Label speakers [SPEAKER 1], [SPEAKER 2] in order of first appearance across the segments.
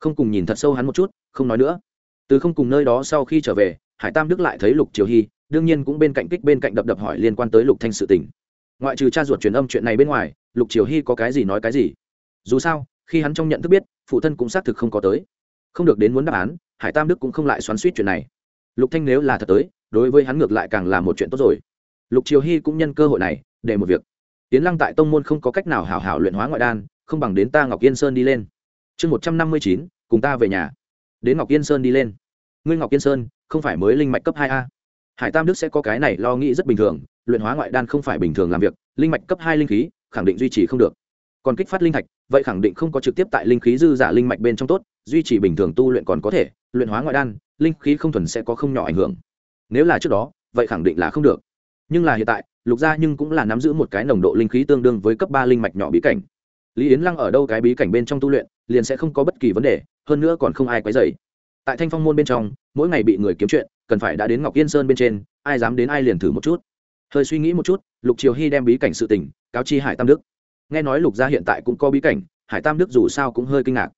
[SPEAKER 1] không cùng nhìn thật sâu hắn một chút, không nói nữa. Từ không cùng nơi đó sau khi trở về, hải tam đức lại thấy lục triều hy, đương nhiên cũng bên cạnh kích bên cạnh đập đập hỏi liên quan tới lục thanh sự tình. Ngoại trừ cha ruột truyền âm chuyện này bên ngoài, lục triều hy có cái gì nói cái gì? Dù sao, khi hắn trong nhận thức biết, phụ thân cũng xác thực không có tới. Không được đến muốn đáp án, hải tam đức cũng không lại xoắn suýt chuyện này. Lục thanh nếu là thật tới, đối với hắn ngược lại càng là một chuyện tốt rồi. Lục triều hy cũng nhân cơ hội này, để một việc. Tiến lăng tại tông môn không có cách nào hảo hảo luyện hóa ngoại đan, không bằng đến ta ngọc yên sơn đi lên chương một trăm năm mươi chín, cùng ta về nhà. Đến ngọc yên sơn đi lên. Ngươi ngọc yên sơn, không phải mới linh mạch cấp hai a. Hải tam đức sẽ có cái này lo nghĩ rất bình thường, luyện hóa ngoại đan không phải bình thường làm việc, linh mạch cấp hai linh khí, khẳng định duy trì không được. Còn kích phát linh thạch, vậy khẳng định không có trực tiếp tại linh khí dư giả linh mạch bên trong tốt, duy trì bình thường tu luyện còn có thể, luyện hóa ngoại đan, linh khí không thuần sẽ có không nhỏ ảnh hưởng. Nếu là trước đó, vậy khẳng định là không được. Nhưng là hiện tại, lục gia nhưng cũng là nắm giữ một cái nồng độ linh khí tương đương với cấp ba linh mạch nhỏ bí cảnh. Lý yến lăng ở đâu cái bí cảnh bên trong tu luyện liền sẽ không có bất kỳ vấn đề, hơn nữa còn không ai quấy dày tại thanh phong môn bên trong, mỗi ngày bị người kiếm chuyện, cần phải đã đến ngọc yên sơn bên trên, ai dám đến ai liền thử một chút. Hơi suy nghĩ một chút, lục triều hy đem bí cảnh sự tình, cáo chi hải tam đức. Nghe nói lục gia hiện tại cũng có bí cảnh, hải tam đức dù sao cũng hơi kinh ngạc.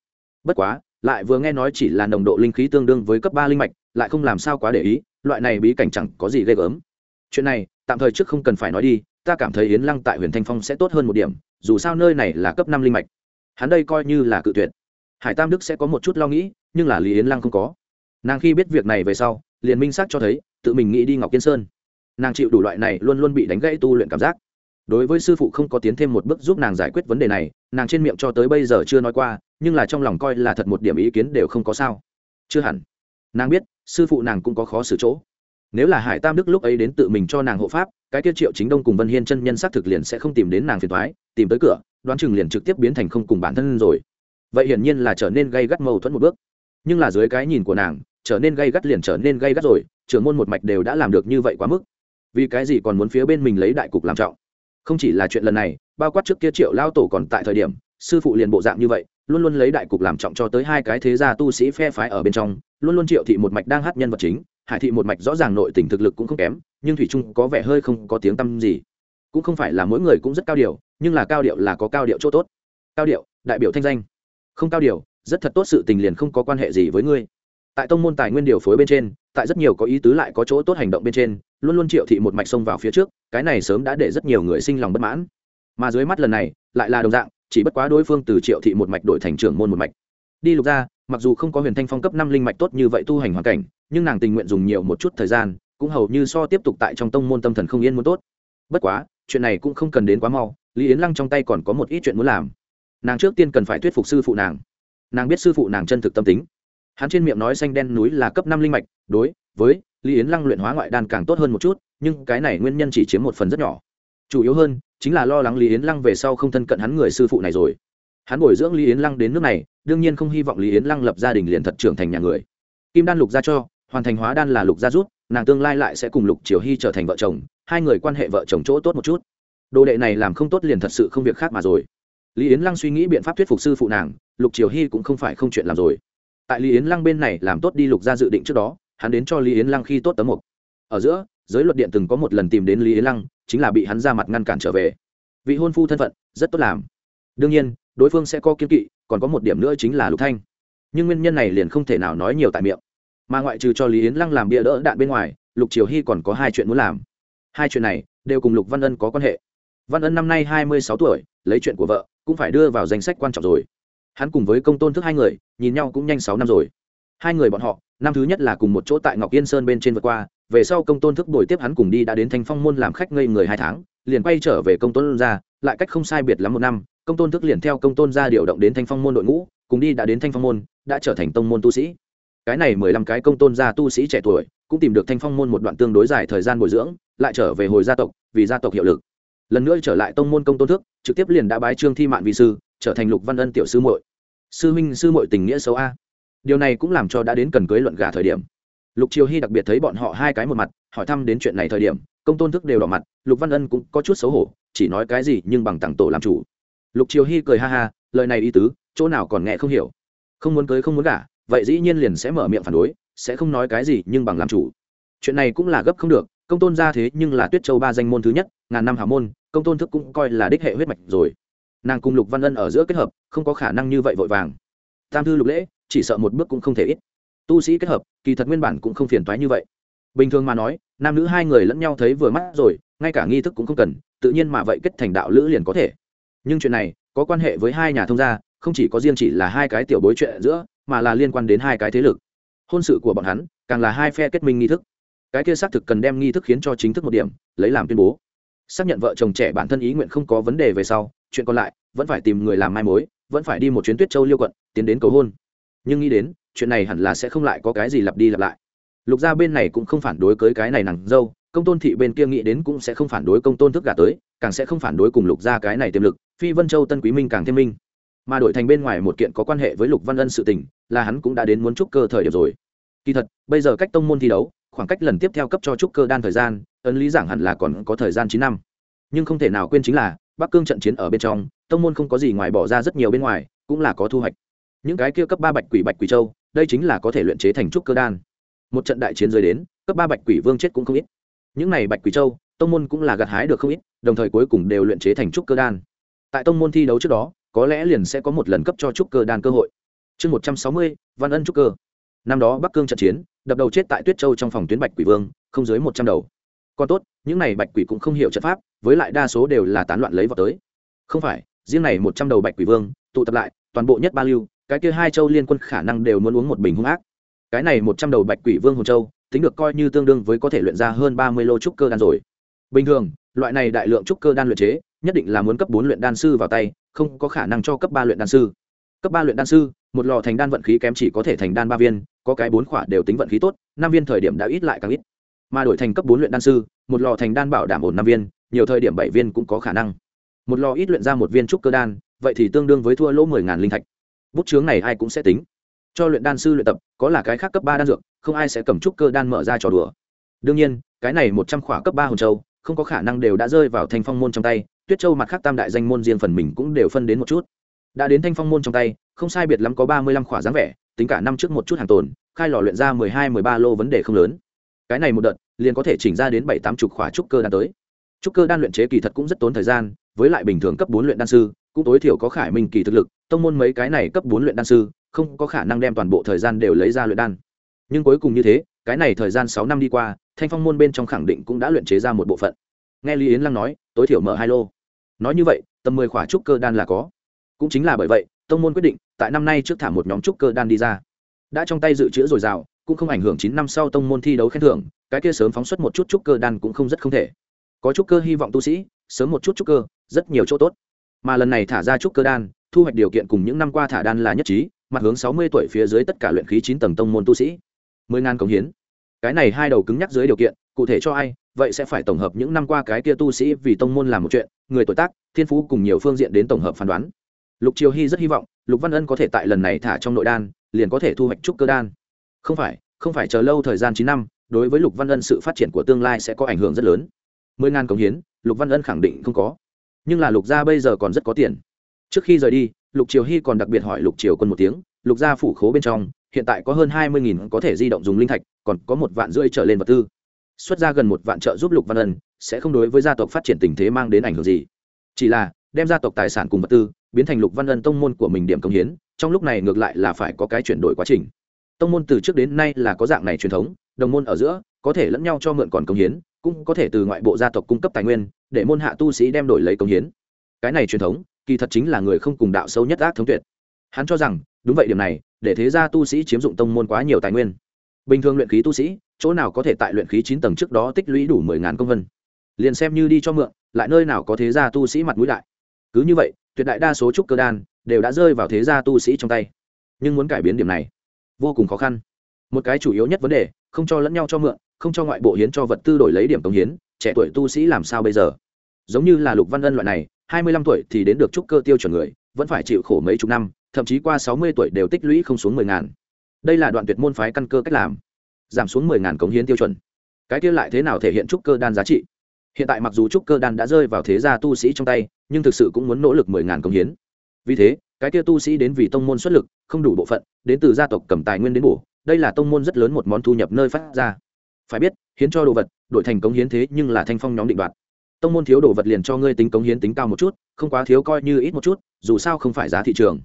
[SPEAKER 1] Bất quá, lại vừa nghe nói chỉ là nồng độ linh khí tương đương với cấp ba linh mạch, lại không làm sao quá để ý, loại này bí cảnh chẳng có gì ghê gớm. Chuyện này, tạm thời trước không cần phải nói đi, ta cảm thấy yến lăng tại huyền thanh phong sẽ tốt hơn một điểm, dù sao nơi này là cấp năm linh mạch hắn đây coi như là cự tuyệt. Hải tam đức sẽ có một chút lo nghĩ, nhưng là lý yến lăng không có. Nàng khi biết việc này về sau, liền minh xác cho thấy, tự mình nghĩ đi ngọc kiên sơn. Nàng chịu đủ loại này luôn luôn bị đánh gãy tu luyện cảm giác. Đối với sư phụ không có tiến thêm một bước giúp nàng giải quyết vấn đề này, nàng trên miệng cho tới bây giờ chưa nói qua, nhưng là trong lòng coi là thật một điểm ý kiến đều không có sao. Chưa hẳn. Nàng biết, sư phụ nàng cũng có khó xử chỗ. Nếu là hải tam đức lúc ấy đến tự mình cho nàng hộ pháp, cái tiết triệu chính đông cùng vân hiên chân nhân xác thực liền sẽ không tìm đến nàng phiền thoái tìm tới cửa đoán chừng liền trực tiếp biến thành không cùng bản thân rồi. Vậy hiển nhiên là trở nên gây gắt mâu thuẫn một bước. Nhưng là dưới cái nhìn của nàng, trở nên gây gắt liền trở nên gây gắt rồi, trưởng môn một mạch đều đã làm được như vậy quá mức. Vì cái gì còn muốn phía bên mình lấy đại cục làm trọng? Không chỉ là chuyện lần này, bao quát trước kia triệu lao tổ còn tại thời điểm, sư phụ liền bộ dạng như vậy, luôn luôn lấy đại cục làm trọng cho tới hai cái thế gia tu sĩ phe phái ở bên trong, luôn luôn triệu thị một mạch đang hát nhân vật chính, hải thị một mạch rõ ràng nội tình thực lực cũng không kém, nhưng thủy trung có vẻ hơi không có tiếng tăm gì. Cũng không phải là mỗi người cũng rất cao điều nhưng là cao điệu là có cao điệu chỗ tốt. Cao điệu, đại biểu thanh danh. Không cao điệu, rất thật tốt sự tình liền không có quan hệ gì với ngươi. Tại tông môn tài nguyên điều phối bên trên, tại rất nhiều có ý tứ lại có chỗ tốt hành động bên trên, luôn luôn triệu thị một mạch xông vào phía trước, cái này sớm đã để rất nhiều người sinh lòng bất mãn. Mà dưới mắt lần này, lại là đồng dạng, chỉ bất quá đối phương từ triệu thị một mạch đổi thành trưởng môn một mạch. Đi lục ra, mặc dù không có huyền thanh phong cấp năm linh mạch tốt như vậy tu hành hoàn cảnh, nhưng nàng tình nguyện dùng nhiều một chút thời gian, cũng hầu như so tiếp tục tại trong tông môn tâm thần không yên muốn tốt. Bất quá, chuyện này cũng không cần đến quá mau lý yến lăng trong tay còn có một ít chuyện muốn làm. Nàng trước tiên cần phải thuyết phục sư phụ nàng. Nàng biết sư phụ nàng chân thực tâm tính. Hắn trên miệng nói xanh đen núi là cấp năm linh mạch, đối với lý yến lăng luyện hóa ngoại đan càng tốt hơn một chút, nhưng cái này nguyên nhân chỉ chiếm một phần rất nhỏ. Chủ yếu hơn, chính là lo lắng lý yến lăng về sau không thân cận hắn người sư phụ này rồi. Hắn bồi dưỡng lý yến lăng đến nước này, đương nhiên không hy vọng lý yến lăng lập gia đình liền thật trưởng thành nhà người. Kim đan lục gia cho, hoàn thành hóa đan là lục gia rút, nàng tương lai lại sẽ cùng lục triều hy trở thành vợ chồng, hai người quan hệ vợ chồng chỗ tốt một chút đồ đệ này làm không tốt liền thật sự không việc khác mà rồi. Lý yến lăng suy nghĩ biện pháp thuyết phục sư phụ nàng, lục triều hy cũng không phải không chuyện làm rồi. Tại lý yến lăng bên này làm tốt đi lục gia dự định trước đó, hắn đến cho lý yến lăng khi tốt tấm mục. Ở giữa, giới luật điện từng có một lần tìm đến lý yến lăng, chính là bị hắn ra mặt ngăn cản trở về. Vị hôn phu thân phận, rất tốt làm. Đương nhiên, đối phương sẽ có kiên kỵ, còn có một điểm nữa chính là lục thanh. Nhưng nguyên nhân này liền không thể nào nói nhiều tại miệng. Mà ngoại trừ cho lý yến lăng làm bia đỡ đạn bên ngoài, lục triều hy còn có hai chuyện muốn làm. Hai chuyện này đều cùng lục văn ân có quan hệ văn ân năm nay hai mươi sáu tuổi, lấy chuyện của vợ, cũng phải đưa vào danh sách quan trọng rồi. Hắn cùng với công tôn thức hai người, nhìn nhau cũng nhanh sáu năm rồi. Hai người bọn họ, năm thứ nhất là cùng một chỗ tại ngọc yên sơn bên trên vượt qua, về sau công tôn thức đổi tiếp hắn cùng đi đã đến thanh phong môn làm khách ngây người hai tháng, liền quay trở về công tôn ra, lại cách không sai biệt lắm một năm, công tôn thức liền theo công tôn ra điều động đến thanh phong môn đội ngũ, cùng đi đã đến thanh phong môn, đã trở thành tông môn tu sĩ. Cái này mười lăm cái công tôn gia tu sĩ trẻ tuổi, cũng tìm được thanh phong môn một đoạn tương đối dài thời gian bồi dưỡng, lại trở về hồi gia tộc, vì gia tộc hiệu lực lần nữa trở lại tông môn công tôn thức trực tiếp liền đã bái trương thi mạn vi sư, trở thành lục văn ân tiểu sư muội. Sư minh sư muội tình nghĩa xấu a. Điều này cũng làm cho đã đến cần cưới luận gà thời điểm. Lục triều hy đặc biệt thấy bọn họ hai cái một mặt, hỏi thăm đến chuyện này thời điểm, công tôn thức đều đỏ mặt, lục văn ân cũng có chút xấu hổ, chỉ nói cái gì nhưng bằng tặng tổ làm chủ. Lục triều hy cười ha ha, lời này ý tứ, chỗ nào còn nghe không hiểu. Không muốn cưới, không muốn gả, vậy dĩ nhiên liền sẽ mở miệng phản đối, sẽ không nói cái gì nhưng bằng làm chủ. Chuyện này cũng là gấp không được công tôn ra thế nhưng là tuyết châu ba danh môn thứ nhất, ngàn năm hào môn, công tôn thức cũng coi là đích hệ huyết mạch rồi. Nàng cùng lục văn ân ở giữa kết hợp, không có khả năng như vậy vội vàng. Tam thư lục lễ, chỉ sợ một bước cũng không thể ít. Tu sĩ kết hợp, kỳ thật nguyên bản cũng không phiền toái như vậy. Bình thường mà nói, nam nữ hai người lẫn nhau thấy vừa mắt rồi, ngay cả nghi thức cũng không cần, tự nhiên mà vậy kết thành đạo lữ liền có thể. Nhưng chuyện này, có quan hệ với hai nhà thông gia, không chỉ có riêng chỉ là hai cái tiểu bối chuyện giữa, mà là liên quan đến hai cái thế lực. Hôn sự của bọn hắn, càng là hai phe kết minh nghi thức cái kia xác thực cần đem nghi thức khiến cho chính thức một điểm, lấy làm tuyên bố. Xác nhận vợ chồng trẻ bản thân ý nguyện không có vấn đề về sau, chuyện còn lại, vẫn phải tìm người làm mai mối, vẫn phải đi một chuyến tuyết châu liêu quận, tiến đến cầu hôn. Nhưng nghĩ đến, chuyện này hẳn là sẽ không lại có cái gì lặp đi lặp lại. Lục gia bên này cũng không phản đối cưới cái này nàng dâu, công tôn thị bên kia nghĩ đến cũng sẽ không phản đối công tôn thức gà tới, càng sẽ không phản đối cùng lục gia cái này tiềm lực, phi vân châu tân quý minh càng thêm minh. Mà đổi thành bên ngoài một kiện có quan hệ với lục văn ân sự tình, là hắn cũng đã đến muốn chúc cơ thời điểm rồi. Kỳ thật, bây giờ cách tông môn thi đấu khoảng cách lần tiếp theo cấp cho trúc cơ đan thời gian, ấn lý giảng hẳn là còn có thời gian chín năm. Nhưng không thể nào quên chính là, bắc cương trận chiến ở bên trong, tông môn không có gì ngoài bỏ ra rất nhiều bên ngoài, cũng là có thu hoạch. Những cái kia cấp ba bạch quỷ bạch quỷ châu, đây chính là có thể luyện chế thành trúc cơ đan. Một trận đại chiến rơi đến, cấp ba bạch quỷ vương chết cũng không ít. Những này bạch quỷ châu, tông môn cũng là gặt hái được không ít, đồng thời cuối cùng đều luyện chế thành trúc cơ đan. Tại tông môn thi đấu trước đó, có lẽ liền sẽ có một lần cấp cho trúc cơ đan cơ hội. Chương một trăm sáu mươi, văn ân trúc cơ. Năm đó bắc cương trận chiến đập đầu chết tại tuyết châu trong phòng tuyến bạch quỷ vương, không dưới một trăm đầu. Còn tốt, những này bạch quỷ cũng không hiểu trận pháp, với lại đa số đều là tán loạn lấy vào tới. Không phải, riêng này một trăm đầu bạch quỷ vương, tụ tập lại, toàn bộ nhất ba lưu, cái kia hai châu liên quân khả năng đều muốn uống một bình hung ác. Cái này một trăm đầu bạch quỷ vương hồn châu, tính được coi như tương đương với có thể luyện ra hơn ba mươi lô trúc cơ đan rồi. Bình thường, loại này đại lượng trúc cơ đan luyện chế, nhất định là muốn cấp bốn luyện đan sư vào tay, không có khả năng cho cấp ba luyện đan sư cấp ba luyện đan sư, một lò thành đan vận khí kém chỉ có thể thành đan ba viên, có cái bốn khỏa đều tính vận khí tốt, năm viên thời điểm đã ít lại càng ít. Mà đổi thành cấp bốn luyện đan sư, một lò thành đan bảo đảm ổn năm viên, nhiều thời điểm bảy viên cũng có khả năng. Một lò ít luyện ra một viên trúc cơ đan, vậy thì tương đương với thua lỗ mười ngàn linh thạch. Bút chướng này ai cũng sẽ tính. Cho luyện đan sư luyện tập, có là cái khác cấp ba đan dược, không ai sẽ cầm trúc cơ đan mở ra trò đùa. Đương nhiên, cái này một trăm khỏa cấp ba hồn châu, không có khả năng đều đã rơi vào thanh phong môn trong tay, tuyết châu mặt khác tam đại danh môn riêng phần mình cũng đều phân đến một chút đã đến thanh phong môn trong tay, không sai biệt lắm có ba mươi lăm khỏa dáng vẻ, tính cả năm trước một chút hàng tồn, khai lò luyện ra mười hai, mười ba lô vấn đề không lớn. Cái này một đợt, liền có thể chỉnh ra đến bảy, tám chục khỏa trúc cơ đan tới. Trúc cơ đan luyện chế kỳ thật cũng rất tốn thời gian, với lại bình thường cấp bốn luyện đan sư, cũng tối thiểu có khải minh kỳ thực lực, tông môn mấy cái này cấp bốn luyện đan sư, không có khả năng đem toàn bộ thời gian đều lấy ra luyện đan. Nhưng cuối cùng như thế, cái này thời gian sáu năm đi qua, thanh phong môn bên trong khẳng định cũng đã luyện chế ra một bộ phận. Nghe lý yến lăng nói, tối thiểu mở hai lô. Nói như vậy, tầm mười khỏa trúc cơ đan là có cũng chính là bởi vậy, tông môn quyết định, tại năm nay trước thả một nhóm trúc cơ đan đi ra. Đã trong tay dự trữ dồi dào, cũng không ảnh hưởng chín năm sau tông môn thi đấu khen thưởng, cái kia sớm phóng xuất một chút trúc cơ đan cũng không rất không thể. Có trúc cơ hy vọng tu sĩ, sớm một chút trúc cơ, rất nhiều chỗ tốt. Mà lần này thả ra trúc cơ đan, thu hoạch điều kiện cùng những năm qua thả đan là nhất trí, mặt hướng sáu mươi tuổi phía dưới tất cả luyện khí chín tầng tông môn tu sĩ. Mười ngàn cống hiến. Cái này hai đầu cứng nhắc dưới điều kiện, cụ thể cho ai, vậy sẽ phải tổng hợp những năm qua cái kia tu sĩ vì tông môn làm một chuyện, người tuổi tác, thiên phú cùng nhiều phương diện đến tổng hợp phán đoán lục triều hy rất hy vọng, lục văn ân có thể tại lần này thả trong nội đan, liền có thể thu hoạch trúc cơ đan. Không phải không phải chờ lâu thời gian chín năm, đối với lục văn ân sự phát triển của tương lai sẽ có ảnh hưởng rất lớn. Mười ngàn cống hiến, lục văn ân khẳng định không có. Nhưng là lục gia bây giờ còn rất có tiền. Trước khi rời đi, lục triều hy còn đặc biệt hỏi lục triều quân một tiếng, lục gia phủ khố bên trong, hiện tại có hơn hai mươi nghìn có thể di động dùng linh thạch, còn có một vạn rưỡi trở lên vật tư. Xuất ra gần một vạn trợ giúp lục văn ân, sẽ không đối với gia tộc phát triển tình thế mang đến ảnh hưởng gì. Chỉ là, đem gia tộc tài sản cùng vật tư biến thành lục văn ân tông môn của mình điểm công hiến, trong lúc này ngược lại là phải có cái chuyển đổi quá trình. Tông môn từ trước đến nay là có dạng này truyền thống, đồng môn ở giữa, có thể lẫn nhau cho mượn còn công hiến, cũng có thể từ ngoại bộ gia tộc cung cấp tài nguyên, để môn hạ tu sĩ đem đổi lấy công hiến. Cái này truyền thống, kỳ thật chính là người không cùng đạo sâu nhất ác thống tuyệt. Hắn cho rằng, đúng vậy điểm này, để thế gia tu sĩ chiếm dụng tông môn quá nhiều tài nguyên. Bình thường luyện khí tu sĩ, chỗ nào có thể tại luyện khí chín tầng trước đó tích lũy đủ mười ngàn công vân. Liền xem như đi cho mượn, lại nơi nào có thế gia tu sĩ mặt mũi đại. Cứ như vậy tuyệt đại đa số trúc cơ đan đều đã rơi vào thế gia tu sĩ trong tay. Nhưng muốn cải biến điểm này, vô cùng khó khăn. Một cái chủ yếu nhất vấn đề, không cho lẫn nhau cho mượn, không cho ngoại bộ hiến cho vật tư đổi lấy điểm công hiến, trẻ tuổi tu sĩ làm sao bây giờ? Giống như là lục văn ân loại này, hai mươi lăm tuổi thì đến được trúc cơ tiêu chuẩn người, vẫn phải chịu khổ mấy chục năm, thậm chí qua sáu mươi tuổi đều tích lũy không xuống mười ngàn. Đây là đoạn tuyệt môn phái căn cơ cách làm, giảm xuống mười ngàn cống hiến tiêu chuẩn. Cái kia lại thế nào thể hiện trúc cơ đan giá trị? Hiện tại mặc dù trúc cơ đan đã rơi vào thế gia tu sĩ trong tay, nhưng thực sự cũng muốn nỗ lực mười ngàn công hiến. Vì thế, cái kia tu sĩ đến vì tông môn xuất lực, không đủ bộ phận, đến từ gia tộc cầm tài nguyên đến bổ, đây là tông môn rất lớn một món thu nhập nơi phát ra. Phải biết, hiến cho đồ vật, đổi thành cống hiến thế nhưng là thanh phong nhóm định đoạt. Tông môn thiếu đồ vật liền cho ngươi tính cống hiến tính cao một chút, không quá thiếu coi như ít một chút, dù sao không phải giá thị trường.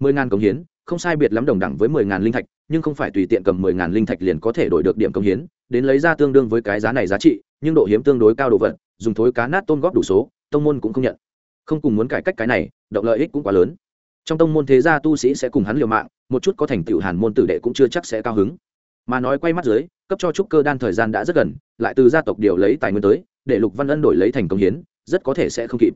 [SPEAKER 1] Mười ngàn cống hiến, không sai biệt lắm đồng đẳng với mười ngàn linh thạch, nhưng không phải tùy tiện cầm mười ngàn linh thạch liền có thể đổi được điểm công hiến, đến lấy ra tương đương với cái giá này giá trị nhưng độ hiếm tương đối cao đồ vật, dùng thối cá nát tôm góp đủ số, tông môn cũng không nhận. Không cùng muốn cải cách cái này, động lợi ích cũng quá lớn. Trong tông môn thế gia tu sĩ sẽ cùng hắn liều mạng, một chút có thành tựu hàn môn tử đệ cũng chưa chắc sẽ cao hứng. Mà nói quay mắt dưới, cấp cho trúc cơ đan thời gian đã rất gần, lại từ gia tộc điều lấy tài nguyên tới, để lục văn ân đổi lấy thành công hiến, rất có thể sẽ không kịp.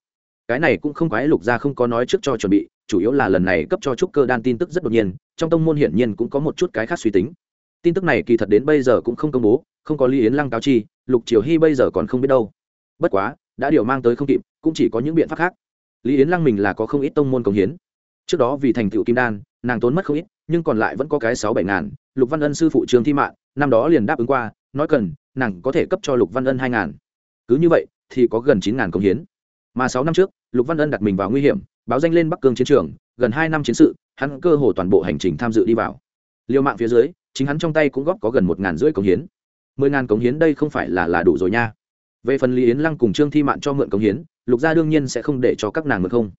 [SPEAKER 1] Cái này cũng không quái lục gia không có nói trước cho chuẩn bị, chủ yếu là lần này cấp cho trúc cơ đan tin tức rất đột nhiên, trong tông môn hiển nhiên cũng có một chút cái khác suy tính tin tức này kỳ thật đến bây giờ cũng không công bố, không có lý yến lăng cáo chi, lục triều hy bây giờ còn không biết đâu. Bất quá, đã điều mang tới không kịp, cũng chỉ có những biện pháp khác. Lý yến lăng mình là có không ít tông môn công hiến. Trước đó vì thành tựu kim đan, nàng tốn mất không ít, nhưng còn lại vẫn có cái sáu bảy ngàn, lục văn ân sư phụ trường thi mạng năm đó liền đáp ứng qua, nói cần, nàng có thể cấp cho lục văn ân hai ngàn. Cứ như vậy, thì có gần chín ngàn công hiến. Mà sáu năm trước, lục văn ân đặt mình vào nguy hiểm, báo danh lên bắc cương chiến trường, gần hai năm chiến sự, hắn cơ hồ toàn bộ hành trình tham dự đi vào. Liều mạng phía dưới chính hắn trong tay cũng góp có gần một ngàn rưỡi công hiến. Mười ngàn công hiến đây không phải là là đủ rồi nha. Về phần lý yến lăng cùng trương thi mạn cho mượn công hiến, lục gia đương nhiên sẽ không để cho các nàng mượn không.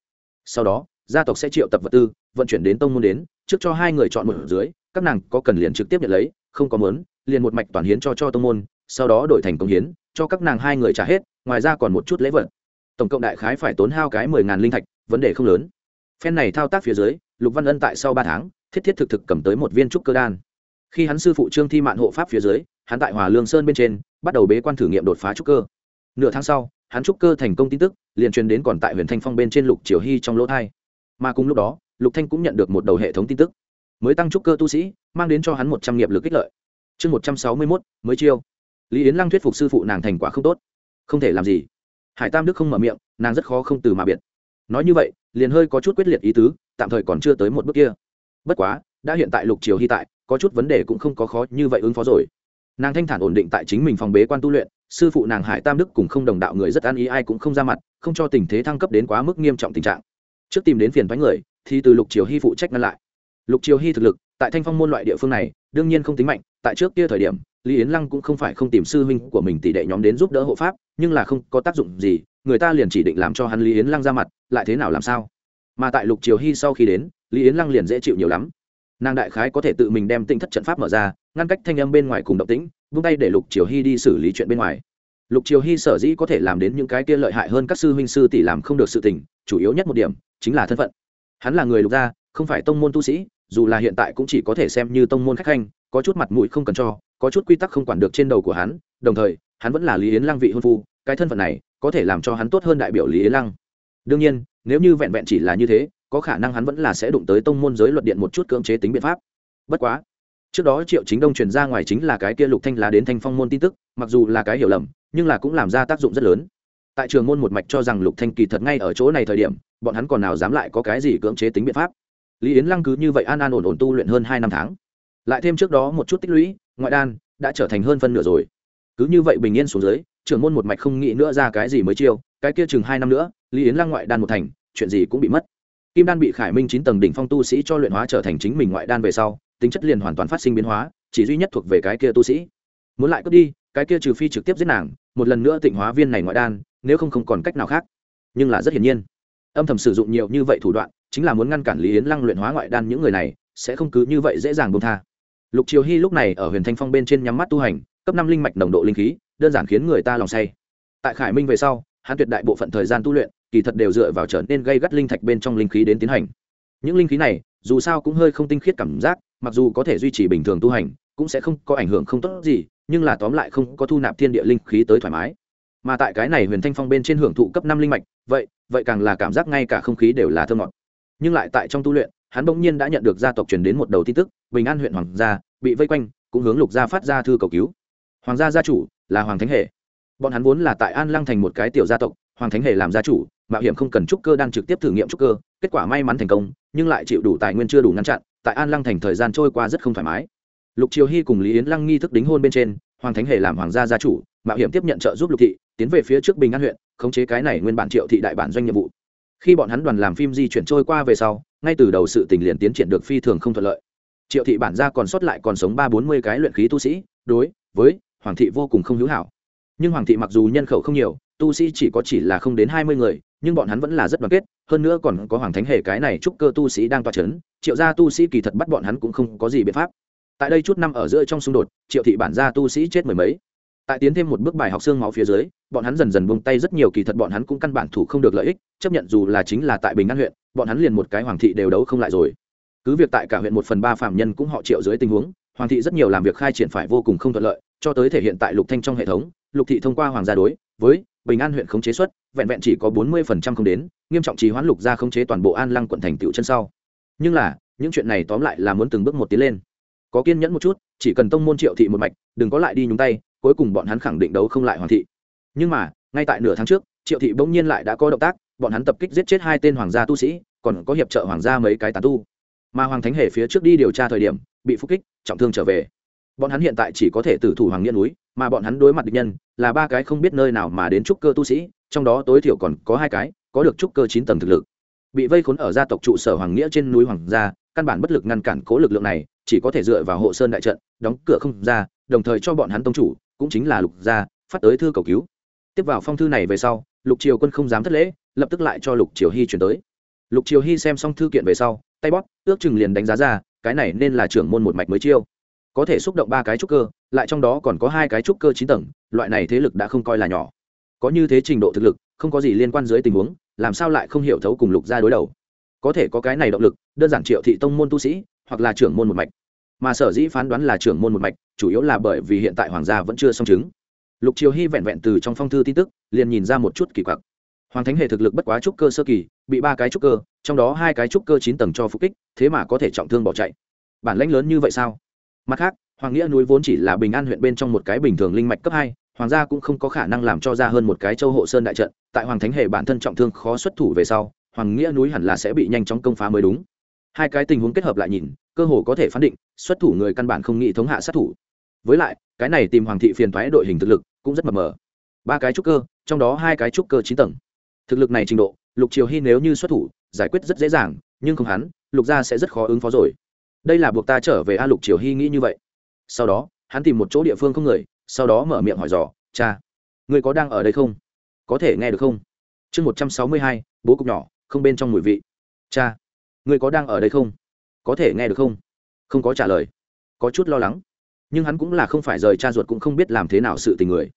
[SPEAKER 1] Sau đó, gia tộc sẽ triệu tập vật tư, vận chuyển đến tông môn đến, trước cho hai người chọn một dưới, các nàng có cần liền trực tiếp nhận lấy, không có mớn liền một mạch toàn hiến cho cho tông môn, sau đó đổi thành công hiến, cho các nàng hai người trả hết, ngoài ra còn một chút lễ vật. Tổng cộng đại khái phải tốn hao cái mười ngàn linh thạch, vấn đề không lớn. Phen này thao tác phía dưới, lục văn ân tại sau ba tháng, thiết thiết thực thực cầm tới một viên trúc cơ đan khi hắn sư phụ trương thi mạn hộ pháp phía dưới, hắn tại hòa lương sơn bên trên, bắt đầu bế quan thử nghiệm đột phá trúc cơ. Nửa tháng sau, hắn trúc cơ thành công tin tức, liền truyền đến còn tại huyện thanh phong bên trên lục triều hy trong lỗ thai. Mà cùng lúc đó, lục thanh cũng nhận được một đầu hệ thống tin tức. Mới tăng trúc cơ tu sĩ, mang đến cho hắn một trăm nghiệp lực ích lợi. Chương một trăm sáu mươi mốt, mới chiêu. Lý yến lăng thuyết phục sư phụ nàng thành quả không tốt. Không thể làm gì. Hải tam đức không mở miệng, nàng rất khó không từ mà biệt. Nói như vậy, liền hơi có chút quyết liệt ý tứ, tạm thời còn chưa tới một bước kia. Bất quá, đã hiện tại lục triều hy tại có chút vấn đề cũng không có khó như vậy ứng phó rồi. Nàng thanh thản ổn định tại chính mình phòng bế quan tu luyện, sư phụ nàng hải tam đức cùng không đồng đạo người rất an ý, ai cũng không ra mặt, không cho tình thế thăng cấp đến quá mức nghiêm trọng tình trạng. Trước tìm đến phiền thoái người, thì từ lục triều hy phụ trách ngăn lại. Lục triều hy thực lực, tại thanh phong môn loại địa phương này, đương nhiên không tính mạnh, tại trước kia thời điểm, lý yến lăng cũng không phải không tìm sư huynh của mình tỷ đệ nhóm đến giúp đỡ hộ pháp, nhưng là không có tác dụng gì, người ta liền chỉ định làm cho hắn lý yến lăng ra mặt, lại thế nào làm sao? Mà tại lục triều hy sau khi đến, lý yến lăng liền dễ chịu nhiều lắm nàng đại khái có thể tự mình đem tinh thất trận pháp mở ra, ngăn cách thanh âm bên ngoài cùng động tĩnh, vung tay để lục triều hy đi xử lý chuyện bên ngoài. Lục triều hy sở dĩ có thể làm đến những cái kia lợi hại hơn các sư huynh sư tỷ làm không được sự tình, chủ yếu nhất một điểm, chính là thân phận. Hắn là người lục gia, không phải tông môn tu sĩ, dù là hiện tại cũng chỉ có thể xem như tông môn khách khanh, có chút mặt mũi không cần cho, có chút quy tắc không quản được trên đầu của hắn, đồng thời, hắn vẫn là lý yến lăng vị hôn phu, cái thân phận này có thể làm cho hắn tốt hơn đại biểu lý yến lăng. Đương nhiên, nếu như vẹn vẹn chỉ là như thế có khả năng hắn vẫn là sẽ đụng tới tông môn giới luật điện một chút cưỡng chế tính biện pháp. Bất quá, trước đó triệu chính đông truyền ra ngoài chính là cái kia lục thanh lá đến thanh phong môn tin tức, mặc dù là cái hiểu lầm, nhưng là cũng làm ra tác dụng rất lớn. Tại trường môn một mạch cho rằng lục thanh kỳ thật ngay ở chỗ này thời điểm, bọn hắn còn nào dám lại có cái gì cưỡng chế tính biện pháp. Lý yến lăng cứ như vậy an an ổn ổn tu luyện hơn hai năm tháng. Lại thêm trước đó một chút tích lũy, ngoại đan đã trở thành hơn phân nửa rồi. Cứ như vậy bình yên xuống dưới trưởng môn một mạch không nghĩ nữa ra cái gì mới chiêu, cái kia chừng hai năm nữa, lý yến lăng ngoại đan một thành, chuyện gì cũng bị mất kim đan bị khải minh chín tầng đỉnh phong tu sĩ cho luyện hóa trở thành chính mình ngoại đan về sau, tính chất liền hoàn toàn phát sinh biến hóa, chỉ duy nhất thuộc về cái kia tu sĩ. Muốn lại cướp đi, cái kia trừ phi trực tiếp giết nàng, một lần nữa tịnh hóa viên này ngoại đan, nếu không không còn cách nào khác. Nhưng là rất hiển nhiên, âm thầm sử dụng nhiều như vậy thủ đoạn, chính là muốn ngăn cản lý yến lăng luyện hóa ngoại đan những người này, sẽ không cứ như vậy dễ dàng buông tha. Lục triều hy lúc này ở huyền thanh phong bên trên nhắm mắt tu hành, cấp năm linh mạch nồng độ linh khí, đơn giản khiến người ta lòng say. Tại khải minh về sau, hắn tuyệt đại bộ phận thời gian tu luyện kỳ thật đều dựa vào trở nên gây gắt linh thạch bên trong linh khí đến tiến hành. Những linh khí này, dù sao cũng hơi không tinh khiết cảm giác, mặc dù có thể duy trì bình thường tu hành, cũng sẽ không có ảnh hưởng không tốt gì, nhưng là tóm lại không có thu nạp thiên địa linh khí tới thoải mái. Mà tại cái này huyền thanh phong bên trên hưởng thụ cấp năm linh mạch, vậy vậy càng là cảm giác ngay cả không khí đều là thơ ngọt. Nhưng lại tại trong tu luyện, hắn bỗng nhiên đã nhận được gia tộc truyền đến một đầu tin tức, bình an huyện hoàng gia bị vây quanh, cũng hướng lục gia phát ra thư cầu cứu. Hoàng gia gia chủ là hoàng thánh hệ bọn hắn vốn là tại an lăng thành một cái tiểu gia tộc, hoàng thánh hệ làm gia chủ mạo hiểm không cần trúc cơ đang trực tiếp thử nghiệm trúc cơ, kết quả may mắn thành công, nhưng lại chịu đủ tài nguyên chưa đủ ngăn chặn, tại an lăng thành thời gian trôi qua rất không thoải mái. Lục triều hy cùng lý yến lăng nghi thức đính hôn bên trên, hoàng thánh Hề làm hoàng gia gia chủ, mạo hiểm tiếp nhận trợ giúp lục thị, tiến về phía trước bình an huyện, khống chế cái này nguyên bản triệu thị đại bản doanh nhiệm vụ. Khi bọn hắn đoàn làm phim di chuyển trôi qua về sau, ngay từ đầu sự tình liền tiến triển được phi thường không thuận lợi. Triệu thị bản gia còn sót lại còn sống ba bốn mươi cái luyện khí tu sĩ, đối với hoàng thị vô cùng không hữu hảo. Nhưng hoàng thị mặc dù nhân khẩu không nhiều, tu sĩ chỉ có chỉ là không đến hai mươi người nhưng bọn hắn vẫn là rất đoàn kết, hơn nữa còn có hoàng thánh hề cái này chúc cơ tu sĩ đang toa c h ấ n triệu gia tu sĩ kỳ thật bắt bọn hắn cũng không có gì biện pháp. Tại đây chút năm ở giữa trong xung đột, triệu thị bản gia tu sĩ chết mười mấy. Tại tiến thêm một bước bài học xương máu phía dưới, bọn hắn dần dần buông tay rất nhiều, kỳ thật bọn hắn cũng căn bản thủ không được lợi ích, chấp nhận dù là chính là tại bình an huyện, bọn hắn liền một cái hoàng thị đều đấu không lại rồi. Cứ việc tại cả huyện một phần ba phạm nhân cũng họ triệu dưới tình huống, hoàng thị rất nhiều làm việc khai triển phải vô cùng không thuận lợi, cho tới thể hiện tại lục thanh trong hệ thống, lục thị thông qua hoàng gia đối với bình an huyện khống chế xuất vẹn vẹn chỉ có bốn mươi phần trăm không đến, nghiêm trọng trì hoãn lục gia khống chế toàn bộ an lăng quận thành tựu chân sau. Nhưng là, những chuyện này tóm lại là muốn từng bước một tiến lên. Có kiên nhẫn một chút, chỉ cần tông môn triệu thị một mạch, đừng có lại đi nhúng tay, cuối cùng bọn hắn khẳng định đấu không lại hoàng thị. Nhưng mà, ngay tại nửa tháng trước, triệu thị bỗng nhiên lại đã có động tác, bọn hắn tập kích giết chết hai tên hoàng gia tu sĩ, còn có hiệp trợ hoàng gia mấy cái tán tu. Mà hoàng thánh hề phía trước đi điều tra thời điểm, bị phục kích, trọng thương trở về. Bọn hắn hiện tại chỉ có thể tử thủ hoàng nghĩa núi, mà bọn hắn đối mặt địch nhân, là ba cái không biết nơi nào mà đến trúc cơ tu sĩ trong đó tối thiểu còn có hai cái, có được trúc cơ chín tầng thực lực. Bị vây khốn ở gia tộc trụ sở hoàng nghĩa trên núi hoàng gia, căn bản bất lực ngăn cản cố lực lượng này, chỉ có thể dựa vào hộ sơn đại trận, đóng cửa không ra, đồng thời cho bọn hắn tông chủ, cũng chính là lục gia, phát tới thư cầu cứu. Tiếp vào phong thư này về sau, lục triều quân không dám thất lễ, lập tức lại cho lục triều hy chuyển tới. Lục triều hy xem xong thư kiện về sau, tay bóp, ước chừng liền đánh giá ra, cái này nên là trưởng môn một mạch mới chiêu. Có thể xúc động ba cái trúc cơ, lại trong đó còn có hai cái trúc cơ chín tầng, loại này thế lực đã không coi là nhỏ có như thế trình độ thực lực, không có gì liên quan dưới tình huống, làm sao lại không hiểu thấu cùng lục gia đối đầu? Có thể có cái này động lực, đơn giản triệu thị tông môn tu sĩ, hoặc là trưởng môn một mạch. Mà sở dĩ phán đoán là trưởng môn một mạch, chủ yếu là bởi vì hiện tại hoàng gia vẫn chưa xong chứng. Lục triều hy vẹn vẹn từ trong phong thư tin tức, liền nhìn ra một chút kỳ quặc. Hoàng thánh hệ thực lực bất quá trúc cơ sơ kỳ, bị ba cái trúc cơ, trong đó hai cái trúc cơ chín tầng cho phục kích, thế mà có thể trọng thương bỏ chạy. Bản lãnh lớn như vậy sao? Mặt khác, hoàng nghĩa núi vốn chỉ là bình an huyện bên trong một cái bình thường linh mạch cấp hai hoàng gia cũng không có khả năng làm cho ra hơn một cái châu hộ sơn đại trận, tại hoàng thánh hệ bản thân trọng thương khó xuất thủ về sau, hoàng nghĩa núi hẳn là sẽ bị nhanh chóng công phá mới đúng. Hai cái tình huống kết hợp lại nhìn, cơ hồ có thể phán định, xuất thủ người căn bản không nghĩ thống hạ sát thủ. Với lại, cái này tìm hoàng thị phiền thoái đội hình thực lực cũng rất mập mờ. Ba cái trúc cơ, trong đó hai cái trúc cơ chín tầng. Thực lực này trình độ, lục triều hy nếu như xuất thủ, giải quyết rất dễ dàng, nhưng không hắn, lục gia sẽ rất khó ứng phó rồi. Đây là buộc ta trở về a, lục triều hy nghĩ như vậy. Sau đó, hắn tìm một chỗ địa phương không người sau đó mở miệng hỏi dò, cha người có đang ở đây không? Có thể nghe được không? Chương một trăm sáu mươi hai, bố cục nhỏ, không bên trong mùi vị. Cha người có đang ở đây không? Có thể nghe được không? Không có trả lời. Có chút lo lắng. Nhưng hắn cũng là không phải rời cha ruột cũng không biết làm thế nào sự tình người.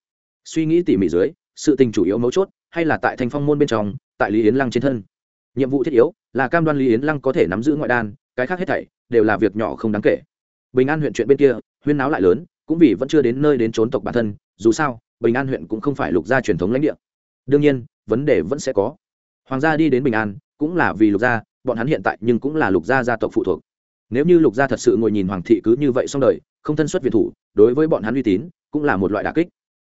[SPEAKER 1] Suy nghĩ tỉ mỉ dưới, sự tình chủ yếu mấu chốt hay là tại thanh phong môn bên trong, tại lý yến lăng trên thân. Nhiệm vụ thiết yếu là cam đoan lý yến lăng có thể nắm giữ ngoại đan, cái khác hết thảy đều là việc nhỏ không đáng kể. Bình an huyện chuyện bên kia, huyên náo lại lớn cũng vì vẫn chưa đến nơi đến trốn tộc bản thân, dù sao, bình an huyện cũng không phải lục gia truyền thống lãnh địa. Đương nhiên, vấn đề vẫn sẽ có. Hoàng gia đi đến bình an, cũng là vì lục gia, bọn hắn hiện tại nhưng cũng là lục gia gia tộc phụ thuộc. Nếu như lục gia thật sự ngồi nhìn hoàng thị cứ như vậy xong đời, không thân xuất việt thủ, đối với bọn hắn uy tín, cũng là một loại đà kích.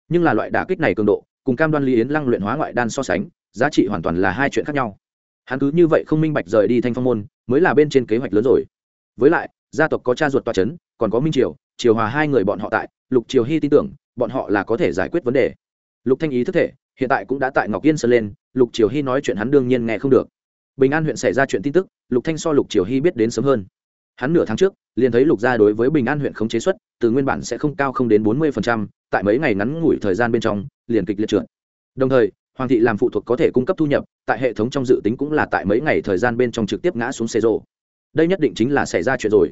[SPEAKER 1] Nhưng là loại đà kích này cường độ, cùng cam đoan lý yến lăng luyện hóa ngoại đan so sánh, giá trị hoàn toàn là hai chuyện khác nhau. Hắn cứ như vậy không minh bạch rời đi thanh phong môn, mới là bên trên kế hoạch lớn rồi. Với lại, gia tộc có cha ruột toa c h ấ n còn có minh triều triều hòa hai người bọn họ tại, lục triều hy tin tưởng, bọn họ là có thể giải quyết vấn đề. Lục thanh ý thức thể, hiện tại cũng đã tại ngọc yên sơn lên, lục triều hy nói chuyện hắn đương nhiên nghe không được. Bình an huyện xảy ra chuyện tin tức, lục thanh so lục triều hy biết đến sớm hơn. Hắn nửa tháng trước, liền thấy lục gia đối với bình an huyện không chế xuất từ nguyên bản sẽ không cao không đến bốn mươi tại mấy ngày ngắn ngủi thời gian bên trong, liền kịch liệt trượt. Đồng thời, hoàng thị làm phụ thuộc có thể cung cấp thu nhập, tại hệ thống trong dự tính cũng là tại mấy ngày thời gian bên trong trực tiếp ngã xuống xe rộ đây nhất định chính là xảy ra chuyện rồi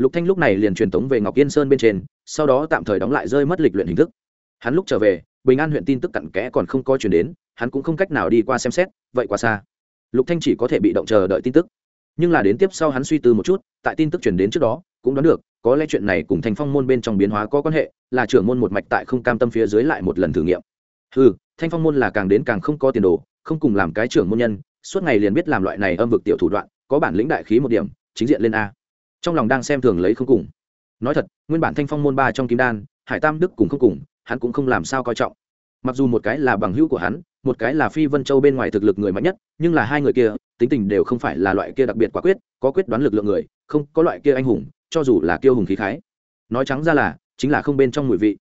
[SPEAKER 1] lục thanh lúc này liền truyền tống về ngọc yên sơn bên trên, sau đó tạm thời đóng lại rơi mất lịch luyện hình thức. Hắn lúc trở về, bình an huyện tin tức cặn kẽ còn không có chuyển đến, hắn cũng không cách nào đi qua xem xét, vậy quá xa. Lục thanh chỉ có thể bị động chờ đợi tin tức. Nhưng là đến tiếp sau hắn suy tư một chút, tại tin tức chuyển đến trước đó, cũng đoán được, có lẽ chuyện này cùng Thanh phong môn bên trong biến hóa có quan hệ, là trưởng môn một mạch tại không cam tâm phía dưới lại một lần thử nghiệm. Ừ thanh phong môn là càng đến càng không có tiền đồ, không cùng làm cái trưởng môn nhân, suốt ngày liền biết làm loại này âm vực tiểu thủ đoạn, có bản lĩnh đại khí một điểm, chính diện lên a trong lòng đang xem thường lấy không cùng. Nói thật, nguyên bản thanh phong môn ba trong kim đan, hải tam đức cùng không cùng, hắn cũng không làm sao coi trọng. Mặc dù một cái là bằng hữu của hắn, một cái là phi vân châu bên ngoài thực lực người mạnh nhất, nhưng là hai người kia, tính tình đều không phải là loại kia đặc biệt quả quyết, có quyết đoán lực lượng người, không có loại kia anh hùng, cho dù là kiêu hùng khí khái. Nói trắng ra là, chính là không bên trong mùi vị.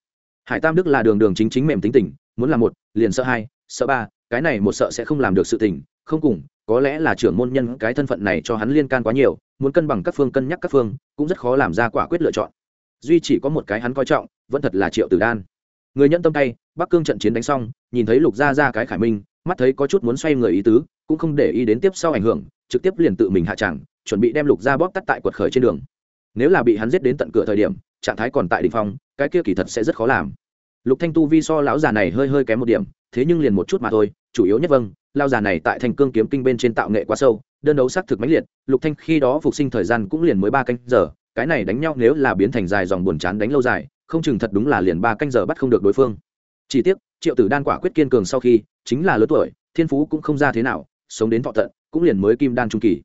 [SPEAKER 1] Hải tam đức là đường đường chính chính mềm tính tình, muốn làm một, liền sợ hai, sợ ba, cái này một sợ sẽ không làm được sự tình không cùng, có lẽ là trưởng môn nhân cái thân phận này cho hắn liên can quá nhiều, muốn cân bằng các phương, cân nhắc các phương, cũng rất khó làm ra quả quyết lựa chọn. Duy chỉ có một cái hắn coi trọng, vẫn thật là triệu tử đan. Người nhận tâm tay, bắc cương trận chiến đánh xong, nhìn thấy lục gia ra cái khải minh, mắt thấy có chút muốn xoay người ý tứ, cũng không để ý đến tiếp sau ảnh hưởng, trực tiếp liền tự mình hạ tràng, chuẩn bị đem lục gia bóp tắt tại quật khởi trên đường. Nếu là bị hắn giết đến tận cửa thời điểm, trạng thái còn tại đ ỉ n h phong, cái kia kỳ thật sẽ rất khó làm. Lục thanh tu vi so lão già này hơi hơi kém một điểm, thế nhưng liền một chút mà thôi, chủ yếu nhất vâng lao già này tại thành cương kiếm kinh bên trên tạo nghệ quá sâu, đơn đấu xác thực mãnh liệt, lục thanh khi đó phục sinh thời gian cũng liền mới ba canh giờ, cái này đánh nhau nếu là biến thành dài dòng buồn chán đánh lâu dài, không chừng thật đúng là liền ba canh giờ bắt không được đối phương. Chỉ tiếc, triệu tử đan quả quyết kiên cường sau khi, chính là lớn tuổi, thiên phú cũng không ra thế nào, sống đến thọ tận, cũng liền mới kim đan trung kỳ.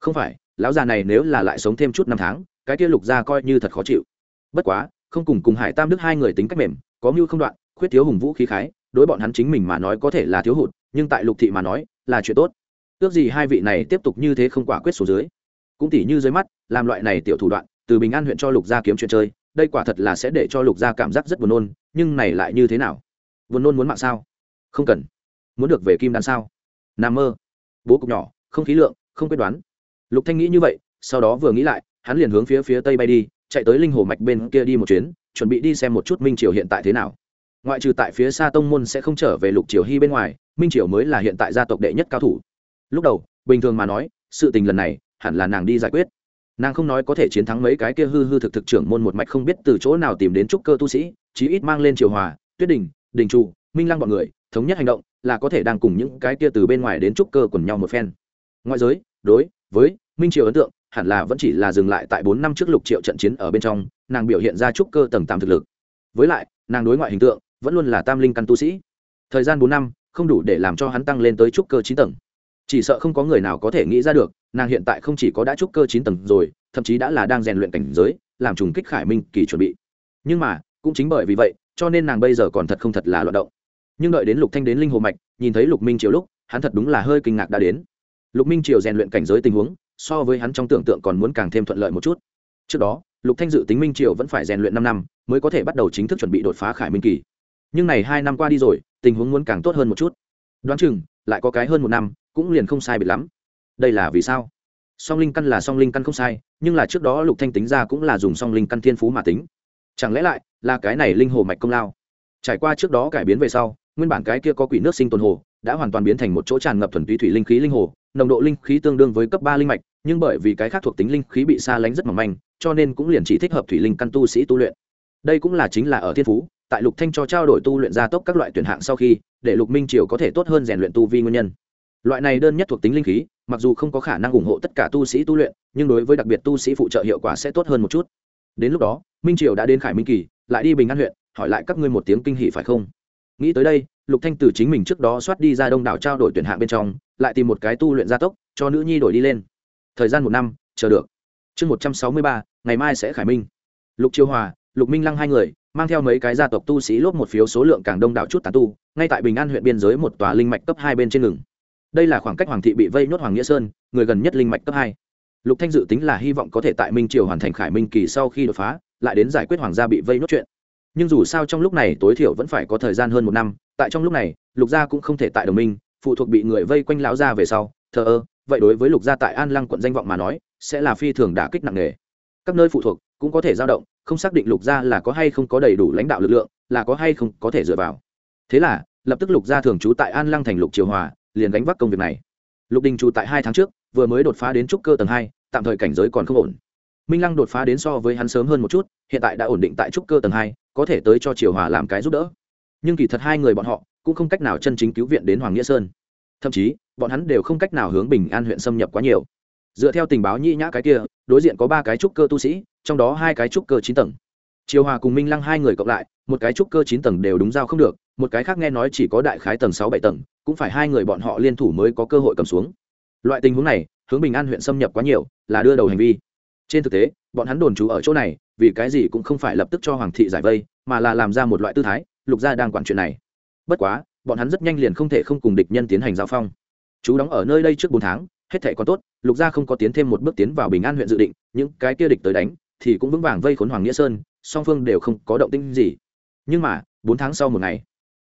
[SPEAKER 1] Không phải, lão già này nếu là lại sống thêm chút năm tháng, cái kia lục gia coi như thật khó chịu. Bất quá, không cùng cùng hải tam đức hai người tính cách mềm, có mưu không đoạn, khuyết thiếu hùng vũ khí khái, đối bọn hắn chính mình mà nói có thể là thiếu hụt nhưng tại lục thị mà nói, là chuyện tốt. Ước gì hai vị này tiếp tục như thế không quả quyết số dưới. Cũng tỉ như dưới mắt, làm loại này tiểu thủ đoạn, từ bình an huyện cho lục gia kiếm chuyện chơi, đây quả thật là sẽ để cho lục gia cảm giác rất buồn nôn, nhưng này lại như thế nào? Buồn nôn muốn mạng sao? Không cần. Muốn được về kim đan sao? N mơ. Bố cục nhỏ, không khí lượng, không quyết đoán. Lục thanh nghĩ như vậy, sau đó vừa nghĩ lại, hắn liền hướng phía phía tây bay đi, chạy tới linh hồ mạch bên kia đi một chuyến, chuẩn bị đi xem một chút minh triều hiện tại thế nào. Ngoại trừ tại phía xa tông môn sẽ không trở về lục triều hy bên ngoài minh triều mới là hiện tại gia tộc đệ nhất cao thủ. Lúc đầu, bình thường mà nói, sự tình lần này hẳn là nàng đi giải quyết. Nàng không nói có thể chiến thắng mấy cái kia hư hư thực thực trưởng môn một mạch không biết từ chỗ nào tìm đến trúc cơ tu sĩ, chí ít mang lên triều hòa, tuyết đình đình trụ, minh lăng bọn người, thống nhất hành động là có thể đang cùng những cái kia từ bên ngoài đến trúc cơ quần nhau một phen. Ngoại giới, đối với minh triều ấn tượng, hẳn là vẫn chỉ là dừng lại tại bốn năm trước lục triệu trận chiến ở bên trong, nàng biểu hiện ra trúc cơ tầng tám thực lực. Với lại, nàng đối ngoại hình tượng vẫn luôn là tam linh căn tu sĩ. Thời gian bốn năm không đủ để làm cho hắn tăng lên tới trúc cơ chín tầng. Chỉ sợ không có người nào có thể nghĩ ra được, nàng hiện tại không chỉ có đã trúc cơ chín tầng rồi, thậm chí đã là đang rèn luyện cảnh giới, làm trùng kích khải minh kỳ chuẩn bị. Nhưng mà, cũng chính bởi vì vậy, cho nên nàng bây giờ còn thật không thật là loạt động. Nhưng đợi đến lục thanh đến linh hồ mạch, nhìn thấy lục minh triều lúc, hắn thật đúng là hơi kinh ngạc đã đến. Lục minh triều rèn luyện cảnh giới tình huống, so với hắn trong tưởng tượng còn muốn càng thêm thuận lợi một chút. Trước đó, lục thanh dự tính minh triều vẫn phải rèn luyện năm năm, mới có thể bắt đầu chính thức chuẩn bị đột phá khải minh kỳ nhưng này hai năm qua đi rồi, tình huống muốn càng tốt hơn một chút. Đoán chừng, lại có cái hơn một năm, cũng liền không sai biệt lắm. Đây là vì sao? Song linh căn là song linh căn không sai, nhưng là trước đó lục thanh tính ra cũng là dùng song linh căn thiên phú mà tính. Chẳng lẽ lại là cái này linh hồ mạch công lao? Trải qua trước đó cải biến về sau, nguyên bản cái kia có quỷ nước sinh tồn hồ đã hoàn toàn biến thành một chỗ tràn ngập thuần túy thủy linh khí linh hồ, nồng độ linh khí tương đương với cấp ba linh mạch, nhưng bởi vì cái khác thuộc tính linh khí bị xa lánh rất mỏng manh, cho nên cũng liền chỉ thích hợp thủy linh căn tu sĩ tu luyện. Đây cũng là chính là ở thiên phú tại lục thanh cho trao đổi tu luyện gia tốc các loại tuyển hạng sau khi, để lục minh triều có thể tốt hơn rèn luyện tu vi nguyên nhân. Loại này đơn nhất thuộc tính linh khí, mặc dù không có khả năng ủng hộ tất cả tu sĩ tu luyện, nhưng đối với đặc biệt tu sĩ phụ trợ hiệu quả sẽ tốt hơn một chút. Đến lúc đó, minh triều đã đến khải minh kỳ, lại đi bình an huyện, hỏi lại các ngươi một tiếng kinh hỉ phải không? Nghĩ tới đây, lục thanh từ chính mình trước đó soát đi ra đông đảo trao đổi tuyển hạng bên trong, lại tìm một cái tu luyện gia tốc, cho nữ nhi đổi đi lên. Thời gian một năm, chờ được. Chương một trăm sáu mươi ba, ngày mai sẽ khải minh. Lục chiêu hòa, lục minh lăng hai người mang theo mấy cái gia tộc tu sĩ lốp một phiếu số lượng càng đông đảo chút tán tu, ngay tại bình an huyện biên giới một tòa linh mạch cấp hai bên trên ngừng. Đây là khoảng cách hoàng thị bị vây nhốt hoàng nghĩa sơn, người gần nhất linh mạch cấp hai. Lục thanh dự tính là hy vọng có thể tại minh triều hoàn thành khải minh kỳ sau khi đột phá, lại đến giải quyết hoàng gia bị vây nhốt chuyện. Nhưng dù sao trong lúc này tối thiểu vẫn phải có thời gian hơn một năm, tại trong lúc này, lục gia cũng không thể tại đồng minh, phụ thuộc bị người vây quanh lão gia về sau. Thờ ơ, vậy đối với lục gia tại an lăng quận danh vọng mà nói, sẽ là phi thường đả kích nặng nề. Các nơi phụ thuộc cũng có thể dao động không xác định lục gia là có hay không có đầy đủ lãnh đạo lực lượng, là có hay không có thể dựa vào. Thế là, lập tức lục gia thường trú tại an lăng thành lục triều hòa, liền đánh vác công việc này. Lục đình trú tại hai tháng trước, vừa mới đột phá đến trúc cơ tầng hai, tạm thời cảnh giới còn không ổn. Minh lăng đột phá đến so với hắn sớm hơn một chút, hiện tại đã ổn định tại trúc cơ tầng hai, có thể tới cho triều hòa làm cái giúp đỡ. Nhưng kỳ thật hai người bọn họ cũng không cách nào chân chính cứu viện đến hoàng nghĩa sơn. Thậm chí, bọn hắn đều không cách nào hướng bình an huyện xâm nhập quá nhiều dựa theo tình báo nhĩ nhã cái kia, đối diện có ba cái trúc cơ tu sĩ, trong đó hai cái trúc cơ chín tầng. Triều hòa cùng minh lăng hai người cộng lại, một cái trúc cơ chín tầng đều đúng giao không được, một cái khác nghe nói chỉ có đại khái tầng sáu bảy tầng, cũng phải hai người bọn họ liên thủ mới có cơ hội cầm xuống. Loại tình huống này, hướng bình an huyện xâm nhập quá nhiều, là đưa đầu hành vi. Trên thực tế, bọn hắn đồn trú ở chỗ này, vì cái gì cũng không phải lập tức cho hoàng thị giải vây, mà là làm ra một loại tư thái, lục gia đang quản chuyện này. Bất quá, bọn hắn rất nhanh liền không thể không cùng địch nhân tiến hành giao phong. Chú đóng ở nơi đây trước bốn tháng hết thệ còn tốt, lục gia không có tiến thêm một bước tiến vào bình an huyện dự định, những cái kia địch tới đánh, thì cũng vững vàng vây khốn hoàng nghĩa sơn, song phương đều không có động tinh gì. Nhưng mà, bốn tháng sau một ngày,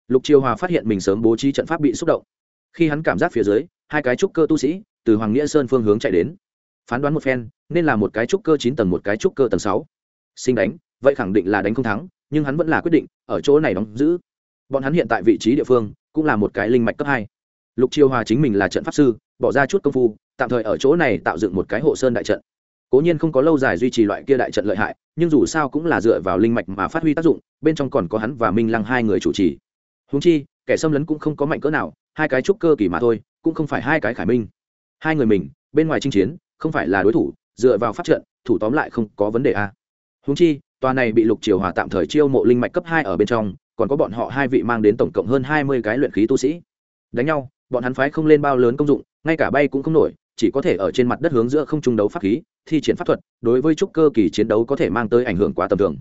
[SPEAKER 1] lục triều hòa phát hiện mình sớm bố trí trận pháp bị xúc động. Khi hắn cảm giác phía dưới, hai cái trúc cơ tu sĩ từ hoàng nghĩa sơn phương hướng chạy đến. Phán đoán một phen, nên là một cái trúc cơ chín tầng, một cái trúc cơ tầng sáu. Sinh đánh, vậy khẳng định là đánh không thắng, nhưng hắn vẫn là quyết định, ở chỗ này đóng giữ. Bọn hắn hiện tại vị trí địa phương, cũng là một cái linh mạch cấp hai. Lục triều hòa chính mình là trận pháp sư bỏ ra chút công phu, tạm thời ở chỗ này tạo dựng một cái hộ sơn đại trận. Cố nhiên không có lâu dài duy trì loại kia đại trận lợi hại, nhưng dù sao cũng là dựa vào linh mạch mà phát huy tác dụng, bên trong còn có hắn và minh lăng hai người chủ trì. Húng chi, kẻ xâm lấn cũng không có mạnh cỡ nào, hai cái trúc cơ kỳ mà thôi, cũng không phải hai cái khải minh. Hai người mình, bên ngoài chinh chiến, không phải là đối thủ, dựa vào phát trận, thủ tóm lại không có vấn đề a. Húng chi, tòa này bị lục triều hòa tạm thời chiêu mộ linh mạch cấp hai ở bên trong, còn có bọn họ hai vị mang đến tổng cộng hơn hai mươi cái luyện khí tu sĩ. Đánh nhau, bọn hắn phái không lên bao lớn công dụng ngay cả bay cũng không nổi, chỉ có thể ở trên mặt đất hướng giữa không trung đấu pháp khí, thi triển pháp thuật, đối với trúc cơ kỳ chiến đấu có thể mang tới ảnh hưởng quá tầm thường.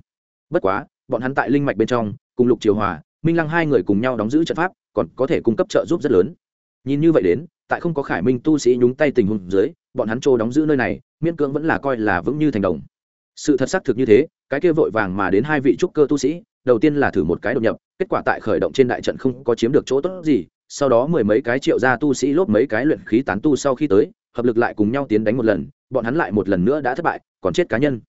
[SPEAKER 1] Bất quá, bọn hắn tại linh mạch bên trong, cùng lục triều hòa, minh lăng hai người cùng nhau đóng giữ trận pháp, còn có thể cung cấp trợ giúp rất lớn. Nhìn như vậy đến, tại không có khải minh tu sĩ nhúng tay tình huống dưới, bọn hắn trô đóng giữ nơi này, miễn cưỡng vẫn là coi là vững như thành đồng. Sự thật xác thực như thế, cái kia vội vàng mà đến hai vị trúc cơ tu sĩ, đầu tiên là thử một cái đột nhập, kết quả tại khởi động trên đại trận không có chiếm được chỗ tốt gì sau đó mười mấy cái triệu gia tu sĩ lốp mấy cái luyện khí tán tu sau khi tới, hợp lực lại cùng nhau tiến đánh một lần, bọn hắn lại một lần nữa đã thất bại, còn chết cá nhân.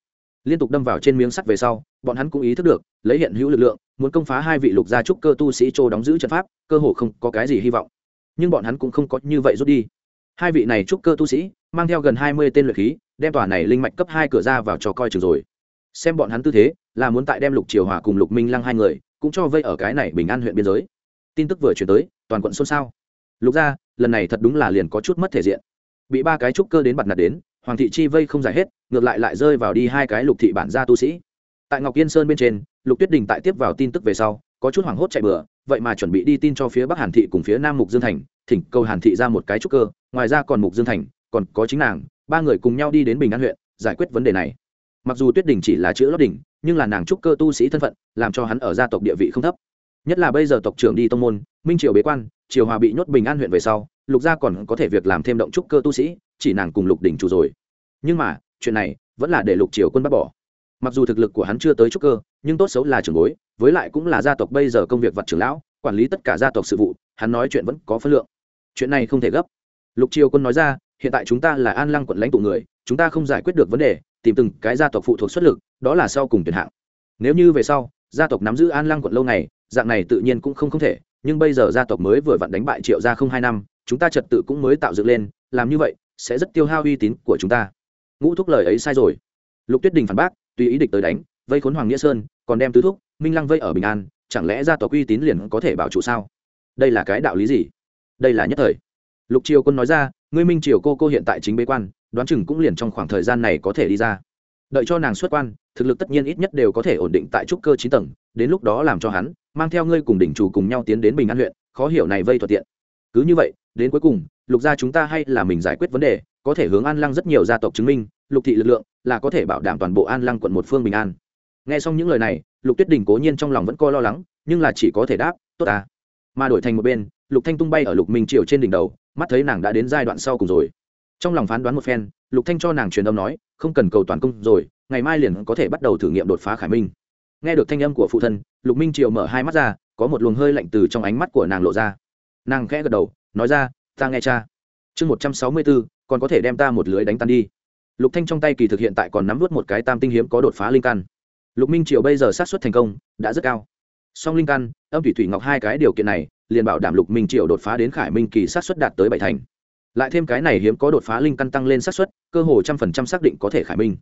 [SPEAKER 1] Liên tục đâm vào trên miếng sắt về sau, bọn hắn cũng ý thức được, lấy hiện hữu lực lượng, muốn công phá hai vị lục gia trúc cơ tu sĩ châu đóng giữ trận pháp, cơ hồ không có cái gì hy vọng. Nhưng bọn hắn cũng không có như vậy rút đi. Hai vị này trúc cơ tu sĩ, mang theo gần hai mươi tên luyện khí, đem tòa này linh mạch cấp hai cửa ra vào cho coi chừng rồi. Xem bọn hắn tư thế, là muốn tại đem lục triều hòa cùng lục minh lăng hai người, cũng cho vây ở cái này bình an huyện biên giới. Tin tức vừa chuyển tới toàn quận xôn xao. Lục gia, lần này thật đúng là liền có chút mất thể diện. Bị ba cái trúc cơ đến bặt nạt đến, hoàng thị chi vây không giải hết, ngược lại lại rơi vào đi hai cái lục thị bản gia tu sĩ. Tại ngọc yên sơn bên trên, lục tuyết đình tại tiếp vào tin tức về sau, có chút hoảng hốt chạy bừa, vậy mà chuẩn bị đi tin cho phía bắc hàn thị cùng phía nam mục dương thành, thỉnh cầu hàn thị ra một cái trúc cơ, ngoài ra còn mục dương thành, còn có chính nàng, ba người cùng nhau đi đến bình an huyện, giải quyết vấn đề này. Mặc dù tuyết đình chỉ là chữ lót đỉnh, nhưng là nàng trúc cơ tu sĩ thân phận, làm cho hắn ở gia tộc địa vị không thấp nhất là bây giờ tộc trưởng đi tông môn, minh triều bế quan, triều hòa bị nhốt bình an huyện về sau, lục gia còn có thể việc làm thêm động trúc cơ tu sĩ, chỉ nàng cùng lục đỉnh chủ rồi. Nhưng mà, chuyện này vẫn là để lục triều quân bắt bỏ. Mặc dù thực lực của hắn chưa tới trúc cơ, nhưng tốt xấu là trưởng bối, với lại cũng là gia tộc bây giờ công việc vật trưởng lão, quản lý tất cả gia tộc sự vụ, hắn nói chuyện vẫn có phân lượng. Chuyện này không thể gấp. Lục triều quân nói ra, hiện tại chúng ta là an lăng quận lãnh tụ người, chúng ta không giải quyết được vấn đề, tìm từng cái gia tộc phụ thuộc xuất lực, đó là sau cùng tuyển hạng. Nếu như về sau, gia tộc nắm giữ an lăng quận lâu ngày dạng này tự nhiên cũng không không thể, nhưng bây giờ gia tộc mới vừa vặn đánh bại triệu gia không hai năm, chúng ta trật tự cũng mới tạo dựng lên, làm như vậy, sẽ rất tiêu hao uy tín của chúng ta. Ngũ thúc lời ấy sai rồi. Lục tuyết đình phản bác, tùy ý địch tới đánh, vây khốn hoàng nghĩa sơn, còn đem tứ thúc, minh lăng vây ở bình an, chẳng lẽ gia tộc uy tín liền có thể bảo trụ sao? Đây là cái đạo lý gì? Đây là nhất thời. Lục triều quân nói ra, ngươi minh triều cô cô hiện tại chính bế quan, đoán chừng cũng liền trong khoảng thời gian này có thể đi ra. Đợi cho nàng xuất quan, thực lực tất nhiên ít nhất đều có thể ổn định tại trúc cơ chín tầng, đến lúc đó làm cho hắn mang theo ngươi cùng đỉnh chủ cùng nhau tiến đến bình an huyện, khó hiểu này vây thuận tiện. Cứ như vậy, đến cuối cùng, lục gia chúng ta hay là mình giải quyết vấn đề, có thể hướng an lăng rất nhiều gia tộc chứng minh, lục thị lực lượng là có thể bảo đảm toàn bộ an lăng quận một phương bình an. Nghe xong những lời này, lục tuyết đình cố nhiên trong lòng vẫn coi lo lắng, nhưng là chỉ có thể đáp, tốt à mà đổi thành một bên, lục thanh tung bay ở lục minh triều trên đỉnh đầu, mắt thấy nàng đã đến giai đoạn sau cùng rồi. Trong lòng phán đoán một phen, lục thanh cho nàng truyền âm nói, không cần cầu toàn công rồi, ngày mai liền có thể bắt đầu thử nghiệm đột phá khải minh nghe được thanh âm của phụ thân, lục minh triều mở hai mắt ra, có một luồng hơi lạnh từ trong ánh mắt của nàng lộ ra. Nàng khẽ gật đầu, nói ra, ta nghe cha. Chương một trăm sáu mươi bốn, còn có thể đem ta một lưới đánh tan đi. Lục thanh trong tay kỳ thực hiện tại còn nắm vút một cái tam tinh hiếm có đột phá linh căn. Lục minh triều bây giờ sát xuất thành công, đã rất cao. Song linh căn, âm thủy thủy ngọc hai cái điều kiện này, liền bảo đảm lục minh triều đột phá đến khải minh kỳ sát xuất đạt tới bảy thành. Lại thêm cái này hiếm có đột phá linh căn tăng lên sát xuất cơ hồ trăm phần trăm xác định có thể khải minh.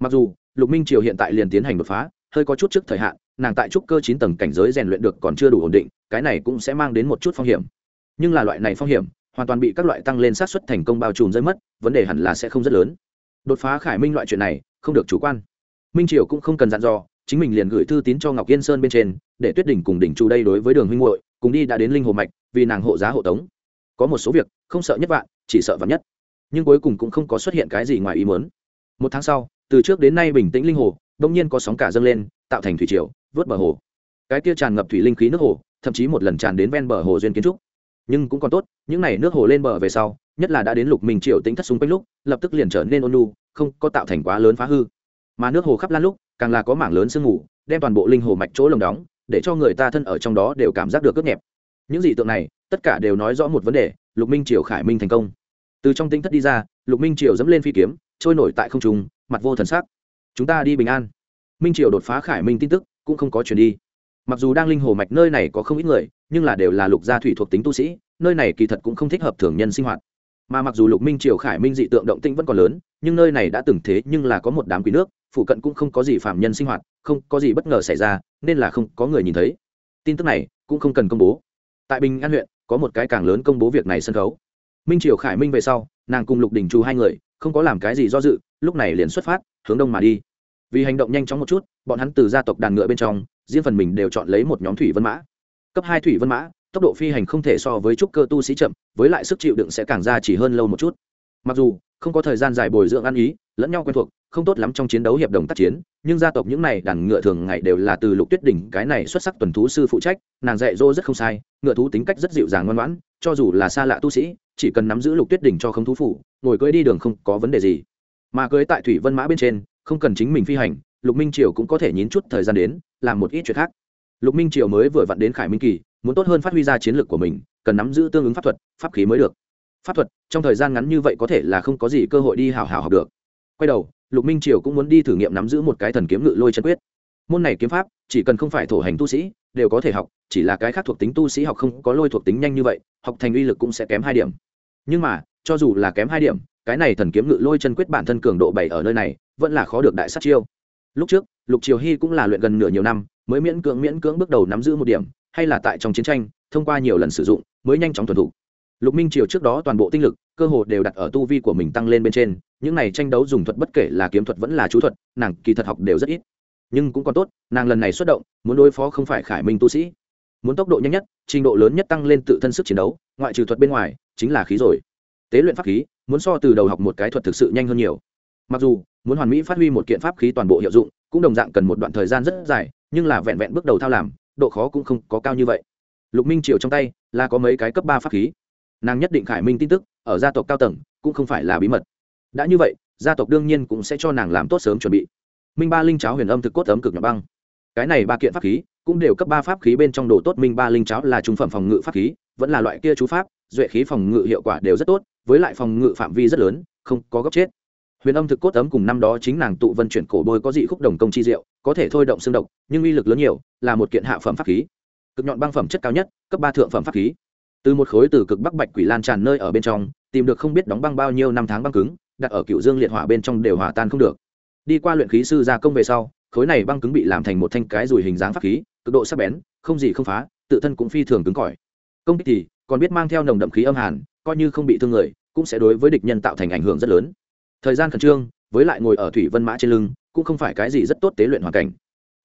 [SPEAKER 1] Mặc dù, lục minh triều hiện tại liền tiến hành đột phá hơi có chút trước thời hạn, nàng tại trúc cơ chín tầng cảnh giới rèn luyện được còn chưa đủ ổn định, cái này cũng sẽ mang đến một chút phong hiểm. Nhưng là loại này phong hiểm, hoàn toàn bị các loại tăng lên sát xuất thành công bao trùm rơi mất, vấn đề hẳn là sẽ không rất lớn. Đột phá khải minh loại chuyện này, không được chủ quan. Minh triều cũng không cần dặn dò, chính mình liền gửi thư tín cho ngọc yên sơn bên trên, để tuyết đỉnh cùng đỉnh chu đây đối với đường huynh hội cùng đi đã đến linh hồ mạch, vì nàng hộ giá hộ tống. Có một số việc, không sợ nhất vạn, chỉ sợ vạn nhất. Nhưng cuối cùng cũng không có xuất hiện cái gì ngoài ý muốn. Một tháng sau, từ trước đến nay bình tĩnh linh hồ đông nhiên có sóng cả dâng lên, tạo thành thủy triều, vớt bờ hồ. Cái kia tràn ngập thủy linh khí nước hồ, thậm chí một lần tràn đến ven bờ hồ duyên kiến trúc. Nhưng cũng còn tốt, những n à y nước hồ lên bờ về sau, nhất là đã đến lục minh triều tính thất xung quanh lúc, lập tức liền trở nên ôn lu không có tạo thành quá lớn phá hư. Mà nước hồ khắp lan lúc, càng là có mảng lớn sương mù, đem toàn bộ linh hồ mạch chỗ lồng đóng, để cho người ta thân ở trong đó đều cảm giác được cướp nhẹp. Những dị tượng này, tất cả đều nói rõ một vấn đề, lục minh triều khải minh thành công. Từ trong tinh thất đi ra, lục minh triều dẫm lên phi kiếm, trôi nổi tại không trung, mặt vô thần sắc chúng ta đi bình an. Minh triều đột phá khải minh tin tức, cũng không có chuyển đi. Mặc dù đang linh hồ mạch nơi này có không ít người, nhưng là đều là lục gia thủy thuộc tính tu sĩ, nơi này kỳ thật cũng không thích hợp thường nhân sinh hoạt. Mà mặc dù lục minh triều khải minh dị tượng động tĩnh vẫn còn lớn, nhưng nơi này đã từng thế nhưng là có một đám quý nước, phụ cận cũng không có gì phạm nhân sinh hoạt, không có gì bất ngờ xảy ra, nên là không có người nhìn thấy. Tin tức này cũng không cần công bố. Tại bình an huyện, có một cái càng lớn công bố việc này sân khấu. Minh triều khải minh về sau, nàng cùng lục đình chu hai người, không có làm cái gì do dự, lúc này liền xuất phát hướng đông mà đi. Vì hành động nhanh chóng một chút, bọn hắn từ gia tộc đàn ngựa bên trong, riêng phần mình đều chọn lấy một nhóm thủy vân mã. Cấp hai thủy vân mã, tốc độ phi hành không thể so với trúc cơ tu sĩ chậm, với lại sức chịu đựng sẽ càng ra chỉ hơn lâu một chút. Mặc dù, không có thời gian dài bồi dưỡng ăn ý, lẫn nhau quen thuộc, không tốt lắm trong chiến đấu hiệp đồng tác chiến, nhưng gia tộc những này đàn ngựa thường ngày đều là từ lục tuyết đỉnh, cái này xuất sắc tuần thú sư phụ trách, nàng dạy dỗ rất không sai, ngựa thú tính cách rất dịu dàng ngoan ngoãn, cho dù là xa lạ tu sĩ, chỉ cần nắm giữ lục tuyết đỉnh cho không thú phụ ngồi cưỡi đi đường không có vấn đề gì mà cưới tại thủy vân mã bên trên, không cần chính mình phi hành, lục minh triều cũng có thể nhín chút thời gian đến, làm một ít chuyện khác. Lục minh triều mới vừa vặn đến khải minh kỳ, muốn tốt hơn phát huy ra chiến lược của mình, cần nắm giữ tương ứng pháp thuật, pháp khí mới được. Pháp thuật, trong thời gian ngắn như vậy có thể là không có gì cơ hội đi hào hào học được. Quay đầu, lục minh triều cũng muốn đi thử nghiệm nắm giữ một cái thần kiếm ngự lôi chân quyết. Môn này kiếm pháp, chỉ cần không phải thổ hành tu sĩ, đều có thể học, chỉ là cái khác thuộc tính tu sĩ học không có lôi thuộc tính nhanh như vậy, học thành uy lực cũng sẽ kém hai điểm. Nhưng mà, cho dù là kém hai điểm cái này thần kiếm ngự lôi chân quyết bản thân cường độ bảy ở nơi này, vẫn là khó được đại sát chiêu. Lúc trước, lục triều hy cũng là luyện gần nửa nhiều năm, mới miễn cưỡng miễn cưỡng bước đầu nắm giữ một điểm, hay là tại trong chiến tranh, thông qua nhiều lần sử dụng, mới nhanh chóng thuần thủ lục minh triều trước đó toàn bộ tinh lực, cơ hồ đều đặt ở tu vi của mình tăng lên bên trên, những này tranh đấu dùng thuật bất kể là kiếm thuật vẫn là chú thuật, nàng kỳ thật học đều rất ít. Nhưng cũng còn tốt, nàng lần này xuất động, muốn đối phó không phải khải minh tu sĩ. Muốn tốc độ nhanh nhất, trình độ lớn nhất tăng lên tự thân sức chiến đấu, ngoại trừ thuật bên ngoài, chính là khí rồi tế luyện pháp khí, muốn so từ đầu học một cái thuật thực sự nhanh hơn nhiều. Mặc dù, muốn hoàn mỹ phát huy một kiện pháp khí toàn bộ hiệu dụng, cũng đồng dạng cần một đoạn thời gian rất dài, nhưng là vẹn vẹn bước đầu thao làm, độ khó cũng không có cao như vậy. Lục minh triều trong tay, là có mấy cái cấp ba pháp khí. Nàng nhất định khải minh tin tức, ở gia tộc cao tầng, cũng không phải là bí mật. Đã như vậy, gia tộc đương nhiên cũng sẽ cho nàng làm tốt sớm chuẩn bị. Minh ba linh cháo huyền âm thực cốt ấm cực nhỏ băng. Cái này ba kiện pháp khí, cũng đều cấp ba pháp khí bên trong đồ tốt. Minh ba linh cháo là trung phẩm phòng ngự pháp khí, vẫn là loại kia chú pháp, duệ khí phòng ngự hiệu quả đều rất tốt với lại phòng ngự phạm vi rất lớn, không có góc chết. Huyền âm thực cốt ấm cùng năm đó chính nàng tụ vân chuyển cổ bôi có dị khúc đồng công chi diệu, có thể thôi động xương độc, nhưng uy lực lớn nhiều, là một kiện hạ phẩm pháp khí. Cực nhọn băng phẩm chất cao nhất, cấp ba thượng phẩm pháp khí. Từ một khối từ cực bắc bạch quỷ lan tràn nơi ở bên trong, tìm được không biết đóng băng bao nhiêu năm tháng băng cứng, đặt ở cựu dương liệt hỏa bên trong đều hòa tan không được. Đi qua luyện khí sư gia công về sau, khối này băng cứng bị làm thành một thanh cái rùi hình dáng pháp khí, cực độ sắc bén, không gì không phá, tự thân cũng phi thường cứng cỏi. Công kích thì, còn biết mang theo nồng đậm khí âm hàn coi như không bị thương người, cũng sẽ đối với địch nhân tạo thành ảnh hưởng rất lớn. Thời gian khẩn trương, với lại ngồi ở thủy vân mã trên lưng, cũng không phải cái gì rất tốt tế luyện hoàn cảnh.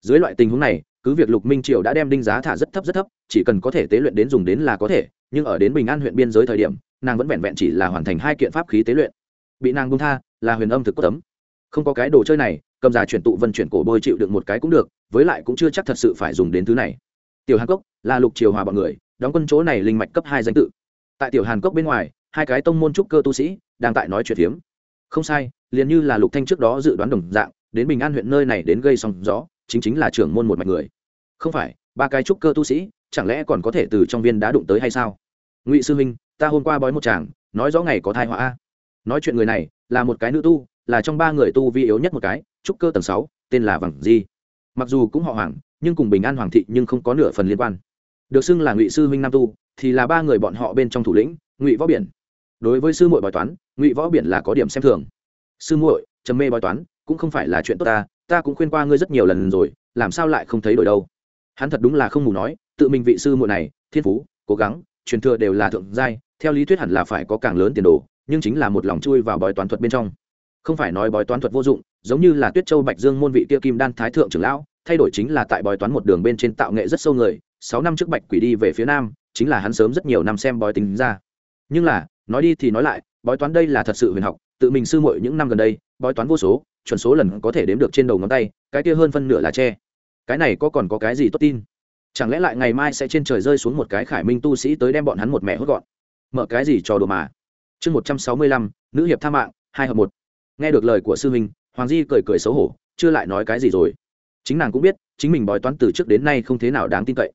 [SPEAKER 1] Dưới loại tình huống này, cứ việc lục minh triều đã đem đinh giá thả rất thấp rất thấp, chỉ cần có thể tế luyện đến dùng đến là có thể, nhưng ở đến bình an huyện biên giới thời điểm, nàng vẫn vẹn vẹn chỉ là hoàn thành hai kiện pháp khí tế luyện. Bị nàng bung tha, là huyền âm thực cốt tấm. Không có cái đồ chơi này, cầm giả chuyển tụ vân chuyển cổ bôi chịu được một cái cũng được, với lại cũng chưa chắc thật sự phải dùng đến thứ này. Tiểu hàn cốc, là lục triều hòa bọn người, đóng quân chỗ này linh mạch cấp hai danh tự tại tiểu hàn cốc bên ngoài, hai cái tông môn trúc cơ tu sĩ đang tại nói chuyện phiếm. Không sai, liền như là lục thanh trước đó dự đoán đồng dạng, đến bình an huyện nơi này đến gây sóng gió, chính chính là trưởng môn một mạch người. Không phải, ba cái trúc cơ tu sĩ, chẳng lẽ còn có thể từ trong viên đá đụng tới hay sao? Ngụy sư huynh, ta hôm qua bói một chàng nói rõ ngày có thai họa nói chuyện người này, là một cái nữ tu, là trong ba người tu vi yếu nhất một cái, trúc cơ tầng sáu, tên là vằng di. Mặc dù cũng họ hoàng, nhưng cùng bình an hoàng thị nhưng không có nửa phần liên quan được xưng là ngụy sư huynh nam tu, thì là ba người bọn họ bên trong thủ lĩnh, ngụy võ biển. Đối với sư muội bói toán, ngụy võ biển là có điểm xem thường. Sư muội, trầm mê bói toán, cũng không phải là chuyện tốt ta ta cũng khuyên qua ngươi rất nhiều lần rồi, làm sao lại không thấy đổi đâu? Hắn thật đúng là không mù nói, tự mình vị sư muội này, thiên phú, cố gắng, truyền thừa đều là thượng giai, theo lý thuyết hẳn là phải có càng lớn tiền đồ, nhưng chính là một lòng chui vào bói toán thuật bên trong. Không phải nói bói toán thuật vô dụng, giống như là tuyết châu bạch dương môn vị kia kim đan thái thượng trưởng lão, thay đổi chính là tại bói toán một đường bên trên tạo nghệ rất sâu người sáu năm trước bạch quỷ đi về phía nam, chính là hắn sớm rất nhiều năm xem bói tính ra. Nhưng là, nói đi thì nói lại, bói toán đây là thật sự huyền học, tự mình sư muội những năm gần đây, bói toán vô số, chuẩn số lần có thể đếm được trên đầu ngón tay, cái kia hơn phân nửa là tre. Cái này có còn có cái gì tốt tin? Chẳng lẽ lại ngày mai sẽ trên trời rơi xuống một cái khải minh tu sĩ tới đem bọn hắn một mẹ hốt gọn? Mở cái gì cho đồ mà? Chương một trăm sáu mươi lăm, nữ hiệp tha mạng, hai hợp một. Nghe được lời của sư huynh, hoàng di cười cười xấu hổ, chưa lại nói cái gì rồi. Chính nàng cũng biết, chính mình bói toán từ trước đến nay không thế nào đáng tin cậy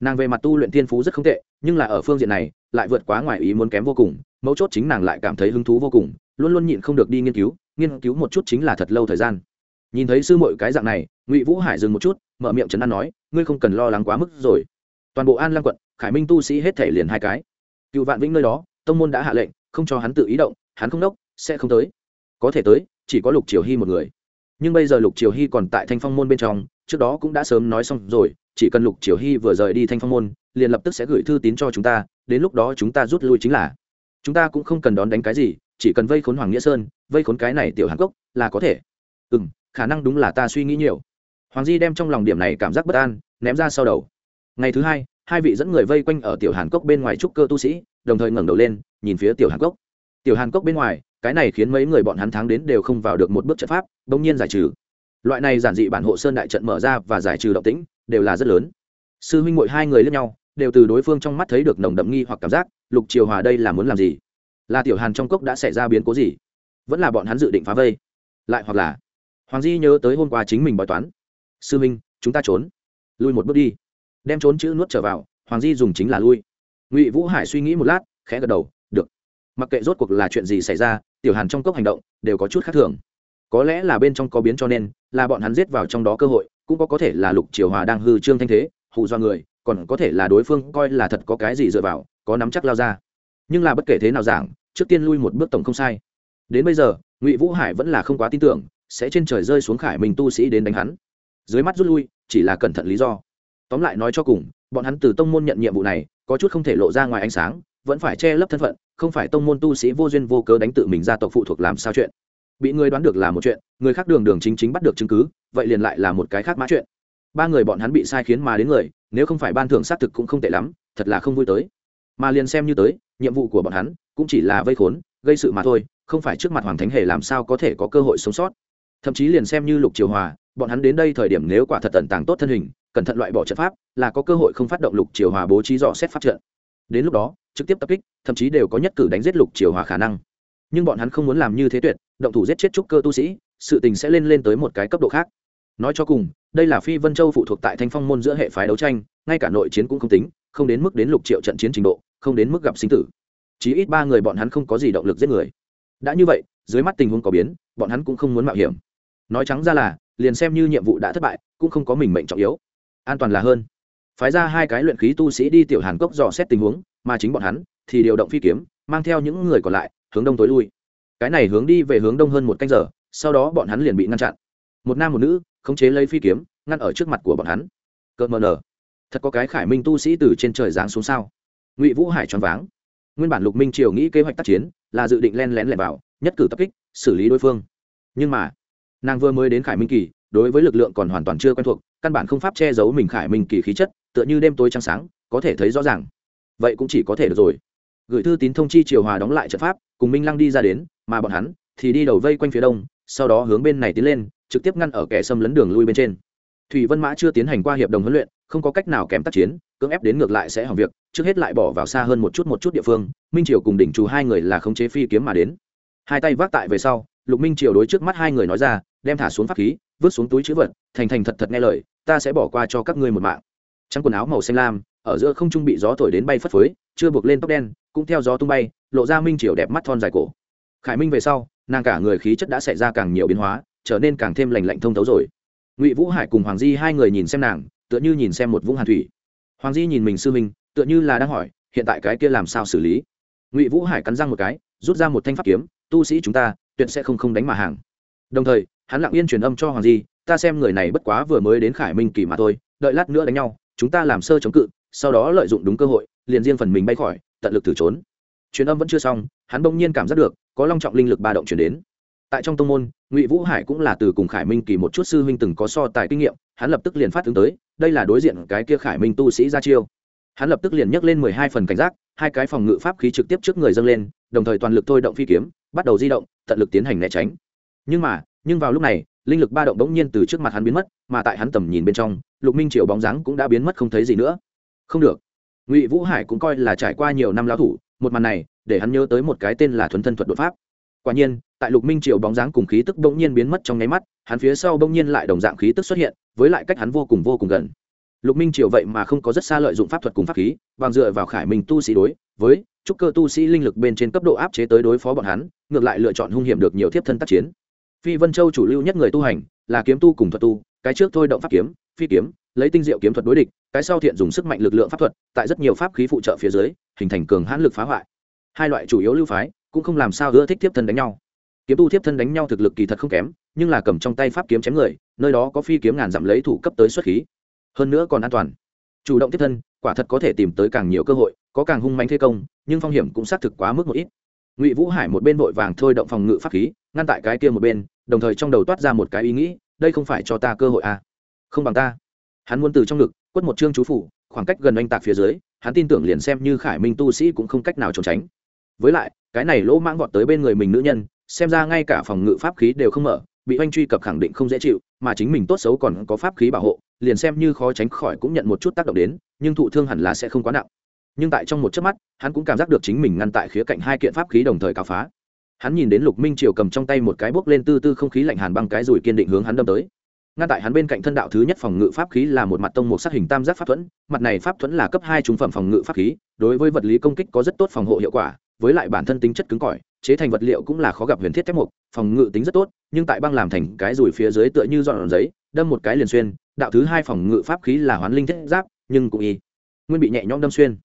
[SPEAKER 1] nàng về mặt tu luyện thiên phú rất không tệ, nhưng là ở phương diện này, lại vượt quá ngoài ý muốn kém vô cùng, mấu chốt chính nàng lại cảm thấy hứng thú vô cùng, luôn luôn nhịn không được đi nghiên cứu nghiên cứu một chút chính là thật lâu thời gian. Nhìn thấy sư mội cái dạng này, ngụy vũ hải dừng một chút, mở miệng trấn an nói, ngươi không cần lo lắng quá mức rồi. Toàn bộ an lăng quận, khải minh tu sĩ hết thể liền hai cái. Cựu vạn vĩnh nơi đó, tông môn đã hạ lệnh, không cho hắn tự ý động, hắn không đốc, sẽ không tới. Có thể tới, chỉ có lục triều hy một người. Nhưng bây giờ lục triều hy còn tại thanh phong môn bên trong, trước đó cũng đã sớm nói xong rồi chỉ cần lục triều hy vừa rời đi thanh phong môn, liền lập tức sẽ gửi thư tín cho chúng ta, đến lúc đó chúng ta rút lui chính là. Chúng ta cũng không cần đón đánh cái gì, chỉ cần vây khốn hoàng nghĩa sơn, vây khốn cái này tiểu hàn cốc là có thể. Ừ m khả năng đúng là ta suy nghĩ nhiều. Hoàng di đem trong lòng điểm này cảm giác bất an, ném ra sau đầu. Ngày thứ hai hai vị dẫn người vây quanh ở tiểu hàn cốc bên ngoài trúc cơ tu sĩ, đồng thời ngẩng đầu lên, nhìn phía tiểu hàn cốc tiểu hàn cốc bên ngoài, cái này khiến mấy người bọn hắn tháng đến đều không vào được một bước trận pháp, bỗng nhiên giải trừ. Loại này giản dị bản hộ sơn đại trận mở ra và giải trừ động tĩnh đều là rất lớn. Sư huynh mội hai người lẫn nhau, đều từ đối phương trong mắt thấy được nồng đậm nghi hoặc cảm giác, lục triều hòa đây là muốn làm gì? Là tiểu hàn trong cốc đã xảy ra biến cố gì? Vẫn là bọn hắn dự định phá vây? Lại hoặc là, hoàng di nhớ tới hôm qua chính mình bói toán. Sư minh chúng ta trốn. Lui một bước đi. Đem trốn chữ nuốt trở vào, hoàng di dùng chính là lui. Ngụy vũ hải suy nghĩ một lát, khẽ gật đầu, được. Mặc kệ rốt cuộc là chuyện gì xảy ra, tiểu hàn trong cốc hành động đều có chút khác thường. Có lẽ là bên trong có biến cho nên, là bọn hắn giết vào trong đó cơ hội cũng có có thể là lục triều hòa đang hư trương thanh thế, hù do người, còn có thể là đối phương coi là thật có cái gì dựa vào, có nắm chắc lao ra. Nhưng là bất kể thế nào giảng, trước tiên lui một bước tổng không sai. Đến bây giờ, ngụy vũ hải vẫn là không quá tin tưởng, sẽ trên trời rơi xuống khải minh tu sĩ đến đánh hắn. Dưới mắt rút lui, chỉ là cẩn thận lý do. Tóm lại nói cho cùng, bọn hắn từ tông môn nhận nhiệm vụ này, có chút không thể lộ ra ngoài ánh sáng, vẫn phải che lấp thân phận, không phải tông môn tu sĩ vô duyên vô cớ đánh tự mình ra tộc phụ thuộc làm sao chuyện bị người đoán được là một chuyện, người khác đường đường chính chính bắt được chứng cứ, vậy liền lại là một cái khác mã chuyện. Ba người bọn hắn bị sai khiến mà đến người, nếu không phải ban thưởng xác thực cũng không tệ lắm, thật là không vui tới. Mà liền xem như tới, nhiệm vụ của bọn hắn cũng chỉ là vây khốn, gây sự mà thôi, không phải trước mặt hoàng thánh hề làm sao có thể có cơ hội sống sót. Thậm chí liền xem như lục triều hòa, bọn hắn đến đây thời điểm nếu quả thật tận tàng tốt thân hình, cẩn thận loại bỏ trận pháp, là có cơ hội không phát động lục triều hòa bố trí dò xét pháp trận. Đến lúc đó, trực tiếp tập kích, thậm chí đều có nhất cử đánh giết lục triều hòa khả năng. Nhưng bọn hắn không muốn làm như thế tuyệt động thủ giết chết trúc cơ tu sĩ, sự tình sẽ lên lên tới một cái cấp độ khác. Nói cho cùng, đây là phi vân châu phụ thuộc tại thanh phong môn giữa hệ phái đấu tranh, ngay cả nội chiến cũng không tính, không đến mức đến lục triệu trận chiến trình độ, không đến mức gặp sinh tử. Chí ít ba người bọn hắn không có gì động lực giết người. Đã như vậy, dưới mắt tình huống có biến, bọn hắn cũng không muốn mạo hiểm. Nói trắng ra là, liền xem như nhiệm vụ đã thất bại, cũng không có mình mệnh trọng yếu. An toàn là hơn. Phái ra hai cái luyện khí tu sĩ đi tiểu hàn cốc dò xét tình huống, mà chính bọn hắn thì điều động phi kiếm, mang theo những người còn lại, hướng đông tối lui cái này hướng đi về hướng đông hơn một canh giờ, sau đó bọn hắn liền bị ngăn chặn. Một nam một nữ, khống chế lấy phi kiếm, ngăn ở trước mặt của bọn hắn. Cợt mờ nở. Thật có cái khải minh tu sĩ từ trên trời giáng xuống sao? Ngụy vũ hải choáng váng. Nguyên bản lục minh triều nghĩ kế hoạch tác chiến, là dự định len lén lẻn vào, nhất cử tập kích, xử lý đối phương. Nhưng mà, nàng vừa mới đến khải minh kỳ, đối với lực lượng còn hoàn toàn chưa quen thuộc, căn bản không pháp che giấu mình khải minh kỳ khí chất, tựa như đêm tối trăng sáng, có thể thấy rõ ràng. Vậy cũng chỉ có thể được rồi. Gửi thư tín thông chi triều hòa đóng lại trận pháp, cùng minh lăng đi ra đến mà bọn hắn thì đi đầu vây quanh phía đông, sau đó hướng bên này tiến lên, trực tiếp ngăn ở kẻ xâm lấn đường lui bên trên. Thủy vân mã chưa tiến hành qua hiệp đồng huấn luyện, không có cách nào kém tác chiến, cưỡng ép đến ngược lại sẽ hỏng việc, trước hết lại bỏ vào xa hơn một chút một chút địa phương, minh triều cùng đỉnh chủ hai người là khống chế phi kiếm mà đến. Hai tay vác tại về sau, lục minh triều đối trước mắt hai người nói ra, đem thả xuống pháp khí, vứt xuống túi chữ vật, thành thành thật thật nghe lời, ta sẽ bỏ qua cho các ngươi một mạng. Trắng quần áo màu xanh lam, ở giữa không trung bị gió thổi đến bay phất phới, chưa buộc lên tóc đen, cũng theo gió tung bay, lộ ra minh triều đẹp mắt thon dài cổ khải minh về sau, nàng cả người khí chất đã xảy ra càng nhiều biến hóa, trở nên càng thêm lành lạnh thông thấu rồi. Ngụy vũ hải cùng hoàng di hai người nhìn xem nàng, tựa như nhìn xem một vũng hàn thủy. Hoàng di nhìn mình sư minh, tựa như là đang hỏi, hiện tại cái kia làm sao xử lý? Ngụy vũ hải cắn răng một cái, rút ra một thanh pháp kiếm, tu sĩ chúng ta, tuyệt sẽ không không đánh mà hàng. Đồng thời, hắn lặng yên truyền âm cho hoàng di, ta xem người này bất quá vừa mới đến khải minh kỳ mà thôi, đợi lát nữa đánh nhau, chúng ta làm sơ chống cự, sau đó lợi dụng đúng cơ hội, liền riêng phần mình bay khỏi, tận lực thử trốn. Truyền âm vẫn chưa xong, hắn bỗng nhiên cảm giác được có long trọng linh lực ba động chuyển đến. Tại trong tông môn, ngụy vũ hải cũng là từ cùng khải minh kỳ một chút sư huynh từng có so tài kinh nghiệm, hắn lập tức liền phát ứng tới, đây là đối diện cái kia khải minh tu sĩ ra chiêu. Hắn lập tức liền nhấc lên mười hai phần cảnh giác, hai cái phòng ngự pháp khí trực tiếp trước người dâng lên, đồng thời toàn lực thôi động phi kiếm, bắt đầu di động, tận lực tiến hành né tránh. Nhưng mà, nhưng vào lúc này, linh lực ba động bỗng nhiên từ trước mặt hắn biến mất, mà tại hắn tầm nhìn bên trong, lục minh triệu bóng dáng cũng đã biến mất không thấy gì nữa. Không được. Ngụy vũ hải cũng coi là trải qua nhiều năm lão thủ, một màn này để hắn nhớ tới một cái tên là thuần thân thuật đột pháp. Quả nhiên, tại lục minh triều bóng dáng cùng khí tức bỗng nhiên biến mất trong nháy mắt, hắn phía sau bỗng nhiên lại đồng dạng khí tức xuất hiện, với lại cách hắn vô cùng vô cùng gần. Lục minh triều vậy mà không có rất xa lợi dụng pháp thuật cùng pháp khí, bằng dựa vào khải minh tu sĩ đối với trúc cơ tu sĩ linh lực bên trên cấp độ áp chế tới đối phó bọn hắn, ngược lại lựa chọn hung hiểm được nhiều thiếp thân tác chiến. Phi vân châu chủ lưu nhất người tu hành, là kiếm tu cùng thuật tu, cái trước thôi động pháp kiếm, phi kiếm, lấy tinh diệu kiếm thuật đối địch, cái sau thiện dùng sức mạnh lực lượng pháp thuật, tại rất nhiều pháp khí phụ trợ phía dưới, hình thành cường hãn lực phá hoại hai loại chủ yếu lưu phái, cũng không làm sao ưa thích tiếp thân đánh nhau. Kiếm tu tiếp thân đánh nhau thực lực kỳ thật không kém, nhưng là cầm trong tay pháp kiếm chém người, nơi đó có phi kiếm ngàn dặm lấy thủ cấp tới xuất khí. Hơn nữa còn an toàn. Chủ động tiếp thân, quả thật có thể tìm tới càng nhiều cơ hội, có càng hung mạnh thế công, nhưng phong hiểm cũng xác thực quá mức một ít. Ngụy vũ hải một bên vội vàng thôi động phòng ngự pháp khí, ngăn tại cái kia một bên, đồng thời trong đầu toát ra một cái ý nghĩ, đây không phải cho ta cơ hội à? Không bằng ta. Hắn muốn từ trong ngực, quất một chương chú phủ, khoảng cách gần oanh tạc phía dưới, hắn tin tưởng liền xem như khải minh tu sĩ cũng không cách nào trốn tránh với lại, cái này lỗ mãng vọt tới bên người mình nữ nhân, xem ra ngay cả phòng ngự pháp khí đều không mở, bị oanh truy cập khẳng định không dễ chịu, mà chính mình tốt xấu còn có pháp khí bảo hộ, liền xem như khó tránh khỏi cũng nhận một chút tác động đến, nhưng thụ thương hẳn là sẽ không quá nặng. Nhưng tại trong một chớp mắt, hắn cũng cảm giác được chính mình ngăn tại khía cạnh hai kiện pháp khí đồng thời cào phá. Hắn nhìn đến lục minh triều cầm trong tay một cái bốc lên tư tư không khí lạnh hàn băng cái rùi kiên định hướng hắn đâm tới. Ngăn tại hắn bên cạnh thân đạo thứ nhất phòng ngự pháp khí là một mặt tông một sát hình tam giác pháp thuẫn, mặt này pháp thuẫn là cấp hai trung phẩm phòng ngự pháp khí, đối với vật lý công kích có rất tốt phòng hộ hiệu quả với lại bản thân tính chất cứng cỏi, chế thành vật liệu cũng là khó gặp huyền thiết thép mục phòng ngự tính rất tốt, nhưng tại băng làm thành cái rùi phía dưới tựa như dọn giấy, đâm một cái liền xuyên, đạo thứ hai phòng ngự pháp khí là hoán linh thiết giáp, nhưng cũng y nguyên bị nhẹ nhõm đâm xuyên.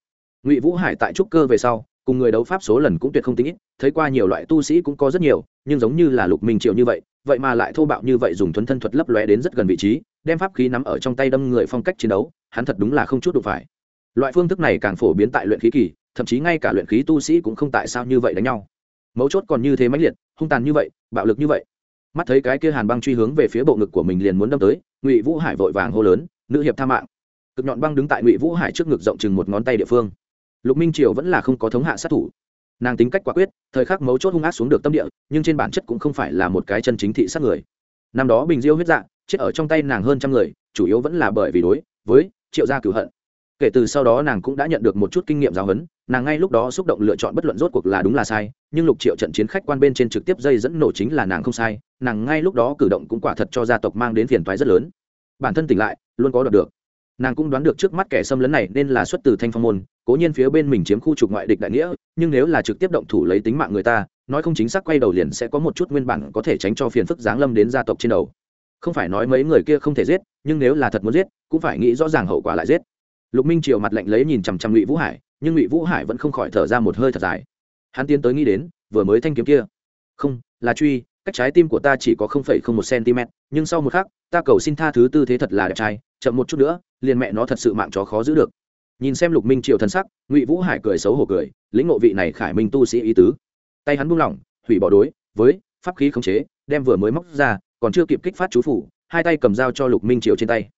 [SPEAKER 1] Ngụy vũ hải tại trúc cơ về sau, cùng người đấu pháp số lần cũng tuyệt không tính ít, thấy qua nhiều loại tu sĩ cũng có rất nhiều, nhưng giống như là lục minh triệu như vậy vậy mà lại thô bạo như vậy dùng thuấn thân thuật lấp lóe đến rất gần vị trí, đem pháp khí nắm ở trong tay đâm người phong cách chiến đấu, hắn thật đúng là không chút đụng phải. Loại phương thức này càng phổ biến tại luyện khí kỳ thậm chí ngay cả luyện khí tu sĩ cũng không tại sao như vậy đánh nhau. Mấu chốt còn như thế mãnh liệt, hung tàn như vậy, bạo lực như vậy. Mắt thấy cái kia hàn băng truy hướng về phía bộ ngực của mình liền muốn đâm tới, ngụy vũ hải vội vàng hô lớn, nữ hiệp tha mạng. Cực nhọn băng đứng tại ngụy vũ hải trước ngực rộng chừng một ngón tay địa phương. Lục minh triều vẫn là không có thống hạ sát thủ. Nàng tính cách quả quyết, thời khắc mấu chốt hung ác xuống được tâm địa, nhưng trên bản chất cũng không phải là một cái chân chính thị sát người. Năm đó bình diêu huyết dạ chết ở trong tay nàng hơn trăm người, chủ yếu vẫn là bởi vì đối với triệu gia cửu hận kể từ sau đó nàng cũng đã nhận được một chút kinh nghiệm giáo huấn, nàng ngay lúc đó xúc động lựa chọn bất luận rốt cuộc là đúng là sai, nhưng lục triệu trận chiến khách quan bên trên trực tiếp dây dẫn nổ chính là nàng không sai, nàng ngay lúc đó cử động cũng quả thật cho gia tộc mang đến phiền toái rất lớn. Bản thân tỉnh lại, luôn có đoạt được. Nàng cũng đoán được trước mắt kẻ xâm lấn này nên là xuất từ thanh phong môn, cố nhiên phía bên mình chiếm khu trục ngoại địch đại nghĩa, nhưng nếu là trực tiếp động thủ lấy tính mạng người ta, nói không chính xác quay đầu liền sẽ có một chút nguyên bản có thể tránh cho phiền phức giáng lâm đến gia tộc trên đầu. Không phải nói mấy người kia không thể giết, nhưng nếu là thật muốn giết, cũng phải nghĩ rõ ràng hậu quả lại giết lục minh triều mặt lạnh lấy nhìn chằm chằm ngụy vũ hải, nhưng ngụy vũ hải vẫn không khỏi thở ra một hơi thật dài. Hắn tiến tới nghĩ đến, vừa mới thanh kiếm kia. Không, là truy, cách trái tim của ta chỉ có không phẩy không một cm nhưng sau một khắc, ta cầu xin tha thứ tư thế thật là đẹp trai, chậm một chút nữa, liền mẹ nó thật sự mạng chó khó giữ được. Nhìn xem lục minh triều thân sắc, ngụy vũ hải cười xấu hổ cười, lĩnh ngộ vị này khải minh tu sĩ ý tứ. Tay hắn buông lỏng, hủy bỏ đối với pháp khí khống chế, đem vừa mới móc ra, còn chưa kịp kích phát chú phủ, hai tay cầm dao cho lục minh triều trên tay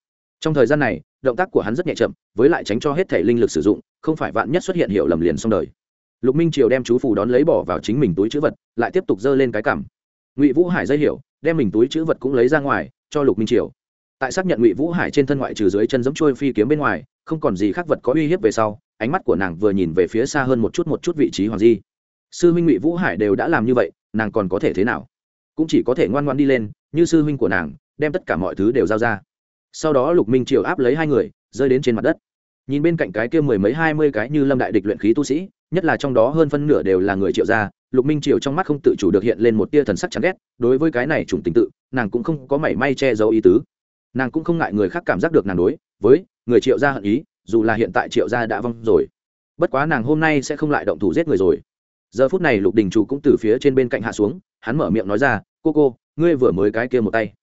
[SPEAKER 1] trong thời gian này, động tác của hắn rất nhẹ chậm, với lại tránh cho hết thể linh lực sử dụng, không phải vạn nhất xuất hiện hiệu lầm liền xong đời. Lục minh triều đem chú phù đón lấy bỏ vào chính mình túi chữ vật, lại tiếp tục giơ lên cái cảm ngụy vũ hải dây hiểu, đem mình túi chữ vật cũng lấy ra ngoài, cho lục minh triều. Tại xác nhận ngụy vũ hải trên thân ngoại trừ dưới chân giống trôi phi kiếm bên ngoài, không còn gì khác vật có uy hiếp về sau, ánh mắt của nàng vừa nhìn về phía xa hơn một chút một chút vị trí hoàng di. Sư huynh ngụy vũ hải đều đã làm như vậy, nàng còn có thể thế nào? Cũng chỉ có thể ngoan ngoan đi lên, như sư huynh của nàng, đem tất cả mọi thứ đều giao ra sau đó lục minh triều áp lấy hai người, rơi đến trên mặt đất. Nhìn bên cạnh cái kia mười mấy hai mươi cái như lâm đại địch luyện khí tu sĩ, nhất là trong đó hơn phân nửa đều là người triệu gia, lục minh triều trong mắt không tự chủ được hiện lên một tia thần sắc chán ghét, đối với cái này chủng tình tự, nàng cũng không có mảy may che giấu ý tứ. Nàng cũng không ngại người khác cảm giác được nàng đối với người triệu gia hận ý, dù là hiện tại triệu gia đã vong rồi. Bất quá nàng hôm nay sẽ không lại động thủ giết người rồi. Giờ phút này lục đình chủ cũng từ phía trên bên cạnh hạ xuống, hắn mở miệng nói ra, cô cô, ngươi vừa mới cái kia một tay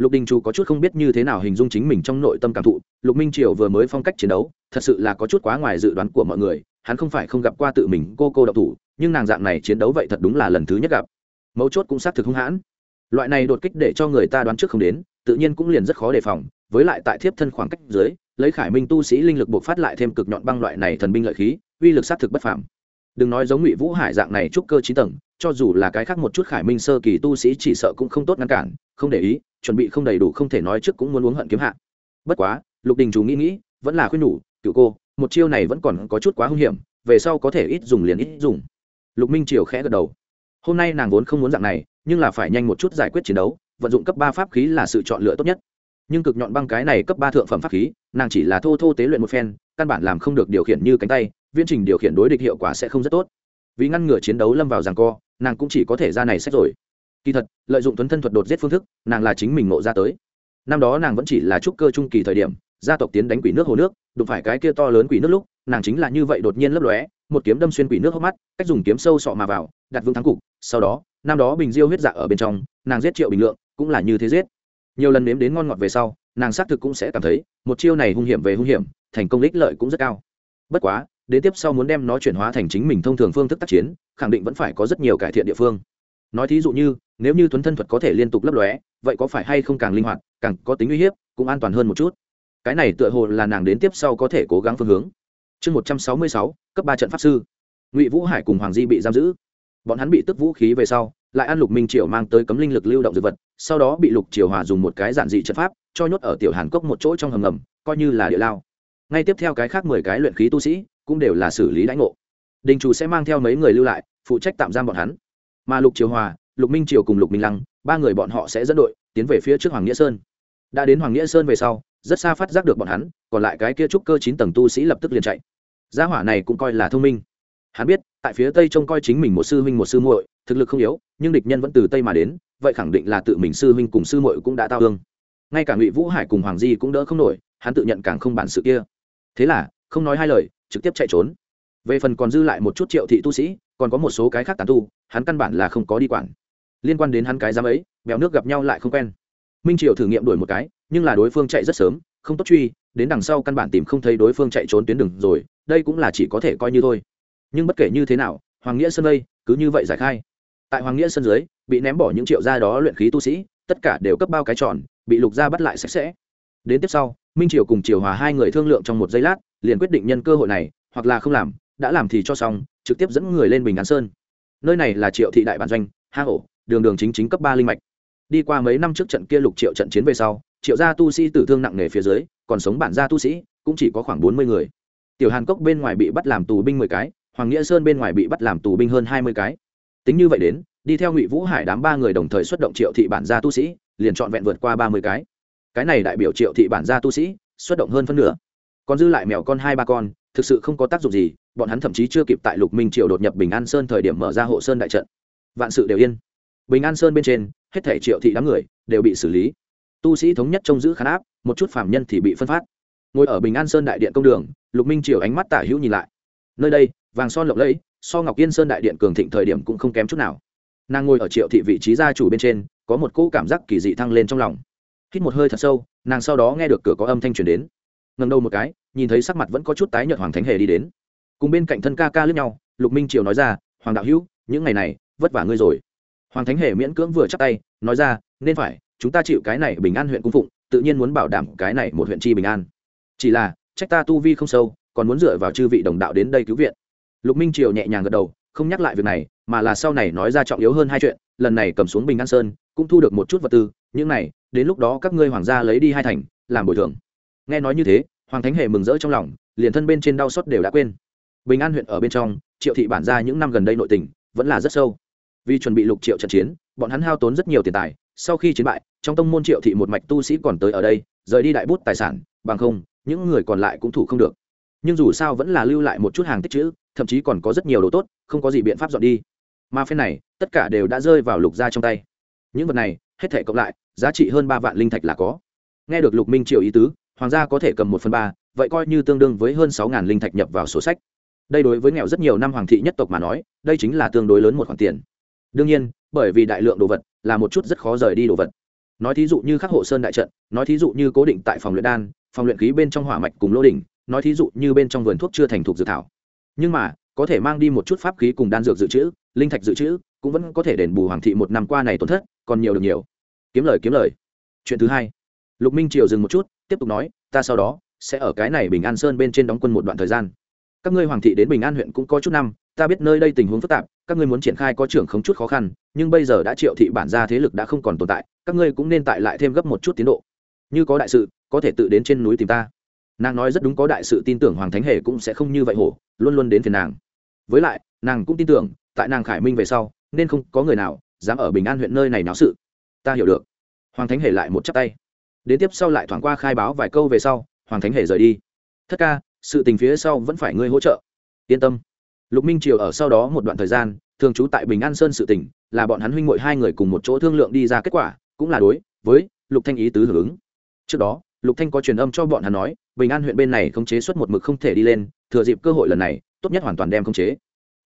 [SPEAKER 1] lục đình chủ có chút không biết như thế nào hình dung chính mình trong nội tâm cảm thụ, lục minh triều vừa mới phong cách chiến đấu, thật sự là có chút quá ngoài dự đoán của mọi người, hắn không phải không gặp qua tự mình cô cô độc thủ, nhưng nàng dạng này chiến đấu vậy thật đúng là lần thứ nhất gặp. Mấu chốt cũng xác thực hung hãn. Loại này đột kích để cho người ta đoán trước không đến, tự nhiên cũng liền rất khó đề phòng, với lại tại thiếp thân khoảng cách dưới, lấy khải minh tu sĩ linh lực buộc phát lại thêm cực nhọn băng loại này thần binh lợi khí, uy lực xác thực bất phàm đừng nói giống ngụy vũ hải dạng này trúc cơ trí tầng, cho dù là cái khác một chút khải minh sơ kỳ tu sĩ chỉ sợ cũng không tốt ngăn cản, không để ý, chuẩn bị không đầy đủ không thể nói trước cũng muốn uống hận kiếm hạ. Bất quá, lục đình chủ nghĩ nghĩ, vẫn là khuyên nhủ cựu cô, một chiêu này vẫn còn có chút quá hung hiểm, về sau có thể ít dùng liền ít dùng. Lục minh triều khẽ gật đầu. Hôm nay nàng vốn không muốn dạng này, nhưng là phải nhanh một chút giải quyết chiến đấu, vận dụng cấp ba pháp khí là sự chọn lựa tốt nhất. Nhưng cực nhọn băng cái này cấp ba thượng phẩm pháp khí, nàng chỉ là thô thô tế luyện một phen, căn bản làm không được điều khiển như cánh tay viễn trình điều khiển đối địch hiệu quả sẽ không rất tốt. Vì ngăn ngừa chiến đấu lâm vào ràng co, nàng cũng chỉ có thể ra này xét rồi. Kỳ thật, lợi dụng tuấn thân thuật đột giết phương thức, nàng là chính mình ngộ ra tới. Năm đó nàng vẫn chỉ là trúc cơ trung kỳ thời điểm, gia tộc tiến đánh quỷ nước hồ nước, đụng phải cái kia to lớn quỷ nước lúc, nàng chính là như vậy đột nhiên lấp lóe, một kiếm đâm xuyên quỷ nước hốc mắt, cách dùng kiếm sâu sọ mà vào, đặt vương thắng cục. Sau đó, năm đó bình diêu huyết dạ ở bên trong, nàng giết triệu bình lượng, cũng là như thế giết. Nhiều lần nếm đến ngon ngọt về sau, nàng xác thực cũng sẽ cảm thấy, một chiêu này hung hiểm về hung hiểm, thành công ích lợi cũng rất cao. Bất quá đến tiếp sau muốn đem nó chuyển hóa thành chính mình thông thường phương thức tác chiến, khẳng định vẫn phải có rất nhiều cải thiện địa phương. Nói thí dụ như, nếu như tuấn thân thuật có thể liên tục lấp lóe, vậy có phải hay không càng linh hoạt, càng có tính uy hiếp, cũng an toàn hơn một chút. Cái này tựa hồ là nàng đến tiếp sau có thể cố gắng phương hướng. Chương một trăm sáu mươi sáu, cấp ba trận pháp sư. Ngụy vũ hải cùng hoàng di bị giam giữ. Bọn hắn bị tức vũ khí về sau, lại ăn lục minh triều mang tới cấm linh lực lưu động dược vật, sau đó bị lục triều hòa dùng một cái giản dị trận pháp, cho nhốt ở tiểu hàn cốc một chỗ trong hầm ngầm, coi như là địa lao. Ngay tiếp theo cái khác mười cái luyện khí tu sĩ cũng đều là xử lý đãi ngộ. Đình chủ sẽ mang theo mấy người lưu lại, phụ trách tạm giam bọn hắn. Mà lục triều hòa, lục minh triều cùng lục minh lăng, ba người bọn họ sẽ dẫn đội, tiến về phía trước hoàng nghĩa sơn. Đã đến hoàng nghĩa sơn về sau, rất xa phát giác được bọn hắn, còn lại cái kia trúc cơ chín tầng tu sĩ lập tức liền chạy. Gia hỏa này cũng coi là thông minh. Hắn biết, tại phía tây trông coi chính mình một sư huynh một sư muội, thực lực không yếu, nhưng địch nhân vẫn từ tây mà đến, vậy khẳng định là tự mình sư huynh cùng sư muội cũng đã tao hương. Ngay cả ngụy vũ hải cùng hoàng di cũng đỡ không nổi, hắn tự nhận càng không bản sự kia. Thế là, không nói hai lời trực tiếp chạy trốn. Về phần còn dư lại một chút triệu thị tu sĩ, còn có một số cái khác tàn tu, hắn căn bản là không có đi quản. Liên quan đến hắn cái giám ấy, bèo nước gặp nhau lại không quen. Minh triều thử nghiệm đuổi một cái, nhưng là đối phương chạy rất sớm, không tốt truy, đến đằng sau căn bản tìm không thấy đối phương chạy trốn tuyến đường rồi, đây cũng là chỉ có thể coi như thôi. Nhưng bất kể như thế nào, hoàng nghĩa sơn đây, cứ như vậy giải khai. Tại hoàng nghĩa sơn dưới, bị ném bỏ những triệu gia đó luyện khí tu sĩ, tất cả đều cấp bao cái tròn, bị lục gia bắt lại sạch sẽ. Đến tiếp sau, minh triều cùng triều hòa hai người thương lượng trong một giây lát liền quyết định nhân cơ hội này, hoặc là không làm, đã làm thì cho xong, trực tiếp dẫn người lên bình án sơn. Nơi này là triệu thị đại bản doanh ha ổ, đường đường chính chính cấp ba linh mạch. Đi qua mấy năm trước trận kia lục triệu trận chiến về sau, triệu gia tu sĩ tử thương nặng nề phía dưới, còn sống bản gia tu sĩ, cũng chỉ có khoảng bốn mươi người. Tiểu hàn cốc bên ngoài bị bắt làm tù binh mười cái, hoàng nghĩa sơn bên ngoài bị bắt làm tù binh hơn hai mươi cái. Tính như vậy đến, đi theo ngụy vũ hải đám ba người đồng thời xuất động triệu thị bản gia tu sĩ, liền trọn vẹn vượt qua ba mươi cái. Cái này đại biểu triệu thị bản gia tu sĩ, xuất động hơn phân nửa còn dư lại mèo con hai ba con, thực sự không có tác dụng gì, bọn hắn thậm chí chưa kịp tại lục minh triều đột nhập bình an sơn thời điểm mở ra hộ sơn đại trận. Vạn sự đều yên. Bình an sơn bên trên, hết thể triệu thị đám người đều bị xử lý. Tu sĩ thống nhất trông giữ khán áp, một chút phạm nhân thì bị phân phát. Ngồi ở bình an sơn đại điện công đường, lục minh triều ánh mắt tả hữu nhìn lại. Nơi đây, vàng son lộng lẫy, so ngọc yên sơn đại điện cường thịnh thời điểm cũng không kém chút nào. Nàng ngồi ở triệu thị vị trí gia chủ bên trên, có một cỗ cảm giác kỳ dị thăng lên trong lòng. Hít một hơi thật sâu, nàng sau đó nghe được cửa có âm thanh truyền đến. Ngần đầu một cái nhìn thấy sắc mặt vẫn có chút tái nhợt hoàng thánh hề đi đến. Cùng bên cạnh thân ca ca lướt nhau, lục minh triều nói ra, hoàng đạo hữu, những ngày này, vất vả ngươi rồi. Hoàng thánh hề miễn cưỡng vừa chắc tay, nói ra, nên phải, chúng ta chịu cái này bình an huyện cung phụng, tự nhiên muốn bảo đảm cái này một huyện chi bình an. Chỉ là, trách ta tu vi không sâu, còn muốn dựa vào chư vị đồng đạo đến đây cứu viện. Lục minh triều nhẹ nhàng gật đầu, không nhắc lại việc này, mà là sau này nói ra trọng yếu hơn hai chuyện, lần này cầm xuống bình an sơn, cũng thu được một chút vật tư, những này, đến lúc đó các ngươi hoàng gia lấy đi hai thành, làm bồi thường. Nghe nói như thế hoàng thánh hề mừng rỡ trong lòng, liền thân bên trên đau xót đều đã quên. Bình an huyện ở bên trong, triệu thị bản ra những năm gần đây nội tình, vẫn là rất sâu. Vì chuẩn bị lục triệu trận chiến, bọn hắn hao tốn rất nhiều tiền tài, sau khi chiến bại, trong tông môn triệu thị một mạch tu sĩ còn tới ở đây, rời đi đại bút tài sản, bằng không, những người còn lại cũng thủ không được. Nhưng dù sao vẫn là lưu lại một chút hàng tích chữ, thậm chí còn có rất nhiều đồ tốt, không có gì biện pháp dọn đi. Mà phen này, tất cả đều đã rơi vào lục gia trong tay. Những vật này, hết thể cộng lại, giá trị hơn ba vạn linh thạch là có. Nghe được lục minh Triệu ý tứ hoàng gia có thể cầm một phần ba, vậy coi như tương đương với hơn sáu ngàn linh thạch nhập vào sổ sách. Đây đối với nghèo rất nhiều năm hoàng thị nhất tộc mà nói, đây chính là tương đối lớn một khoản tiền. Đương nhiên, bởi vì đại lượng đồ vật là một chút rất khó rời đi đồ vật. Nói thí dụ như khắc hộ sơn đại trận, nói thí dụ như cố định tại phòng luyện đan, phòng luyện khí bên trong hỏa mạch cùng lô đỉnh, nói thí dụ như bên trong vườn thuốc chưa thành thục dự thảo. Nhưng mà, có thể mang đi một chút pháp khí cùng đan dược dự trữ, linh thạch dự trữ, cũng vẫn có thể đền bù hoàng thị một năm qua này tổn thất, còn nhiều được nhiều. Kiếm lời kiếm lời. Chuyện thứ hai. Lục minh triều dừng một chút tiếp tục nói, ta sau đó sẽ ở cái này bình an sơn bên trên đóng quân một đoạn thời gian. Các ngươi hoàng thị đến bình an huyện cũng có chút năm, ta biết nơi đây tình huống phức tạp, các ngươi muốn triển khai có trưởng không chút khó khăn, nhưng bây giờ đã triệu thị bản ra thế lực đã không còn tồn tại, các ngươi cũng nên tại lại thêm gấp một chút tiến độ. Như có đại sự, có thể tự đến trên núi tìm ta. Nàng nói rất đúng có đại sự tin tưởng hoàng thánh hề cũng sẽ không như vậy hổ, luôn luôn đến phiền nàng. Với lại, nàng cũng tin tưởng, tại nàng khải minh về sau, nên không có người nào dám ở bình an huyện nơi này náo sự. Ta hiểu được. Hoàng thánh hề lại một chắp tay đến tiếp sau lại thoảng qua khai báo vài câu về sau, hoàng thánh hề rời đi. Thất ca, sự tình phía sau vẫn phải ngươi hỗ trợ. Yên tâm. Lục minh triều ở sau đó một đoạn thời gian, thường trú tại bình an sơn sự tỉnh, là bọn hắn huynh mội hai người cùng một chỗ thương lượng đi ra kết quả, cũng là đối với lục thanh ý tứ hưởng ứng. Trước đó, lục thanh có truyền âm cho bọn hắn nói, bình an huyện bên này không chế xuất một mực không thể đi lên, thừa dịp cơ hội lần này, tốt nhất hoàn toàn đem khống chế.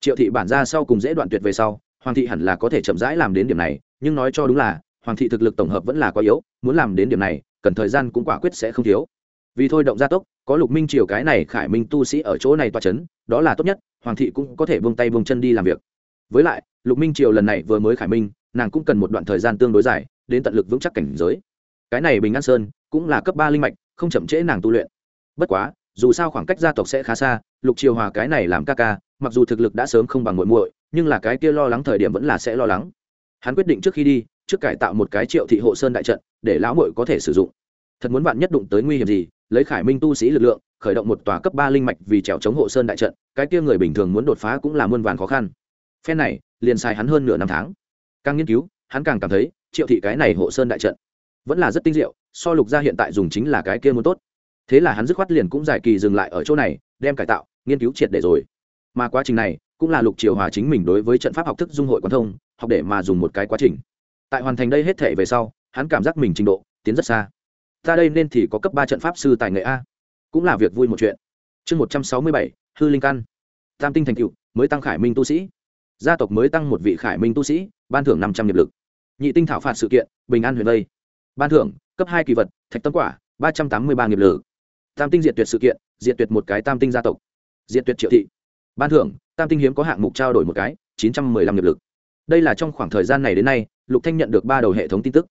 [SPEAKER 1] Triệu thị bản ra sau cùng dễ đoạn tuyệt về sau, hoàng thị hẳn là có thể chậm rãi làm đến điểm này, nhưng nói cho đúng là hoàng thị thực lực tổng hợp vẫn là quá yếu, muốn làm đến điểm này, cần thời gian cũng quả quyết sẽ không thiếu. Vì thôi động gia tốc, có lục minh triều cái này khải minh tu sĩ ở chỗ này toa c h ấ n đó là tốt nhất, hoàng thị cũng có thể vung tay vung chân đi làm việc. Với lại, lục minh triều lần này vừa mới khải minh, nàng cũng cần một đoạn thời gian tương đối dài, đến tận lực vững chắc cảnh giới. Cái này bình an sơn cũng là cấp ba linh mạch, không chậm trễ nàng tu luyện. Bất quá, dù sao khoảng cách gia tộc sẽ khá xa, lục triều hòa cái này làm ca ca, mặc dù thực lực đã sớm không bằng muội muội, nhưng là cái kia lo lắng thời điểm vẫn là sẽ lo lắng. Hắn quyết định trước khi đi trước cải tạo một cái triệu thị hộ sơn đại trận, để lão mội có thể sử dụng. Thật muốn bạn nhất đụng tới nguy hiểm gì, lấy khải minh tu sĩ lực lượng, khởi động một tòa cấp ba linh mạch vì trèo chống hộ sơn đại trận, cái kia người bình thường muốn đột phá cũng là muôn vàn khó khăn. Phen này, liền xài hắn hơn nửa năm tháng. Càng nghiên cứu, hắn càng cảm thấy, triệu thị cái này hộ sơn đại trận vẫn là rất tinh diệu, so lục gia hiện tại dùng chính là cái kia muốn tốt. Thế là hắn dứt khoát liền cũng giải kỳ dừng lại ở chỗ này, đem cải tạo, nghiên cứu triệt để rồi. Mà quá trình này, cũng là lục triều hòa chính mình đối với trận pháp học thức dung hội quan thông, học để mà dùng một cái quá trình tại hoàn thành đây hết thể về sau, hắn cảm giác mình trình độ tiến rất xa. Ta đây nên thì có cấp ba trận pháp sư tài nghệ a. Cũng là việc vui một chuyện. Chương một trăm sáu mươi bảy, hư linh căn. Tam tinh thành cựu, mới tăng khải minh tu sĩ. Gia tộc mới tăng một vị khải minh tu sĩ, ban thưởng năm trăm nghiệp lực. Nhị tinh thảo phạt sự kiện, bình an huyền vây ban thưởng, cấp hai kỳ vật, thạch tâm quả, ba trăm tám mươi ba nghiệp lực. Tam tinh diệt tuyệt sự kiện, diệt tuyệt một cái tam tinh gia tộc. Diệt tuyệt triệu thị. Ban thưởng, tam tinh hiếm có hạng mục trao đổi một cái, chín trăm mười lăm nghiệp lực. Đây là trong khoảng thời gian này đến nay lục thanh nhận được ba đầu hệ thống tin tức.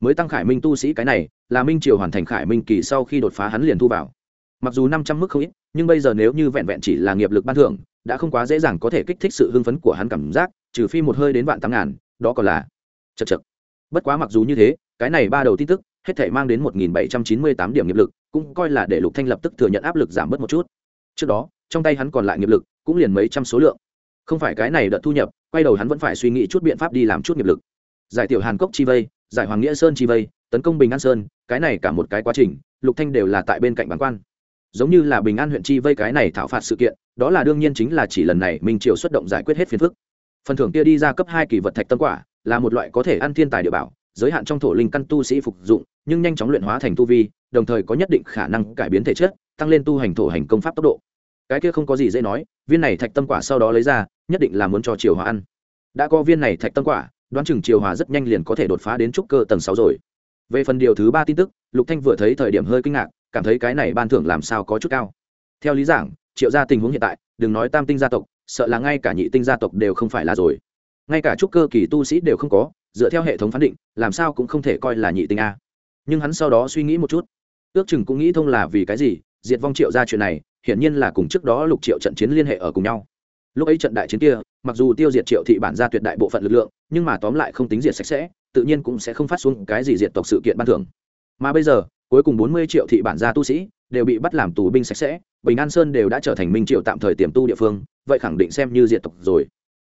[SPEAKER 1] Mới tăng khải minh tu sĩ cái này, là minh triều hoàn thành khải minh kỳ sau khi đột phá hắn liền thu vào. Mặc dù năm trăm mức không ít, nhưng bây giờ nếu như vẹn vẹn chỉ là nghiệp lực ban thưởng, đã không quá dễ dàng có thể kích thích sự hưng phấn của hắn cảm giác, trừ phi một hơi đến vạn tám ngàn, đó còn là chật chật. Bất quá mặc dù như thế, cái này ba đầu tin tức, hết thể mang đến một nghìn bảy trăm chín mươi tám điểm nghiệp lực, cũng coi là để lục thanh lập tức thừa nhận áp lực giảm bớt một chút. Trước đó, trong tay hắn còn lại nghiệp lực, cũng liền mấy trăm số lượng. Không phải cái này đợt thu nhập, quay đầu hắn vẫn phải suy nghĩ chút biện pháp đi làm chút nghiệp lực giải tiểu hàn cốc chi vây, giải hoàng nghĩa sơn chi vây, tấn công bình an sơn, cái này cả một cái quá trình, lục thanh đều là tại bên cạnh bản quan. Giống như là bình an huyện chi vây cái này thảo phạt sự kiện, đó là đương nhiên chính là chỉ lần này minh triều xuất động giải quyết hết phiền phức. Phần thưởng kia đi ra cấp hai kỳ vật thạch tâm quả, là một loại có thể ăn thiên tài địa bảo, giới hạn trong thổ linh căn tu sĩ phục dụng, nhưng nhanh chóng luyện hóa thành tu vi, đồng thời có nhất định khả năng cải biến thể chất, tăng lên tu hành thổ hành công pháp tốc độ. Cái kia không có gì dễ nói, viên này thạch tâm quả sau đó lấy ra, nhất định là muốn cho triều hóa ăn. Đã có viên này thạch tâm quả đoán chừng triều hòa rất nhanh liền có thể đột phá đến trúc cơ tầng sáu rồi. Về phần điều thứ ba tin tức, lục thanh vừa thấy thời điểm hơi kinh ngạc, cảm thấy cái này ban thưởng làm sao có chút cao. Theo lý giảng, triệu gia tình huống hiện tại, đừng nói tam tinh gia tộc, sợ là ngay cả nhị tinh gia tộc đều không phải là rồi. Ngay cả trúc cơ kỳ tu sĩ đều không có, dựa theo hệ thống phán định, làm sao cũng không thể coi là nhị tinh a. Nhưng hắn sau đó suy nghĩ một chút. Ước chừng cũng nghĩ thông là vì cái gì, diệt vong triệu ra chuyện này, hiển nhiên là cùng trước đó lục triệu trận chiến liên hệ ở cùng nhau. Lúc ấy trận đại chiến kia mặc dù tiêu diệt triệu thị bản ra tuyệt đại bộ phận lực lượng, nhưng mà tóm lại không tính diệt sạch sẽ, tự nhiên cũng sẽ không phát xuống cái gì diệt tộc sự kiện ban thường. mà bây giờ, cuối cùng bốn mươi triệu thị bản gia tu sĩ đều bị bắt làm tù binh sạch sẽ, bình an sơn đều đã trở thành minh triệu tạm thời tiềm tu địa phương, vậy khẳng định xem như diệt tộc rồi.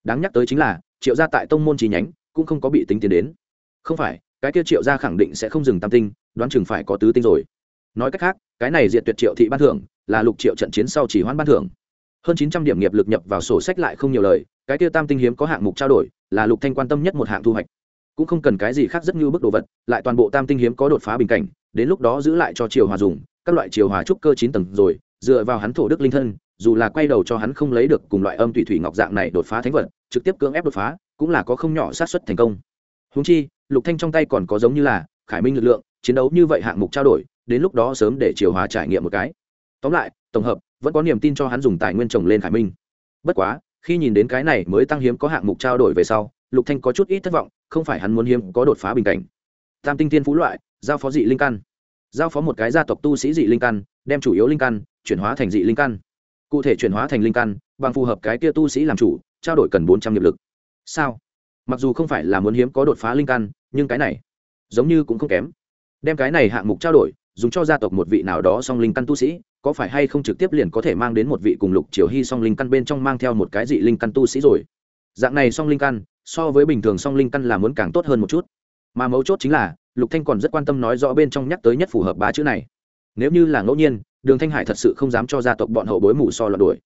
[SPEAKER 1] Đáng nhắc tới chính là, triệu gia tại tông môn chi nhánh cũng không có bị tính tiến đến. Không phải, cái kia triệu gia khẳng định sẽ không dừng tam tinh, đoán chừng phải có tứ tinh rồi. Nói cách khác, cái này diệt tuyệt triệu thị ban thưởng là lục triệu trận chiến sau chỉ hoãn ban thưởng hơn chín trăm điểm nghiệp lực nhập vào sổ sách lại không nhiều lời, cái kia tam tinh hiếm có hạng mục trao đổi, là lục thanh quan tâm nhất một hạng thu hoạch. Cũng không cần cái gì khác rất như bức đồ vật, lại toàn bộ tam tinh hiếm có đột phá bình cảnh, đến lúc đó giữ lại cho triều hòa dùng, các loại triều hòa trúc cơ chín tầng rồi, dựa vào hắn thổ đức linh thân, dù là quay đầu cho hắn không lấy được cùng loại âm thủy thủy ngọc dạng này đột phá thánh vật, trực tiếp cưỡng ép đột phá, cũng là có không nhỏ sát xuất thành công. Húng chi, lục thanh trong tay còn có giống như là khải minh lực lượng, chiến đấu như vậy hạng mục trao đổi, đến lúc đó sớm để triều hòa trải nghiệm một cái tóm lại, tổng hợp, vẫn có niềm tin cho hắn dùng tài nguyên trồng lên khải minh. Bất quá, khi nhìn đến cái này mới tăng hiếm có hạng mục trao đổi về sau, lục thanh có chút ít thất vọng, không phải hắn muốn hiếm có đột phá bình cảnh. Tam tinh thiên phú loại, giao phó dị linh căn. Giao phó một cái gia tộc tu sĩ dị linh căn, đem chủ yếu linh căn chuyển hóa thành dị linh căn. Cụ thể chuyển hóa thành linh căn, bằng phù hợp cái kia tu sĩ làm chủ, trao đổi cần bốn trăm nghiệp lực. Sao? Mặc dù không phải là muốn hiếm có đột phá linh căn, nhưng cái này giống như cũng không kém. Đem cái này hạng mục trao đổi, dùng cho gia tộc một vị nào đó song linh căn tu sĩ có phải hay không trực tiếp liền có thể mang đến một vị cùng lục triều hy song linh căn bên trong mang theo một cái dị linh căn tu sĩ rồi? Dạng này song linh căn, so với bình thường song linh căn là muốn càng tốt hơn một chút. Mà mấu chốt chính là, lục thanh còn rất quan tâm nói rõ bên trong nhắc tới nhất phù hợp ba chữ này. Nếu như là ngẫu nhiên, đường thanh hải thật sự không dám cho gia tộc bọn hậu bối mù so loạn đuổi.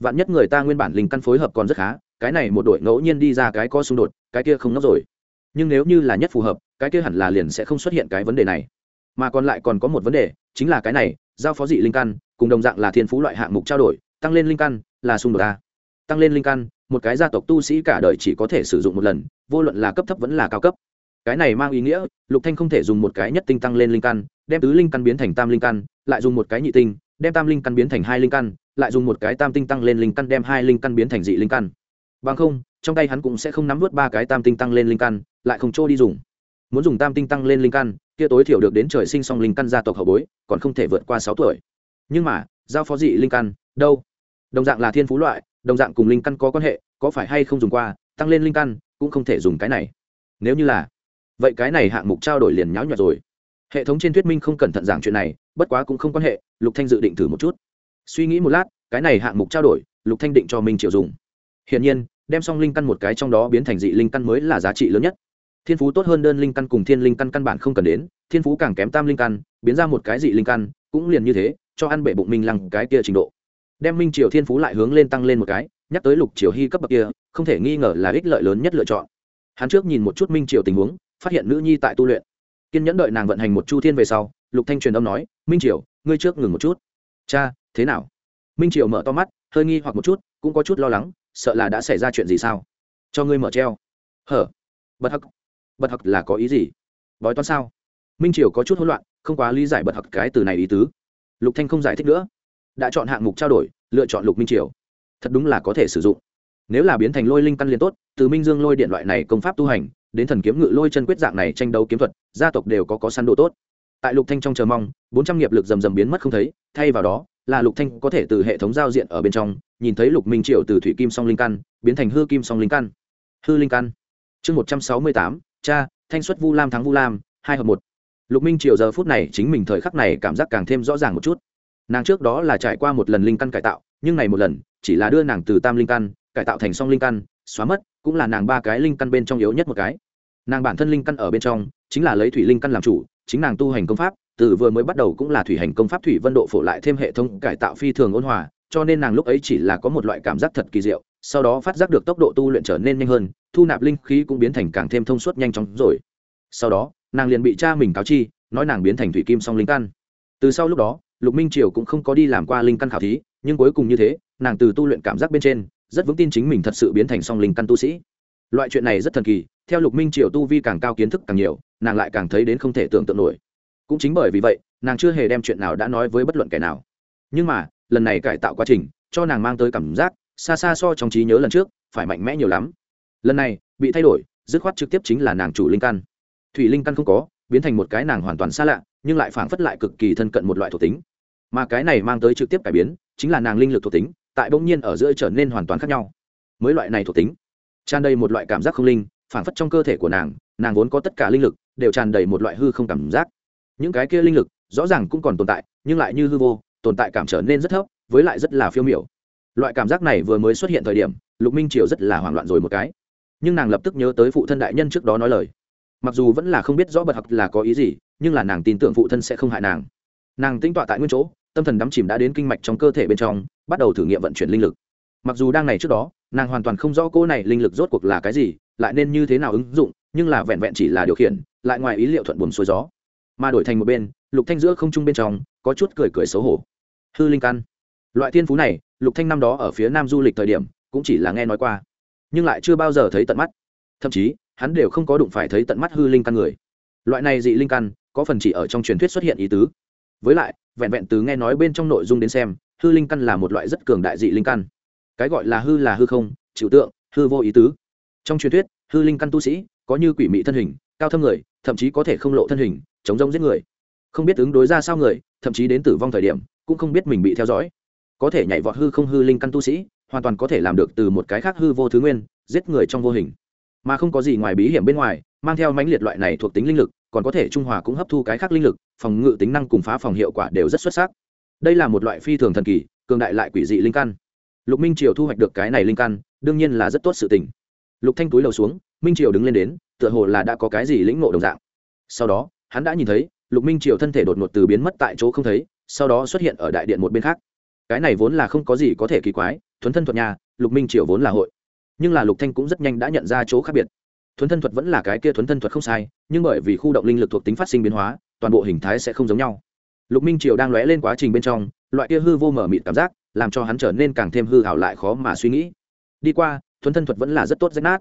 [SPEAKER 1] Vạn nhất người ta nguyên bản linh căn phối hợp còn rất khá, cái này một đội ngẫu nhiên đi ra cái có xung đột, cái kia không nốc rồi. Nhưng nếu như là nhất phù hợp, cái kia hẳn là liền sẽ không xuất hiện cái vấn đề này. Mà còn lại còn có một vấn đề, chính là cái này, giao phó dị linh căn cùng đồng dạng là thiên phú loại hạng mục trao đổi, tăng lên linh căn là xung đột ta tăng lên linh căn, một cái gia tộc tu sĩ cả đời chỉ có thể sử dụng một lần, vô luận là cấp thấp vẫn là cao cấp. Cái này mang ý nghĩa, lục thanh không thể dùng một cái nhất tinh tăng lên linh căn, đem tứ linh căn biến thành tam linh căn, lại dùng một cái nhị tinh, đem tam linh căn biến thành hai linh căn, lại dùng một cái tam tinh tăng lên linh căn đem hai linh căn biến thành dị linh căn. Bằng không, trong tay hắn cũng sẽ không nắm vớt ba cái tam tinh tăng lên linh căn, lại không trôi đi dùng. Muốn dùng tam tinh tăng lên linh căn, kia tối thiểu được đến trời sinh song linh căn gia tộc hậu bối, còn không thể vượt qua sáu tuổi nhưng mà, giao phó dị linh căn, đâu? Đồng dạng là thiên phú loại, đồng dạng cùng linh căn có quan hệ, có phải hay không dùng qua, tăng lên linh căn, cũng không thể dùng cái này. Nếu như là, vậy cái này hạng mục trao đổi liền nháo nhọt rồi. Hệ thống trên thuyết minh không cẩn thận giảng chuyện này, bất quá cũng không quan hệ, lục thanh dự định thử một chút. Suy nghĩ một lát, cái này hạng mục trao đổi, lục thanh định cho minh triệu dùng. Hiển nhiên, đem xong linh căn một cái trong đó biến thành dị linh căn mới là giá trị lớn nhất. Thiên phú tốt hơn đơn linh căn cùng thiên linh căn căn bản không cần đến, thiên phú càng kém tam linh căn, biến ra một cái dị linh căn, cũng liền như thế cho ăn bể bụng minh lăng cái kia trình độ. Đem minh triều thiên phú lại hướng lên tăng lên một cái, nhắc tới lục triều hy cấp bậc kia, không thể nghi ngờ là ích lợi lớn nhất lựa chọn. Hắn trước nhìn một chút minh triều tình huống, phát hiện nữ nhi tại tu luyện. Kiên nhẫn đợi nàng vận hành một chu thiên về sau, lục thanh truyền âm nói, minh triều, ngươi trước ngừng một chút. Cha, thế nào? Minh triều mở to mắt, hơi nghi hoặc một chút, cũng có chút lo lắng, sợ là đã xảy ra chuyện gì sao? Cho ngươi mở treo. Hở bật hắc bật hắc là có ý gì? Bói toán sao? Minh triều có chút hỗn loạn, không quá lý giải bật hắc cái từ này ý tứ lục thanh không giải thích nữa. Đã chọn hạng mục trao đổi, lựa chọn lục minh triều. Thật đúng là có thể sử dụng. Nếu là biến thành lôi linh căn liên tốt, từ minh dương lôi điện loại này công pháp tu hành, đến thần kiếm ngự lôi chân quyết dạng này tranh đấu kiếm thuật, gia tộc đều có có săn độ tốt. Tại lục thanh trong chờ mong, bốn trăm nghiệp lực rầm rầm biến mất không thấy, thay vào đó, là lục thanh có thể từ hệ thống giao diện ở bên trong, nhìn thấy lục minh triệu từ thủy kim song linh căn, biến thành hư kim song linh căn. Hư linh căn. Chương một trăm sáu mươi tám, cha, thanh xuất vu lam thắng vu lam, hai hợp một lục minh triều giờ phút này chính mình thời khắc này cảm giác càng thêm rõ ràng một chút. Nàng trước đó là trải qua một lần linh căn cải tạo, nhưng này một lần, chỉ là đưa nàng từ tam linh căn, cải tạo thành song linh căn, xóa mất, cũng là nàng ba cái linh căn bên trong yếu nhất một cái. Nàng bản thân linh căn ở bên trong, chính là lấy thủy linh căn làm chủ, chính nàng tu hành công pháp, từ vừa mới bắt đầu cũng là thủy hành công pháp thủy vân độ phổ lại thêm hệ thống cải tạo phi thường ôn hòa, cho nên nàng lúc ấy chỉ là có một loại cảm giác thật kỳ diệu, sau đó phát giác được tốc độ tu luyện trở nên nhanh hơn, thu nạp linh khí cũng biến thành càng thêm thông suốt nhanh chóng rồi. Sau đó nàng liền bị cha mình cáo chi, nói nàng biến thành thủy kim song linh căn. Từ sau lúc đó, lục minh triều cũng không có đi làm qua linh căn khảo thí, nhưng cuối cùng như thế, nàng từ tu luyện cảm giác bên trên, rất vững tin chính mình thật sự biến thành song linh căn tu sĩ. Loại chuyện này rất thần kỳ, theo lục minh triều tu vi càng cao kiến thức càng nhiều, nàng lại càng thấy đến không thể tưởng tượng nổi. Cũng chính bởi vì vậy, nàng chưa hề đem chuyện nào đã nói với bất luận kẻ nào. Nhưng mà, lần này cải tạo quá trình, cho nàng mang tới cảm giác, xa xa so trong trí nhớ lần trước, phải mạnh mẽ nhiều lắm. Lần này, bị thay đổi, dứt khoát trực tiếp chính là nàng chủ linh căn thủy linh căn không có, biến thành một cái nàng hoàn toàn xa lạ, nhưng lại phảng phất lại cực kỳ thân cận một loại thuộc tính. Mà cái này mang tới trực tiếp cải biến, chính là nàng linh lực thuộc tính, tại bỗng nhiên ở giữa trở nên hoàn toàn khác nhau. Mới loại này thuộc tính, tràn đầy một loại cảm giác không linh, phảng phất trong cơ thể của nàng nàng vốn có tất cả linh lực, đều tràn đầy một loại hư không cảm giác. Những cái kia linh lực, rõ ràng cũng còn tồn tại, nhưng lại như hư vô, tồn tại cảm trở nên rất thấp, với lại rất là phiêu miểu. Loại cảm giác này vừa mới xuất hiện thời điểm, lục minh triều rất là hoảng loạn rồi một cái. Nhưng nàng lập tức nhớ tới phụ thân đại nhân trước đó nói lời mặc dù vẫn là không biết rõ bật học là có ý gì, nhưng là nàng tin tưởng phụ thân sẽ không hại nàng. Nàng tính tọa tại nguyên chỗ, tâm thần đắm chìm đã đến kinh mạch trong cơ thể bên trong, bắt đầu thử nghiệm vận chuyển linh lực. Mặc dù đang này trước đó, nàng hoàn toàn không rõ cô này linh lực rốt cuộc là cái gì, lại nên như thế nào ứng dụng, nhưng là vẹn vẹn chỉ là điều khiển, lại ngoài ý liệu thuận buồm xuôi gió. Mà đổi thành một bên, lục thanh giữa không trung bên trong, có chút cười cười xấu hổ. Hư linh căn. Loại thiên phú này, lục thanh năm đó ở phía nam du lịch thời điểm, cũng chỉ là nghe nói qua, nhưng lại chưa bao giờ thấy tận mắt. Thậm chí hắn đều không có đụng phải thấy tận mắt hư linh căn người. Loại này dị linh căn, có phần chỉ ở trong truyền thuyết xuất hiện ý tứ. Với lại, vẹn vẹn từ nghe nói bên trong nội dung đến xem, hư linh căn là một loại rất cường đại dị linh căn. Cái gọi là hư là hư không, chịu tượng, hư vô ý tứ. Trong truyền thuyết, hư linh căn tu sĩ, có như quỷ mị thân hình, cao thâm người, thậm chí có thể không lộ thân hình, chống rông giết người. Không biết ứng đối ra sao người, thậm chí đến tử vong thời điểm, cũng không biết mình bị theo dõi. Có thể nhảy vọt hư không hư linh căn tu sĩ, hoàn toàn có thể làm được từ một cái khác hư vô thứ nguyên, giết người trong vô hình mà không có gì ngoài bí hiểm bên ngoài, mang theo mãnh liệt loại này thuộc tính linh lực, còn có thể trung hòa cũng hấp thu cái khác linh lực, phòng ngự tính năng cùng phá phòng hiệu quả đều rất xuất sắc. Đây là một loại phi thường thần kỳ, cường đại lại quỷ dị linh căn. Lục minh triều thu hoạch được cái này linh căn, đương nhiên là rất tốt sự tình. Lục thanh túi lầu xuống, minh triều đứng lên đến, tựa hồ là đã có cái gì lĩnh ngộ đồng dạng. Sau đó, hắn đã nhìn thấy, lục minh triều thân thể đột ngột từ biến mất tại chỗ không thấy, sau đó xuất hiện ở đại điện một bên khác. Cái này vốn là không có gì có thể kỳ quái, thuấn thân thuật nhà, lục minh triều vốn là hội nhưng là lục thanh cũng rất nhanh đã nhận ra chỗ khác biệt. Thuấn thân thuật vẫn là cái kia thuấn thân thuật không sai, nhưng bởi vì khu động linh lực thuộc tính phát sinh biến hóa, toàn bộ hình thái sẽ không giống nhau. Lục minh triều đang lóe lên quá trình bên trong, loại kia hư vô mở mịt cảm giác, làm cho hắn trở nên càng thêm hư hảo lại khó mà suy nghĩ. Đi qua, thuấn thân thuật vẫn là rất tốt rách nát.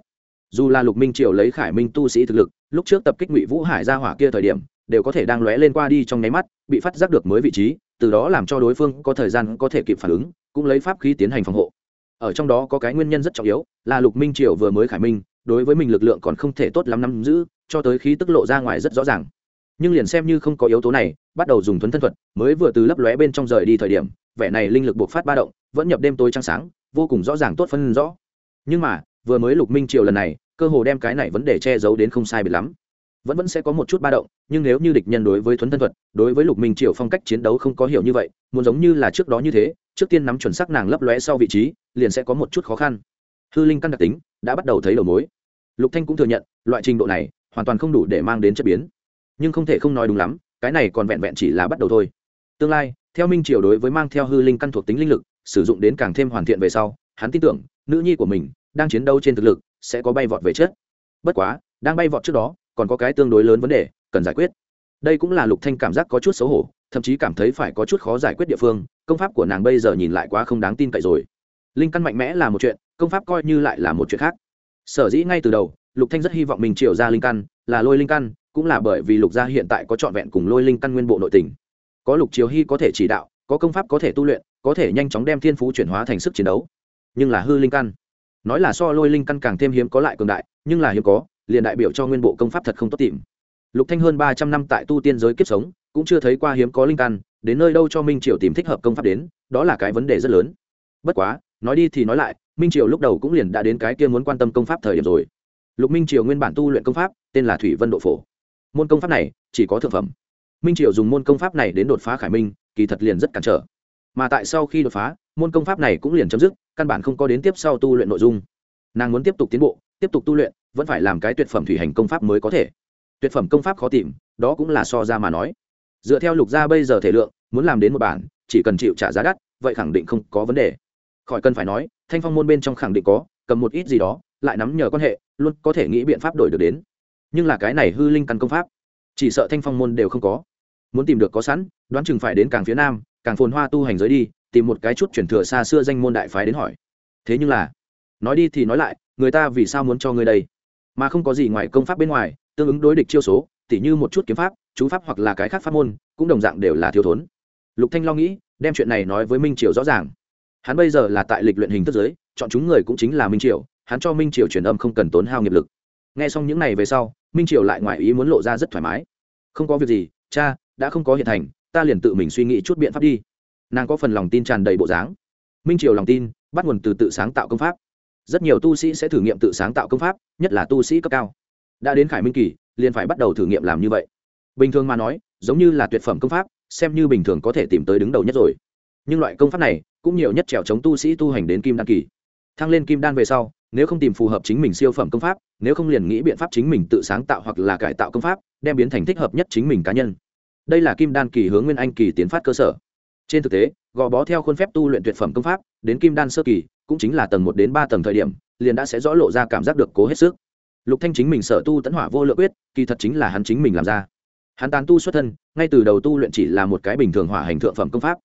[SPEAKER 1] Dù là lục minh triều lấy khải minh tu sĩ thực lực, lúc trước tập kích ngụy vũ hải ra hỏa kia thời điểm, đều có thể đang lóe lên qua đi trong nháy mắt, bị phát giác được mới vị trí, từ đó làm cho đối phương có thời gian có thể kịp phản ứng, cũng lấy pháp khí tiến hành phòng hộ. Ở trong đó có cái nguyên nhân rất trọng yếu là lục minh triều vừa mới khải minh, đối với mình lực lượng còn không thể tốt lắm nắm giữ, cho tới khí tức lộ ra ngoài rất rõ ràng. Nhưng liền xem như không có yếu tố này, bắt đầu dùng thuấn thân thuật, mới vừa từ lấp lóe bên trong rời đi thời điểm, vẻ này linh lực buộc phát ba động, vẫn nhập đêm tối trăng sáng, vô cùng rõ ràng tốt phân rõ. Nhưng mà, vừa mới lục minh triều lần này, cơ hồ đem cái này vấn đề che giấu đến không sai biệt lắm. Vẫn vẫn sẽ có một chút ba động, nhưng nếu như địch nhân đối với thuấn thân thuật, đối với lục minh triều phong cách chiến đấu không có hiểu như vậy, muốn giống như là trước đó như thế, trước tiên nắm chuẩn xác nàng lấp lóe sau vị trí, liền sẽ có một chút khó khăn hư linh căn đặc tính đã bắt đầu thấy đầu mối. Lục thanh cũng thừa nhận, loại trình độ này hoàn toàn không đủ để mang đến chất biến. Nhưng không thể không nói đúng lắm, cái này còn vẹn vẹn chỉ là bắt đầu thôi. Tương lai, theo minh triều đối với mang theo hư linh căn thuộc tính linh lực, sử dụng đến càng thêm hoàn thiện về sau, hắn tin tưởng, nữ nhi của mình đang chiến đấu trên thực lực sẽ có bay vọt về chết bất quá, đang bay vọt trước đó, còn có cái tương đối lớn vấn đề cần giải quyết. Đây cũng là lục thanh cảm giác có chút xấu hổ, thậm chí cảm thấy phải có chút khó giải quyết địa phương, công pháp của nàng bây giờ nhìn lại quá không đáng tin cậy rồi. Linh căn mạnh mẽ là một chuyện công pháp coi như lại là một chuyện khác. Sở dĩ ngay từ đầu, lục thanh rất hy vọng mình triệu ra linh căn, là lôi linh căn, cũng là bởi vì lục gia hiện tại có trọn vẹn cùng lôi linh căn nguyên bộ nội tình. Có lục triều hy có thể chỉ đạo, có công pháp có thể tu luyện, có thể nhanh chóng đem thiên phú chuyển hóa thành sức chiến đấu. Nhưng là hư linh căn, nói là so lôi linh căn càng thêm hiếm có lại cường đại, nhưng là hiếm có, liền đại biểu cho nguyên bộ công pháp thật không tốt tìm. Lục thanh hơn ba trăm năm tại tu tiên giới kiếp sống, cũng chưa thấy qua hiếm có linh căn, đến nơi đâu cho minh triều tìm thích hợp công pháp đến, đó là cái vấn đề rất lớn. Bất quá, nói đi thì nói lại minh triều lúc đầu cũng liền đã đến cái kia muốn quan tâm công pháp thời điểm rồi. Lục minh triều nguyên bản tu luyện công pháp, tên là thủy vân độ phổ. Môn công pháp này, chỉ có thượng phẩm. Minh triều dùng môn công pháp này đến đột phá khải minh, kỳ thật liền rất cản trở. Mà tại sau khi đột phá, môn công pháp này cũng liền chấm dứt, căn bản không có đến tiếp sau tu luyện nội dung. Nàng muốn tiếp tục tiến bộ, tiếp tục tu luyện, vẫn phải làm cái tuyệt phẩm thủy hành công pháp mới có thể. Tuyệt phẩm công pháp khó tìm, đó cũng là so ra mà nói. Dựa theo lục gia bây giờ thể lượng, muốn làm đến một bản, chỉ cần chịu trả giá đắt, vậy khẳng định không có vấn đề. Khỏi cần phải nói thanh phong môn bên trong khẳng định có, cầm một ít gì đó, lại nắm nhờ quan hệ, luôn có thể nghĩ biện pháp đổi được đến. Nhưng là cái này hư linh căn công pháp, chỉ sợ thanh phong môn đều không có. Muốn tìm được có sẵn, đoán chừng phải đến càng phía nam, càng phồn hoa tu hành giới đi, tìm một cái chút chuyển thừa xa xưa danh môn đại phái đến hỏi. Thế nhưng là, nói đi thì nói lại, người ta vì sao muốn cho ngươi đây? Mà không có gì ngoài công pháp bên ngoài, tương ứng đối địch chiêu số, tỉ như một chút kiếm pháp, chú pháp hoặc là cái khác pháp môn, cũng đồng dạng đều là thiếu thốn. Lục thanh lo nghĩ, đem chuyện này nói với minh triều rõ ràng hắn bây giờ là tại lịch luyện hình thức giới, chọn chúng người cũng chính là minh triều, hắn cho minh triều truyền âm không cần tốn hao nghiệp lực. Nghe xong những này về sau, minh triều lại ngoài ý muốn lộ ra rất thoải mái. Không có việc gì, cha, đã không có hiện thành, ta liền tự mình suy nghĩ chút biện pháp đi. Nàng có phần lòng tin tràn đầy bộ dáng. Minh triều lòng tin, bắt nguồn từ tự sáng tạo công pháp. Rất nhiều tu sĩ sẽ thử nghiệm tự sáng tạo công pháp, nhất là tu sĩ cấp cao. Đã đến khải minh kỳ, liền phải bắt đầu thử nghiệm làm như vậy. Bình thường mà nói, giống như là tuyệt phẩm công pháp, xem như bình thường có thể tìm tới đứng đầu nhất rồi nhưng loại công pháp này cũng nhiều nhất trèo chống tu sĩ tu hành đến kim đan kỳ. Thăng lên kim đan về sau, nếu không tìm phù hợp chính mình siêu phẩm công pháp, nếu không liền nghĩ biện pháp chính mình tự sáng tạo hoặc là cải tạo công pháp, đem biến thành thích hợp nhất chính mình cá nhân. Đây là kim đan kỳ hướng nguyên anh kỳ tiến phát cơ sở. Trên thực tế, gò bó theo khuôn phép tu luyện tuyệt phẩm công pháp, đến kim đan sơ kỳ, cũng chính là tầng một đến ba tầng thời điểm, liền đã sẽ rõ lộ ra cảm giác được cố hết sức. Lục thanh chính mình sở tu tấn hỏa vô lượng quyết, kỳ thật chính là hắn chính mình làm ra. Hắn tán tu xuất thân, ngay từ đầu tu luyện chỉ là một cái bình thường hỏa hành thượng phẩm công pháp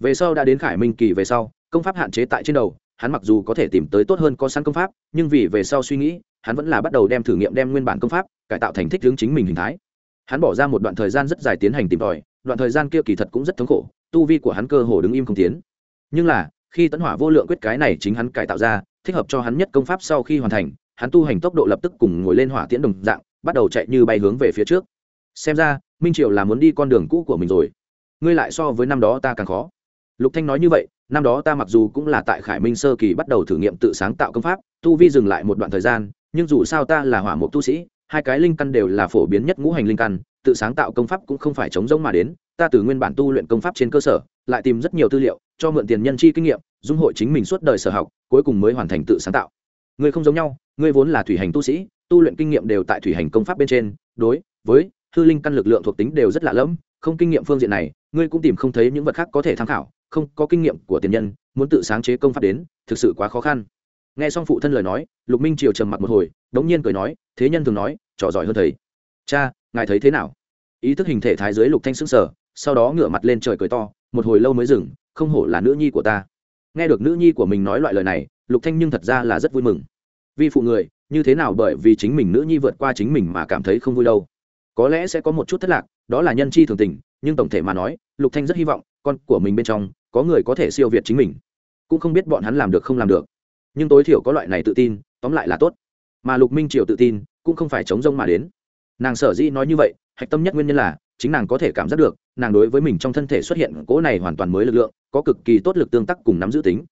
[SPEAKER 1] về sau đã đến khải minh kỳ về sau, công pháp hạn chế tại trên đầu, hắn mặc dù có thể tìm tới tốt hơn có sẵn công pháp, nhưng vì về sau suy nghĩ, hắn vẫn là bắt đầu đem thử nghiệm đem nguyên bản công pháp cải tạo thành thích hướng chính mình hình thái. Hắn bỏ ra một đoạn thời gian rất dài tiến hành tìm tòi, đoạn thời gian kia kỳ thật cũng rất thống khổ, tu vi của hắn cơ hồ đứng im không tiến. Nhưng là, khi tấn hỏa vô lượng quyết cái này chính hắn cải tạo ra, thích hợp cho hắn nhất công pháp sau khi hoàn thành, hắn tu hành tốc độ lập tức cùng ngồi lên hỏa tiễn đồng dạng, bắt đầu chạy như bay hướng về phía trước. Xem ra, minh triều là muốn đi con đường cũ của mình rồi. Ngươi lại so với năm đó ta càng khó lục thanh nói như vậy, năm đó ta mặc dù cũng là tại khải minh sơ kỳ bắt đầu thử nghiệm tự sáng tạo công pháp, tu vi dừng lại một đoạn thời gian, nhưng dù sao ta là hỏa mục tu sĩ, hai cái linh căn đều là phổ biến nhất ngũ hành linh căn, tự sáng tạo công pháp cũng không phải chống rỗng mà đến, ta từ nguyên bản tu luyện công pháp trên cơ sở, lại tìm rất nhiều tư liệu, cho mượn tiền nhân chi kinh nghiệm, dung hội chính mình suốt đời sở học, cuối cùng mới hoàn thành tự sáng tạo. Ngươi không giống nhau, ngươi vốn là thủy hành tu sĩ, tu luyện kinh nghiệm đều tại thủy hành công pháp bên trên, đối với hư linh căn lực lượng thuộc tính đều rất lạ lẫm, không kinh nghiệm phương diện này, ngươi cũng tìm không thấy những vật khác có thể tham khảo không có kinh nghiệm của tiền nhân, muốn tự sáng chế công pháp đến, thực sự quá khó khăn. Nghe xong phụ thân lời nói, lục minh triều trầm mặc một hồi, đống nhiên cười nói, thế nhân thường nói, trò giỏi hơn thầy. Cha, ngài thấy thế nào? Ý thức hình thể thái dưới lục thanh sững sờ, sau đó ngửa mặt lên trời cười to, một hồi lâu mới dừng, không hổ là nữ nhi của ta. Nghe được nữ nhi của mình nói loại lời này, lục thanh nhưng thật ra là rất vui mừng. Vì phụ người, như thế nào bởi vì chính mình nữ nhi vượt qua chính mình mà cảm thấy không vui đâu? Có lẽ sẽ có một chút thất lạc, đó là nhân chi thường tình, nhưng tổng thể mà nói, lục thanh rất hy vọng, con của mình bên trong có người có thể siêu việt chính mình. Cũng không biết bọn hắn làm được không làm được. Nhưng tối thiểu có loại này tự tin, tóm lại là tốt. Mà lục minh triều tự tin, cũng không phải chống rông mà đến. Nàng sở dĩ nói như vậy, hạch tâm nhất nguyên nhân là, chính nàng có thể cảm giác được, nàng đối với mình trong thân thể xuất hiện cỗ này hoàn toàn mới lực lượng, có cực kỳ tốt lực tương tác cùng nắm giữ tính.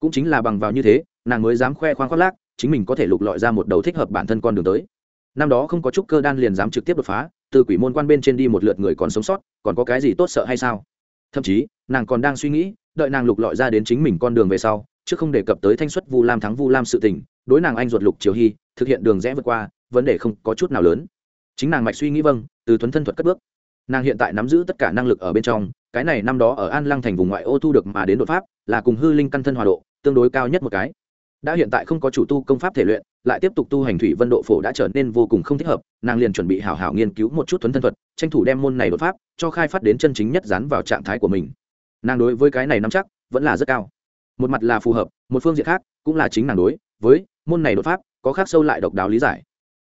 [SPEAKER 1] Cũng chính là bằng vào như thế, nàng mới dám khoe khoang khoác lác, chính mình có thể lục lọi ra một đầu thích hợp bản thân con đường tới. Năm đó không có chút cơ đan liền dám trực tiếp đột phá, từ quỷ môn quan bên trên đi một lượt người còn sống sót, còn có cái gì tốt sợ hay sao? Thậm chí, nàng còn đang suy nghĩ, đợi nàng lục lọi ra đến chính mình con đường về sau, chứ không đề cập tới thanh xuất vu lam thắng vu lam sự tình, đối nàng anh ruột lục triều hy, thực hiện đường rẽ vượt qua, vấn đề không có chút nào lớn. Chính nàng mạch suy nghĩ vâng từ thuấn thân thuật cất bước. Nàng hiện tại nắm giữ tất cả năng lực ở bên trong, cái này năm đó ở an lăng thành vùng ngoại ô thu được mà đến đột pháp, là cùng hư linh căn thân hòa độ, tương đối cao nhất một cái đã hiện tại không có chủ tu công pháp thể luyện, lại tiếp tục tu hành thủy vân độ phổ đã trở nên vô cùng không thích hợp, nàng liền chuẩn bị hảo hảo nghiên cứu một chút thuấn thân thuật, tranh thủ đem môn này đột pháp, cho khai phát đến chân chính nhất dán vào trạng thái của mình. Nàng đối với cái này nắm chắc, vẫn là rất cao. Một mặt là phù hợp, một phương diện khác, cũng là chính nàng đối với môn này đột pháp, có khác sâu lại độc đáo lý giải.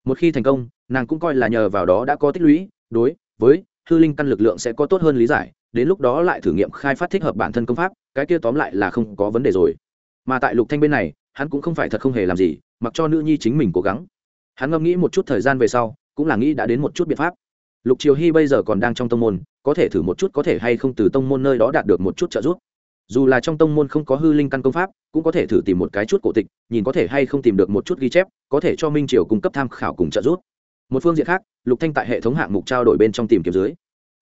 [SPEAKER 1] Một khi thành công, nàng cũng coi là nhờ vào đó đã có tích lũy, đối với hư linh căn lực lượng sẽ có tốt hơn lý giải, đến lúc đó lại thử nghiệm khai phát thích hợp bản thân công pháp, cái kia tóm lại là không có vấn đề rồi. Mà tại lục thanh bên này hắn cũng không phải thật không hề làm gì, mặc cho nữ nhi chính mình cố gắng. Hắn ngẫm nghĩ một chút thời gian về sau, cũng là nghĩ đã đến một chút biện pháp. Lục triều hy bây giờ còn đang trong tông môn, có thể thử một chút có thể hay không từ tông môn nơi đó đạt được một chút trợ giúp. Dù là trong tông môn không có hư linh căn công pháp, cũng có thể thử tìm một cái chút cổ tịch, nhìn có thể hay không tìm được một chút ghi chép, có thể cho minh triều cung cấp tham khảo cùng trợ giúp. Một phương diện khác, lục thanh tại hệ thống hạng mục trao đổi bên trong tìm kiếm dưới.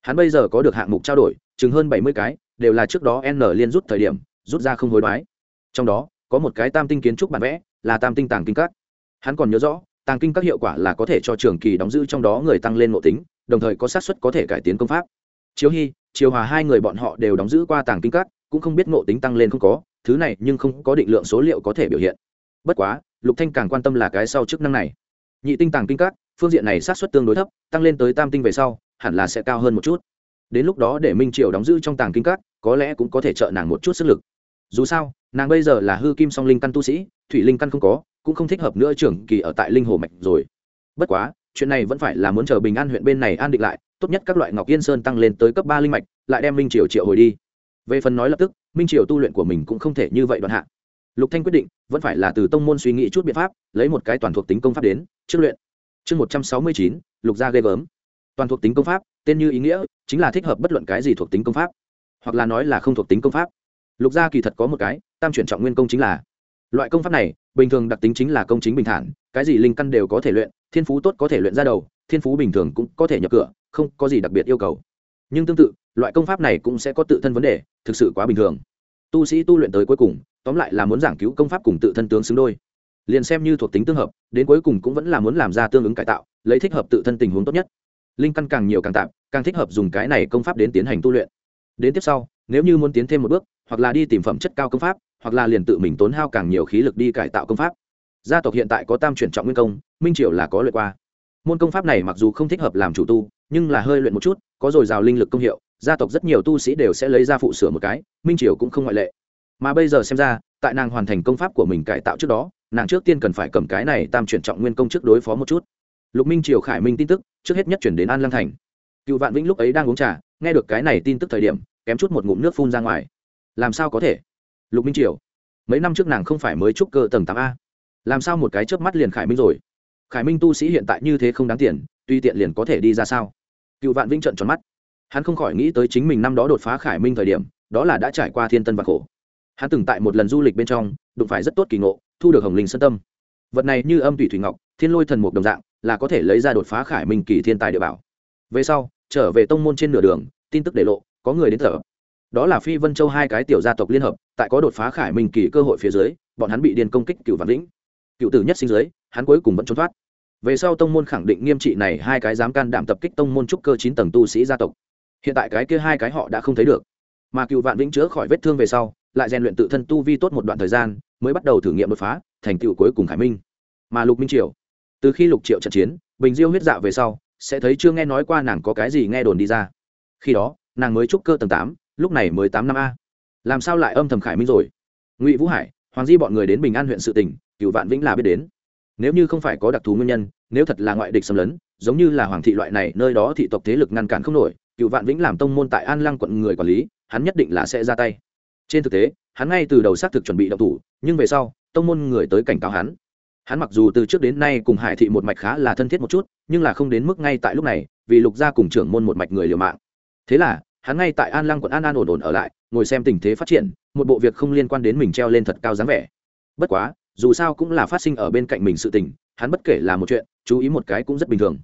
[SPEAKER 1] Hắn bây giờ có được hạng mục trao đổi, chừng hơn bảy mươi cái, đều là trước đó n liên rút thời điểm, rút ra không hối đoái. Trong đó có một cái tam tinh kiến trúc bản vẽ, là tam tinh tàng kinh các. Hắn còn nhớ rõ, tàng kinh các hiệu quả là có thể cho trường kỳ đóng giữ trong đó người tăng lên nội tính, đồng thời có xác suất có thể cải tiến công pháp. Chiếu hy chiều hòa hai người bọn họ đều đóng giữ qua tàng kinh các, cũng không biết ngộ tính tăng lên không có, thứ này nhưng không có định lượng số liệu có thể biểu hiện. Bất quá, lục thanh càng quan tâm là cái sau chức năng này. Nhị tinh tàng kinh các, phương diện này sát xuất tương đối thấp, tăng lên tới tam tinh về sau, hẳn là sẽ cao hơn một chút. Đến lúc đó để minh triều đóng giữ trong tàng kinh các, có lẽ cũng có thể trợ nàng một chút sức lực. Dù sao nàng bây giờ là hư kim song linh căn tu sĩ, thủy linh căn không có, cũng không thích hợp nữa trưởng kỳ ở tại linh hồ mạch rồi. Bất quá, chuyện này vẫn phải là muốn chờ bình an huyện bên này an định lại, tốt nhất các loại ngọc yên sơn tăng lên tới cấp ba linh mạch, lại đem minh triều triệu hồi đi. Về phần nói lập tức, minh triều tu luyện của mình cũng không thể như vậy đoạn hạ. Lục thanh quyết định, vẫn phải là từ tông môn suy nghĩ chút biện pháp, lấy một cái toàn thuộc tính công pháp đến trước luyện. Chương một trăm sáu mươi chín, lục gia ghê gớm. Toàn thuộc tính công pháp, tên như ý nghĩa, chính là thích hợp bất luận cái gì thuộc tính công pháp. Hoặc là nói là không thuộc tính công pháp. Lục gia kỳ thật có một cái tam chuyển trọng nguyên công chính là. Loại công pháp này, bình thường đặc tính chính là công chính bình thản, cái gì linh căn đều có thể luyện, thiên phú tốt có thể luyện ra đầu, thiên phú bình thường cũng có thể nhập cửa, không có gì đặc biệt yêu cầu. Nhưng tương tự, loại công pháp này cũng sẽ có tự thân vấn đề, thực sự quá bình thường. Tu sĩ tu luyện tới cuối cùng, tóm lại là muốn giảng cứu công pháp cùng tự thân tướng xứng đôi. Liền xem như thuộc tính tương hợp, đến cuối cùng cũng vẫn là muốn làm ra tương ứng cải tạo, lấy thích hợp tự thân tình huống tốt nhất. Linh căn càng nhiều càng tạm, càng thích hợp dùng cái này công pháp đến tiến hành tu luyện. Đến tiếp sau, nếu như muốn tiến thêm một bước, hoặc là đi tìm phẩm chất cao công pháp hoặc là liền tự mình tốn hao càng nhiều khí lực đi cải tạo công pháp. Gia tộc hiện tại có tam chuyển trọng nguyên công, minh triều là có luyện qua. Môn công pháp này mặc dù không thích hợp làm chủ tu, nhưng là hơi luyện một chút, có dồi dào linh lực công hiệu, gia tộc rất nhiều tu sĩ đều sẽ lấy ra phụ sửa một cái, minh triều cũng không ngoại lệ. Mà bây giờ xem ra, tại nàng hoàn thành công pháp của mình cải tạo trước đó, nàng trước tiên cần phải cầm cái này tam chuyển trọng nguyên công trước đối phó một chút. Lục minh triều khải minh tin tức, trước hết nhất chuyển đến an lăng thành. Cựu vạn vĩnh lúc ấy đang uống trà, nghe được cái này tin tức thời điểm, kém chút một ngụm nước phun ra ngoài. Làm sao có thể? Lục minh triều, mấy năm trước nàng không phải mới trúc cơ tầng tám a. Làm sao một cái chớp mắt liền khải minh rồi? Khải minh tu sĩ hiện tại như thế không đáng tiền, tuy tiện liền có thể đi ra sao? Cựu vạn vĩnh trận tròn mắt. Hắn không khỏi nghĩ tới chính mình năm đó đột phá khải minh thời điểm, đó là đã trải qua thiên tân và khổ. Hắn từng tại một lần du lịch bên trong, đụng phải rất tốt kỳ ngộ, thu được hồng linh sân tâm. Vật này như âm thủy thủy ngọc, thiên lôi thần mục đồng dạng, là có thể lấy ra đột phá khải minh kỳ thiên tài địa bảo. Về sau, trở về tông môn trên nửa đường, tin tức để lộ, có người đến thở đó là phi vân châu hai cái tiểu gia tộc liên hợp, tại có đột phá khải minh kỳ cơ hội phía dưới, bọn hắn bị điên công kích cựu vạn lĩnh cựu tử nhất sinh dưới, hắn cuối cùng vẫn trốn thoát. Về sau tông môn khẳng định nghiêm trị này hai cái dám can đảm tập kích tông môn trúc cơ chín tầng tu sĩ gia tộc. Hiện tại cái kia hai cái họ đã không thấy được. Mà cựu vạn vĩnh chữa khỏi vết thương về sau, lại rèn luyện tự thân tu vi tốt một đoạn thời gian, mới bắt đầu thử nghiệm đột phá, thành tựu cuối cùng khải minh. Mà lục minh triều, từ khi lục triệu trận chiến, bình diêu huyết dạ về sau, sẽ thấy chưa nghe nói qua nàng có cái gì nghe đồn đi ra. Khi đó, nàng mới trúc cơ tầng tám lúc này mới tám năm a. Làm sao lại âm thầm khải minh rồi? Ngụy vũ hải, hoàng di bọn người đến bình an huyện sự tỉnh cựu vạn vĩnh là biết đến. Nếu như không phải có đặc thù nguyên nhân, nếu thật là ngoại địch xâm lấn, giống như là hoàng thị loại này, nơi đó thị tộc thế lực ngăn cản không nổi cựu vạn vĩnh làm tông môn tại an lăng quận người quản lý, hắn nhất định là sẽ ra tay. Trên thực tế, hắn ngay từ đầu xác thực chuẩn bị động thủ, nhưng về sau, tông môn người tới cảnh cáo hắn. Hắn mặc dù từ trước đến nay cùng hải thị một mạch khá là thân thiết một chút, nhưng là không đến mức ngay tại lúc này, vì lục gia cùng trưởng môn một mạch người liều mạng. Thế là hắn ngay tại an lăng quận an an ổn ổn ở lại, ngồi xem tình thế phát triển, một bộ việc không liên quan đến mình treo lên thật cao dáng vẻ. Bất quá, dù sao cũng là phát sinh ở bên cạnh mình sự tình, hắn bất kể là một chuyện, chú ý một cái cũng rất bình thường.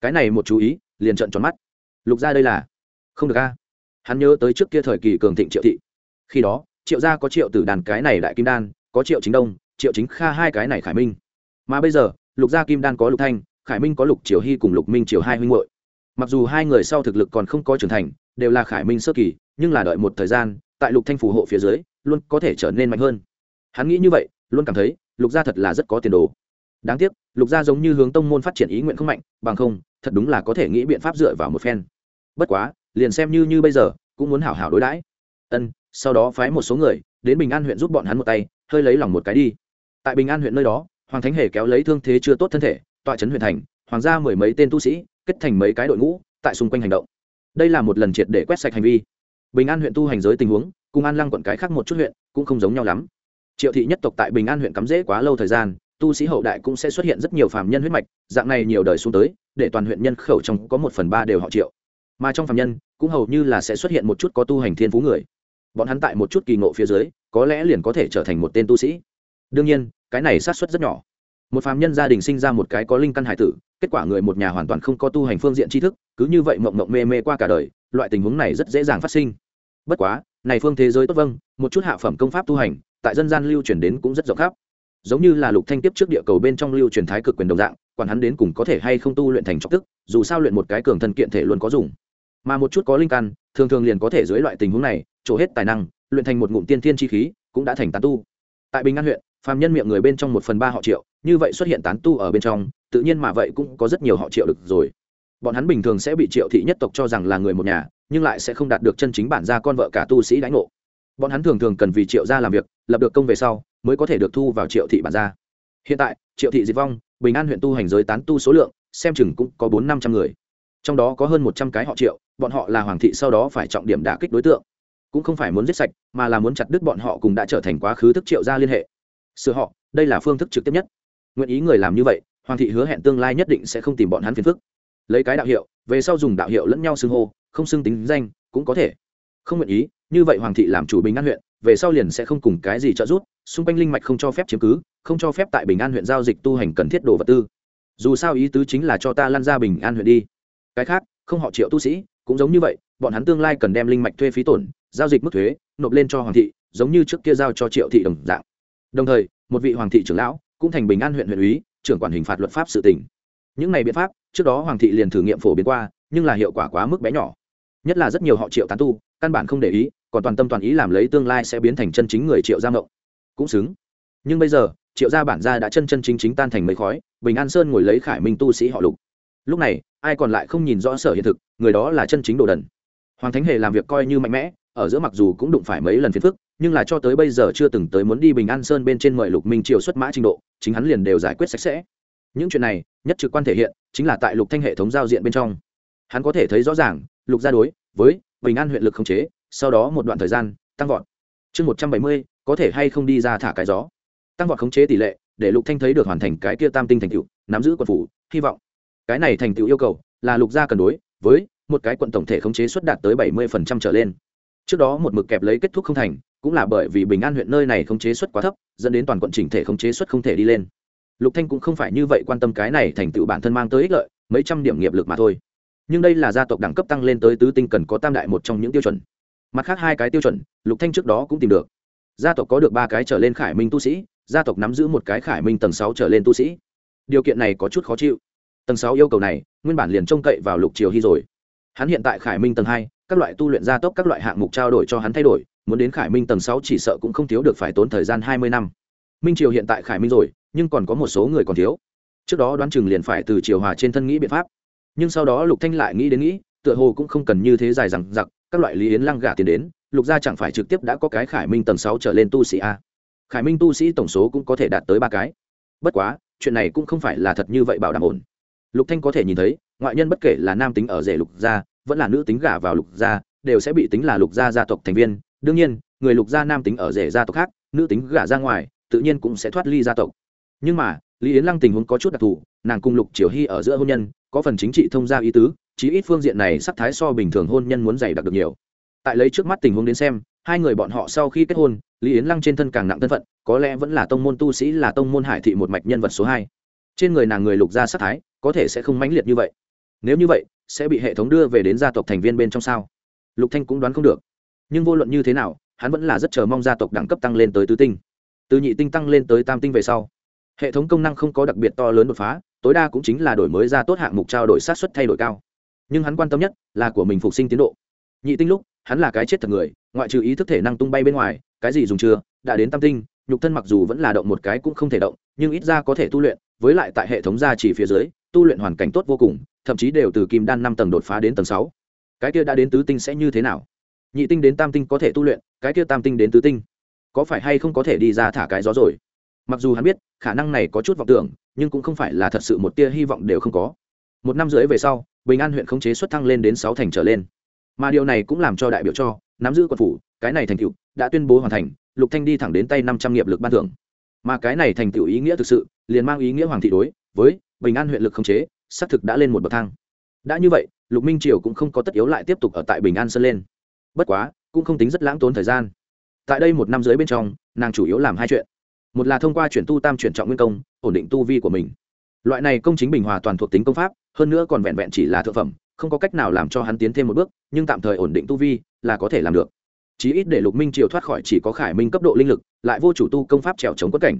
[SPEAKER 1] Cái này một chú ý, liền trợn tròn mắt. Lục gia đây là? Không được a. Hắn nhớ tới trước kia thời kỳ cường thịnh triệu thị. Khi đó, triệu gia có triệu tử đàn cái này đại kim đan, có triệu chính đông, triệu chính kha hai cái này khải minh. Mà bây giờ, lục gia kim đan có lục thanh, khải minh có lục triều hy cùng lục minh triều hai huynh hội mặc dù hai người sau thực lực còn không có trưởng thành, đều là khải minh sơ kỳ, nhưng là đợi một thời gian, tại lục thanh phù hộ phía dưới, luôn có thể trở nên mạnh hơn. Hắn nghĩ như vậy, luôn cảm thấy, lục gia thật là rất có tiền đồ. Đáng tiếc, lục gia giống như hướng tông môn phát triển ý nguyện không mạnh, bằng không, thật đúng là có thể nghĩ biện pháp dựa vào một phen. Bất quá, liền xem như như bây giờ, cũng muốn hảo hảo đối đãi. Ân, sau đó phái một số người, đến bình an huyện giúp bọn hắn một tay, hơi lấy lòng một cái đi. Tại bình an huyện nơi đó, hoàng thánh hề kéo lấy thương thế chưa tốt thân thể, tọa trấn huyện thành, hoàng gia mười mấy tên tu sĩ kết thành mấy cái đội ngũ tại xung quanh hành động. Đây là một lần triệt để quét sạch hành vi. Bình an huyện tu hành giới tình huống, cùng an lăng quận cái khác một chút huyện cũng không giống nhau lắm. Triệu thị nhất tộc tại bình an huyện cắm rễ quá lâu thời gian, tu sĩ hậu đại cũng sẽ xuất hiện rất nhiều phàm nhân huyết mạch, dạng này nhiều đời xuống tới, để toàn huyện nhân khẩu trong có một phần ba đều họ triệu. Mà trong phàm nhân, cũng hầu như là sẽ xuất hiện một chút có tu hành thiên phú người. Bọn hắn tại một chút kỳ ngộ phía dưới, có lẽ liền có thể trở thành một tên tu sĩ. Đương nhiên, cái này sát xuất rất nhỏ một phàm nhân gia đình sinh ra một cái có linh căn hải tử, kết quả người một nhà hoàn toàn không có tu hành phương diện tri thức, cứ như vậy mộng mộng mê mê qua cả đời, loại tình huống này rất dễ dàng phát sinh. Bất quá, này phương thế giới tốt vâng một chút hạ phẩm công pháp tu hành, tại dân gian lưu truyền đến cũng rất rộng khắp. Giống như là lục thanh tiếp trước địa cầu bên trong lưu truyền thái cực quyền đồng dạng, quản hắn đến cùng có thể hay không tu luyện thành trọng tức, dù sao luyện một cái cường thân kiện thể luôn có dùng. Mà một chút có linh căn, thường thường liền có thể dưới loại tình huống này, trổ hết tài năng, luyện thành một ngụm tiên thiên chi khí, cũng đã thành tán tu. Tại bình an huyện, phàm nhân miệng người bên trong một phần ba họ triệu như vậy xuất hiện tán tu ở bên trong, tự nhiên mà vậy cũng có rất nhiều họ triệu được rồi. Bọn hắn bình thường sẽ bị triệu thị nhất tộc cho rằng là người một nhà, nhưng lại sẽ không đạt được chân chính bản gia con vợ cả tu sĩ đánh ngộ. Bọn hắn thường thường cần vì triệu gia làm việc, lập được công về sau, mới có thể được thu vào triệu thị bản gia. Hiện tại, triệu thị diệt vong, bình an huyện tu hành giới tán tu số lượng, xem chừng cũng có bốn năm trăm người. Trong đó có hơn một trăm cái họ triệu, bọn họ là hoàng thị sau đó phải trọng điểm đả kích đối tượng. Cũng không phải muốn giết sạch, mà là muốn chặt đứt bọn họ cùng đã trở thành quá khứ thức triệu gia liên hệ. Sửa họ, đây là phương thức trực tiếp nhất nguyện ý người làm như vậy, hoàng thị hứa hẹn tương lai nhất định sẽ không tìm bọn hắn phiền phức. Lấy cái đạo hiệu, về sau dùng đạo hiệu lẫn nhau xưng hô, không xưng tính danh, cũng có thể. Không nguyện ý, như vậy hoàng thị làm chủ bình an huyện, về sau liền sẽ không cùng cái gì trợ giúp, xung quanh linh mạch không cho phép chiếm cứ, không cho phép tại bình an huyện giao dịch tu hành cần thiết đồ vật tư. Dù sao ý tứ chính là cho ta lăn ra bình an huyện đi. Cái khác, không họ triệu tu sĩ, cũng giống như vậy, bọn hắn tương lai cần đem linh mạch thuê phí tổn, giao dịch mức thuế, nộp lên cho hoàng thị, giống như trước kia giao cho triệu thị đồng dạng. Đồng thời, một vị hoàng thị trưởng lão cũng thành bình an huyện huyện úy, trưởng quản hình phạt luật pháp sự tỉnh những này biện pháp, trước đó hoàng thị liền thử nghiệm phổ biến qua, nhưng là hiệu quả quá mức bé nhỏ. Nhất là rất nhiều họ triệu tán tu, căn bản không để ý, còn toàn tâm toàn ý làm lấy tương lai sẽ biến thành chân chính người triệu gia mộng cũng xứng. Nhưng bây giờ, triệu gia bản gia đã chân chân chính chính tan thành mấy khói, bình an sơn ngồi lấy khải minh tu sĩ họ lục. Lúc này, ai còn lại không nhìn rõ sở hiện thực, người đó là chân chính đồ đần. Hoàng thánh hề làm việc coi như mạnh mẽ, ở giữa mặc dù cũng đụng phải mấy lần phiền phức nhưng là cho tới bây giờ chưa từng tới muốn đi bình an sơn bên trên mời lục minh triều xuất mã trình độ, chính hắn liền đều giải quyết sạch sẽ. Những chuyện này, nhất trực quan thể hiện, chính là tại lục thanh hệ thống giao diện bên trong. Hắn có thể thấy rõ ràng, lục gia đối với bình an huyện lực không chế, sau đó một đoạn thời gian, tăng vọt. Chương một trăm bảy mươi, có thể hay không đi ra thả cái gió? Tăng vọt khống chế tỷ lệ, để lục thanh thấy được hoàn thành cái kia tam tinh thành tựu, nắm giữ quận phủ, hy vọng. Cái này thành tựu yêu cầu, là lục gia cần đối với một cái quận tổng thể khống chế suất đạt tới bảy mươi trở lên. Trước đó một mực kẹp lấy kết thúc không thành cũng là bởi vì bình an huyện nơi này khống chế suất quá thấp, dẫn đến toàn quận chỉnh thể khống chế suất không thể đi lên. Lục thanh cũng không phải như vậy quan tâm cái này thành tựu bản thân mang tới ích lợi, mấy trăm điểm nghiệp lực mà thôi. Nhưng đây là gia tộc đẳng cấp tăng lên tới tứ tinh cần có tam đại một trong những tiêu chuẩn. Mặt khác hai cái tiêu chuẩn, lục thanh trước đó cũng tìm được. Gia tộc có được ba cái trở lên khải minh tu sĩ, gia tộc nắm giữ một cái khải minh tầng sáu trở lên tu sĩ. Điều kiện này có chút khó chịu. Tầng sáu yêu cầu này, nguyên bản liền trông cậy vào lục triều hy rồi. Hắn hiện tại khải minh tầng hai, các loại tu luyện gia tốc các loại hạng mục trao đổi cho hắn thay đổi muốn đến khải minh tầng sáu chỉ sợ cũng không thiếu được phải tốn thời gian hai mươi năm. Minh triều hiện tại khải minh rồi, nhưng còn có một số người còn thiếu. Trước đó đoán chừng liền phải từ triều hòa trên thân nghĩ biện pháp. Nhưng sau đó lục thanh lại nghĩ đến nghĩ, tựa hồ cũng không cần như thế dài rằng giặc các loại lý yến lăng gả tiền đến, lục gia chẳng phải trực tiếp đã có cái khải minh tầng sáu trở lên tu sĩ a? Khải minh tu sĩ tổng số cũng có thể đạt tới ba cái. Bất quá, chuyện này cũng không phải là thật như vậy bảo đảm ổn. Lục thanh có thể nhìn thấy, ngoại nhân bất kể là nam tính ở rể lục gia, vẫn là nữ tính gả vào lục gia, đều sẽ bị tính là lục gia gia tộc thành viên đương nhiên, người lục gia nam tính ở rể gia tộc khác, nữ tính gả ra ngoài, tự nhiên cũng sẽ thoát ly gia tộc. Nhưng mà, lý yến lăng tình huống có chút đặc thù, nàng cùng lục triều hy ở giữa hôn nhân, có phần chính trị thông gia ý tứ, chí ít phương diện này sắc thái so bình thường hôn nhân muốn dày đặc được nhiều. Tại lấy trước mắt tình huống đến xem, hai người bọn họ sau khi kết hôn, lý yến lăng trên thân càng nặng thân phận, có lẽ vẫn là tông môn tu sĩ là tông môn hải thị một mạch nhân vật số hai. Trên người nàng người lục gia sắc thái, có thể sẽ không mãnh liệt như vậy. Nếu như vậy, sẽ bị hệ thống đưa về đến gia tộc thành viên bên trong sao? Lục thanh cũng đoán không được nhưng vô luận như thế nào, hắn vẫn là rất chờ mong gia tộc đẳng cấp tăng lên tới tứ tinh. Từ nhị tinh tăng lên tới tam tinh về sau, hệ thống công năng không có đặc biệt to lớn đột phá, tối đa cũng chính là đổi mới ra tốt hạng mục trao đổi sát xuất thay đổi cao. Nhưng hắn quan tâm nhất là của mình phục sinh tiến độ. Nhị tinh lúc, hắn là cái chết thật người, ngoại trừ ý thức thể năng tung bay bên ngoài, cái gì dùng chưa, đã đến tam tinh, nhục thân mặc dù vẫn là động một cái cũng không thể động, nhưng ít ra có thể tu luyện, với lại tại hệ thống gia chỉ phía dưới, tu luyện hoàn cảnh tốt vô cùng, thậm chí đều từ kim đan năm tầng đột phá đến tầng sáu. Cái kia đã đến tứ tinh sẽ như thế nào? Nhị tinh đến tam tinh có thể tu luyện, cái kia tam tinh đến tứ tinh, có phải hay không có thể đi ra thả cái gió rồi? Mặc dù hắn biết, khả năng này có chút vọng tưởng, nhưng cũng không phải là thật sự một tia hy vọng đều không có. Một năm rưỡi về sau, bình an huyện khống chế xuất thăng lên đến sáu thành trở lên. Mà điều này cũng làm cho đại biểu cho, nắm giữ quận phủ, cái này thành tựu đã tuyên bố hoàn thành, lục thanh đi thẳng đến tay năm trăm nghiệp lực ban thưởng. Mà cái này thành tựu ý nghĩa thực sự, liền mang ý nghĩa hoàng thị đối với bình an huyện lực khống chế, xác thực đã lên một bậc thang. Đã như vậy, lục minh triều cũng không có tất yếu lại tiếp tục ở tại bình an sơn lên bất quá, cũng không tính rất lãng tốn thời gian. Tại đây một năm dưới bên trong, nàng chủ yếu làm hai chuyện. Một là thông qua chuyển tu tam chuyển trọng nguyên công, ổn định tu vi của mình. Loại này công chính bình hòa toàn thuộc tính công pháp, hơn nữa còn vẹn vẹn chỉ là thượng phẩm, không có cách nào làm cho hắn tiến thêm một bước, nhưng tạm thời ổn định tu vi là có thể làm được. Chí ít để lục minh triều thoát khỏi chỉ có khải minh cấp độ linh lực, lại vô chủ tu công pháp trèo chống quất cảnh.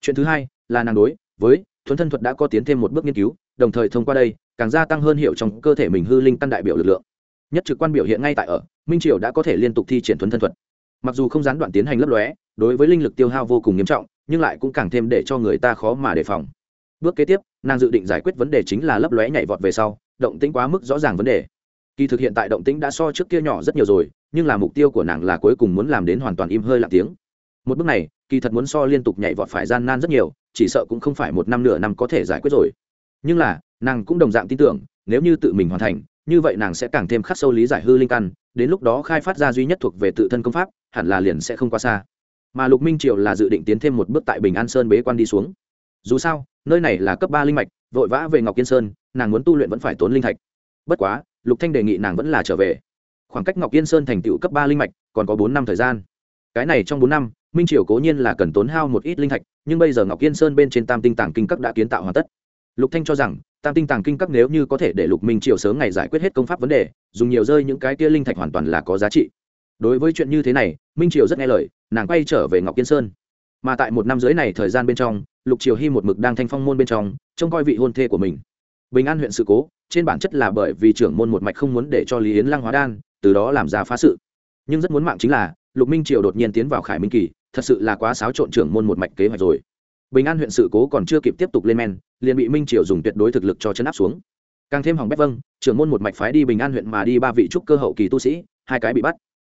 [SPEAKER 1] Chuyện thứ hai là nàng đối với thuấn thân thuật đã có tiến thêm một bước nghiên cứu, đồng thời thông qua đây, càng gia tăng hơn hiệu trong cơ thể mình hư linh căn đại biểu lực lượng nhất trực quan biểu hiện ngay tại ở, minh triều đã có thể liên tục thi triển thuấn thân thuật. Mặc dù không gián đoạn tiến hành lấp lóe, đối với linh lực tiêu hao vô cùng nghiêm trọng, nhưng lại cũng càng thêm để cho người ta khó mà đề phòng. Bước kế tiếp, nàng dự định giải quyết vấn đề chính là lấp lóe nhảy vọt về sau, động tĩnh quá mức rõ ràng vấn đề. Kỳ thực hiện tại động tĩnh đã so trước kia nhỏ rất nhiều rồi, nhưng là mục tiêu của nàng là cuối cùng muốn làm đến hoàn toàn im hơi lặng tiếng. Một bước này, kỳ thật muốn so liên tục nhảy vọt phải gian nan rất nhiều, chỉ sợ cũng không phải một năm nửa năm có thể giải quyết rồi. Nhưng là, nàng cũng đồng dạng tin tưởng, nếu như tự mình hoàn thành như vậy nàng sẽ càng thêm khắc sâu lý giải hư linh căn, đến lúc đó khai phát ra duy nhất thuộc về tự thân công pháp, hẳn là liền sẽ không quá xa. Mà lục minh triệu là dự định tiến thêm một bước tại bình an sơn bế quan đi xuống. Dù sao, nơi này là cấp ba linh mạch, vội vã về ngọc yên sơn, nàng muốn tu luyện vẫn phải tốn linh thạch. Bất quá, lục thanh đề nghị nàng vẫn là trở về. Khoảng cách ngọc yên sơn thành tựu cấp ba linh mạch, còn có bốn năm thời gian. Cái này trong bốn năm, minh triều cố nhiên là cần tốn hao một ít linh thạch, nhưng bây giờ ngọc yên sơn bên trên tam tinh tàng kinh cấp đã kiến tạo hoàn tất lục thanh cho rằng, tam tinh tàng kinh các nếu như có thể để lục minh triều sớm ngày giải quyết hết công pháp vấn đề, dùng nhiều rơi những cái kia linh thạch hoàn toàn là có giá trị. Đối với chuyện như thế này, minh triều rất nghe lời, nàng quay trở về ngọc Kiên sơn. Mà tại một năm dưới này thời gian bên trong, lục triều hy một mực đang thanh phong môn bên trong, trông coi vị hôn thê của mình. Bình an huyện sự cố, trên bản chất là bởi vì trưởng môn một mạch không muốn để cho lý yến lăng hóa đan, từ đó làm ra phá sự. Nhưng rất muốn mạng chính là, lục minh triều đột nhiên tiến vào khải minh kỳ, thật sự là quá xáo trộn trưởng môn một mạch kế hoạch rồi bình an huyện sự cố còn chưa kịp tiếp tục lên men, liền bị minh triều dùng tuyệt đối thực lực cho chấn áp xuống. Càng thêm hỏng bét vâng trưởng môn một mạch phái đi bình an huyện mà đi ba vị trúc cơ hậu kỳ tu sĩ, hai cái bị bắt.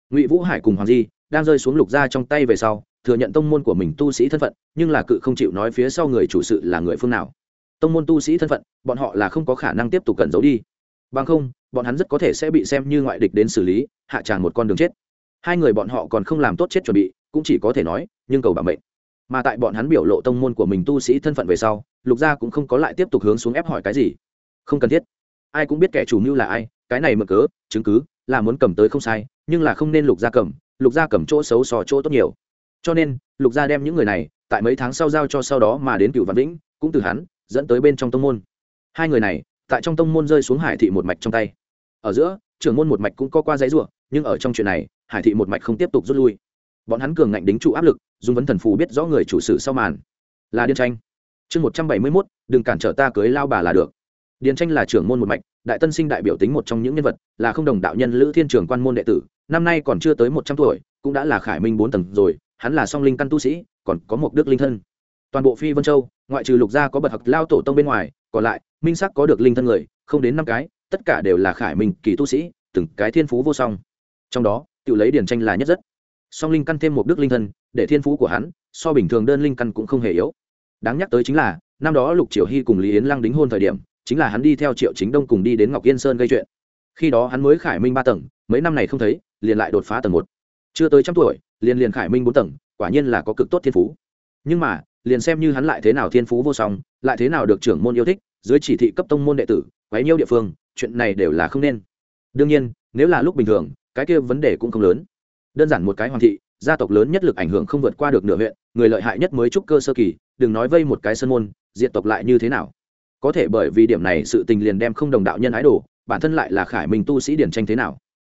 [SPEAKER 1] Ngụy vũ hải cùng hoàng di đang rơi xuống lục ra trong tay về sau, thừa nhận tông môn của mình tu sĩ thân phận, nhưng là cự không chịu nói phía sau người chủ sự là người phương nào. Tông môn tu sĩ thân phận, bọn họ là không có khả năng tiếp tục cẩn giấu đi. Bằng không, bọn hắn rất có thể sẽ bị xem như ngoại địch đến xử lý, hạ tràn một con đường chết. Hai người bọn họ còn không làm tốt chết chuẩn bị, cũng chỉ có thể nói, nhưng cầu bảo mệnh mà tại bọn hắn biểu lộ tông môn của mình tu sĩ thân phận về sau, lục gia cũng không có lại tiếp tục hướng xuống ép hỏi cái gì. Không cần thiết. Ai cũng biết kẻ chủ mưu là ai, cái này mở cớ, chứng cứ, là muốn cầm tới không sai, nhưng là không nên lục gia cầm, lục gia cầm chỗ xấu sò chỗ tốt nhiều. Cho nên, lục gia đem những người này, tại mấy tháng sau giao cho sau đó mà đến cựu văn vĩnh, cũng từ hắn, dẫn tới bên trong tông môn. Hai người này, tại trong tông môn rơi xuống hải thị một mạch trong tay. Ở giữa, trưởng môn một mạch cũng có qua giấy ruộng nhưng ở trong chuyện này, hải thị một mạch không tiếp tục rút lui bọn hắn cường ngạnh đính trụ áp lực, dùng vấn thần phù biết rõ người chủ sử sau màn. Là điên tranh. Chương một trăm bảy mươi mốt, đừng cản trở ta cưới lao bà là được. Điền tranh là trưởng môn một mạch, đại tân sinh đại biểu tính một trong những nhân vật, là không đồng đạo nhân lữ thiên trường quan môn đệ tử, năm nay còn chưa tới một trăm tuổi, cũng đã là khải minh bốn tầng rồi, hắn là song linh căn tu sĩ, còn có một đức linh thân. Toàn bộ phi vân châu, ngoại trừ lục gia có bậc hặc lao tổ tông bên ngoài, còn lại, minh sắc có được linh thân người, không đến năm cái, tất cả đều là khải minh kỳ tu sĩ, từng cái thiên phú vô song. Trong đó tự lấy Điền tranh là nhất rất song linh căn thêm một đức linh thân, để thiên phú của hắn, so bình thường đơn linh căn cũng không hề yếu. Đáng nhắc tới chính là, năm đó lục triều hy cùng lý yến lăng đính hôn thời điểm, chính là hắn đi theo triệu chính đông cùng đi đến ngọc yên sơn gây chuyện. Khi đó hắn mới khải minh ba tầng, mấy năm này không thấy, liền lại đột phá tầng một. Chưa tới trăm tuổi, liền liền khải minh bốn tầng, quả nhiên là có cực tốt thiên phú. Nhưng mà, liền xem như hắn lại thế nào thiên phú vô song, lại thế nào được trưởng môn yêu thích, dưới chỉ thị cấp tông môn đệ tử, quấy nhiêu địa phương, chuyện này đều là không nên. Đương nhiên, nếu là lúc bình thường, cái kia vấn đề cũng không lớn đơn giản một cái hoàng thị, gia tộc lớn nhất lực ảnh hưởng không vượt qua được nửa huyện, người lợi hại nhất mới trúc cơ sơ kỳ, đừng nói vây một cái sân môn, diện tộc lại như thế nào? Có thể bởi vì điểm này sự tình liền đem không đồng đạo nhân ái đồ, bản thân lại là khải minh tu sĩ điển tranh thế nào?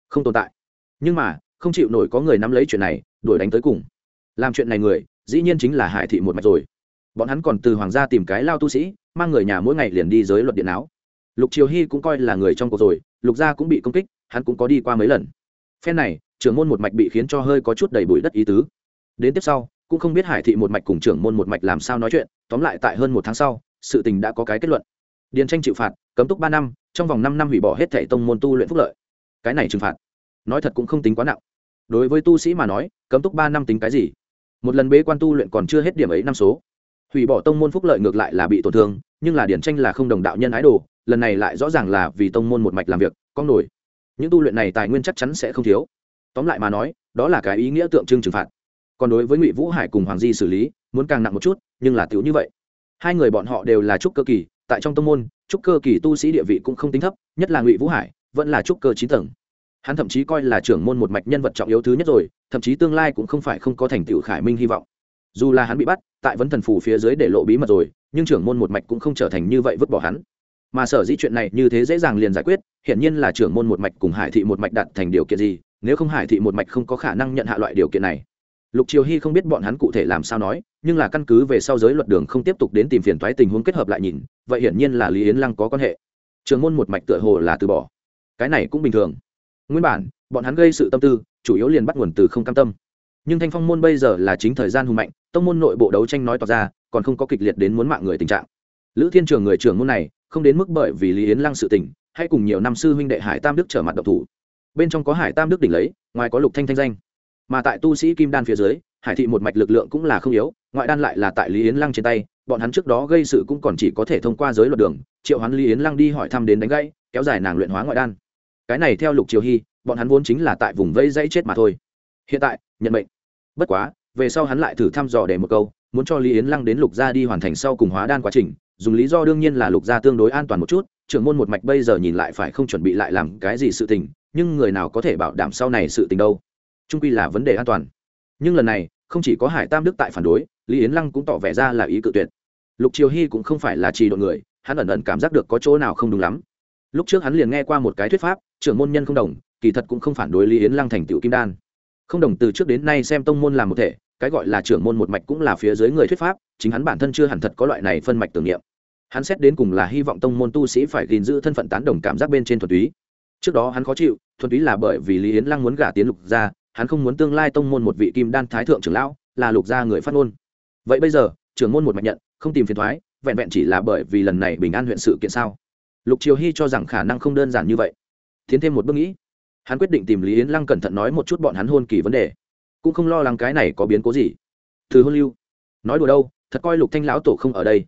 [SPEAKER 1] Không tồn tại. Nhưng mà, không chịu nổi có người nắm lấy chuyện này, đuổi đánh tới cùng. Làm chuyện này người, dĩ nhiên chính là hải thị một mạch rồi. Bọn hắn còn từ hoàng gia tìm cái lao tu sĩ, mang người nhà mỗi ngày liền đi giới luật điện áo. Lục triều hy cũng coi là người trong cuộc rồi, lục gia cũng bị công kích, hắn cũng có đi qua mấy lần. Phen này trưởng môn một mạch bị khiến cho hơi có chút đầy bụi đất ý tứ. Đến tiếp sau, cũng không biết hải thị một mạch cùng trưởng môn một mạch làm sao nói chuyện, tóm lại tại hơn một tháng sau, sự tình đã có cái kết luận. Điền tranh chịu phạt, cấm túc ba năm, trong vòng năm năm hủy bỏ hết thẻ tông môn tu luyện phúc lợi. Cái này trừng phạt, nói thật cũng không tính quá nặng. Đối với tu sĩ mà nói, cấm túc ba năm tính cái gì? Một lần bế quan tu luyện còn chưa hết điểm ấy năm số. Hủy bỏ tông môn phúc lợi ngược lại là bị tổn thương, nhưng là điển tranh là không đồng đạo nhân ái đồ, lần này lại rõ ràng là vì tông môn một mạch làm việc con nổi. Những tu luyện này tài nguyên chắc chắn sẽ không thiếu tóm lại mà nói, đó là cái ý nghĩa tượng trưng trừng phạt. Còn đối với ngụy vũ hải cùng hoàng di xử lý, muốn càng nặng một chút, nhưng là tiểu như vậy. Hai người bọn họ đều là trúc cơ kỳ, tại trong tông môn, trúc cơ kỳ tu sĩ địa vị cũng không tính thấp, nhất là ngụy vũ hải, vẫn là trúc cơ chín tầng. Hắn thậm chí coi là trưởng môn một mạch nhân vật trọng yếu thứ nhất rồi, thậm chí tương lai cũng không phải không có thành tựu khải minh hy vọng. Dù là hắn bị bắt, tại vấn thần phủ phía dưới để lộ bí mật rồi, nhưng trưởng môn một mạch cũng không trở thành như vậy vứt bỏ hắn. Mà sở dĩ chuyện này như thế dễ dàng liền giải quyết, hiển nhiên là trưởng môn một mạch cùng hải thị một mạch đặt thành điều kiện gì nếu không hải thị một mạch không có khả năng nhận hạ loại điều kiện này. Lục triều hy không biết bọn hắn cụ thể làm sao nói, nhưng là căn cứ về sau giới luật đường không tiếp tục đến tìm phiền toái tình huống kết hợp lại nhìn, vậy hiển nhiên là lý yến lăng có quan hệ. Trường môn một mạch tựa hồ là từ bỏ. Cái này cũng bình thường. Nguyên bản, bọn hắn gây sự tâm tư, chủ yếu liền bắt nguồn từ không cam tâm. Nhưng thanh phong môn bây giờ là chính thời gian hùng mạnh, tông môn nội bộ đấu tranh nói tỏ ra, còn không có kịch liệt đến muốn mạng người tình trạng. Lữ thiên trường người trưởng môn này, không đến mức bởi vì lý yến lăng sự tình, hay cùng nhiều năm sư huynh đệ hải tam đức trở mặt độc thủ bên trong có hải tam đức đỉnh lấy, ngoài có lục thanh thanh danh. Mà tại tu sĩ kim đan phía dưới, hải thị một mạch lực lượng cũng là không yếu, ngoại đan lại là tại lý yến lăng trên tay, bọn hắn trước đó gây sự cũng còn chỉ có thể thông qua giới luật đường, triệu hắn lý yến lăng đi hỏi thăm đến đánh gãy, kéo dài nàng luyện hóa ngoại đan. Cái này theo lục triều hy, bọn hắn vốn chính là tại vùng vây dãy chết mà thôi. Hiện tại, nhận mệnh. Bất quá, về sau hắn lại thử thăm dò để một câu, muốn cho lý yến lăng đến lục gia đi hoàn thành sau cùng hóa đan quá trình, dùng lý do đương nhiên là lục gia tương đối an toàn một chút, trưởng môn một mạch bây giờ nhìn lại phải không chuẩn bị lại làm cái gì sự tình nhưng người nào có thể bảo đảm sau này sự tình đâu? Trung quy là vấn đề an toàn. Nhưng lần này, không chỉ có hải tam đức tại phản đối, lý yến lăng cũng tỏ vẻ ra là ý cự tuyệt. Lục triều hy cũng không phải là trì đội người, hắn ẩn ẩn cảm giác được có chỗ nào không đúng lắm. Lúc trước hắn liền nghe qua một cái thuyết pháp, trưởng môn nhân không đồng, kỳ thật cũng không phản đối lý yến lăng thành tựu kim đan. Không đồng từ trước đến nay xem tông môn làm một thể, cái gọi là trưởng môn một mạch cũng là phía dưới người thuyết pháp, chính hắn bản thân chưa hẳn thật có loại này phân mạch tưởng niệm. Hắn xét đến cùng là hy vọng tông môn tu sĩ phải gìn giữ thân phận tán đồng cảm giác bên trên thuật túy trước đó hắn khó chịu thuần túy là bởi vì lý yến lăng muốn gả tiến lục gia, hắn không muốn tương lai tông môn một vị kim đan thái thượng trưởng lão là lục gia người phát ngôn. Vậy bây giờ trưởng môn một mạch nhận không tìm phiền thoái vẹn vẹn chỉ là bởi vì lần này bình an huyện sự kiện sao? Lục triều hy cho rằng khả năng không đơn giản như vậy. Tiến thêm một bước nghĩ hắn quyết định tìm lý yến lăng cẩn thận nói một chút bọn hắn hôn kỳ vấn đề. Cũng không lo lắng cái này có biến cố gì. Từ hôn lưu nói đùa đâu thật coi lục thanh lão tổ không ở đây.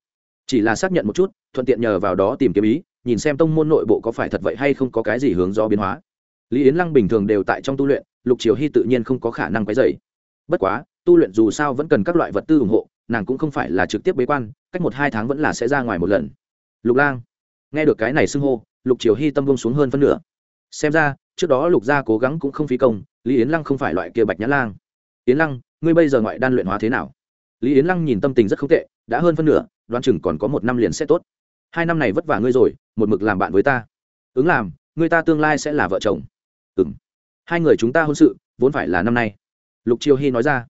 [SPEAKER 1] Chỉ là xác nhận một chút thuận tiện nhờ vào đó tìm kiếm ý nhìn xem tông môn nội bộ có phải thật vậy hay không có cái gì hướng do biến hóa. Lý yến lăng bình thường đều tại trong tu luyện, lục triều hy tự nhiên không có khả năng quấy dày bất quá, tu luyện dù sao vẫn cần các loại vật tư ủng hộ, nàng cũng không phải là trực tiếp bế quan, cách một hai tháng vẫn là sẽ ra ngoài một lần. Lục lang, nghe được cái này xưng hô, lục triều hy tâm vông xuống hơn phân nửa. Xem ra, trước đó lục gia cố gắng cũng không phí công, lý yến lăng không phải loại kia bạch nhã lang. Yến lăng, ngươi bây giờ ngoại đan luyện hóa thế nào? Lý yến lăng nhìn tâm tình rất không tệ, đã hơn phân nửa, đoán chừng còn có một năm liền sẽ tốt. Hai năm này vất vả ngươi rồi một mực làm bạn với ta. Ứng làm, người ta tương lai sẽ là vợ chồng. Ừng hai người chúng ta hôn sự, vốn phải là năm nay. Lục triều hy nói ra.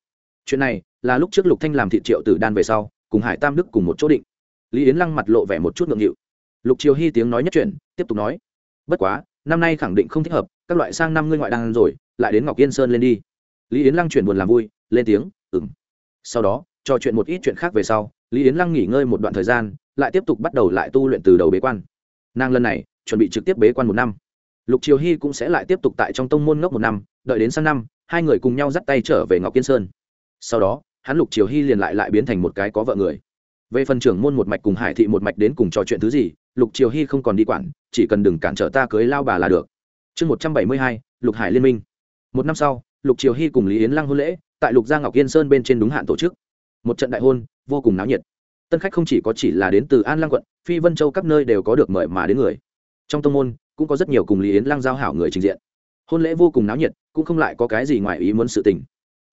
[SPEAKER 1] Chuyện này là lúc trước lục thanh làm thị triệu tử đan về sau, cùng hải tam đức cùng một chỗ định. Lý yến lăng mặt lộ vẻ một chút ngượng nghịu. Lục triều hy tiếng nói nhất chuyện tiếp tục nói. Bất quá, năm nay khẳng định không thích hợp, các loại sang năm ngươi ngoại đan rồi, lại đến ngọc yên sơn lên đi. Lý yến lăng chuyển buồn làm vui, lên tiếng ừng sau đó, trò chuyện một ít chuyện khác về sau, lý yến lăng nghỉ ngơi một đoạn thời gian, lại tiếp tục bắt đầu lại tu luyện từ đầu bế quan nàng lần này chuẩn bị trực tiếp bế quan một năm. Lục triều hy cũng sẽ lại tiếp tục tại trong tông môn ngốc một năm, đợi đến sang năm, hai người cùng nhau dắt tay trở về ngọc kiên sơn. Sau đó, hắn lục triều hy liền lại lại biến thành một cái có vợ người. Về phần trưởng môn một mạch cùng hải thị một mạch đến cùng trò chuyện thứ gì, lục triều hy không còn đi quản, chỉ cần đừng cản trở ta cưới lao bà là được. Chương một trăm bảy mươi hai, lục hải liên minh. Một năm sau, lục triều hy cùng lý yến lăng hôn lễ, tại lục gia ngọc yên sơn bên trên đúng hạn tổ chức. Một trận đại hôn, vô cùng náo nhiệt tân khách không chỉ có chỉ là đến từ an lăng quận, phi vân châu các nơi đều có được mời mà đến người. Trong tông môn, cũng có rất nhiều cùng lý yến lăng giao hảo người trình diện. Hôn lễ vô cùng náo nhiệt, cũng không lại có cái gì ngoài ý muốn sự tình.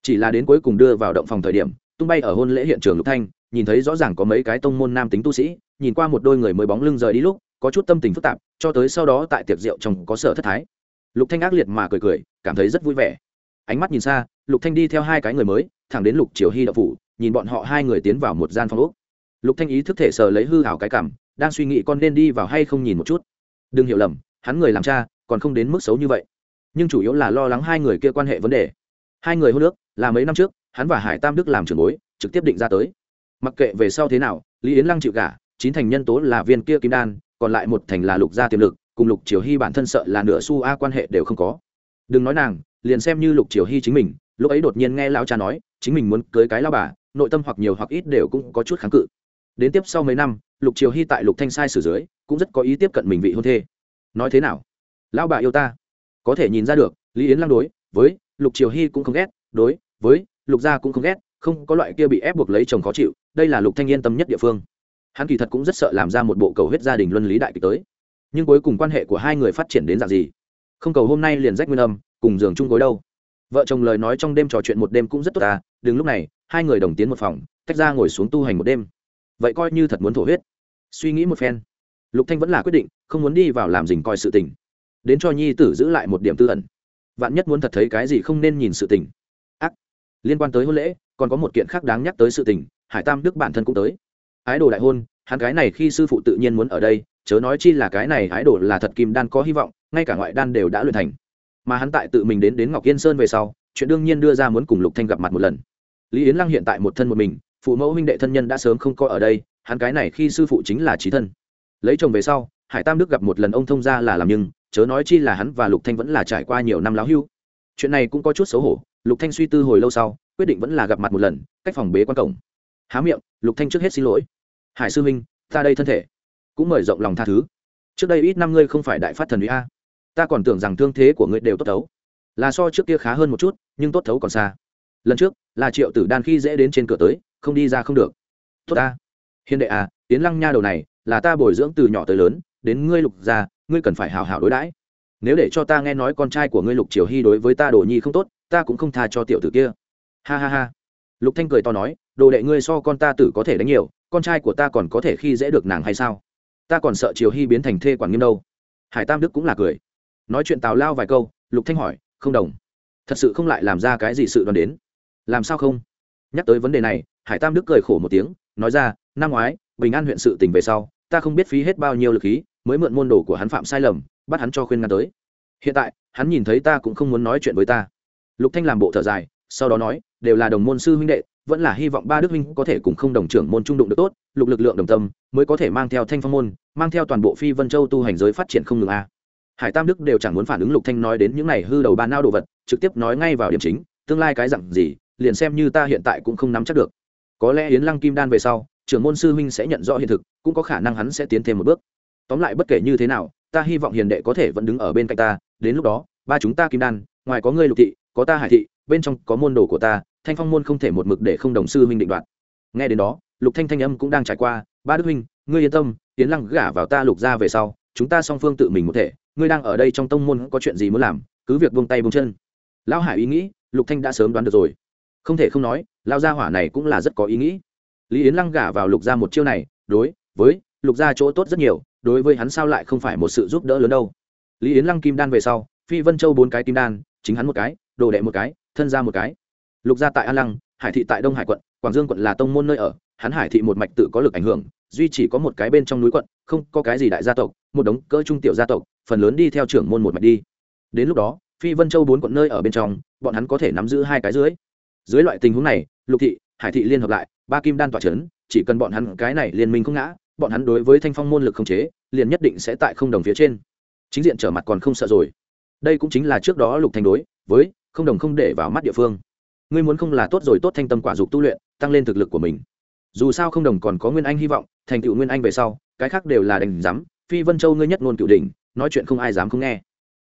[SPEAKER 1] Chỉ là đến cuối cùng đưa vào động phòng thời điểm, tung bay ở hôn lễ hiện trường lục thanh, nhìn thấy rõ ràng có mấy cái tông môn nam tính tu sĩ, nhìn qua một đôi người mới bóng lưng rời đi lúc, có chút tâm tình phức tạp, cho tới sau đó tại tiệc rượu trong có sở thất thái. Lục thanh ác liệt mà cười cười, cảm thấy rất vui vẻ. Ánh mắt nhìn xa, lục thanh đi theo hai cái người mới, thẳng đến lục triều hy đạo phủ, nhìn bọn họ hai người tiến vào một gian phòng úc lục thanh ý thức thể sờ lấy hư hảo cái cảm đang suy nghĩ con nên đi vào hay không nhìn một chút. Đừng hiểu lầm hắn người làm cha còn không đến mức xấu như vậy. Nhưng chủ yếu là lo lắng hai người kia quan hệ vấn đề. Hai người hôn nước là mấy năm trước hắn và hải tam đức làm trưởng bối trực tiếp định ra tới. Mặc kệ về sau thế nào lý yến lăng chịu cả, chín thành nhân tố là viên kia kim đan còn lại một thành là lục gia tiềm lực cùng lục triều hy bản thân sợ là nửa xu a quan hệ đều không có. Đừng nói nàng liền xem như lục triều hy chính mình lúc ấy đột nhiên nghe lão cha nói chính mình muốn cưới cái lao bà nội tâm hoặc nhiều hoặc ít đều cũng có chút kháng cự đến tiếp sau mấy năm, lục triều hy tại lục thanh sai sử dưới, cũng rất có ý tiếp cận mình vị hôn thê. Nói thế nào? Lão bà yêu ta. Có thể nhìn ra được, lý yến lăng đối với lục triều hy cũng không ghét, đối với lục gia cũng không ghét, không có loại kia bị ép buộc lấy chồng khó chịu, đây là lục thanh yên tâm nhất địa phương. Hắn kỳ thật cũng rất sợ làm ra một bộ cầu huyết gia đình luân lý đại kịch tới. Nhưng cuối cùng quan hệ của hai người phát triển đến dạng gì? Không cầu hôm nay liền rách nguyên âm, cùng giường chung gối đâu. Vợ chồng lời nói trong đêm trò chuyện một đêm cũng rất tốt à đừng lúc này, hai người đồng tiến một phòng, tách ra ngồi xuống tu hành một đêm vậy coi như thật muốn thổ huyết. Suy nghĩ một phen, lục thanh vẫn là quyết định, không muốn đi vào làm dình coi sự tình. Đến cho nhi tử giữ lại một điểm tư ẩn. Vạn nhất muốn thật thấy cái gì không nên nhìn sự tình. Ác. Liên quan tới hôn lễ, còn có một kiện khác đáng nhắc tới sự tình, hải tam đức bản thân cũng tới. Ái đồ đại hôn, hắn cái này khi sư phụ tự nhiên muốn ở đây, chớ nói chi là cái này ái đồ là thật kim đan có hy vọng, ngay cả ngoại đan đều đã luyện thành. Mà hắn tại tự mình đến đến ngọc yên sơn về sau, chuyện đương nhiên đưa ra muốn cùng lục thanh gặp mặt một lần. Lý yến lăng hiện tại một thân một mình phụ mẫu huynh đệ thân nhân đã sớm không có ở đây, hắn cái này khi sư phụ chính là trí thân. Lấy chồng về sau, hải tam đức gặp một lần ông thông ra là làm nhưng, chớ nói chi là hắn và lục thanh vẫn là trải qua nhiều năm láo hưu. Chuyện này cũng có chút xấu hổ, lục thanh suy tư hồi lâu sau, quyết định vẫn là gặp mặt một lần, cách phòng bế quan cổng. Há miệng, lục thanh trước hết xin lỗi. Hải sư minh ta đây thân thể. Cũng mời rộng lòng tha thứ. Trước đây ít năm ngươi không phải đại phát thần uy a. Ta còn tưởng rằng thương thế của ngươi đều tốt thấu. Là so trước kia khá hơn một chút, nhưng tốt thấu còn xa. Lần trước, là triệu tử đan khi dễ đến trên cửa tới không đi ra không được. Tốt ta. Hiền đệ à tiến lăng nha đầu này là ta bồi dưỡng từ nhỏ tới lớn đến ngươi lục gia, ngươi cần phải hào hào đối đãi. Nếu để cho ta nghe nói con trai của ngươi lục triều hy đối với ta đồ nhi không tốt ta cũng không tha cho tiểu tử kia. Ha ha ha. Lục thanh cười to nói đồ đệ ngươi so con ta tử có thể đánh nhiều con trai của ta còn có thể khi dễ được nàng hay sao? Ta còn sợ triều hy biến thành thê quản nghiêm đâu. Hải tam đức cũng là cười. Nói chuyện tào lao vài câu lục thanh hỏi không đồng. Thật sự không lại làm ra cái gì sự đoan đến. Làm sao không? Nhắc tới vấn đề này, hải tam đức cười khổ một tiếng, nói ra, năm ngoái, bình an huyện sự tình về sau, ta không biết phí hết bao nhiêu lực khí, mới mượn môn đồ của hắn phạm sai lầm, bắt hắn cho khuyên ngăn tới. Hiện tại, hắn nhìn thấy ta cũng không muốn nói chuyện với ta. Lục thanh làm bộ thở dài, sau đó nói, đều là đồng môn sư huynh đệ, vẫn là hy vọng ba đức huynh có thể cùng không đồng trưởng môn trung đụng được tốt, lục lực lượng đồng tâm, mới có thể mang theo thanh phong môn, mang theo toàn bộ phi vân châu tu hành giới phát triển không ngừng a. Hải tam đức đều chẳng muốn phản ứng lục thanh nói đến những này hư đầu ba nao đồ vật, trực tiếp nói ngay vào điểm chính, tương lai cái dặn gì liền xem như ta hiện tại cũng không nắm chắc được. Có lẽ yến lăng kim đan về sau, trưởng môn sư huynh sẽ nhận rõ hiện thực, cũng có khả năng hắn sẽ tiến thêm một bước. Tóm lại bất kể như thế nào, ta hy vọng hiền đệ có thể vẫn đứng ở bên cạnh ta, đến lúc đó, ba chúng ta kim đan, ngoài có ngươi lục thị, có ta hải thị, bên trong có môn đồ của ta, thanh phong môn không thể một mực để không đồng sư huynh định đoạt. Nghe đến đó, lục thanh thanh âm cũng đang trải qua, ba đức huynh, ngươi yên tâm tiến lăng gả vào ta lục ra về sau, chúng ta song phương tự mình một thể, ngươi đang ở đây trong tông môn có chuyện gì muốn làm, cứ việc buông tay buông chân. Lão hải ý nghĩ, lục thanh đã sớm đoán được rồi không thể không nói, lao gia hỏa này cũng là rất có ý nghĩ. Lý yến lăng gả vào lục gia một chiêu này, đối với lục gia chỗ tốt rất nhiều, đối với hắn sao lại không phải một sự giúp đỡ lớn đâu. Lý yến lăng kim đan về sau, phi vân châu bốn cái kim đan, chính hắn một cái, đồ đệ một cái, thân ra một cái. Lục gia tại an lăng, hải thị tại đông hải quận, quảng dương quận là tông môn nơi ở, hắn hải thị một mạch tự có lực ảnh hưởng, duy chỉ có một cái bên trong núi quận, không có cái gì đại gia tộc, một đống cỡ trung tiểu gia tộc, phần lớn đi theo trưởng môn một mạch đi. Đến lúc đó, phi vân châu bốn quận nơi ở bên trong, bọn hắn có thể nắm giữ hai cái dưới dưới loại tình huống này, lục thị, hải thị liên hợp lại, ba kim đan tỏa c h ấ n chỉ cần bọn hắn cái này liên minh không ngã, bọn hắn đối với thanh phong môn lực không chế, liền nhất định sẽ tại không đồng phía trên. Chính diện trở mặt còn không sợ rồi. Đây cũng chính là trước đó lục thanh đối, với, không đồng không để vào mắt địa phương. Ngươi muốn không là tốt rồi tốt thanh tâm quả dục tu luyện, tăng lên thực lực của mình. Dù sao không đồng còn có nguyên anh hy vọng, thành tựu nguyên anh về sau, cái khác đều là đành dám. Phi vân châu ngươi nhất ngôn cựu đình nói chuyện không ai dám không nghe.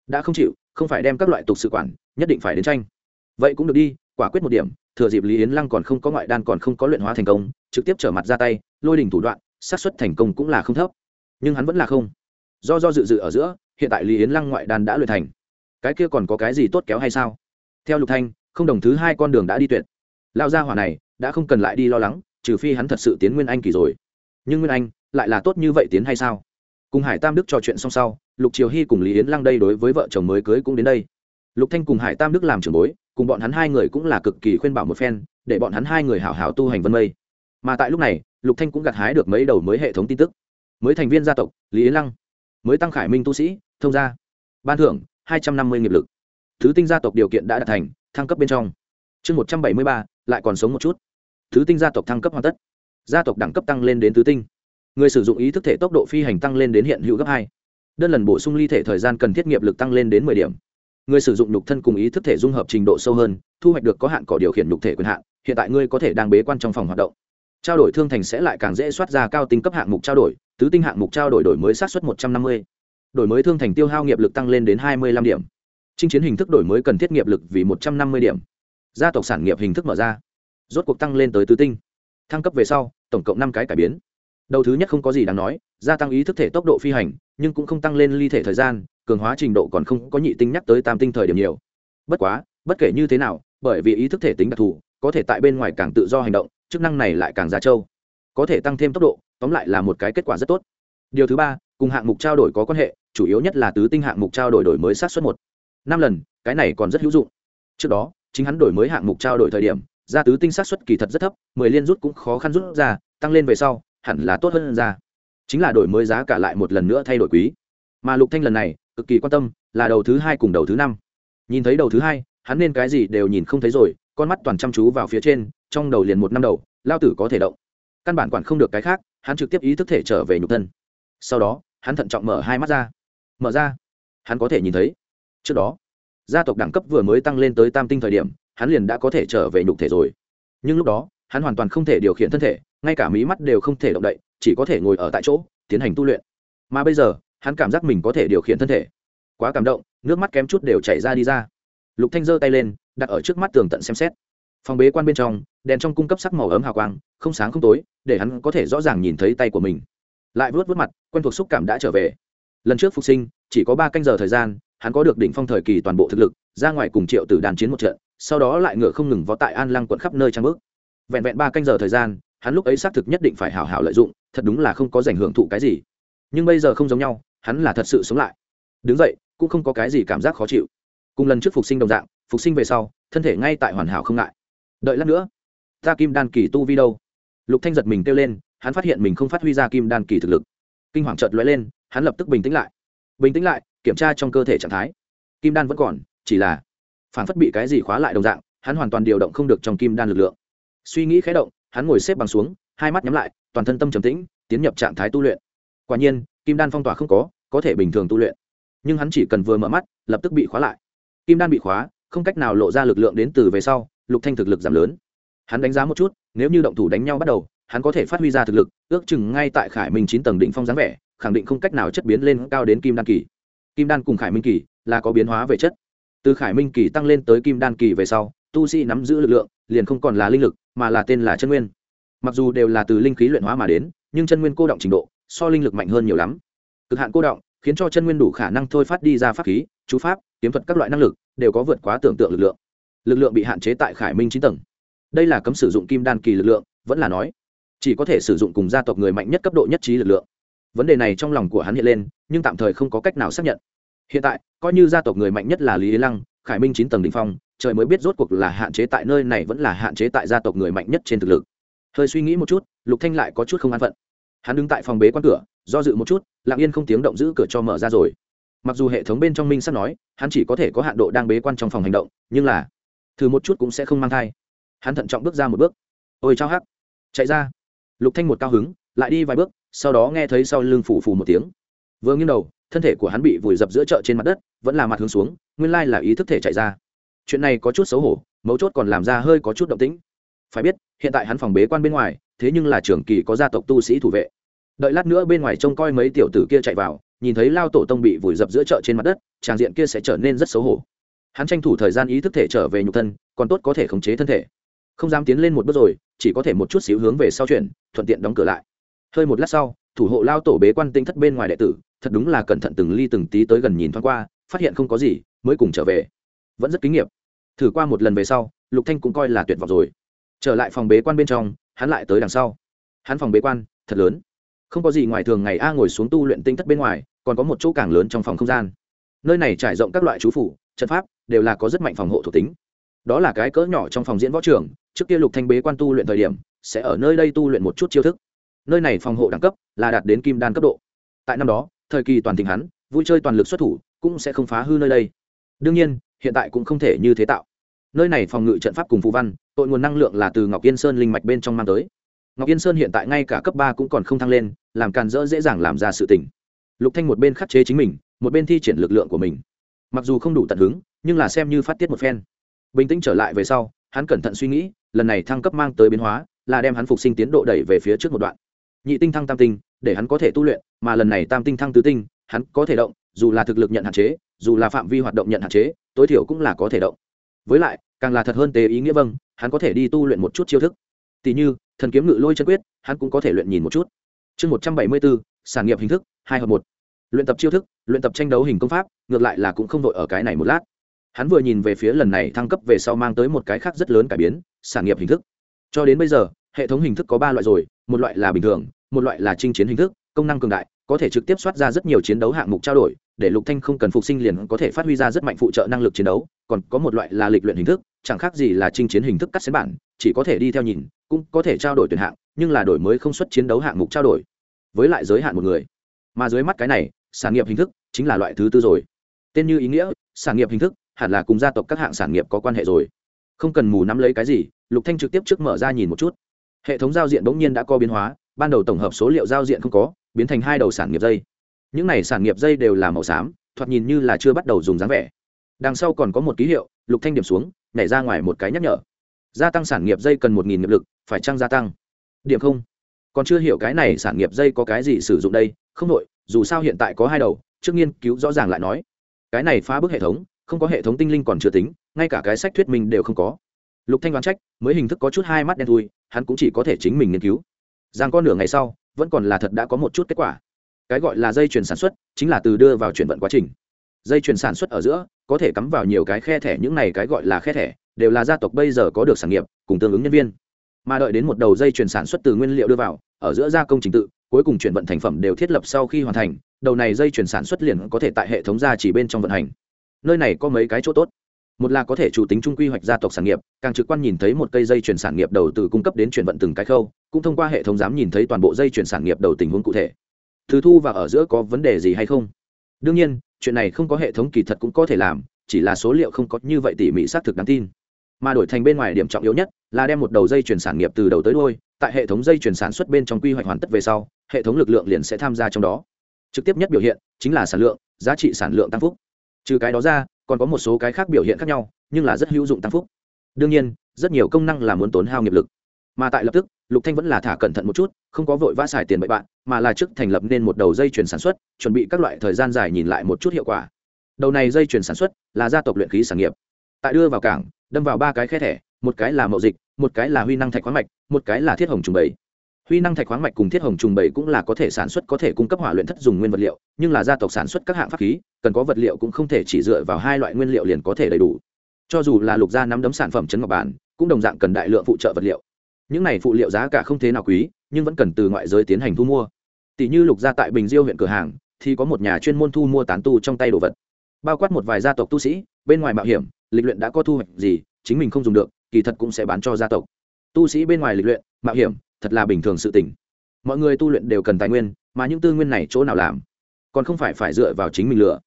[SPEAKER 1] Đã không chịu, không phải đem các loại tục sự quản, nhất định phải đến tranh. Vậy cũng được đi quả quyết một điểm, thừa dịp lý yến lăng còn không có ngoại đan còn không có luyện hóa thành công, trực tiếp trở mặt ra tay, lôi đình thủ đoạn, xác suất thành công cũng là không thấp. Nhưng hắn vẫn là không. Do do dự dự ở giữa, hiện tại lý yến lăng ngoại đan đã luyện thành. Cái kia còn có cái gì tốt kéo hay sao? Theo lục thanh, không đồng thứ hai con đường đã đi tuyệt. Lao ra hỏa này, đã không cần lại đi lo lắng, trừ phi hắn thật sự tiến nguyên anh kỳ rồi. Nhưng nguyên anh, lại là tốt như vậy tiến hay sao? Cùng hải tam đức trò chuyện xong sau, lục triều hy cùng lý yến lăng đây đối với vợ chồng mới cưới cũng đến đây. Lục thanh cùng hải tam đức làm trưởng bối cùng bọn hắn hai người cũng là cực kỳ khuyên bảo một phen, để bọn hắn hai người hảo hảo tu hành vân mây. Mà tại lúc này, lục thanh cũng gặt hái được mấy đầu mới hệ thống tin tức. Mới thành viên gia tộc, lý yến lăng. Mới tăng khải minh tu sĩ, thông gia. Ban thưởng, hai trăm năm mươi nghiệp lực. Thứ tinh gia tộc điều kiện đã đạt thành, thăng cấp bên trong. Chương một trăm bảy mươi ba, lại còn sống một chút. Thứ tinh gia tộc thăng cấp hoàn tất. Gia tộc đẳng cấp tăng lên đến thứ tinh. Người sử dụng ý thức thể tốc độ phi hành tăng lên đến hiện hữu gấp hai. Đơn lần bổ sung ly thể thời gian cần thiết nghiệp lực tăng lên đến mười điểm người sử dụng nhục thân cùng ý thức thể dung hợp trình độ sâu hơn, thu hoạch được có hạn cỏ điều khiển nhục thể quyền hạn, hiện tại ngươi có thể đang bế quan trong phòng hoạt động. Trao đổi thương thành sẽ lại càng dễ soát ra cao tinh cấp hạng mục trao đổi, tứ tinh hạng mục trao đổi đổi mới sát xuất một trăm năm mươi. Đổi mới thương thành tiêu hao nghiệp lực tăng lên đến hai mươi lăm điểm. Chinh chiến hình thức đổi mới cần thiết nghiệp lực vì một trăm năm mươi điểm. Gia tộc sản nghiệp hình thức mở ra. Rốt cuộc tăng lên tới tứ tinh. Thăng cấp về sau, tổng cộng năm cái cải biến. Đầu thứ nhất không có gì đáng nói, gia tăng ý thức thể tốc độ phi hành, nhưng cũng không tăng lên ly thể thời gian cường hóa trình độ còn không có nhị tinh nhắc tới tam tinh thời điểm nhiều. Bất quá, bất kể như thế nào, bởi vì ý thức thể tính đặc thù, có thể tại bên ngoài càng tự do hành động, chức năng này lại càng ra trâu. Có thể tăng thêm tốc độ, tóm lại là một cái kết quả rất tốt. Điều thứ ba, cùng hạng mục trao đổi có quan hệ, chủ yếu nhất là tứ tinh hạng mục trao đổi đổi mới sát xuất một. Năm lần, cái này còn rất hữu dụng. Trước đó, chính hắn đổi mới hạng mục trao đổi thời điểm, ra tứ tinh sát xuất kỳ thật rất thấp, mười liên rút cũng khó khăn rút ra, tăng lên về sau, hẳn là tốt hơn ra. Chính là đổi mới giá cả lại một lần nữa thay đổi quý. Mà lục thanh lần này cực kỳ quan tâm, là đầu thứ hai cùng đầu thứ năm. Nhìn thấy đầu thứ hai, hắn nên cái gì đều nhìn không thấy rồi, con mắt toàn chăm chú vào phía trên, trong đầu liền một năm đầu, lao tử có thể động. Căn bản quản không được cái khác, hắn trực tiếp ý thức thể trở về nhục thân. Sau đó, hắn thận trọng mở hai mắt ra. Mở ra. Hắn có thể nhìn thấy. Trước đó, gia tộc đẳng cấp vừa mới tăng lên tới tam tinh thời điểm, hắn liền đã có thể trở về nhục thể rồi. Nhưng lúc đó, hắn hoàn toàn không thể điều khiển thân thể, ngay cả mí mắt đều không thể động đậy, chỉ có thể ngồi ở tại chỗ, tiến hành tu luyện. Mà bây giờ hắn cảm giác mình có thể điều khiển thân thể. Quá cảm động, nước mắt kém chút đều chảy ra đi ra. Lục thanh giơ tay lên, đặt ở trước mắt tường tận xem xét. Phòng bế quan bên trong, đèn trong cung cấp sắc màu ấm hào quang, không sáng không tối, để hắn có thể rõ ràng nhìn thấy tay của mình. Lại vuốt vuốt mặt, quen thuộc xúc cảm đã trở về. Lần trước phục sinh, chỉ có ba canh giờ thời gian, hắn có được đỉnh phong thời kỳ toàn bộ thực lực, ra ngoài cùng triệu tử đàn chiến một trận, sau đó lại ngựa không ngừng vó tại an lăng quận khắp nơi trang bước. Vẹn vẹn ba canh giờ thời gian, hắn lúc ấy xác thực nhất định phải hảo hảo lợi dụng, thật đúng là không có giành hưởng thụ cái gì. Nhưng bây giờ không giống nhau hắn là thật sự sống lại. Đứng dậy, cũng không có cái gì cảm giác khó chịu. Cùng lần trước phục sinh đồng dạng, phục sinh về sau, thân thể ngay tại hoàn hảo không ngại. Đợi lát nữa, ta kim đan kỳ tu vi đâu? Lục thanh giật mình kêu lên, hắn phát hiện mình không phát huy ra kim đan kỳ thực lực. Kinh hoàng chợt lóe lên, hắn lập tức bình tĩnh lại. Bình tĩnh lại, kiểm tra trong cơ thể trạng thái. Kim đan vẫn còn, chỉ là phản phất bị cái gì khóa lại đồng dạng, hắn hoàn toàn điều động không được trong kim đan lực lượng. Suy nghĩ khẽ động, hắn ngồi xếp bằng xuống, hai mắt nhắm lại, toàn thân tâm trầm tĩnh, tiến nhập trạng thái tu luyện. Quả nhiên kim đan phong tỏa không có có thể bình thường tu luyện. Nhưng hắn chỉ cần vừa mở mắt, lập tức bị khóa lại. Kim đan bị khóa, không cách nào lộ ra lực lượng đến từ về sau, lục thanh thực lực giảm lớn. Hắn đánh giá một chút, nếu như động thủ đánh nhau bắt đầu, hắn có thể phát huy ra thực lực, ước chừng ngay tại khải minh chín tầng Định phong dáng vẻ, khẳng định không cách nào chất biến lên cao đến kim đan kỳ. Kim đan cùng khải minh kỳ là có biến hóa về chất. Từ khải minh kỳ tăng lên tới kim đan kỳ về sau, tu sĩ nắm giữ lực lượng, liền không còn là linh lực, mà là tên là chân nguyên. Mặc dù đều là từ linh khí luyện hóa mà đến, nhưng chân nguyên cô động trình độ so linh lực mạnh hơn nhiều lắm. Cực hạn cô động, khiến cho chân nguyên đủ khả năng thôi phát đi ra pháp khí, chú pháp, kiếm thuật các loại năng lực, đều có vượt quá tưởng tượng lực lượng. Lực lượng bị hạn chế tại khải minh chín tầng. Đây là cấm sử dụng kim đan kỳ lực lượng, vẫn là nói, chỉ có thể sử dụng cùng gia tộc người mạnh nhất cấp độ nhất trí lực lượng. Vấn đề này trong lòng của hắn hiện lên, nhưng tạm thời không có cách nào xác nhận. Hiện tại, coi như gia tộc người mạnh nhất là lý ý lăng, khải minh chín tầng đình phong, trời mới biết rốt cuộc là hạn chế tại nơi này vẫn là hạn chế tại gia tộc người mạnh nhất trên thực lực. Hơi suy nghĩ một chút, lục thanh lại có chút không an phận hắn đứng tại phòng bế quan cửa, do dự một chút, lặng yên không tiếng động giữ cửa cho mở ra rồi. Mặc dù hệ thống bên trong minh sắp nói, hắn chỉ có thể có hạn độ đang bế quan trong phòng hành động, nhưng là, thử một chút cũng sẽ không mang thai. Hắn thận trọng bước ra một bước. Ôi chao hắc. Chạy ra. Lục thanh một cao hứng, lại đi vài bước, sau đó nghe thấy sau lưng phủ phù một tiếng. Vừa nghiêng đầu, thân thể của hắn bị vùi dập giữa chợ trên mặt đất, vẫn là mặt hướng xuống, nguyên lai là ý thức thể chạy ra. Chuyện này có chút xấu hổ, mấu chốt còn làm ra hơi có chút động tĩnh. Phải biết, hiện tại hắn phòng bế quan bên ngoài thế nhưng là trưởng kỳ có gia tộc tu sĩ thủ vệ. Đợi lát nữa bên ngoài trông coi mấy tiểu tử kia chạy vào, nhìn thấy lao tổ tông bị vùi dập giữa chợ trên mặt đất, tràng diện kia sẽ trở nên rất xấu hổ. Hắn tranh thủ thời gian ý thức thể trở về nhục thân, còn tốt có thể khống chế thân thể. Không dám tiến lên một bước rồi, chỉ có thể một chút xíu hướng về sau chuyển, thuận tiện đóng cửa lại. Hơi một lát sau, thủ hộ lao tổ bế quan tinh thất bên ngoài đệ tử, thật đúng là cẩn thận từng ly từng tí tới gần nhìn thoáng qua, phát hiện không có gì, mới cùng trở về. Vẫn rất kinh nghiệm thử qua một lần về sau, lục thanh cũng coi là tuyệt vọng rồi. Trở lại phòng bế quan bên trong hắn lại tới đằng sau. Hắn phòng bế quan, thật lớn. Không có gì ngoài thường ngày a ngồi xuống tu luyện tinh thất bên ngoài, còn có một chỗ càng lớn trong phòng không gian. Nơi này trải rộng các loại chú phủ, trận pháp, đều là có rất mạnh phòng hộ thuộc tính. Đó là cái cỡ nhỏ trong phòng diễn võ trường, trước kia lục thanh bế quan tu luyện thời điểm, sẽ ở nơi đây tu luyện một chút chiêu thức. Nơi này phòng hộ đẳng cấp là đạt đến kim đan cấp độ. Tại năm đó, thời kỳ toàn tình hắn, vui chơi toàn lực xuất thủ, cũng sẽ không phá hư nơi đây. Đương nhiên, hiện tại cũng không thể như thế tạo nơi này phòng ngự trận pháp cùng phù văn, tội nguồn năng lượng là từ ngọc yên sơn linh mạch bên trong mang tới. Ngọc yên sơn hiện tại ngay cả cấp ba cũng còn không thăng lên, làm càn rỡ dễ dàng làm ra sự tình. Lục thanh một bên khắc chế chính mình, một bên thi triển lực lượng của mình. Mặc dù không đủ tận hứng, nhưng là xem như phát tiết một phen. Bình tĩnh trở lại về sau, hắn cẩn thận suy nghĩ, lần này thăng cấp mang tới biến hóa, là đem hắn phục sinh tiến độ đẩy về phía trước một đoạn. Nhị tinh thăng tam tinh, để hắn có thể tu luyện, mà lần này tam tinh thăng tứ tinh, hắn có thể động, dù là thực lực nhận hạn chế, dù là phạm vi hoạt động nhận hạn chế, tối thiểu cũng là có thể động với lại, càng là thật hơn tế ý nghĩa vâng hắn có thể đi tu luyện một chút chiêu thức. Tỷ như, thần kiếm ngự lôi chân quyết, hắn cũng có thể luyện nhìn một chút. Chương một trăm bảy mươi bốn, sản nghiệp hình thức, hai hợp một. Luyện tập chiêu thức, luyện tập tranh đấu hình công pháp, ngược lại là cũng không vội ở cái này một lát. Hắn vừa nhìn về phía lần này thăng cấp về sau mang tới một cái khác rất lớn cải biến, sản nghiệp hình thức. Cho đến bây giờ, hệ thống hình thức có ba loại rồi, một loại là bình thường, một loại là chinh chiến hình thức, công năng cường đại có thể trực tiếp soát ra rất nhiều chiến đấu hạng mục trao đổi, để lục thanh không cần phục sinh liền có thể phát huy ra rất mạnh phụ trợ năng lực chiến đấu, còn có một loại là lịch luyện hình thức, chẳng khác gì là chinh chiến hình thức cắt xén bản, chỉ có thể đi theo nhìn, cũng có thể trao đổi tuyển hạng, nhưng là đổi mới không xuất chiến đấu hạng mục trao đổi. Với lại giới hạn một người. Mà dưới mắt cái này, sản nghiệp hình thức chính là loại thứ tư rồi. Tên như ý nghĩa, sản nghiệp hình thức, hẳn là cùng gia tộc các hạng sản nghiệp có quan hệ rồi. Không cần mù nắm lấy cái gì, lục thanh trực tiếp trước mở ra nhìn một chút. Hệ thống giao diện bỗng nhiên đã có biến hóa, ban đầu tổng hợp số liệu giao diện không có biến thành hai đầu sản nghiệp dây. Những này sản nghiệp dây đều là màu xám, thoạt nhìn như là chưa bắt đầu dùng dáng vẻ. Đằng sau còn có một ký hiệu, lục thanh điểm xuống, nhảy ra ngoài một cái nhắc nhở. Gia tăng sản nghiệp dây cần một nghìn nghiệp lực, phải chăng gia tăng? Điểm không. Còn chưa hiểu cái này sản nghiệp dây có cái gì sử dụng đây, không đội dù sao hiện tại có hai đầu, trước nghiên cứu rõ ràng lại nói. Cái này phá bức hệ thống, không có hệ thống tinh linh còn chưa tính, ngay cả cái sách thuyết minh đều không có. Lục thanh đoán trách, mới hình thức có chút hai mắt đen thui, hắn cũng chỉ có thể chính mình nghiên cứu. Giang con nửa ngày sau vẫn còn là thật đã có một chút kết quả. Cái gọi là dây chuyển sản xuất chính là từ đưa vào chuyển vận quá trình. Dây chuyển sản xuất ở giữa có thể cắm vào nhiều cái khe thẻ, những này cái gọi là khe thẻ đều là gia tộc bây giờ có được sản nghiệp cùng tương ứng nhân viên. Mà đợi đến một đầu dây chuyển sản xuất từ nguyên liệu đưa vào, ở giữa gia công trình tự, cuối cùng chuyển vận thành phẩm đều thiết lập sau khi hoàn thành, đầu này dây chuyển sản xuất liền có thể tại hệ thống gia chỉ bên trong vận hành. Nơi này có mấy cái chỗ tốt một là có thể chủ tính trung quy hoạch gia tộc sản nghiệp, càng trực quan nhìn thấy một cây dây chuyển sản nghiệp đầu từ cung cấp đến chuyển vận từng cái khâu, cũng thông qua hệ thống giám nhìn thấy toàn bộ dây chuyển sản nghiệp đầu tình huống cụ thể. Thứ thu và ở giữa có vấn đề gì hay không? Đương nhiên, chuyện này không có hệ thống kỳ thật cũng có thể làm, chỉ là số liệu không có như vậy tỉ mỉ xác thực đáng tin. Mà đổi thành bên ngoài điểm trọng yếu nhất là đem một đầu dây chuyển sản nghiệp từ đầu tới đôi tại hệ thống dây chuyển sản xuất bên trong quy hoạch hoàn tất về sau, hệ thống lực lượng liền sẽ tham gia trong đó. Trực tiếp nhất biểu hiện chính là sản lượng, giá trị sản lượng tăng phúc trừ cái đó ra, còn có một số cái khác biểu hiện khác nhau, nhưng là rất hữu dụng tăng phúc. Đương nhiên, rất nhiều công năng là muốn tốn hao nghiệp lực. Mà tại lập tức, lục thanh vẫn là thả cẩn thận một chút, không có vội vã xài tiền bậy bạn, mà là trước thành lập nên một đầu dây chuyển sản xuất, chuẩn bị các loại thời gian dài nhìn lại một chút hiệu quả. Đầu này dây chuyển sản xuất là gia tộc luyện khí sản nghiệp. Tại đưa vào cảng, đâm vào ba cái khe thẻ, một cái là mậu dịch, một cái là huy năng thạch khoáng mạch, một cái là thiết hồng trùng bảy huy năng thạch khoáng mạch cùng thiết hồng trùng bảy cũng là có thể sản xuất, có thể cung cấp hỏa luyện thất dùng nguyên vật liệu, nhưng là gia tộc sản xuất các hạng pháp khí, cần có vật liệu cũng không thể chỉ dựa vào hai loại nguyên liệu liền có thể đầy đủ. Cho dù là lục gia nắm đấm sản phẩm chấn ngọc bản, cũng đồng dạng cần đại lượng phụ trợ vật liệu. Những này phụ liệu giá cả không thế nào quý, nhưng vẫn cần từ ngoại giới tiến hành thu mua. Tỷ như lục gia tại bình diêu huyện cửa hàng, thì có một nhà chuyên môn thu mua tán tu trong tay đồ vật. Bao quát một vài gia tộc tu sĩ, bên ngoài mạo hiểm, lịch luyện đã có thu hoạch gì, chính mình không dùng được, kỳ thật cũng sẽ bán cho gia tộc. Tu sĩ bên ngoài lịch luyện, mạo hiểm thật là bình thường sự tình. Mọi người tu luyện đều cần tài nguyên, mà những tư nguyên này chỗ nào làm? Còn không phải phải dựa vào chính mình lựa.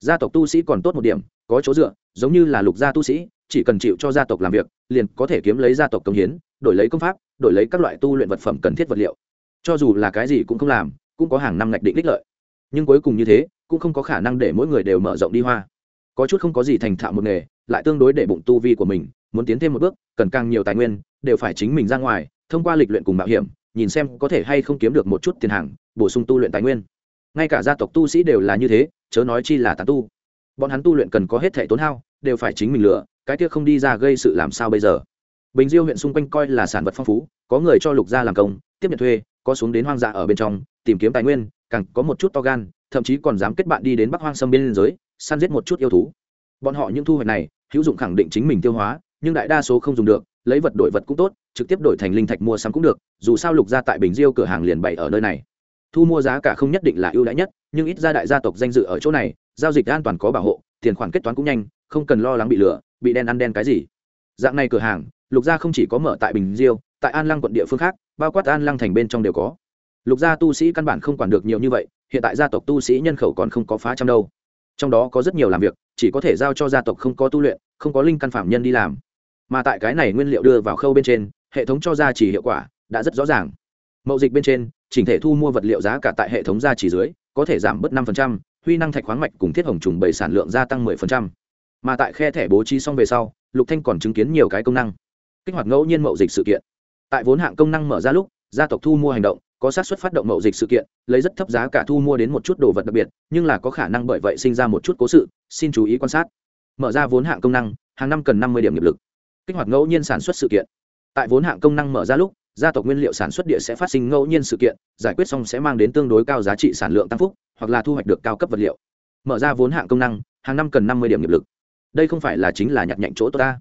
[SPEAKER 1] Gia tộc tu sĩ còn tốt một điểm, có chỗ dựa, giống như là lục gia tu sĩ, chỉ cần chịu cho gia tộc làm việc, liền có thể kiếm lấy gia tộc công hiến, đổi lấy công pháp, đổi lấy các loại tu luyện vật phẩm cần thiết vật liệu. Cho dù là cái gì cũng không làm, cũng có hàng năm ngạch định đích lợi. Nhưng cuối cùng như thế, cũng không có khả năng để mỗi người đều mở rộng đi hoa. Có chút không có gì thành thạo một nghề, lại tương đối để bụng tu vi của mình, muốn tiến thêm một bước, cần càng nhiều tài nguyên, đều phải chính mình ra ngoài thông qua lịch luyện cùng mạo hiểm, nhìn xem có thể hay không kiếm được một chút tiền hàng, bổ sung tu luyện tài nguyên. Ngay cả gia tộc tu sĩ đều là như thế, chớ nói chi là tán tu. Bọn hắn tu luyện cần có hết thể tốn hao, đều phải chính mình lựa, cái kia không đi ra gây sự làm sao bây giờ? Bình diêu huyện xung quanh coi là sản vật phong phú, có người cho lục gia làm công, tiếp nhận thuê, có xuống đến hoang dã ở bên trong, tìm kiếm tài nguyên, càng có một chút to gan, thậm chí còn dám kết bạn đi đến bắc hoang sâm biên giới, săn giết một chút yêu thú. Bọn họ những thu hoạch này, hữu dụng khẳng định chính mình tiêu hóa nhưng đại đa số không dùng được, lấy vật đổi vật cũng tốt, trực tiếp đổi thành linh thạch mua sắm cũng được, dù sao lục gia tại bình diêu cửa hàng liền bày ở nơi này. Thu mua giá cả không nhất định là ưu đãi nhất, nhưng ít ra đại gia tộc danh dự ở chỗ này, giao dịch an toàn có bảo hộ, tiền khoản kết toán cũng nhanh, không cần lo lắng bị lừa, bị đen ăn đen cái gì. Dạng này cửa hàng, lục gia không chỉ có mở tại bình diêu, tại an lăng quận địa phương khác, bao quát an lăng thành bên trong đều có. Lục gia tu sĩ căn bản không quản được nhiều như vậy, hiện tại gia tộc tu sĩ nhân khẩu còn không có phá trăm đâu. Trong đó có rất nhiều làm việc, chỉ có thể giao cho gia tộc không có tu luyện, không có linh căn phạm nhân đi làm mà tại cái này nguyên liệu đưa vào khâu bên trên, hệ thống cho ra chỉ hiệu quả đã rất rõ ràng. Mậu dịch bên trên, chỉnh thể thu mua vật liệu giá cả tại hệ thống gia chỉ dưới có thể giảm bớt năm huy năng thạch khoáng mạch cùng thiết hồng trùng bảy sản lượng gia tăng 10%. mà tại khe thẻ bố trí xong về sau, lục thanh còn chứng kiến nhiều cái công năng. Kích hoạt ngẫu nhiên mậu dịch sự kiện. Tại vốn hạng công năng mở ra lúc, gia tộc thu mua hành động, có xác suất phát động mậu dịch sự kiện, lấy rất thấp giá cả thu mua đến một chút đồ vật đặc biệt, nhưng là có khả năng bởi vậy sinh ra một chút cố sự, xin chú ý quan sát. Mở ra vốn hạng công năng, hàng năm cần năm mươi điểm nghiệp lực kích hoạt ngẫu nhiên sản xuất sự kiện. Tại vốn hạng công năng mở ra lúc, gia tộc nguyên liệu sản xuất địa sẽ phát sinh ngẫu nhiên sự kiện, giải quyết xong sẽ mang đến tương đối cao giá trị sản lượng tăng phúc, hoặc là thu hoạch được cao cấp vật liệu. Mở ra vốn hạng công năng, hàng năm cần năm mươi điểm nghiệp lực. Đây không phải là chính là nhặt nhạnh chỗ tốt ta.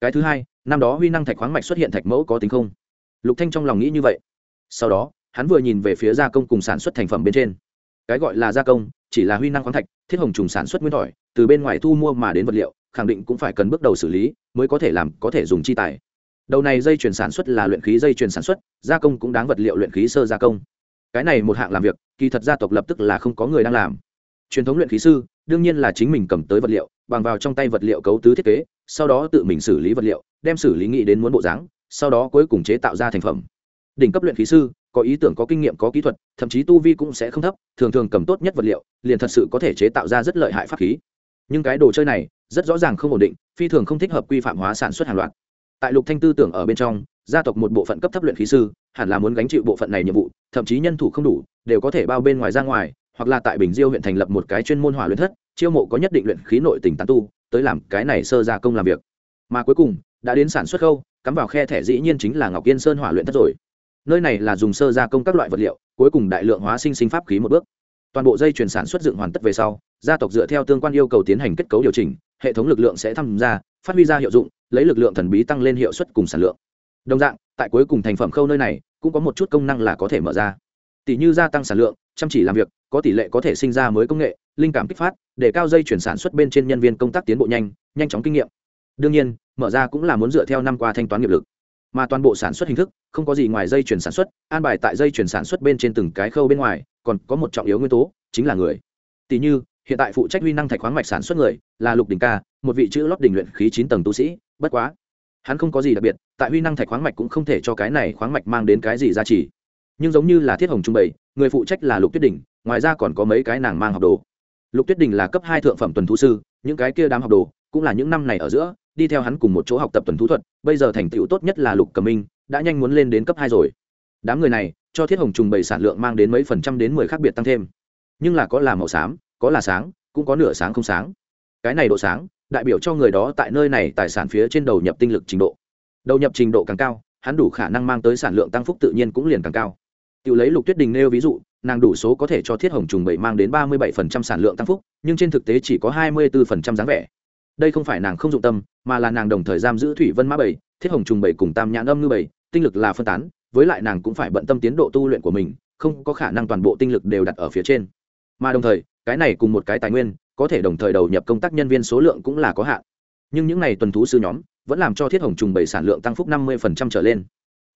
[SPEAKER 1] Cái thứ hai, năm đó huy năng thạch khoáng mạch xuất hiện thạch mẫu có tính không? Lục thanh trong lòng nghĩ như vậy. Sau đó, hắn vừa nhìn về phía gia công cùng sản xuất thành phẩm bên trên. Cái gọi là gia công, chỉ là huy năng khoáng thạch, thiết hồng trùng sản xuất nguyên thỏi, từ bên ngoài thu mua mà đến vật liệu khẳng định cũng phải cần bước đầu xử lý, mới có thể làm, có thể dùng chi tài. Đầu này dây chuyển sản xuất là luyện khí dây chuyển sản xuất, gia công cũng đáng vật liệu luyện khí sơ gia công. Cái này một hạng làm việc, kỳ thật gia tộc lập tức là không có người đang làm. Truyền thống luyện khí sư, đương nhiên là chính mình cầm tới vật liệu, bằng vào trong tay vật liệu cấu tứ thiết kế, sau đó tự mình xử lý vật liệu, đem xử lý nghĩ đến muốn bộ dáng, sau đó cuối cùng chế tạo ra thành phẩm. Đỉnh cấp luyện khí sư, có ý tưởng, có kinh nghiệm, có kỹ thuật, thậm chí tu vi cũng sẽ không thấp, thường thường cầm tốt nhất vật liệu, liền thật sự có thể chế tạo ra rất lợi hại pháp khí. Nhưng cái đồ chơi này rất rõ ràng không ổn định, phi thường không thích hợp quy phạm hóa sản xuất hàng loạt. Tại lục thanh tư tưởng ở bên trong, gia tộc một bộ phận cấp thấp luyện khí sư, hẳn là muốn gánh chịu bộ phận này nhiệm vụ, thậm chí nhân thủ không đủ, đều có thể bao bên ngoài ra ngoài, hoặc là tại bình diêu huyện thành lập một cái chuyên môn hỏa luyện thất, chiêu mộ có nhất định luyện khí nội tình tán tu, tới làm cái này sơ gia công làm việc. Mà cuối cùng, đã đến sản xuất khâu, cắm vào khe thẻ dĩ nhiên chính là ngọc yên sơn hỏa luyện thất rồi. Nơi này là dùng sơ gia công các loại vật liệu, cuối cùng đại lượng hóa sinh sinh pháp khí một bước. Toàn bộ dây chuyển sản xuất dựng hoàn tất về sau, gia tộc dựa theo tương quan yêu cầu tiến hành kết cấu điều chỉnh hệ thống lực lượng sẽ tham gia, phát huy ra hiệu dụng, lấy lực lượng thần bí tăng lên hiệu suất cùng sản lượng. Đồng dạng, tại cuối cùng thành phẩm khâu nơi này, cũng có một chút công năng là có thể mở ra. Tỷ như gia tăng sản lượng, chăm chỉ làm việc, có tỷ lệ có thể sinh ra mới công nghệ, linh cảm kích phát, để cao dây chuyển sản xuất bên trên nhân viên công tác tiến bộ nhanh nhanh chóng kinh nghiệm. Đương nhiên, mở ra cũng là muốn dựa theo năm qua thanh toán nghiệp lực. Mà toàn bộ sản xuất hình thức, không có gì ngoài dây chuyển sản xuất, an bài tại dây chuyển sản xuất bên trên từng cái khâu bên ngoài, còn có một trọng yếu nguyên tố, chính là người. Tỷ như hiện tại phụ trách huy năng thạch khoáng mạch sản xuất người là lục đình ca, một vị chữ lót đình luyện khí chín tầng tu sĩ, bất quá, hắn không có gì đặc biệt, tại huy năng thạch khoáng mạch cũng không thể cho cái này khoáng mạch mang đến cái gì giá trị. Nhưng giống như là thiết hồng trung bày người phụ trách là lục tuyết đình, ngoài ra còn có mấy cái nàng mang học đồ. Lục tuyết đình là cấp hai thượng phẩm tuần thú sư, những cái kia đám học đồ cũng là những năm này ở giữa, đi theo hắn cùng một chỗ học tập tuần thú thuật, bây giờ thành tựu tốt nhất là lục cầm minh, đã nhanh muốn lên đến cấp hai rồi. Đám người này cho thiết hồng trùng bày sản lượng mang đến mấy phần trăm đến mười khác biệt tăng thêm. Nhưng là có là màu xám có là sáng, cũng có nửa sáng không sáng. Cái này độ sáng, đại biểu cho người đó tại nơi này tài sản phía trên đầu nhập tinh lực trình độ. Đầu nhập trình độ càng cao, hắn đủ khả năng mang tới sản lượng tăng phúc tự nhiên cũng liền càng cao. Tự lấy lục tuyết đình nêu ví dụ, nàng đủ số có thể cho thiết hồng trùng bảy mang đến ba mươi bảy phần trăm sản lượng tăng phúc, nhưng trên thực tế chỉ có hai mươi bốn phần trăm dáng vẻ. Đây không phải nàng không dụng tâm, mà là nàng đồng thời giam giữ thủy vân mã bảy, thiết hồng trùng bảy cùng tam nhãn âm ngư bảy, tinh lực là phân tán, với lại nàng cũng phải bận tâm tiến độ tu luyện của mình, không có khả năng toàn bộ tinh lực đều đặt ở phía trên. Mà đồng thời cái này cùng một cái tài nguyên, có thể đồng thời đầu nhập công tác nhân viên số lượng cũng là có hạn. Nhưng những n à y tuần thú sư nhóm, vẫn làm cho thiết hồng trùng bảy sản lượng tăng phúc năm mươi trở lên.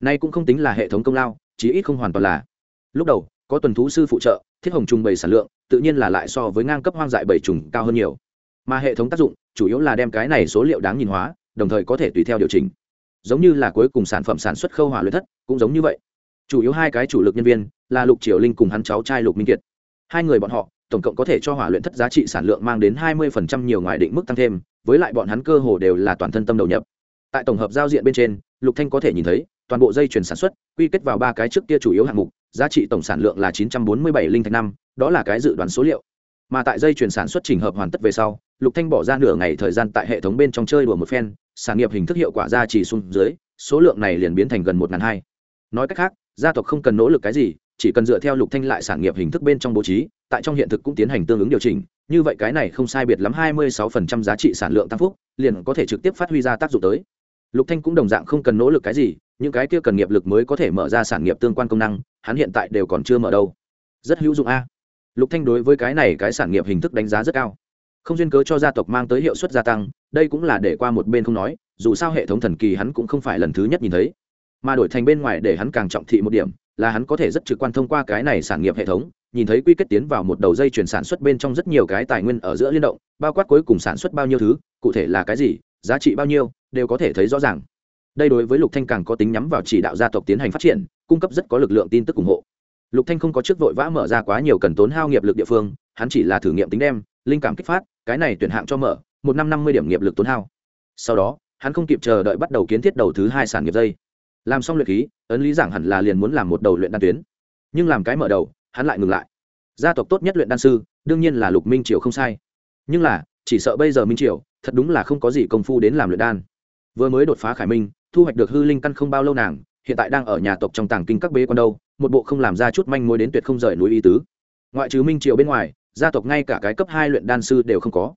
[SPEAKER 1] Nay cũng không tính là hệ thống công lao, chí ít không hoàn toàn là. Lúc đầu, có tuần thú sư phụ trợ, thiết hồng trùng bảy sản lượng, tự nhiên là lại so với ngang cấp hoang dại bảy trùng cao hơn nhiều. Mà hệ thống tác dụng, chủ yếu là đem cái này số liệu đáng nhìn hóa, đồng thời có thể tùy theo điều chỉnh. Giống như là cuối cùng sản phẩm sản xuất khâu hỏa luyện thất, cũng giống như vậy. Chủ yếu hai cái chủ lực nhân viên là lục triều linh cùng hắn cháu trai lục minh kiệt. Hai người bọn họ tổng cộng có thể cho hỏa luyện thất giá trị sản lượng mang đến hai mươi phần trăm nhiều ngoài định mức tăng thêm, với lại bọn hắn cơ hồ đều là toàn thân tâm đầu nhập. Tại tổng hợp giao diện bên trên, lục thanh có thể nhìn thấy, toàn bộ dây chuyển sản xuất, quy kết vào ba cái trước kia chủ yếu hạng mục, giá trị tổng sản lượng là chín trăm bốn mươi bảy linh thạch năm, đó là cái dự đoán số liệu. Mà tại dây chuyển sản xuất trình hợp hoàn tất về sau, lục thanh bỏ ra nửa ngày thời gian tại hệ thống bên trong chơi đùa một phen, sản nghiệp hình thức hiệu quả ra chỉ xuống dưới, số lượng này liền biến thành gần một ngàn hai. Nói cách khác, gia tộc không cần nỗ lực cái gì, chỉ cần dựa theo lục thanh lại sản nghiệp hình thức bên trong bố trí tại trong hiện thực cũng tiến hành tương ứng điều chỉnh, như vậy cái này không sai biệt lắm hai mươi sáu phần trăm giá trị sản lượng tăng phúc, liền có thể trực tiếp phát huy ra tác dụng tới. Lục thanh cũng đồng dạng không cần nỗ lực cái gì, những cái kia cần nghiệp lực mới có thể mở ra sản nghiệp tương quan công năng, hắn hiện tại đều còn chưa mở đâu. Rất hữu dụng a. Lục thanh đối với cái này cái sản nghiệp hình thức đánh giá rất cao. Không duyên cớ cho gia tộc mang tới hiệu suất gia tăng, đây cũng là để qua một bên không nói, dù sao hệ thống thần kỳ hắn cũng không phải lần thứ nhất nhìn thấy. Mà đổi thành bên ngoài để hắn càng trọng thị một điểm, là hắn có thể rất trực quan thông qua cái này sản nghiệp hệ thống nhìn thấy quy kết tiến vào một đầu dây chuyển sản xuất bên trong rất nhiều cái tài nguyên ở giữa liên động, bao quát cuối cùng sản xuất bao nhiêu thứ, cụ thể là cái gì, giá trị bao nhiêu, đều có thể thấy rõ ràng. Đây đối với lục thanh càng có tính nhắm vào chỉ đạo gia tộc tiến hành phát triển, cung cấp rất có lực lượng tin tức ủng hộ. Lục thanh không có trước vội vã mở ra quá nhiều cần tốn hao nghiệp lực địa phương, hắn chỉ là thử nghiệm tính đem, linh cảm kích phát, cái này tuyển hạng cho mở, một năm năm mươi điểm nghiệp lực tốn hao. Sau đó, hắn không kịp chờ đợi bắt đầu kiến thiết đầu thứ hai sản nghiệp dây. Làm xong luyện khí, ấn lý giảng hẳn là liền muốn làm một đầu luyện đan tuyến. Nhưng làm cái mở đầu hắn lại ngừng lại. Gia tộc tốt nhất luyện đan sư, đương nhiên là lục minh triều không sai. Nhưng là, chỉ sợ bây giờ minh triều, thật đúng là không có gì công phu đến làm luyện đan. Vừa mới đột phá khải minh, thu hoạch được hư linh căn không bao lâu nàng, hiện tại đang ở nhà tộc trong tàng kinh các bế con đâu, một bộ không làm ra chút manh mối đến tuyệt không rời núi y tứ. Ngoại trừ minh triều bên ngoài, gia tộc ngay cả cái cấp hai luyện đan sư đều không có.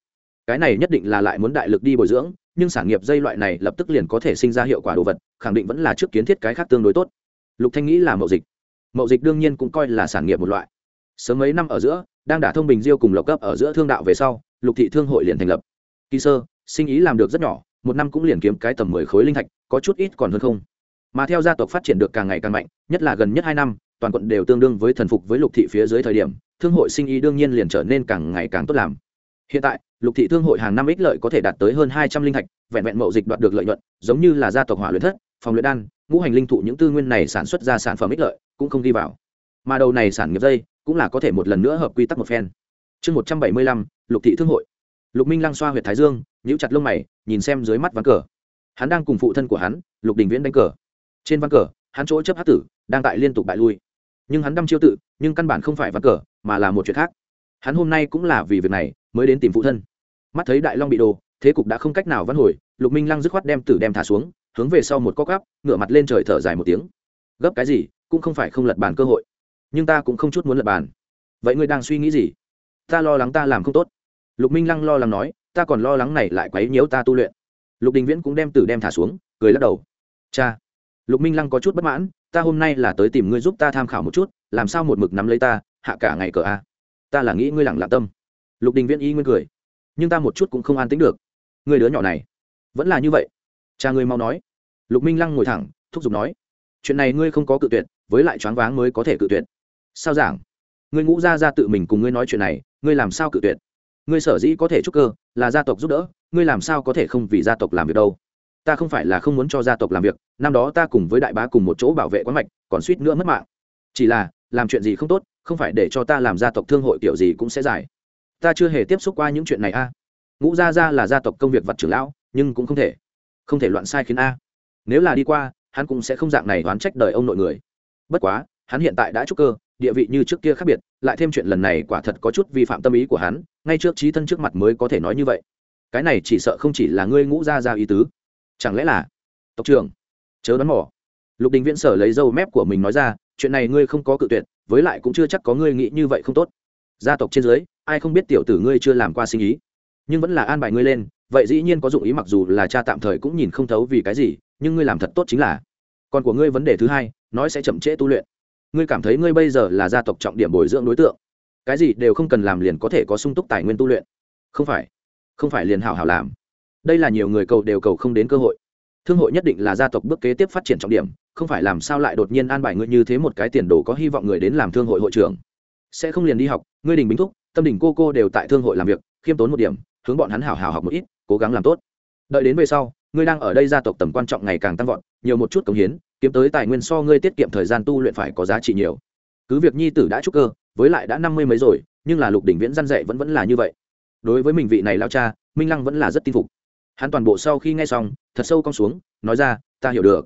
[SPEAKER 1] Cái này nhất định là lại muốn đại lực đi bồi dưỡng, nhưng sản nghiệp dây loại này lập tức liền có thể sinh ra hiệu quả đồ vật, khẳng định vẫn là trước kiến thiết cái khác tương đối tốt. Lục thanh nghĩ là mậu dịch mậu dịch đương nhiên cũng coi là sản nghiệp một loại. Sớm mấy năm ở giữa, đang đả thông bình diêu cùng lộc cấp ở giữa thương đạo về sau, lục thị thương hội liền thành lập. Kỳ sơ, sinh ý làm được rất nhỏ, một năm cũng liền kiếm cái tầm mười khối linh thạch, có chút ít còn hơn không. Mà theo gia tộc phát triển được càng ngày càng mạnh, nhất là gần nhất hai năm, toàn quận đều tương đương với thần phục với lục thị phía dưới thời điểm, thương hội sinh ý đương nhiên liền trở nên càng ngày càng tốt làm. Hiện tại, lục thị thương hội hàng năm ích lợi có thể đạt tới hơn hai trăm linh thạch, vẹn vẹn mậu dịch đoạt được lợi nhuận, giống như là gia tộc hỏa luyện thất phòng luyện đan, ngũ hành linh thụ những tư nguyên này sản xuất ra sản phẩm ích lợi, cũng không đi vào. Mà đầu này sản nghiệp dây, cũng là có thể một lần nữa hợp quy tắc một phen. Chương một trăm bảy mươi lăm, lục thị thương hội. Lục minh lăng xoa h u y ệ t thái dương, nhíu chặt lông mày, nhìn xem dưới mắt ván cờ. Hắn đang cùng phụ thân của hắn, lục đình viễn đánh cờ. Trên ván cờ, hắn chỗ chấp hát tử, đang tại liên tục bại lui. Nhưng hắn đăm chiêu tự, nhưng căn bản không phải ván cờ, mà là một chuyện khác. Hắn hôm nay cũng là vì việc này, mới đến tìm phụ thân. Mắt thấy đại long bị đồ thế cục đã không cách nào văn hồi, lục minh lăng dứt khoát đem tử đem thả xuống hướng về sau một cóc gắp, ngửa mặt lên trời thở dài một tiếng. Gấp cái gì, cũng không phải không lật bàn cơ hội. Nhưng ta cũng không chút muốn lật bàn. Vậy ngươi đang suy nghĩ gì? Ta lo lắng ta làm không tốt. Lục minh lăng lo lắng nói, ta còn lo lắng này lại quấy nhiễu ta tu luyện. Lục đình viễn cũng đem tử đem thả xuống, cười lắc đầu. Cha, lục minh lăng có chút bất mãn, ta hôm nay là tới tìm ngươi giúp ta tham khảo một chút, làm sao một mực nắm lấy ta, hạ cả ngày cờ a. Ta là nghĩ ngươi lẳng lặng tâm. Lục đình viễn y nguyên cười. Nhưng ta một chút cũng không an tính được. Người đứa nhỏ này, vẫn là như vậy cha ngươi mau nói. Lục minh lăng ngồi thẳng, thúc giục nói. Chuyện này ngươi không có cự tuyệt, với lại choáng váng mới có thể cự tuyệt. Sao giảng? Ngươi ngũ ra ra tự mình cùng ngươi nói chuyện này, ngươi làm sao cự tuyệt? Ngươi sở dĩ có thể chúc cơ, là gia tộc giúp đỡ, ngươi làm sao có thể không vì gia tộc làm việc đâu? Ta không phải là không muốn cho gia tộc làm việc, năm đó ta cùng với đại bá cùng một chỗ bảo vệ quán mạch, còn suýt nữa mất mạng. Chỉ là, làm chuyện gì không tốt, không phải để cho ta làm gia tộc thương hội kiểu gì cũng sẽ giải. Ta chưa hề tiếp xúc qua những chuyện này a. Ngũ gia gia là gia tộc công việc vật trưởng lão, nhưng cũng không thể không thể loạn sai khiến a. Nếu là đi qua, hắn cũng sẽ không dạng này oán trách đời ông nội người. Bất quá, hắn hiện tại đã trúc cơ, địa vị như trước kia khác biệt, lại thêm chuyện lần này quả thật có chút vi phạm tâm ý của hắn, ngay trước trí thân trước mặt mới có thể nói như vậy. Cái này chỉ sợ không chỉ là ngươi ngũ gia gia ý tứ. Chẳng lẽ là tộc trưởng? Chớ đoán mỏ lục đình viễn sở lấy dâu mép của mình nói ra, chuyện này ngươi không có cự tuyệt, với lại cũng chưa chắc có ngươi nghĩ như vậy không tốt. Gia tộc trên dưới, ai không biết tiểu tử ngươi chưa làm qua sinh ý? Nhưng vẫn là an bài ngươi lên, vậy dĩ nhiên có dụng ý mặc dù là cha tạm thời cũng nhìn không thấu vì cái gì, nhưng ngươi làm thật tốt chính là. Còn của ngươi vấn đề thứ hai, nói sẽ chậm trễ tu luyện. Ngươi cảm thấy ngươi bây giờ là gia tộc trọng điểm bồi dưỡng đối tượng. Cái gì đều không cần làm liền có thể có sung túc tài nguyên tu luyện. Không phải không phải liền hảo hảo làm. Đây là nhiều người cầu đều cầu không đến cơ hội. Thương hội nhất định là gia tộc bước kế tiếp phát triển trọng điểm, không phải làm sao lại đột nhiên an bài ngươi như thế một cái tiền đồ có hy vọng người đến làm thương hội hội trưởng. Sẽ không liền đi học, ngươi đình bính thúc, tâm đình cô cô đều tại thương hội làm việc, khiêm tốn một điểm hướng bọn hắn hảo hảo học một ít, cố gắng làm tốt. Đợi đến về sau, ngươi đang ở đây gia tộc tầm quan trọng ngày càng tăng vọt, nhiều một chút cống hiến, kiếm tới tài nguyên so ngươi tiết kiệm thời gian tu luyện phải có giá trị nhiều. Cứ việc nhi tử đã trúc cơ, với lại đã năm mươi mấy rồi, nhưng là lục đỉnh viễn răn dạy vẫn vẫn là như vậy. Đối với mình vị này lao cha, minh lăng vẫn là rất tin phục. Hắn toàn bộ sau khi nghe xong, thật sâu cong xuống, nói ra, ta hiểu được.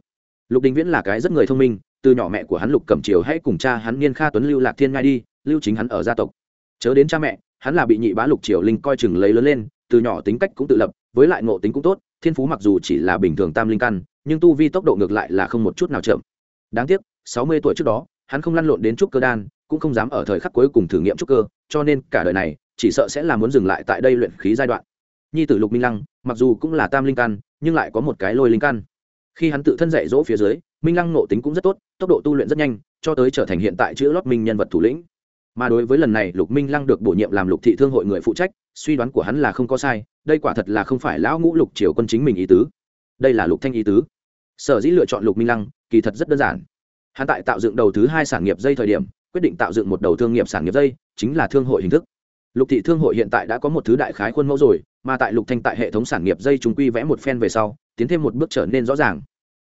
[SPEAKER 1] Lục đình viễn là cái rất người thông minh, từ nhỏ mẹ của hắn lục cẩm triều hãy cùng cha hắn niên kha tuấn lưu lạc thiên ngai đi, lưu chính hắn ở gia tộc. Chớ đến cha mẹ hắn là bị nhị bá lục triều linh coi chừng lấy lớn lên, từ nhỏ tính cách cũng tự lập, với lại ngộ tính cũng tốt, thiên phú mặc dù chỉ là bình thường tam linh căn, nhưng tu vi tốc độ ngược lại là không một chút nào chậm. Đáng tiếc, sáu mươi tuổi trước đó, hắn không lăn lộn đến trúc cơ đan, cũng không dám ở thời khắc cuối cùng thử nghiệm trúc cơ, cho nên cả đời này, chỉ sợ sẽ là muốn dừng lại tại đây luyện khí giai đoạn. Nhi tử lục minh lăng, mặc dù cũng là tam linh căn, nhưng lại có một cái lôi linh căn. Khi hắn tự thân dạy dỗ phía dưới, minh lăng nộ tính cũng rất tốt, tốc độ tu luyện rất nhanh, cho tới trở thành hiện tại chữ lót minh nhân vật thủ lĩnh mà đối với lần này lục minh lăng được bổ nhiệm làm lục thị thương hội người phụ trách, suy đoán của hắn là không có sai, đây quả thật là không phải lão ngũ lục triều quân chính mình ý tứ. Đây là lục thanh ý tứ. Sở dĩ lựa chọn lục minh lăng, kỳ thật rất đơn giản. Hắn tại tạo dựng đầu thứ hai sản nghiệp dây thời điểm, quyết định tạo dựng một đầu thương nghiệp sản nghiệp dây, chính là thương hội hình thức. Lục thị thương hội hiện tại đã có một thứ đại khái khuôn mẫu rồi, mà tại lục thanh tại hệ thống sản nghiệp dây chúng quy vẽ một phen về sau, tiến thêm một bước trở nên rõ ràng.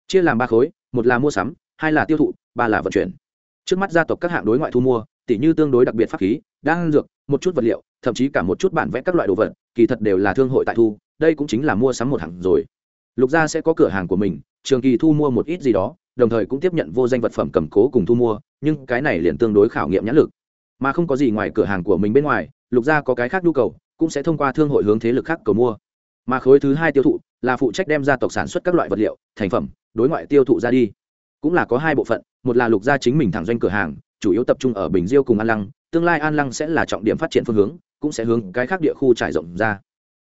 [SPEAKER 1] Chia làm ba khối, một là mua sắm, hai là tiêu thụ, ba là vận chuyển. Trước mắt gia tộc các hạng đối ngoại thu mua tỉ như tương đối đặc biệt pháp khí đang dược, một chút vật liệu, thậm chí cả một chút bản vẽ các loại đồ vật, kỳ thật đều là thương hội tại thu, đây cũng chính là mua sắm một hàng rồi. Lục gia sẽ có cửa hàng của mình, trường kỳ thu mua một ít gì đó, đồng thời cũng tiếp nhận vô danh vật phẩm cầm cố cùng thu mua, nhưng cái này liền tương đối khảo nghiệm nhãn lực. Mà không có gì ngoài cửa hàng của mình bên ngoài, lục gia có cái khác nhu cầu, cũng sẽ thông qua thương hội hướng thế lực khác cầu mua. Mà khối thứ hai tiêu thụ là phụ trách đem ra tộc sản xuất các loại vật liệu, thành phẩm, đối ngoại tiêu thụ ra đi. Cũng là có hai bộ phận, một là lục gia chính mình thẳng doanh cửa hàng chủ yếu tập trung ở bình diêu cùng an lăng, tương lai an lăng sẽ là trọng điểm phát triển phương hướng, cũng sẽ hướng cái khác địa khu trải rộng ra.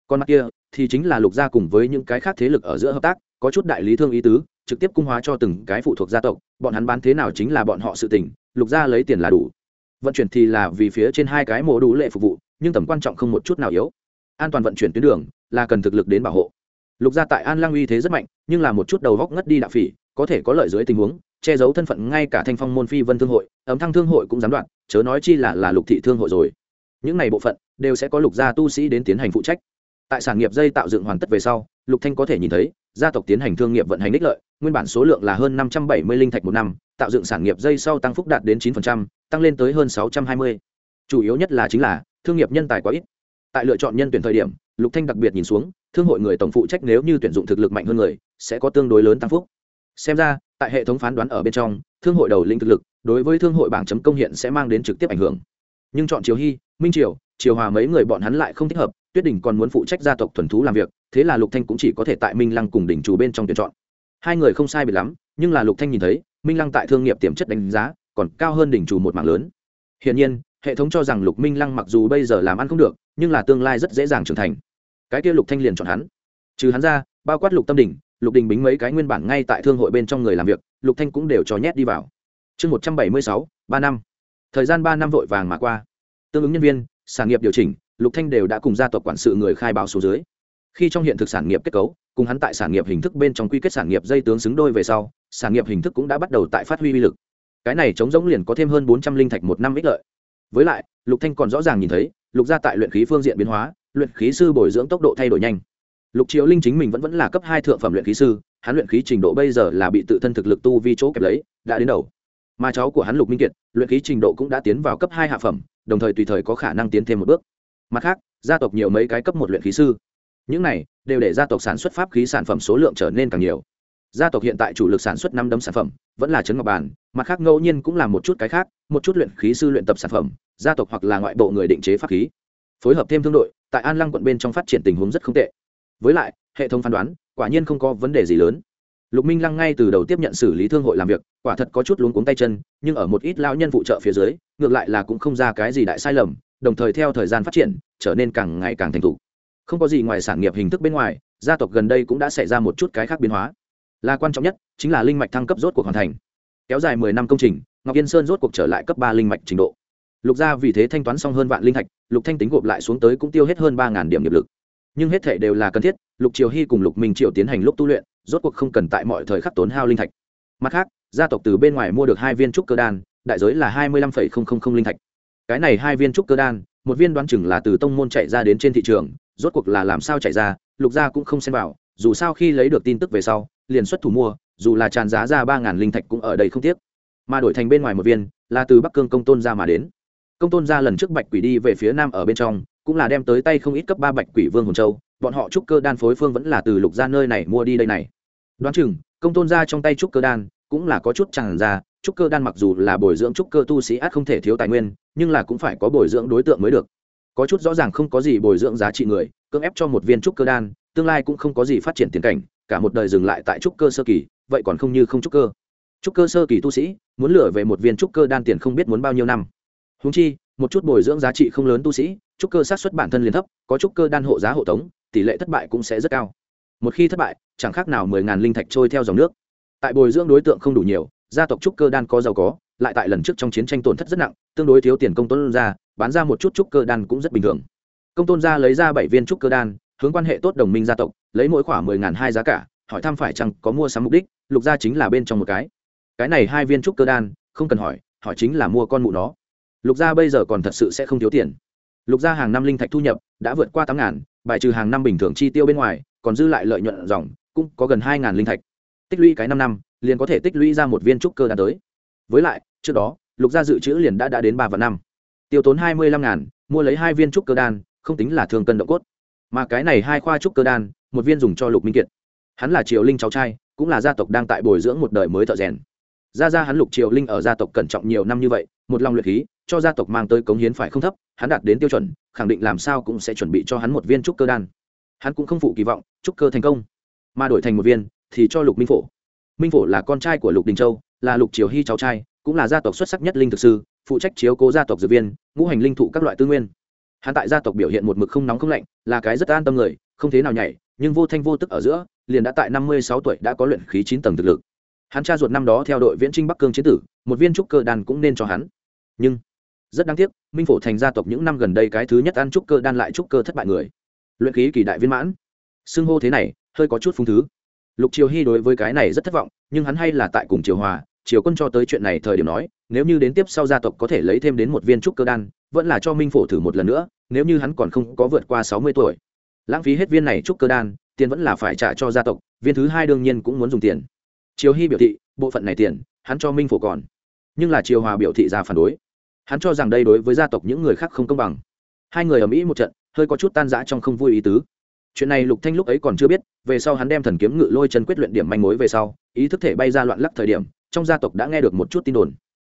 [SPEAKER 1] Còn mặt kia, thì chính là lục gia cùng với những cái khác thế lực ở giữa hợp tác, có chút đại lý thương ý tứ, trực tiếp cung hóa cho từng cái phụ thuộc gia tộc, bọn hắn bán thế nào chính là bọn họ sự tỉnh lục gia lấy tiền là đủ. Vận chuyển thì là vì phía trên hai cái mộ đủ lệ phục vụ, nhưng tầm quan trọng không một chút nào yếu. An toàn vận chuyển tuyến đường, là cần thực lực đến bảo hộ. Lục gia tại an lang uy thế rất mạnh, nhưng là một chút đầu góc ngất đi đạo phỉ, có thể có lợi dưới tình huống che giấu thân phận ngay cả thanh phong môn phi vân thương hội, ấm thăng thương hội cũng dám đoạn, chớ nói chi là là lục thị thương hội rồi. Những này bộ phận đều sẽ có lục gia tu sĩ đến tiến hành phụ trách. Tại sản nghiệp dây tạo dựng hoàn tất về sau, lục thanh có thể nhìn thấy, gia tộc tiến hành thương nghiệp vận hành đích lợi, nguyên bản số lượng là hơn năm trăm bảy mươi linh thạch một năm, tạo dựng sản nghiệp dây sau tăng phúc đạt đến chín tăng lên tới hơn sáu trăm hai mươi. Chủ yếu nhất là chính là, thương nghiệp nhân tài quá ít. Tại lựa chọn nhân tuyển thời điểm, lục thanh đặc biệt nhìn xuống, thương hội người tổng phụ trách nếu như tuyển dụng thực lực mạnh hơn người, sẽ có tương đối lớn tăng phúc. Xem ra tại hệ thống phán đoán ở bên trong, thương hội đầu lĩnh thực lực, đối với thương hội bảng chấm công hiện sẽ mang đến trực tiếp ảnh hưởng. Nhưng chọn triều hy, minh triều triều hòa mấy người bọn hắn lại không thích hợp, tuyết đình còn muốn phụ trách gia tộc thuần thú làm việc, thế là lục thanh cũng chỉ có thể tại minh lăng cùng đỉnh chủ bên trong tuyển chọn. Hai người không sai biệt lắm, nhưng là lục thanh nhìn thấy, minh lăng tại thương nghiệp tiềm chất đánh giá còn cao hơn đỉnh chủ một mảng lớn. Hiển nhiên, hệ thống cho rằng lục minh lăng mặc dù bây giờ làm ăn không được, nhưng là tương lai rất dễ dàng trưởng thành. Cái kia lục thanh liền chọn hắn. Trừ hắn ra, bao quát lục tâm đỉnh lục đình bính mấy cái nguyên bản ngay tại thương hội bên trong người làm việc, lục thanh cũng đều cho nhét đi vào. Chương một trăm bảy mươi sáu, ba năm. Thời gian ba năm vội vàng mà qua. Tương ứng nhân viên, sản nghiệp điều chỉnh, lục thanh đều đã cùng gia tộc quản sự người khai báo số dưới. Khi trong hiện thực sản nghiệp kết cấu, cùng hắn tại sản nghiệp hình thức bên trong quy kết sản nghiệp dây tướng xứng đôi về sau, sản nghiệp hình thức cũng đã bắt đầu tại phát huy uy lực. Cái này chống giống liền có thêm hơn bốn trăm linh thạch một năm ích lợi. Với lại, lục thanh còn rõ ràng nhìn thấy, lục gia tại luyện khí phương diện biến hóa, luyện khí sư bồi dưỡng tốc độ thay đổi nhanh lục triệu linh chính mình vẫn vẫn là cấp hai thượng phẩm luyện khí sư, hắn luyện khí trình độ bây giờ là bị tự thân thực lực tu vi chỗ kẹp lấy, đã đến đầu. Mà cháu của hắn lục minh kiệt, luyện khí trình độ cũng đã tiến vào cấp hai hạ phẩm, đồng thời tùy thời có khả năng tiến thêm một bước. Mặt khác, gia tộc nhiều mấy cái cấp một luyện khí sư. Những này đều để gia tộc sản xuất pháp khí sản phẩm số lượng trở nên càng nhiều. Gia tộc hiện tại chủ lực sản xuất năm đấm sản phẩm, vẫn là chấn ngọc bàn, mặt khác ngẫu nhiên cũng là một chút cái khác, một chút luyện khí sư luyện tập sản phẩm, gia tộc hoặc là ngoại bộ người định chế pháp khí. Phối hợp thêm thương đội, tại an lăng quận bên trong phát triển tình huống rất không tệ với lại, hệ thống phán đoán, quả nhiên không có vấn đề gì lớn. Lục minh lăng ngay từ đầu tiếp nhận xử lý thương hội làm việc, quả thật có chút luống cuống tay chân, nhưng ở một ít lao nhân phụ trợ phía dưới, ngược lại là cũng không ra cái gì đại sai lầm, đồng thời theo thời gian phát triển, trở nên càng ngày càng thành thục. Không có gì ngoài sản nghiệp hình thức bên ngoài, gia tộc gần đây cũng đã xảy ra một chút cái khác biến hóa. Là quan trọng nhất, chính là linh mạch thăng cấp rốt cuộc hoàn thành. Kéo dài mười năm công trình, ngọc yên sơn rốt cuộc trở lại cấp ba linh mạch trình độ. Lục gia vì thế thanh toán xong hơn vạn linh thạch, lục thanh tính gộp lại xuống tới cũng tiêu hết hơn ba điểm nghiệp lực nhưng hết thể đều là cần thiết, lục triều hy cùng lục minh triều tiến hành lúc tu luyện, rốt cuộc không cần tại mọi thời khắc tốn hao linh thạch. Mặt khác, gia tộc từ bên ngoài mua được hai viên trúc cơ đan, đại giới là hai mươi lăm phẩy không không không linh thạch. Cái này hai viên trúc cơ đan, một viên đoán chừng là từ tông môn chạy ra đến trên thị trường, rốt cuộc là làm sao chạy ra, lục gia cũng không xem vào, dù sao khi lấy được tin tức về sau, liền xuất thủ mua, dù là tràn giá ra ba ngàn linh thạch cũng ở đây không tiếc. Mà đổi thành bên ngoài một viên, là từ bắc cương công tôn ra mà đến. Công tôn ra lần trước bạch quỷ đi về phía nam ở bên trong cũng là đem tới tay không ít cấp ba bạch quỷ vương hồn châu, bọn họ trúc cơ đan phối phương vẫn là từ lục gia nơi này mua đi đây này. Đoán chừng, công tôn ra trong tay trúc cơ đan cũng là có chút chẳng ra, trúc cơ đan mặc dù là bồi dưỡng trúc cơ tu sĩ át không thể thiếu tài nguyên, nhưng là cũng phải có bồi dưỡng đối tượng mới được. Có chút rõ ràng không có gì bồi dưỡng giá trị người, cưỡng ép cho một viên trúc cơ đan, tương lai cũng không có gì phát triển tiền cảnh, cả một đời dừng lại tại trúc cơ sơ kỳ, vậy còn không như không trúc cơ. Trúc cơ sơ kỳ tu sĩ, muốn lựa về một viên trúc cơ đan tiền không biết muốn bao nhiêu năm. Húng chi một chút bồi dưỡng giá trị không lớn tu sĩ, trúc cơ sát xuất bản thân liền thấp, có trúc cơ đan hộ giá hộ tống, tỷ lệ thất bại cũng sẽ rất cao. Một khi thất bại, chẳng khác nào mười ngàn linh thạch trôi theo dòng nước. Tại bồi dưỡng đối tượng không đủ nhiều, gia tộc trúc cơ đan có giàu có, lại tại lần trước trong chiến tranh tổn thất rất nặng, tương đối thiếu tiền công tôn ra, bán ra một chút trúc cơ đan cũng rất bình thường. Công tôn ra lấy ra bảy viên trúc cơ đan, hướng quan hệ tốt đồng minh gia tộc, lấy mỗi khoảng mười ngàn hai giá cả, hỏi thăm phải chăng có mua sắm mục đích, lục gia chính là bên trong một cái. Cái này hai viên trúc cơ đan, không cần hỏi hỏi chính là mua con mụ nó lục gia bây giờ còn thật sự sẽ không thiếu tiền. Lục gia hàng năm linh thạch thu nhập đã vượt qua tám ngàn, bài trừ hàng năm bình thường chi tiêu bên ngoài, còn dư lại lợi nhuận dòng, cũng có gần hai ngàn linh thạch. Tích lũy cái năm năm, liền có thể tích lũy ra một viên trúc cơ đan tới. Với lại, trước đó, lục gia dự trữ liền đã đã đến ba vạn năm. Tiêu tốn hai mươi lăm ngàn, mua lấy hai viên trúc cơ đan, không tính là thường cân động cốt. Mà cái này hai khoa trúc cơ đan, một viên dùng cho lục minh kiệt. Hắn là triều linh cháu trai, cũng là gia tộc đang tại bồi dưỡng một đời mới thợ rèn. Ra ra hắn lục triều linh ở gia tộc cẩn trọng nhiều năm như vậy, một lòng luyện khí cho gia tộc mang tới cống hiến phải không thấp, hắn đạt đến tiêu chuẩn, khẳng định làm sao cũng sẽ chuẩn bị cho hắn một viên trúc cơ đan. Hắn cũng không phụ kỳ vọng, trúc cơ thành công. Mà đổi thành một viên, thì cho lục minh phổ. Minh phổ là con trai của lục đình châu, là lục triều hy cháu trai, cũng là gia tộc xuất sắc nhất linh thực sư, phụ trách chiếu cố gia tộc dược viên, ngũ hành linh thụ các loại tư nguyên. Hắn tại gia tộc biểu hiện một mực không nóng không lạnh, là cái rất an tâm người, không thế nào nhảy, nhưng vô thanh vô tức ở giữa, liền đã tại năm mươi sáu tuổi đã có luyện khí chín tầng thực lực. Hắn cha ruột năm đó theo đội viễn trinh bắc cương chiến tử, một viên trúc cơ đan cũng nên cho hắn. Nhưng rất đáng tiếc, minh phổ thành gia tộc những năm gần đây cái thứ nhất ăn trúc cơ đan lại trúc cơ thất bại người. Luyện khí kỳ đại viên mãn. Xưng hô thế này, hơi có chút phung thứ. Lục triều hy đối với cái này rất thất vọng, nhưng hắn hay là tại cùng triều hòa, triều quân cho tới chuyện này thời điểm nói, nếu như đến tiếp sau gia tộc có thể lấy thêm đến một viên trúc cơ đan, vẫn là cho minh phổ thử một lần nữa, nếu như hắn còn không có vượt qua sáu mươi tuổi. Lãng phí hết viên này trúc cơ đan, tiền vẫn là phải trả cho gia tộc, viên thứ hai đương nhiên cũng muốn dùng tiền. Triều hy biểu thị, bộ phận này tiền, hắn cho minh phổ còn. Nhưng là triều hòa biểu thị ra phản đối hắn cho rằng đây đối với gia tộc những người khác không công bằng. Hai người ở mỹ một trận, hơi có chút tan rã trong không vui ý tứ. Chuyện này lục thanh lúc ấy còn chưa biết, về sau hắn đem thần kiếm ngự lôi chân quyết luyện điểm manh mối về sau, ý thức thể bay ra loạn lắc thời điểm, trong gia tộc đã nghe được một chút tin đồn.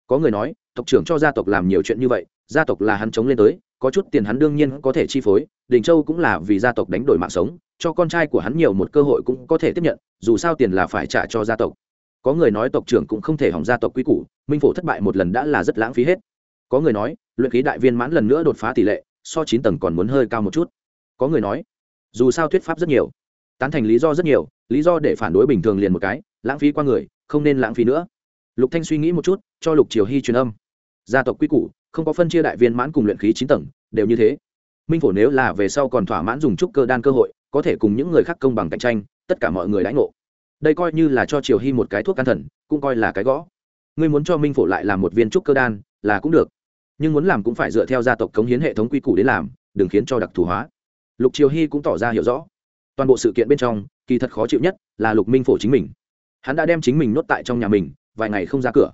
[SPEAKER 1] Có người nói, tộc trưởng cho gia tộc làm nhiều chuyện như vậy, gia tộc là hắn chống lên tới, có chút tiền hắn đương nhiên có thể chi phối, đình châu cũng là vì gia tộc đánh đổi mạng sống, cho con trai của hắn nhiều một cơ hội cũng có thể tiếp nhận, dù sao tiền là phải trả cho gia tộc. Có người nói tộc trưởng cũng không thể hỏng gia tộc quy củ, minh phổ thất bại một lần đã là rất lãng phí hết có người nói, luyện khí đại viên mãn lần nữa đột phá tỷ lệ, so chín tầng còn muốn hơi cao một chút. Có người nói, dù sao thuyết pháp rất nhiều, tán thành lý do rất nhiều, lý do để phản đối bình thường liền một cái, lãng phí qua người, không nên lãng phí nữa. Lục thanh suy nghĩ một chút, cho lục triều hy truyền âm. Gia tộc quy củ, không có phân chia đại viên mãn cùng luyện khí chín tầng, đều như thế. Minh phổ nếu là về sau còn thỏa mãn dùng trúc cơ đan cơ hội, có thể cùng những người khác công bằng cạnh tranh, tất cả mọi người đãi ngộ. Đây coi như là cho triều hy một cái thuốc can thần, cũng coi là cái gõ. Ngươi muốn cho minh phổ lại làm một viên trúc cơ đan là cũng được. Nhưng muốn làm cũng phải dựa theo gia tộc cống hiến hệ thống quy củ đến làm, đừng khiến cho đặc thù hóa. Lục triều hy cũng tỏ ra hiểu rõ. Toàn bộ sự kiện bên trong, kỳ thật khó chịu nhất là lục minh phổ chính mình. Hắn đã đem chính mình nuốt tại trong nhà mình, vài ngày không ra cửa.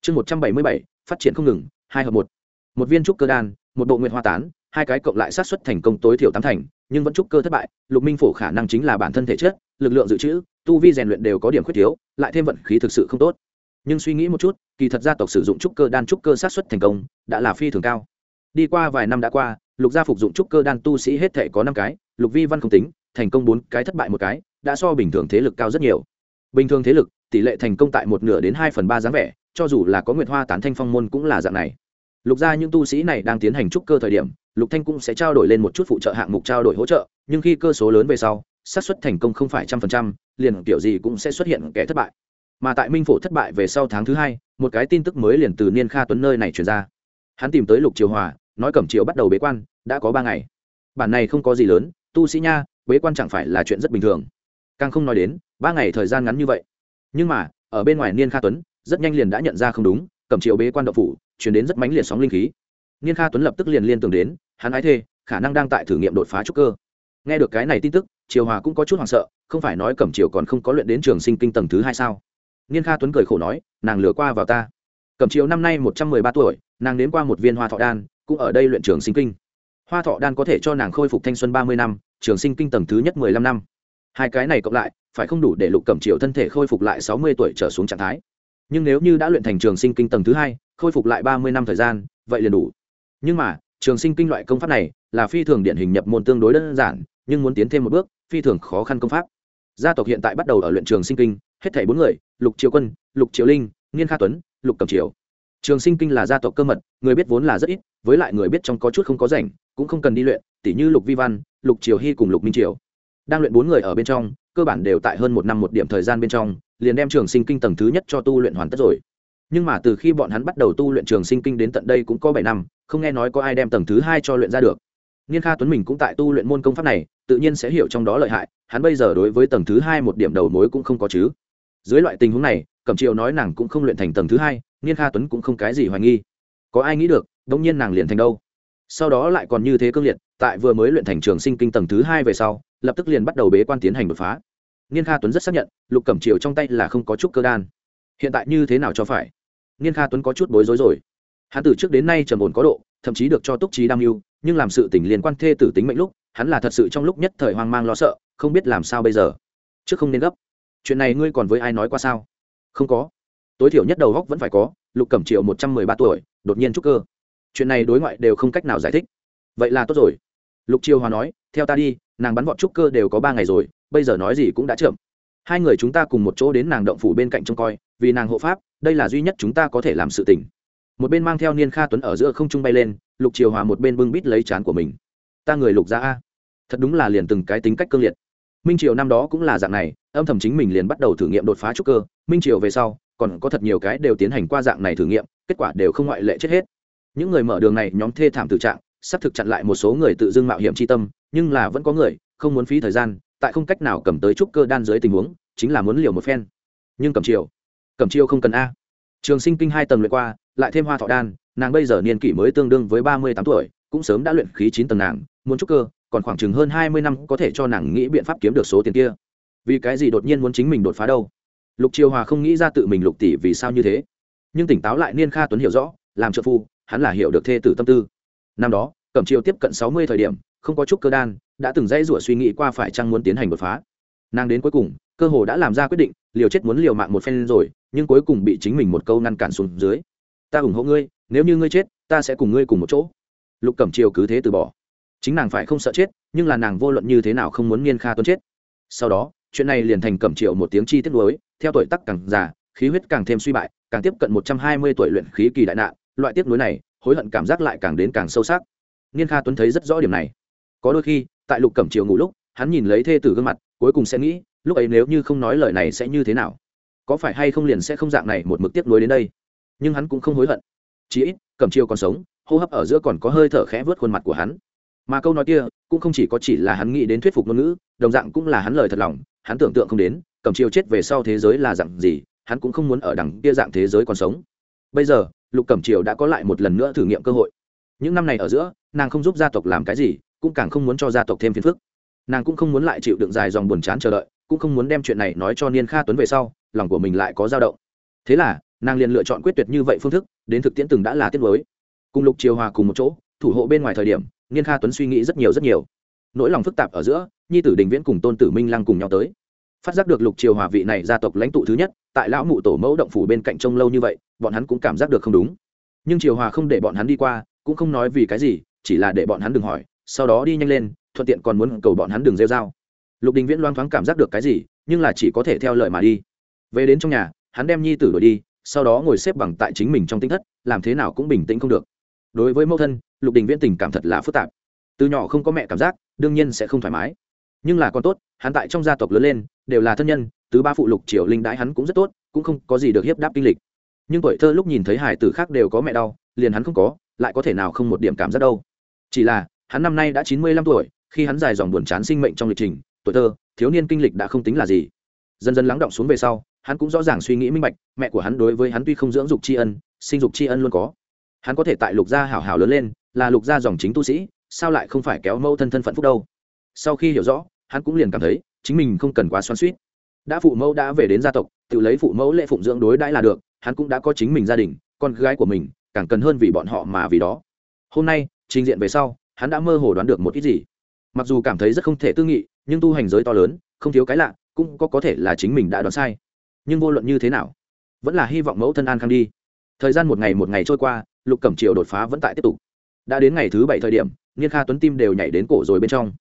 [SPEAKER 1] Chương một trăm bảy mươi bảy, phát triển không ngừng, hai hợp một. Một viên trúc cơ đan, một bộ nguyện hoa tán, hai cái cộng lại sát xuất thành công tối thiểu tám thành, nhưng vẫn trúc cơ thất bại, lục minh phổ khả năng chính là bản thân thể chất, lực lượng dự trữ, tu vi rèn luyện đều có điểm khuyết thiếu, lại thêm vận khí thực sự không tốt nhưng suy nghĩ một chút, kỳ thật gia tộc sử dụng trúc cơ đan trúc cơ sát xuất thành công, đã là phi thường cao. Đi qua vài năm đã qua, lục gia phục dụng trúc cơ đan tu sĩ hết thể có năm cái, lục vi văn không tính, thành công bốn cái thất bại một cái, đã so bình thường thế lực cao rất nhiều. Bình thường thế lực, tỷ lệ thành công tại một nửa đến hai phần ba dáng vẻ, cho dù là có nguyệt hoa tán thanh phong môn cũng là dạng này. Lục gia những tu sĩ này đang tiến hành trúc cơ thời điểm, lục thanh cũng sẽ trao đổi lên một chút phụ trợ hạng mục trao đổi hỗ trợ, nhưng khi cơ số lớn về sau xác suất thành công không phải trăm phần trăm, liền kiểu gì cũng sẽ xuất hiện kẻ thất bại mà tại minh phổ thất bại về sau tháng thứ hai, một cái tin tức mới liền từ niên kha tuấn nơi này truyền ra. Hắn tìm tới lục triều hòa, nói cẩm triều bắt đầu bế quan, đã có ba ngày. Bản này không có gì lớn, tu sĩ nha, bế quan chẳng phải là chuyện rất bình thường. Càng không nói đến, ba ngày thời gian ngắn như vậy. Nhưng mà, ở bên ngoài niên kha tuấn, rất nhanh liền đã nhận ra không đúng, cẩm triều bế quan đậu phủ, chuyển đến rất mãnh liệt sóng linh khí. Niên kha tuấn lập tức liền liên tưởng đến, hắn ái thê, khả năng đang tại thử nghiệm đột phá trúc cơ. Nghe được cái này tin tức, triều hòa cũng có chút hoảng sợ, không phải nói cẩm triều còn không có luyện đến trường sinh kinh tầng thứ hai sao? Niên kha tuấn cười khổ nói, nàng lừa qua vào ta. Cẩm triều năm nay một trăm mười ba tuổi, nàng đến qua một viên hoa thọ đan, cũng ở đây luyện trường sinh kinh. Hoa thọ đan có thể cho nàng khôi phục thanh xuân ba mươi năm, trường sinh kinh tầng thứ nhất mười lăm năm. Hai cái này cộng lại, phải không đủ để lục cẩm triệu thân thể khôi phục lại sáu mươi tuổi trở xuống trạng thái. Nhưng nếu như đã luyện thành trường sinh kinh tầng thứ hai, khôi phục lại ba mươi năm thời gian, vậy liền đủ. Nhưng mà, trường sinh kinh loại công pháp này là phi thường điển hình nhập môn tương đối đơn giản, nhưng muốn tiến thêm một bước, phi thường khó khăn công pháp. Gia tộc hiện tại bắt đầu ở luyện trường sinh kinh hết thảy bốn người, lục triều quân, lục triều linh niên kha tuấn, lục cẩm triều. Trường sinh kinh là gia tộc cơ mật, người biết vốn là rất ít, với lại người biết trong có chút không có rảnh, cũng không cần đi luyện tỷ như lục vi văn, lục triều hy cùng lục minh triều. Đang luyện bốn người ở bên trong, cơ bản đều tại hơn một năm một điểm thời gian bên trong, liền đem trường sinh kinh tầng thứ nhất cho tu luyện hoàn tất rồi. Nhưng mà từ khi bọn hắn bắt đầu tu luyện trường sinh kinh đến tận đây cũng có bảy năm, không nghe nói có ai đem tầng thứ hai cho luyện ra được. Niên kha tuấn mình cũng tại tu luyện môn công pháp này, tự nhiên sẽ hiểu trong đó lợi hại, hắn bây giờ đối với tầng thứ hai một điểm đầu mối cũng không có chứ dưới loại tình huống này, cẩm triều nói nàng cũng không luyện thành tầng thứ hai niên kha tuấn cũng không cái gì hoài nghi. Có ai nghĩ được đông nhiên nàng liền thành đâu? Sau đó lại còn như thế cương liệt, tại vừa mới luyện thành trường sinh kinh tầng thứ hai về sau, lập tức liền bắt đầu bế quan tiến hành đột phá. Niên kha tuấn rất xác nhận, lục cẩm triều trong tay là không có chút cơ đan. Hiện tại như thế nào cho phải? Niên kha tuấn có chút bối rối rồi. Hắn từ trước đến nay trầm ổn có độ, thậm chí được cho túc trí đam mưu, nhưng làm sự tình liên quan thê tử tính mệnh lúc, hắn là thật sự trong lúc nhất thời hoang mang lo sợ, không biết làm sao bây giờ. Trước không nên gấp chuyện này ngươi còn với ai nói qua sao? Không có. Tối thiểu nhất đầu góc vẫn phải có, lục cẩm triệu một trăm mười ba tuổi, đột nhiên trúc cơ. Chuyện này đối ngoại đều không cách nào giải thích. Vậy là tốt rồi. Lục triều hòa nói, theo ta đi, nàng bắn vọt trúc cơ đều có ba ngày rồi, bây giờ nói gì cũng đã chậm. Hai người chúng ta cùng một chỗ đến nàng động phủ bên cạnh trông coi, vì nàng hộ pháp, đây là duy nhất chúng ta có thể làm sự tình. Một bên mang theo niên kha tuấn ở giữa không trung bay lên, lục triều hòa một bên bưng bít lấy chán của mình. Ta người lục ra a. Thật đúng là liền từng cái tính cách cương liệt minh triều năm đó cũng là dạng này, âm thầm chính mình liền bắt đầu thử nghiệm đột phá trúc cơ. Minh triều về sau, còn có thật nhiều cái đều tiến hành qua dạng này thử nghiệm, kết quả đều không ngoại lệ chết hết. Những người mở đường này, nhóm thê thảm tự trạng, sắp thực chặn lại một số người tự dưng mạo hiểm c tâm, nhưng là vẫn có người, không muốn phí thời gian, tại không cách nào cầm tới trúc cơ đan dưới tình huống, chính là muốn liều một phen. Nhưng cầm triều cầm triều không cần a. Trường sinh kinh hai tầng luyện qua, lại thêm hoa thọ đan, nàng bây giờ niên kỷ mới tương đương với ba mươi tám tuổi, cũng sớm đã luyện khí chín tầng nàng, muốn trúc cơ còn khoảng chừng hơn hai mươi năm có thể cho nàng nghĩ biện pháp kiếm được số tiền kia. Vì cái gì đột nhiên muốn chính mình đột phá đâu? Lục triều hòa không nghĩ ra tự mình lục tỷ vì sao như thế. Nhưng tỉnh táo lại niên kha tuấn hiểu rõ, làm trợ phu, hắn là hiểu được thê tử tâm tư. Năm đó, cẩm triều tiếp cận sáu mươi thời điểm, không có chút cơ đan, đã từng dãy rủa suy nghĩ qua phải chăng muốn tiến hành đột phá. Nàng đến cuối cùng, cơ hồ đã làm ra quyết định, liều chết muốn liều mạng một phen rồi, nhưng cuối cùng bị chính mình một câu ngăn cản xuống dưới. Ta ủng hộ ngươi, nếu như ngươi chết, ta sẽ cùng ngươi cùng một chỗ. Lục cẩm triều cứ thế từ bỏ chính nàng phải không sợ chết, nhưng là nàng vô luận như thế nào không muốn niên kha tuấn chết. Sau đó, chuyện này liền thành cẩm triệu một tiếng chi tiết lối theo tuổi tắc càng già, khí huyết càng thêm suy bại, càng tiếp cận một trăm hai mươi tuổi luyện khí kỳ đại nạn, loại tiếp nối này, hối hận cảm giác lại càng đến càng sâu sắc. Niên kha tuấn thấy rất rõ điểm này. Có đôi khi, tại lục cẩm triều ngủ lúc, hắn nhìn lấy thê tử gương mặt, cuối cùng sẽ nghĩ, lúc ấy nếu như không nói lời này sẽ như thế nào? Có phải hay không liền sẽ không dạng này một mực tiếp nối đến đây? Nhưng hắn cũng không hối hận. Chỉ ít, cẩm triều còn sống, hô hấp ở giữa còn có hơi thở khẽ vớt khuôn mặt của hắn mà câu nói kia cũng không chỉ có chỉ là hắn nghĩ đến thuyết phục ngôn ngữ, đồng dạng cũng là hắn lời thật lòng, hắn tưởng tượng không đến, cầm chiều chết về sau thế giới là dạng gì, hắn cũng không muốn ở đằng kia dạng thế giới còn sống. Bây giờ, lục cẩm triều đã có lại một lần nữa thử nghiệm cơ hội. Những năm này ở giữa, nàng không giúp gia tộc làm cái gì, cũng càng không muốn cho gia tộc thêm phiền phức. Nàng cũng không muốn lại chịu đựng dài dòng buồn chán chờ đợi, cũng không muốn đem chuyện này nói cho niên kha tuấn về sau, lòng của mình lại có dao động. Thế là, nàng liền lựa chọn quyết tuyệt như vậy phương thức, đến thực tiễn từng đã là tiết mới. Cùng lục triều hòa cùng một chỗ, thủ hộ bên ngoài thời điểm niên kha tuấn suy nghĩ rất nhiều rất nhiều. Nỗi lòng phức tạp ở giữa, nhi tử đình viễn cùng tôn tử minh lăng cùng nhau tới. Phát giác được lục triều hòa vị này gia tộc lãnh tụ thứ nhất, tại lão mụ tổ mẫu động phủ bên cạnh trông lâu như vậy, bọn hắn cũng cảm giác được không đúng. Nhưng triều hòa không để bọn hắn đi qua, cũng không nói vì cái gì, chỉ là để bọn hắn đừng hỏi, sau đó đi nhanh lên, thuận tiện còn muốn cầu bọn hắn đừng rêu dao. lục đình viễn loang thoáng cảm giác được cái gì, nhưng là chỉ có thể theo lời mà đi. Về đến trong nhà, hắn đem nhi tử đổi đi, sau đó ngồi xếp bằng tại chính mình trong tinh thất, làm thế nào cũng bình tĩnh không được. Đối với mẫu thân lục đình viễn tình cảm thật là phức tạp. Từ nhỏ không có mẹ cảm giác, đương nhiên sẽ không thoải mái. Nhưng là con tốt, hắn tại trong gia tộc lớn lên, đều là thân nhân, tứ ba phụ lục triều linh đãi hắn cũng rất tốt, cũng không có gì được hiếp đáp kinh lịch. Nhưng tuổi thơ lúc nhìn thấy hải tử khác đều có mẹ đau, liền hắn không có, lại có thể nào không một điểm cảm giác đâu. Chỉ là, hắn năm nay đã chín mươi lăm tuổi, khi hắn dài dòng buồn chán sinh mệnh trong lịch trình, tuổi thơ, thiếu niên kinh lịch đã không tính là gì. Dần dần lắng động xuống về sau, hắn cũng rõ ràng suy nghĩ minh bạch, mẹ của hắn đối với hắn tuy không dưỡng dục tri ân, sinh dục tri ân luôn có hắn có thể tại lục gia hảo hảo lớn lên, là lục gia dòng chính tu sĩ, sao lại không phải kéo mẫu thân thân phận phúc đâu? Sau khi hiểu rõ, hắn cũng liền cảm thấy, chính mình không cần quá xoắn suýt đã phụ mẫu đã về đến gia tộc, tự lấy phụ mẫu lệ phụng dưỡng đối đãi là được, hắn cũng đã có chính mình gia đình, con gái của mình, càng cần hơn vì bọn họ mà vì đó. Hôm nay, trình diện về sau, hắn đã mơ hồ đoán được một ít gì. Mặc dù cảm thấy rất không thể tư nghị, nhưng tu hành giới to lớn, không thiếu cái lạ, cũng có có thể là chính mình đã đoán sai. Nhưng vô luận như thế nào, vẫn là hy vọng mẫu thân an khang đi. Thời gian một ngày một ngày trôi qua lục cẩm triều đột phá vẫn tại tiếp tục. Đã đến ngày thứ bảy thời điểm, niên kha tuấn tim đều nhảy đến cổ rồi bên trong.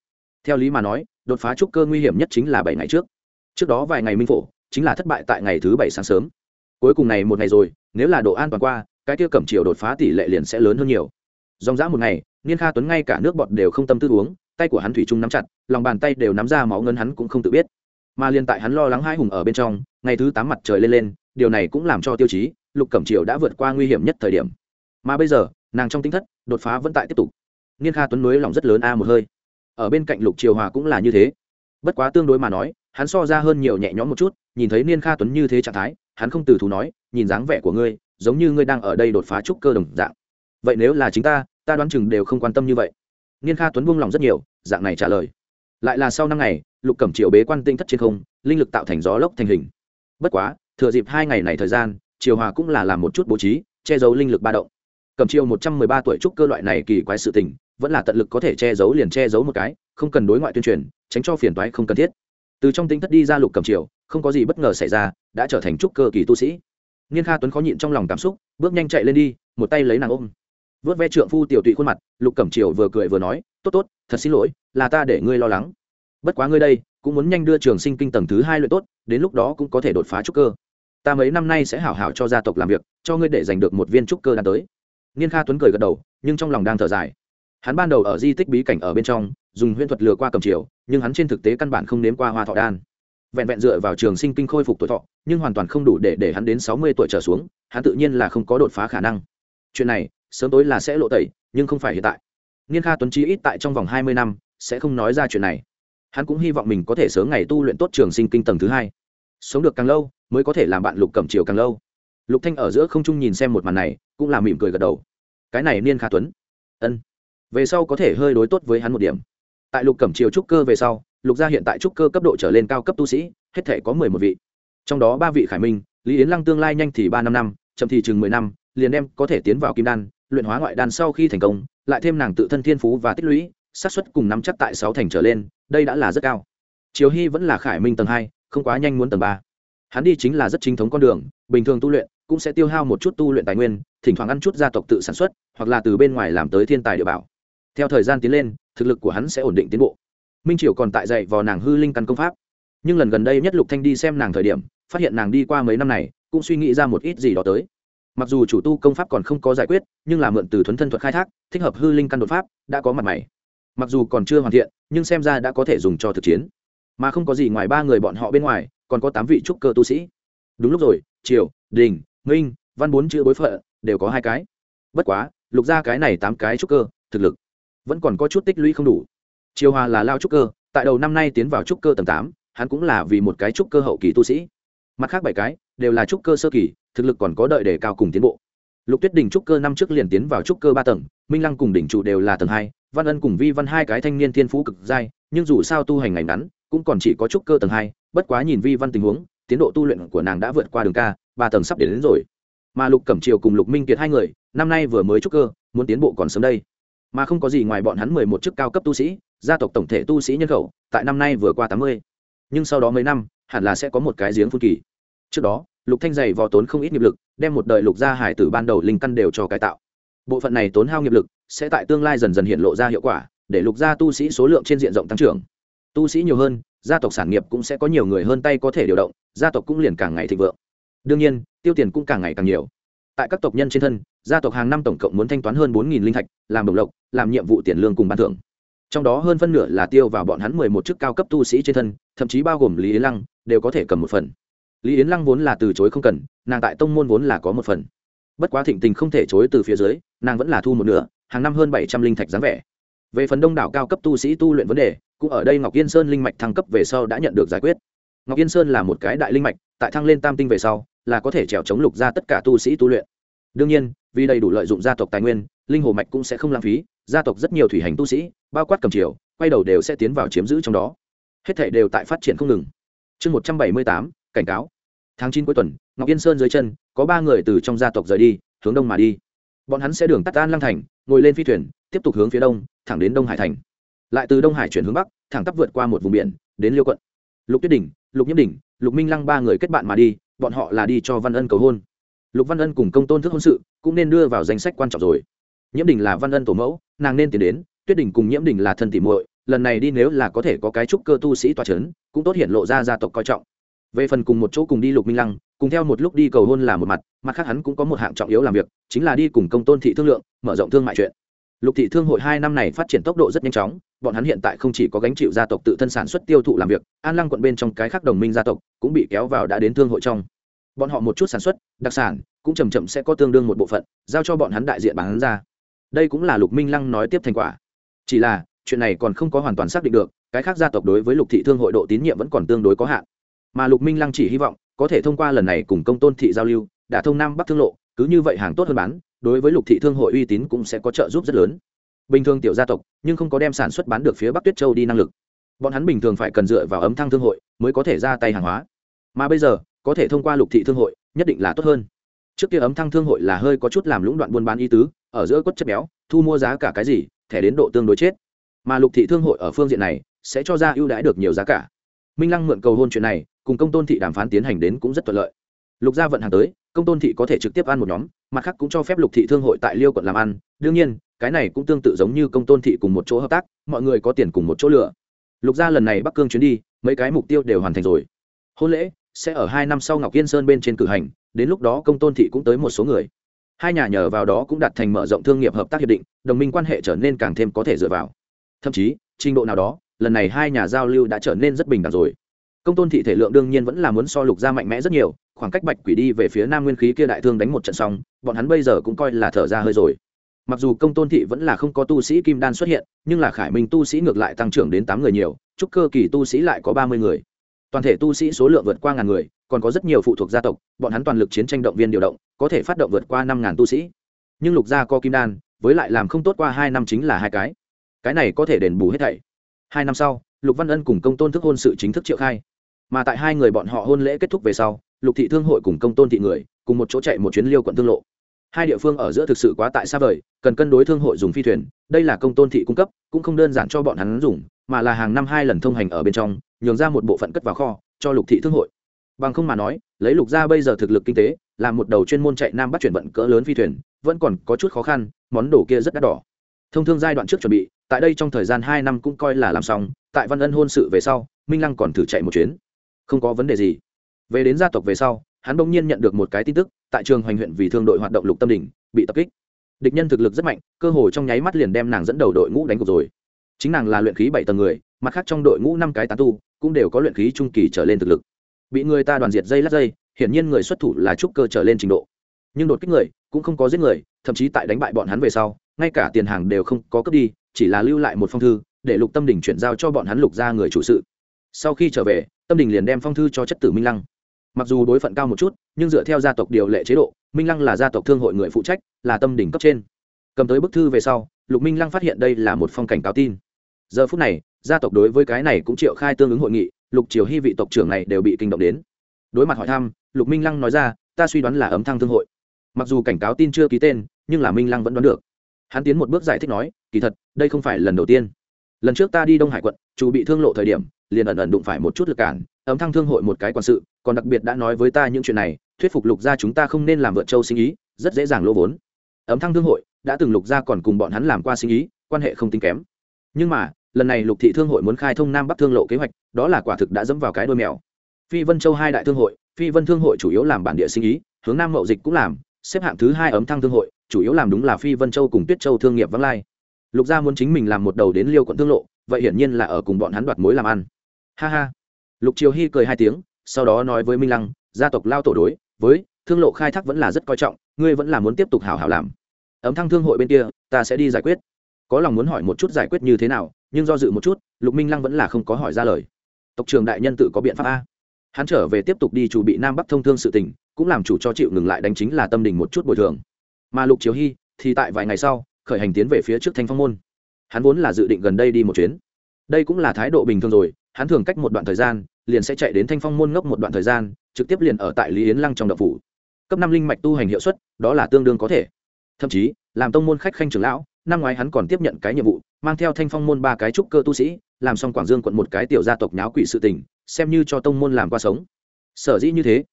[SPEAKER 1] Theo lý mà nói, đột phá trúc cơ nguy hiểm nhất chính là bảy ngày trước. Trước đó vài ngày minh phổ, chính là thất bại tại ngày thứ bảy sáng sớm. Cuối cùng này một ngày rồi, nếu là độ an toàn qua, cái kia cẩm triều đột phá tỷ lệ liền sẽ lớn hơn nhiều. Dòng dã một ngày, niên kha tuấn ngay cả nước bọt đều không tâm tư uống, tay của hắn thủy chung nắm chặt, lòng bàn tay đều nắm ra máu ngân hắn cũng không tự biết. Mà liên tại hắn lo lắng hai hùng ở bên trong, ngày thứ tám mặt trời lên lên, điều này cũng làm cho tiêu chí, lục cẩm triều đã vượt qua nguy hiểm nhất thời điểm mà bây giờ, nàng trong tinh thất, đột phá vẫn tại tiếp tục. Niên kha tuấn nối lòng rất lớn a một hơi. Ở bên cạnh lục triều hòa cũng là như thế. Bất quá tương đối mà nói, hắn so ra hơn nhiều nhẹ nhõm một chút, nhìn thấy niên kha tuấn như thế trạng thái, hắn không từ thú nói, nhìn dáng vẻ của ngươi, giống như ngươi đang ở đây đột phá trúc cơ đồng dạng. Vậy nếu là chính ta ta đoán chừng đều không quan tâm như vậy. Niên kha tuấn buông lòng rất nhiều, dạng này trả lời. Lại là sau năm ngày, lục cẩm triều bế quan tinh thất trên không, linh lực tạo thành gió lốc thành hình. Bất quá, thừa dịp hai ngày này thời gian, triều hòa cũng là làm một chút bố trí, che giấu linh lực ba động cẩm chiêu một trăm mười ba tuổi trúc cơ loại này kỳ quái sự tình, vẫn là tận lực có thể che giấu liền che giấu một cái, không cần đối ngoại tuyên truyền, tránh cho phiền toái không cần thiết. Từ trong tinh thất đi ra lục cẩm triều không có gì bất ngờ xảy ra, đã trở thành trúc cơ kỳ tu sĩ. Niên kha tuấn khó nhịn trong lòng cảm xúc, bước nhanh chạy lên đi, một tay lấy nàng ôm. Vớt ve trượng phu tiểu tụy khuôn mặt, lục cẩm triều vừa cười vừa nói, tốt tốt, thật xin lỗi, là ta để ngươi lo lắng. Bất quá ngươi đây, cũng muốn nhanh đưa trường sinh kinh tầng thứ hai luyện tốt, đến lúc đó cũng có thể đột phá trúc cơ. Ta mấy năm nay sẽ hảo hảo cho gia tộc làm việc, cho ngươi để giành được một viên trúc cơ đã tới niên kha tuấn cười gật đầu, nhưng trong lòng đang thở dài. Hắn ban đầu ở di tích bí cảnh ở bên trong, dùng huyễn thuật lừa qua cầm triều nhưng hắn trên thực tế căn bản không nếm qua hoa thọ đan. Vẹn vẹn dựa vào trường sinh kinh khôi phục tuổi thọ, nhưng hoàn toàn không đủ để để hắn đến sáu mươi tuổi trở xuống, hắn tự nhiên là không có đột phá khả năng. Chuyện này, sớm tối là sẽ lộ tẩy, nhưng không phải hiện tại. Niên kha tuấn chí ít tại trong vòng hai mươi năm, sẽ không nói ra chuyện này. Hắn cũng hy vọng mình có thể sớm ngày tu luyện tốt trường sinh kinh tầng thứ hai. Sống được càng lâu, mới có thể làm bạn lục cẩm triều càng lâu lục thanh ở giữa không trung nhìn xem một màn này, cũng là mỉm cười gật đầu. Cái này niên kha tuấn. Ân. Về sau có thể hơi đối tốt với hắn một điểm. Tại lục cẩm triều trúc cơ về sau, lục gia hiện tại trúc cơ cấp độ trở lên cao cấp tu sĩ, hết thể có mười một vị. Trong đó ba vị khải minh, lý yến lăng tương lai nhanh thì ba năm năm, chậm thì chừng mười năm, liền đem có thể tiến vào kim đan, luyện hóa ngoại đan sau khi thành công, lại thêm nàng tự thân thiên phú và tích lũy, xác suất cùng nắm chắc tại sáu thành trở lên, đây đã là rất cao. Chiếu hy vẫn là khải minh tầng hai, không quá nhanh muốn tầng ba. Hắn đi chính là rất chính thống con đường, bình thường tu luyện cũng sẽ tiêu hao một chút tu luyện tài nguyên, thỉnh thoảng ăn chút gia tộc tự sản xuất, hoặc là từ bên ngoài làm tới thiên tài địa bảo. Theo thời gian tiến lên, thực lực của hắn sẽ ổn định tiến bộ. Minh triều còn tại dạy vào nàng hư linh căn công pháp. Nhưng lần gần đây nhất lục thanh đi xem nàng thời điểm, phát hiện nàng đi qua mấy năm này, cũng suy nghĩ ra một ít gì đó tới. Mặc dù chủ tu công pháp còn không có giải quyết, nhưng là mượn từ thuấn thân thuật khai thác, thích hợp hư linh căn đột pháp, đã có mặt mày. Mặc dù còn chưa hoàn thiện, nhưng xem ra đã có thể dùng cho thực chiến. Mà không có gì ngoài ba người bọn họ bên ngoài, còn có tám vị trúc cơ tu sĩ. Đúng lúc rồi, triều, đình minh văn bốn chữ bối phận, đều có hai cái. Bất quá, lục ra cái này tám cái trúc cơ, thực lực vẫn còn có chút tích lũy không đủ. Triều hòa là lao trúc cơ, tại đầu năm nay tiến vào trúc cơ tầng tám, hắn cũng là vì một cái trúc cơ hậu kỳ tu sĩ. Mặt khác bảy cái, đều là trúc cơ sơ kỳ, thực lực còn có đợi để cao cùng tiến bộ. Lục tuyết đình trúc cơ năm trước liền tiến vào trúc cơ ba tầng, minh lăng cùng đỉnh trụ đều là tầng hai, văn ân cùng vi văn hai cái thanh niên thiên phú cực giai, nhưng dù sao tu hành ngày ngắn, cũng còn chỉ có trúc cơ tầng hai, bất quá nhìn vi văn tình huống, tiến độ tu luyện của nàng đã vượt qua đường ca ba tầng sắp đến, đến rồi. Mà lục cẩm triều cùng lục minh kiệt hai người năm nay vừa mới trúc cơ muốn tiến bộ còn sớm đây. Mà không có gì ngoài bọn hắn mười một chức cao cấp tu sĩ gia tộc tổng thể tu sĩ nhân khẩu tại năm nay vừa qua tám mươi. Nhưng sau đó mấy năm hẳn là sẽ có một cái giếng phun kỳ. Trước đó lục thanh dày vò tốn không ít nghiệp lực đem một đời lục gia hải tử ban đầu linh căn đều cho cải tạo. Bộ phận này tốn hao nghiệp lực sẽ tại tương lai dần dần hiện lộ ra hiệu quả để lục gia tu sĩ số lượng trên diện rộng tăng trưởng. Tu sĩ nhiều hơn gia tộc sản nghiệp cũng sẽ có nhiều người hơn tay có thể điều động gia tộc cũng liền càng ngày thịnh vượng đương nhiên, tiêu tiền cũng càng ngày càng nhiều. Tại các tộc nhân trên thân, gia tộc hàng năm tổng cộng muốn thanh toán hơn bốn linh thạch, làm đồng lộc, làm nhiệm vụ tiền lương cùng ban thưởng. Trong đó hơn phân nửa là tiêu vào bọn hắn mười một chức cao cấp tu sĩ trên thân, thậm chí bao gồm lý yến lăng, đều có thể cầm một phần. Lý yến lăng vốn là từ chối không cần, nàng tại tông môn vốn là có một phần. Bất quá thịnh tình không thể chối từ phía dưới, nàng vẫn là thu một nửa, hàng năm hơn bảy trăm linh thạch dáng vẻ. Về phần đông đảo cao cấp tu sĩ tu luyện vấn đề, cũng ở đây ngọc yên sơn linh mạch thăng cấp về sau đã nhận được giải quyết. Ngọc yên sơn là một cái đại linh mạch, tại thăng lên tam tinh về sau là có thể trèo chống lục ra tất cả tu sĩ tu luyện. Đương nhiên, vì đầy đủ lợi dụng gia tộc tài nguyên, linh hồ mạch cũng sẽ không lãng phí, gia tộc rất nhiều thủy hành tu sĩ, bao quát cầm triều, quay đầu đều sẽ tiến vào chiếm giữ trong đó. Hết thể đều tại phát triển không ngừng. Chương một trăm bảy mươi tám, cảnh cáo. Tháng chín cuối tuần, ngọc yên sơn dưới chân, có ba người từ trong gia tộc rời đi, hướng đông mà đi. Bọn hắn sẽ đường tắt an lăng thành, ngồi lên phi thuyền, tiếp tục hướng phía đông, thẳng đến đông hải thành. Lại từ đông hải chuyển hướng bắc, thẳng tắp vượt qua một vùng biển, đến liêu quận. Lục tuyết đỉnh, lục nhiễm đỉnh, lục minh lăng ba người kết bạn mà đi bọn họ là đi cho văn ân cầu hôn. Lục văn ân cùng công tôn thức hôn sự cũng nên đưa vào danh sách quan trọng rồi. Nhiễm đình là văn ân tổ mẫu, nàng nên tiến đến. Tuyết đình cùng nhiễm đình là thân tỉ muội, lần này đi nếu là có thể có cái trúc cơ tu sĩ tòa c h ấ n cũng tốt hiện lộ ra gia tộc coi trọng. Về phần cùng một chỗ cùng đi lục minh lăng, cùng theo một lúc đi cầu hôn là một mặt mặt khác hắn cũng có một hạng trọng yếu làm việc, chính là đi cùng công tôn thị thương lượng, mở rộng thương mại chuyện lục thị thương hội hai năm này phát triển tốc độ rất nhanh chóng, bọn hắn hiện tại không chỉ có gánh chịu gia tộc tự thân sản xuất tiêu thụ làm việc, an lăng quận bên trong cái khác đồng minh gia tộc cũng bị kéo vào đã đến thương hội trong. Bọn họ một chút sản xuất, đặc sản, cũng chầm chậm sẽ có tương đương một bộ phận, giao cho bọn hắn đại diện bán ra. Đây cũng là lục minh lăng nói tiếp thành quả. Chỉ là, chuyện này còn không có hoàn toàn xác định được, cái khác gia tộc đối với lục thị thương hội độ tín nhiệm vẫn còn tương đối có hạn. Mà lục minh lăng chỉ hy vọng, có thể thông qua lần này cùng công tôn thị giao lưu đã thông nam bắc thương lộ, cứ như vậy hàng tốt hơn bán, đối với lục thị thương hội uy tín cũng sẽ có trợ giúp rất lớn. Bình thường tiểu gia tộc, nhưng không có đem sản xuất bán được phía bắc tuyết châu đi năng lực. Bọn hắn bình thường phải cần dựa vào ấm thăng thương hội mới có thể ra tay hàng hóa. Mà bây giờ, có thể thông qua lục thị thương hội, nhất định là tốt hơn. Trước kia ấm thăng thương hội là hơi có chút làm lũng đoạn buôn bán y tứ, ở giữa quất chất béo, thu mua giá cả cái gì, thẻ đến độ tương đối chết. Mà lục thị thương hội ở phương diện này, sẽ cho ra ưu đãi được nhiều giá cả. Minh lăng mượn cầu hôn chuyện này, cùng công tôn thị đàm phán tiến hành đến cũng rất thuận lợi. Lục gia vận hàng tới công tôn thị có thể trực tiếp ăn một nhóm, mặt khác cũng cho phép lục thị thương hội tại liêu quận làm ăn. Đương nhiên, cái này cũng tương tự giống như công tôn thị cùng một chỗ hợp tác, mọi người có tiền cùng một chỗ lựa. Lục gia lần này bắc cương chuyến đi, mấy cái mục tiêu đều hoàn thành rồi. Hôn lễ sẽ ở hai năm sau ngọc yên sơn bên trên cử hành, đến lúc đó công tôn thị cũng tới một số người. Hai nhà nhờ vào đó cũng đạt thành mở rộng thương nghiệp hợp tác hiệp định, đồng minh quan hệ trở nên càng thêm có thể dựa vào. Thậm chí, trình độ nào đó, lần này hai nhà giao lưu đã trở nên rất bình đẳng rồi công tôn thị thể lượng đương nhiên vẫn là muốn so lục gia mạnh mẽ rất nhiều, khoảng cách bạch quỷ đi về phía nam nguyên khí kia đại thương đánh một trận xong, bọn hắn bây giờ cũng coi là thở ra hơi rồi. Mặc dù công tôn thị vẫn là không có tu sĩ kim đan xuất hiện, nhưng là khải minh tu sĩ ngược lại tăng trưởng đến tám người nhiều, chúc cơ kỳ tu sĩ lại có ba mươi người. Toàn thể tu sĩ số lượng vượt qua ngàn người, còn có rất nhiều phụ thuộc gia tộc, bọn hắn toàn lực chiến tranh động viên điều động, có thể phát động vượt qua năm ngàn tu sĩ. Nhưng lục gia có kim đan, với lại làm không tốt qua hai năm chính là hai cái. Cái này có thể đền bù hết thảy. Hai năm sau, lục văn ân cùng công tôn thức hôn sự chính thức triệu khai mà tại hai người bọn họ hôn lễ kết thúc về sau, lục thị thương hội cùng công tôn thị người cùng một chỗ chạy một chuyến liêu quận thương lộ. Hai địa phương ở giữa thực sự quá tại xa vời, cần cân đối thương hội dùng phi thuyền, đây là công tôn thị cung cấp, cũng không đơn giản cho bọn hắn dùng, mà là hàng năm hai lần thông hành ở bên trong, nhường ra một bộ phận cất vào kho, cho lục thị thương hội. Bằng không mà nói, lấy lục gia bây giờ thực lực kinh tế là một đầu chuyên môn chạy nam bắt chuyển vận cỡ lớn phi thuyền, vẫn còn có chút khó khăn, món đồ kia rất đắt đỏ. Thông thương giai đoạn trước chuẩn bị, tại đây trong thời gian hai năm cũng coi là làm xong, tại văn ân hôn sự về sau, minh lăng còn thử chạy một chuyến không có vấn đề gì. Về đến gia tộc về sau, hắn bỗng nhiên nhận được một cái tin tức, tại trường hoành huyện vì thương đội hoạt động lục tâm đỉnh, bị tập kích. Địch nhân thực lực rất mạnh, cơ hồ trong nháy mắt liền đem nàng dẫn đầu đội ngũ đánh cục rồi. Chính nàng là luyện khí bảy tầng người, mặt khác trong đội ngũ năm cái tán tu, cũng đều có luyện khí trung kỳ trở lên thực lực. Bị người ta đoàn diệt dây lát dây, hiển nhiên người xuất thủ là trúc cơ trở lên trình độ. Nhưng đột kích người, cũng không có giết người, thậm chí tại đánh bại bọn hắn về sau, ngay cả tiền hàng đều không có cướp đi, chỉ là lưu lại một phong thư, để lục tâm đình chuyển giao cho bọn hắn lục ra người chủ sự sau khi trở về, tâm đình liền đem phong thư cho chất tử minh lăng. Mặc dù đối phận cao một chút, nhưng dựa theo gia tộc điều lệ chế độ, minh lăng là gia tộc thương hội người phụ trách, là tâm đỉnh cấp trên. Cầm tới bức thư về sau, lục minh lăng phát hiện đây là một phong cảnh cáo tin. Giờ phút này, gia tộc đối với cái này cũng triệu khai tương ứng hội nghị, lục triều hy vị tộc trưởng này đều bị kinh động đến. Đối mặt hỏi thăm, lục minh lăng nói ra, ta suy đoán là ấm thăng thương hội. Mặc dù cảnh cáo tin chưa ký tên, nhưng là minh lăng vẫn đoán được. Hắn tiến một bước giải thích nói, kỳ thật, đây không phải lần đầu tiên. Lần trước ta đi đông hải quận, chủ bị thương lộ thời điểm liền ẩn ẩn đụng phải một chút lực cản, ấm thăng thương hội một cái quản sự, còn đặc biệt đã nói với ta những chuyện này, thuyết phục lục gia chúng ta không nên làm vợ châu sinh ý, rất dễ dàng lỗ vốn. Ấm thăng thương hội, đã từng lục gia còn cùng bọn hắn làm qua sinh ý, quan hệ không tính kém. Nhưng mà, lần này lục thị thương hội muốn khai thông nam bắc thương lộ kế hoạch, đó là quả thực đã dẫm vào cái đôi mèo. Phi vân châu hai đại thương hội, phi vân thương hội chủ yếu làm bản địa sinh ý, hướng nam mậu dịch cũng làm, xếp hạng thứ hai ấm thăng thương hội, chủ yếu làm đúng là phi vân châu cùng tuyết châu thương nghiệp vắng lai. Lục gia muốn chính mình làm một đầu đến liêu quận thương lộ, vậy hiển nhiên là ở cùng bọn hắn đoạt mối làm ăn ha ha. Lục triều hy cười hai tiếng, sau đó nói với minh lăng, gia tộc lao tổ đối với thương lộ khai thác vẫn là rất coi trọng, ngươi vẫn là muốn tiếp tục hảo hảo làm. Ấm thăng thương hội bên kia, ta sẽ đi giải quyết. Có lòng muốn hỏi một chút giải quyết như thế nào, nhưng do dự một chút, lục minh lăng vẫn là không có hỏi ra lời. Tộc trường đại nhân tự có biện pháp a. Hắn trở về tiếp tục đi chủ bị nam bắc thông thương sự tình, cũng làm chủ cho chịu ngừng lại đánh chính là tâm đình một chút bồi thường. Mà lục triều hy thì tại vài ngày sau, khởi hành tiến về phía trước thanh phong môn. Hắn vốn là dự định gần đây đi một chuyến. Đây cũng là thái độ bình thường rồi hắn thường cách một đoạn thời gian, liền sẽ chạy đến thanh phong môn ngốc một đoạn thời gian, trực tiếp liền ở tại lý yến lăng trong đậu phủ. Cấp năm linh mạch tu hành hiệu suất, đó là tương đương có thể. Thậm chí, làm tông môn khách khanh trưởng lão, năm ngoái hắn còn tiếp nhận cái nhiệm vụ, mang theo thanh phong môn ba cái trúc cơ tu sĩ, làm xong quảng dương quận một cái tiểu gia tộc nháo quỷ sự tình, xem như cho tông môn làm qua sống. Sở dĩ như thế,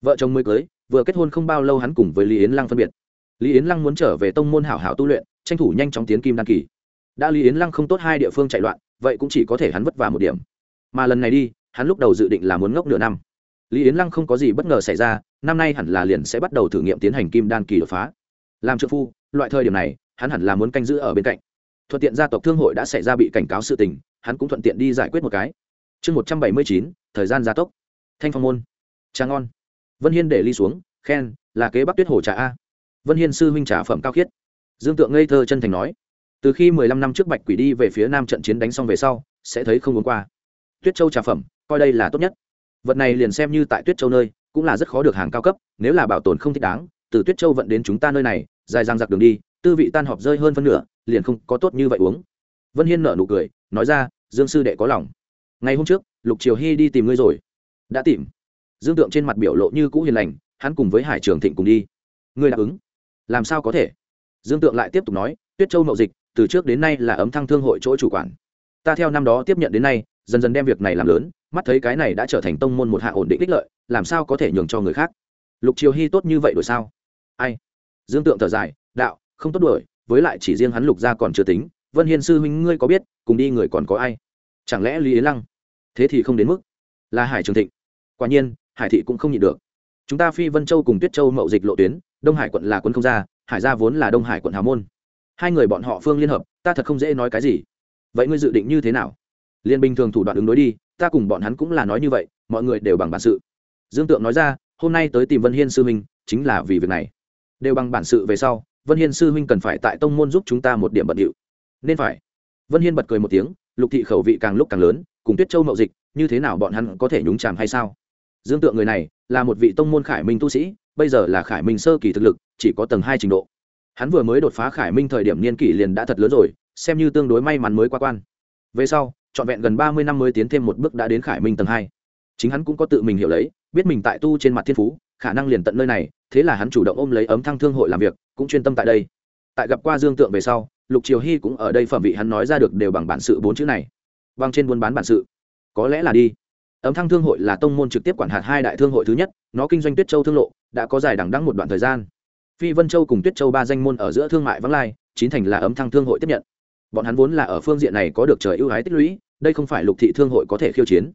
[SPEAKER 1] vợ chồng mới cưới, vừa kết hôn không bao lâu hắn cùng với lý yến lăng phân biệt. Lý yến lăng muốn trở về tông môn hảo hảo tu luyện, tranh thủ nhanh chóng tiến kim đăng kỳ. Đã lý yến lăng không tốt hai địa phương chạy loạn, vậy cũng chỉ có thể hắn vất vả một điểm mà lần này đi, hắn lúc đầu dự định là muốn ngốc nửa năm. Lý yến lăng không có gì bất ngờ xảy ra, năm nay hẳn là liền sẽ bắt đầu thử nghiệm tiến hành kim đan kỳ đột phá. Làm trợ phu, loại thời điểm này, hắn hẳn là muốn canh giữ ở bên cạnh. Thuận tiện gia tộc thương hội đã xảy ra bị cảnh cáo sự tình, hắn cũng thuận tiện đi giải quyết một cái. Chương một trăm bảy mươi chín, thời gian gia tốc. Thanh phong môn. Trà ngon. Vân hiên để ly xuống, khen, là kế bắc tuyết hồ trà a. Vân hiên sư huynh trà phẩm cao khiết. Dương tượng ngây thơ chân thành nói, từ khi mười lăm năm trước bạch quỷ đi về phía nam trận chiến đánh xong về sau, sẽ thấy không uống qua tuyết châu trà phẩm, coi đây là tốt nhất. Vật này liền xem như tại tuyết châu nơi, cũng là rất khó được hàng cao cấp, nếu là bảo tồn không thích đáng, từ tuyết châu vận đến chúng ta nơi này, dài dang dặc đường đi, tư vị tan họp rơi hơn phân nửa, liền không có tốt như vậy uống. Vân hiên nở nụ cười, nói ra, dương sư đệ có lòng. Ngày hôm trước, lục triều hy đi tìm ngươi rồi. Đã tìm. Dương tượng trên mặt biểu lộ như cũ hiền lành, hắn cùng với hải trường thịnh cùng đi. Ngươi đáp ứng. Làm sao có thể? Dương tượng lại tiếp tục nói, tuyết châu mậu dịch, từ trước đến nay là ấm thăng thương hội chỗ chủ quản. Ta theo năm đó tiếp nhận đến nay dần dần đem việc này làm lớn, mắt thấy cái này đã trở thành tông môn một hạ ổn định đích lợi, làm sao có thể nhường cho người khác? Lục triều hy tốt như vậy đổi sao? Ai? Dương tượng thở dài, đạo, không tốt đuổi với lại chỉ riêng hắn lục gia còn chưa tính, vân hiên sư huynh ngươi có biết, cùng đi người còn có ai? Chẳng lẽ lý yến lăng? Thế thì không đến mức là hải trường thịnh. Quả nhiên, hải thị cũng không nhịn được. Chúng ta phi vân châu cùng tuyết châu mậu dịch lộ tuyến, đông hải quận là quân không gia hải gia vốn là đông hải quận hào môn. Hai người bọn họ phương liên hợp, ta thật không dễ nói cái gì. Vậy ngươi dự định như thế nào? Liên bình thường thủ đoạn ứng đối đi, ta cùng bọn hắn cũng là nói như vậy, mọi người đều bằng bản sự. Dương tượng nói ra, hôm nay tới tìm vân hiên sư huynh, chính là vì việc này. Đều bằng bản sự về sau, vân hiên sư huynh cần phải tại tông môn giúp chúng ta một điểm bận điệu. Nên phải. Vân hiên bật cười một tiếng, lục thị khẩu vị càng lúc càng lớn, cùng tuyết châu mậu dịch, như thế nào bọn hắn có thể nhúng chàm hay sao? Dương tượng người này, là một vị tông môn khải minh tu sĩ, bây giờ là khải minh sơ kỳ thực lực, chỉ có tầng hai trình độ. Hắn vừa mới đột phá khải minh thời điểm niên kỷ liền đã thật lớn rồi, xem như tương đối may mắn mới qua quan. Về sau trọn vẹn gần ba mươi năm mới tiến thêm một bước đã đến khải minh tầng hai. Chính hắn cũng có tự mình hiểu lấy, biết mình tại tu trên mặt thiên phú, khả năng liền tận nơi này, thế là hắn chủ động ôm lấy ấm thăng thương hội làm việc, cũng chuyên tâm tại đây. Tại gặp qua dương tượng về sau, lục triều hy cũng ở đây phẩm vị hắn nói ra được đều bằng bản sự bốn chữ này. Bằng trên buôn bán bản sự. Có lẽ là đi. Ấm thăng thương hội là tông môn trực tiếp quản hạt hai đại thương hội thứ nhất, nó kinh doanh tuyết châu thương lộ, đã có dài đằng đắng một đoạn thời gian. Phi vân châu cùng tuyết châu ba danh môn ở giữa thương mại vắng lai, chín thành là ấm thăng thương hội tiếp nhận bọn hắn vốn là ở phương diện này có được trời ưu ái tích lũy, đây không phải lục thị thương hội có thể khiêu chiến.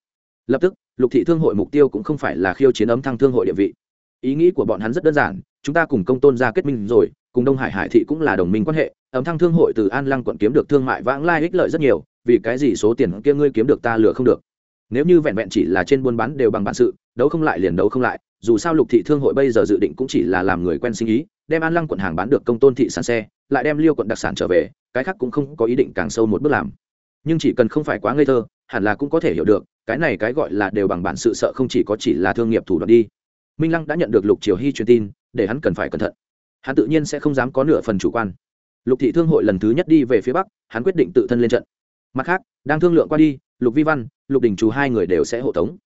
[SPEAKER 1] Lập tức, lục thị thương hội mục tiêu cũng không phải là khiêu chiến ấm thăng thương hội địa vị. Ý nghĩ của bọn hắn rất đơn giản, chúng ta cùng công tôn ra kết minh rồi, cùng đông hải hải thị cũng là đồng minh quan hệ, ấm thăng thương hội từ an lăng quận kiếm được thương mại vãng lai ích lợi rất nhiều, vì cái gì số tiền kia ngươi kiếm được ta lừa không được? Nếu như vẹn vẹn chỉ là trên buôn bán đều bằng bản sự, đấu không lại liền đấu không lại, dù sao lục thị thương hội bây giờ dự định cũng chỉ là làm người quen sinh ý, đem an lăng quận hàng bán được công tôn thị sản xe, lại đem liêu quận đặc sản trở về cái khác cũng không có ý định càng sâu một bước làm. Nhưng chỉ cần không phải quá ngây thơ, hẳn là cũng có thể hiểu được, cái này cái gọi là đều bằng bản sự sợ không chỉ có chỉ là thương nghiệp thủ đoạn đi. Minh lăng đã nhận được lục triều hy truyền tin, để hắn cần phải cẩn thận. Hắn tự nhiên sẽ không dám có nửa phần chủ quan. Lục thị thương hội lần thứ nhất đi về phía bắc, hắn quyết định tự thân lên trận. Mặt khác, đang thương lượng qua đi, lục vi văn, lục đình chú hai người đều sẽ hộ tống.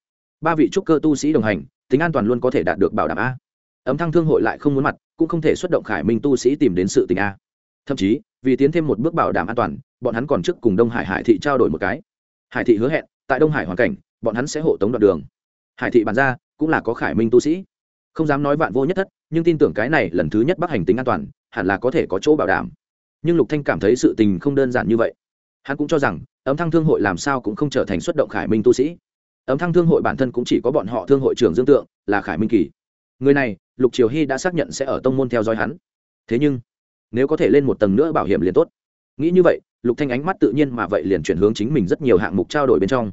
[SPEAKER 1] Ba vị trúc cơ tu sĩ đồng hành, tính an toàn luôn có thể đạt được bảo đảm a. Ấm thăng thương hội lại không muốn mặt, cũng không thể xuất động khải minh tu sĩ tìm đến sự tình a. Thậm chí vì tiến thêm một bước bảo đảm an toàn, bọn hắn còn trước cùng đông hải hải thị trao đổi một cái. Hải thị hứa hẹn, tại đông hải hoàn cảnh, bọn hắn sẽ hộ tống đoạn đường. Hải thị bàn ra, cũng là có khải minh tu sĩ. Không dám nói vạn vô nhất thất, nhưng tin tưởng cái này lần thứ nhất bắc hành tính an toàn, hẳn là có thể có chỗ bảo đảm. Nhưng lục thanh cảm thấy sự tình không đơn giản như vậy. Hắn cũng cho rằng, ấm thăng thương hội làm sao cũng không trở thành xuất động khải minh tu sĩ. Ấm thăng thương hội bản thân cũng chỉ có bọn họ thương hội trưởng dương tượng, là khải minh kỳ. Người này, lục triều hy đã xác nhận sẽ ở tông môn theo dõi hắn. Thế nhưng nếu có thể lên một tầng nữa bảo hiểm liền tốt. Nghĩ như vậy, lục thanh ánh mắt tự nhiên mà vậy liền chuyển hướng chính mình rất nhiều hạng mục trao đổi bên trong.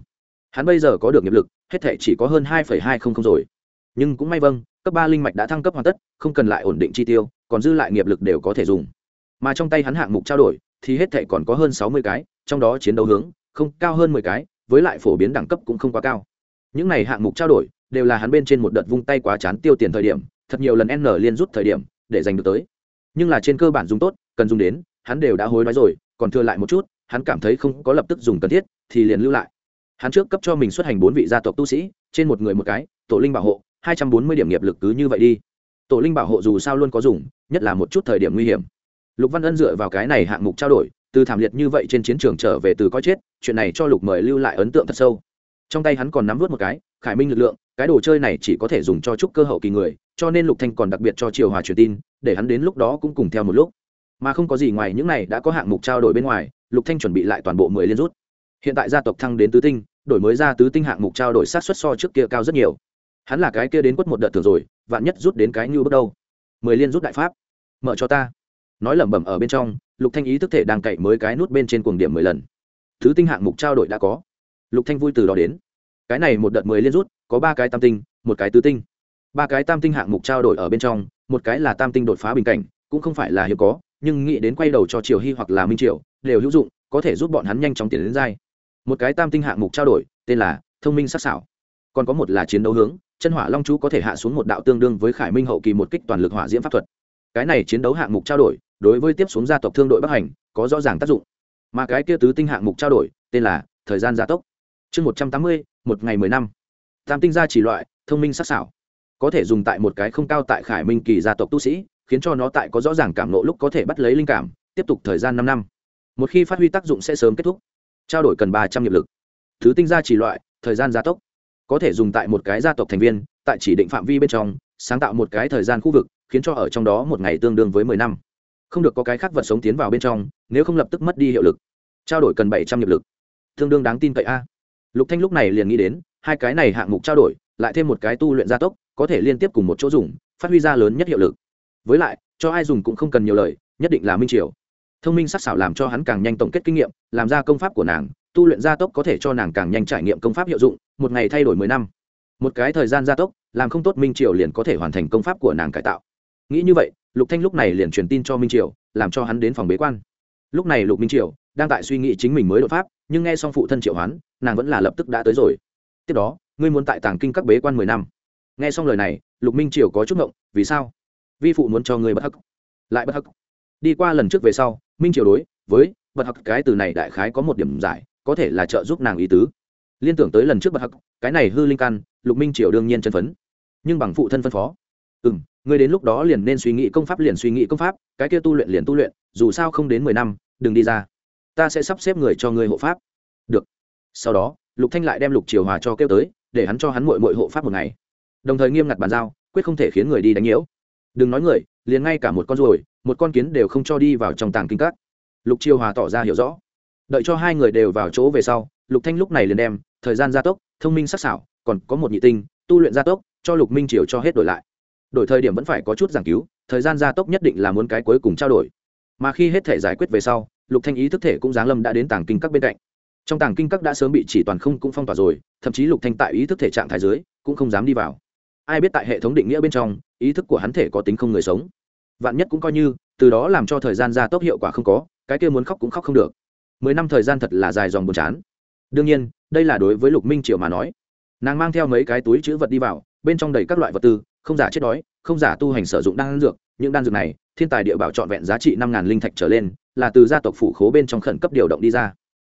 [SPEAKER 1] Hắn bây giờ có được nghiệp lực, hết thể chỉ có hơn hai hai không không rồi. Nhưng cũng may vâng cấp ba linh mạch đã thăng cấp hoàn tất, không cần lại ổn định chi tiêu, còn dư lại nghiệp lực đều có thể dùng. Mà trong tay hắn hạng mục trao đổi, thì hết thể còn có hơn sáu mươi cái, trong đó chiến đấu hướng, không, cao hơn mười cái, với lại phổ biến đẳng cấp cũng không quá cao. Những này hạng mục trao đổi, đều là hắn bên trên một đợt vung tay quá chán tiêu tiền thời điểm, thật nhiều lần n liên rút thời điểm, để giành được tới nhưng là trên cơ bản dùng tốt, cần dùng đến, hắn đều đã hối đoái rồi, còn thừa lại một chút, hắn cảm thấy không có lập tức dùng cần thiết, thì liền lưu lại. Hắn trước cấp cho mình xuất hành bốn vị gia tộc tu sĩ, trên một người một cái, tổ linh bảo hộ, hai trăm bốn mươi điểm nghiệp lực cứ như vậy đi. Tổ linh bảo hộ dù sao luôn có dùng, nhất là một chút thời điểm nguy hiểm. Lục văn ân dựa vào cái này hạng mục trao đổi, từ thảm liệt như vậy trên chiến trường trở về từ coi chết, chuyện này cho lục mời lưu lại ấn tượng thật sâu. Trong tay hắn còn nắm vút một cái khải minh lực lượng, cái đồ chơi này chỉ có thể dùng cho trúc cơ hậu kỳ người, cho nên lục thanh còn đặc biệt cho triều hòa truyền tin, để hắn đến lúc đó cũng cùng theo một lúc. Mà không có gì ngoài những này đã có hạng mục trao đổi bên ngoài, lục thanh chuẩn bị lại toàn bộ mười liên rút. Hiện tại gia tộc thăng đến tứ tinh, đổi mới ra tứ tinh hạng mục trao đổi sát xuất so trước kia cao rất nhiều. Hắn là cái kia đến quất một đợt thường rồi, vạn nhất rút đến cái như bước đâu. Mười liên rút đại pháp. Mở cho ta. Nói lẩm bẩm ở bên trong, lục thanh ý thức thể đang cậy mới cái nút bên trên cuồng điểm mười lần. Thứ tinh hạng mục trao đổi đã có. Lục thanh vui từ đó đến cái này một đợt mười liên rút, có ba cái tam tinh, một cái tứ tinh. Ba cái tam tinh hạng mục trao đổi ở bên trong, một cái là tam tinh đột phá bình cảnh, cũng không phải là hiếm có, nhưng nghĩ đến quay đầu cho triều hy hoặc là minh triều, đều hữu dụng, có thể giúp bọn hắn nhanh chóng tiến đến giai. Một cái tam tinh hạng mục trao đổi, tên là thông minh sắc sảo. Còn có một là chiến đấu hướng, chân hỏa long chú có thể hạ xuống một đạo tương đương với khải minh hậu kỳ một kích toàn lực hỏa diễm pháp thuật. Cái này chiến đấu hạng mục trao đổi, đối với tiếp xuống gia tộc thương đội bắc hành, có rõ ràng tác dụng. Mà cái kia tứ tinh hạng mục trao đổi, tên là thời gian gia tốc. Chương một trăm tám mươi một ngày mười năm. Tam tinh gia chỉ loại, thông minh sắc sảo. Có thể dùng tại một cái không cao tại khải minh kỳ gia tộc tu sĩ, khiến cho nó tại có rõ ràng cảm nộ lúc có thể bắt lấy linh cảm, tiếp tục thời gian năm năm. Một khi phát huy tác dụng sẽ sớm kết thúc. Trao đổi cần ba trăm nghiệp lực. Thứ tinh gia chỉ loại, thời gian gia tốc. Có thể dùng tại một cái gia tộc thành viên, tại chỉ định phạm vi bên trong, sáng tạo một cái thời gian khu vực, khiến cho ở trong đó một ngày tương đương với mười năm. Không được có cái khác vật sống tiến vào bên trong, nếu không lập tức mất đi hiệu lực. Trao đổi cần bảy trăm nghiệp lực. Tương đương đáng tin cậy a lục thanh lúc này liền nghĩ đến, hai cái này hạng mục trao đổi, lại thêm một cái tu luyện gia tốc, có thể liên tiếp cùng một chỗ dùng, phát huy ra lớn nhất hiệu lực. Với lại, cho ai dùng cũng không cần nhiều lời, nhất định là minh triều. Thông minh sắc sảo làm cho hắn càng nhanh tổng kết kinh nghiệm, làm ra công pháp của nàng, tu luyện gia tốc có thể cho nàng càng nhanh trải nghiệm công pháp hiệu dụng, một ngày thay đổi mười năm. Một cái thời gian gia tốc, làm không tốt minh triều liền có thể hoàn thành công pháp của nàng cải tạo. Nghĩ như vậy, lục thanh lúc này liền truyền tin cho minh triều, làm cho hắn đến phòng bế quan. Lúc này lục minh triều đang tại suy nghĩ chính mình mới đột pháp nhưng nghe xong phụ thân triệu hoán, nàng vẫn là lập tức đã tới rồi. Tiếp đó, ngươi muốn tại tàng kinh các bế quan mười năm. Nghe xong lời này, lục minh triều có chút ngộng, vì sao? Vi phụ muốn cho ngươi bất hắc. Lại bất hắc. Đi qua lần trước về sau, minh triều đối với bất hắc cái từ này đại khái có một điểm giải, có thể là trợ giúp nàng ý tứ. Liên tưởng tới lần trước bất hắc, cái này hư linh căn, lục minh triều đương nhiên chân phấn. Nhưng bằng phụ thân phân phó ừ m ngươi đến lúc đó liền nên suy nghĩ công pháp, liền suy nghĩ công pháp, cái kia tu luyện liền tu luyện, dù sao không đến mười năm, đừng đi ra ta sẽ sắp xếp người cho ngươi hộ pháp. Được. Sau đó, lục thanh lại đem lục triều hòa cho kêu tới, để hắn cho hắn mội mội hộ pháp một ngày. Đồng thời nghiêm ngặt bàn giao, quyết không thể khiến người đi đánh nhiễu. Đừng nói người, liền ngay cả một con ruồi, một con kiến đều không cho đi vào trong tàng kinh các. Lục triều hòa tỏ ra hiểu rõ. Đợi cho hai người đều vào chỗ về sau, lục thanh lúc này liền đem thời gian gia tốc, thông minh sắc sảo, còn có một nhị tinh, tu luyện gia tốc, cho lục minh triều cho hết đổi lại. Đổi thời điểm vẫn phải có chút giảng cứu, thời gian gia tốc nhất định là muốn cái cuối cùng trao đổi. Mà khi hết thể giải quyết về sau lục thanh ý thức thể cũng giáng lâm đã đến tàng kinh các bên cạnh. Trong tàng kinh các đã sớm bị chỉ toàn không cũng phong tỏa rồi, thậm chí lục thanh tại ý thức thể trạng thái dưới cũng không dám đi vào. Ai biết tại hệ thống định nghĩa bên trong, ý thức của hắn thể có tính không người sống. Vạn nhất cũng coi như, từ đó làm cho thời gian gia tốc hiệu quả không có, cái kia muốn khóc cũng khóc không được. Mười năm thời gian thật là dài dòng buồn chán. Đương nhiên, đây là đối với lục minh triệu mà nói. Nàng mang theo mấy cái túi chữ vật đi vào, bên trong đầy các loại vật tư, không giả chết đói, không giả tu hành sử dụng đan dược, những đan dược này thiên tài địa bảo trọn vẹn giá trị năm ngàn linh thạch trở lên, là từ gia tộc phủ khố bên trong khẩn cấp điều động đi ra.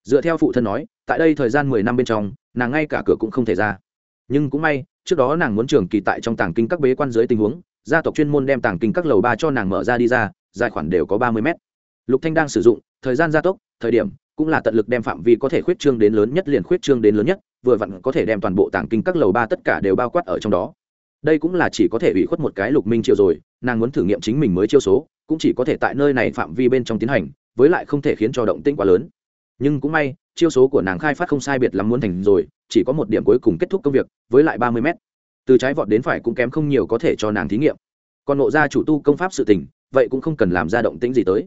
[SPEAKER 1] Dựa theo phụ thân nói, tại đây thời gian mười năm bên trong, nàng ngay cả cửa cũng không thể ra. Nhưng cũng may, trước đó nàng muốn trường kỳ tại trong tàng kinh các bế quan dưới tình huống, gia tộc chuyên môn đem tàng kinh các lầu ba cho nàng mở ra đi ra, dài khoản đều có ba mươi mét. Lục thanh đang sử dụng, thời gian gia tốc, thời điểm, cũng là tận lực đem phạm vi có thể khuyết trương đến lớn nhất liền khuyết trương đến lớn nhất, vừa vặn có thể đem toàn bộ tàng kinh các lầu ba tất cả đều bao quát ở trong đó đây cũng là chỉ có thể ủy khuất một cái lục minh chiêu rồi, nàng muốn thử nghiệm chính mình mới chiêu số, cũng chỉ có thể tại nơi này phạm vi bên trong tiến hành, với lại không thể khiến cho động tĩnh quá lớn. Nhưng cũng may, chiêu số của nàng khai phát không sai biệt lắm muốn thành rồi, chỉ có một điểm cuối cùng kết thúc công việc, với lại ba mươi mét. Từ trái vọt đến phải cũng kém không nhiều có thể cho nàng thí nghiệm. Còn nộ ra chủ tu công pháp sự tình, vậy cũng không cần làm ra động tĩnh gì tới.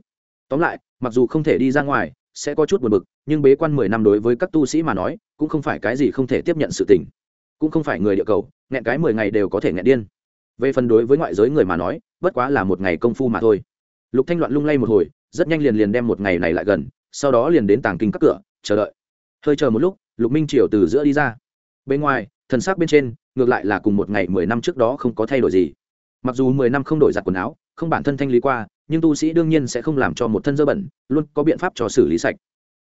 [SPEAKER 1] Tóm lại, mặc dù không thể đi ra ngoài, sẽ có chút buồn bực, nhưng bế quan mười năm đối với các tu sĩ mà nói, cũng không phải cái gì không thể tiếp nhận sự tình. Cũng không phải người địa cầu nghẹn cái mười ngày đều có thể nghẹn điên. Về phần đối với ngoại giới người mà nói, bất quá là một ngày công phu mà thôi. Lục thanh loạn lung lay một hồi, rất nhanh liền liền đem một ngày này lại gần, sau đó liền đến tàng kinh các cửa, chờ đợi. Hơi chờ một lúc, lục minh triều từ giữa đi ra. Bên ngoài, thần sắc bên trên, ngược lại là cùng một ngày mười năm trước đó không có thay đổi gì. Mặc dù mười năm không đổi giặt quần áo, không bản thân thanh lý qua, nhưng tu sĩ đương nhiên sẽ không làm cho một thân dơ bẩn, luôn có biện pháp cho xử lý sạch.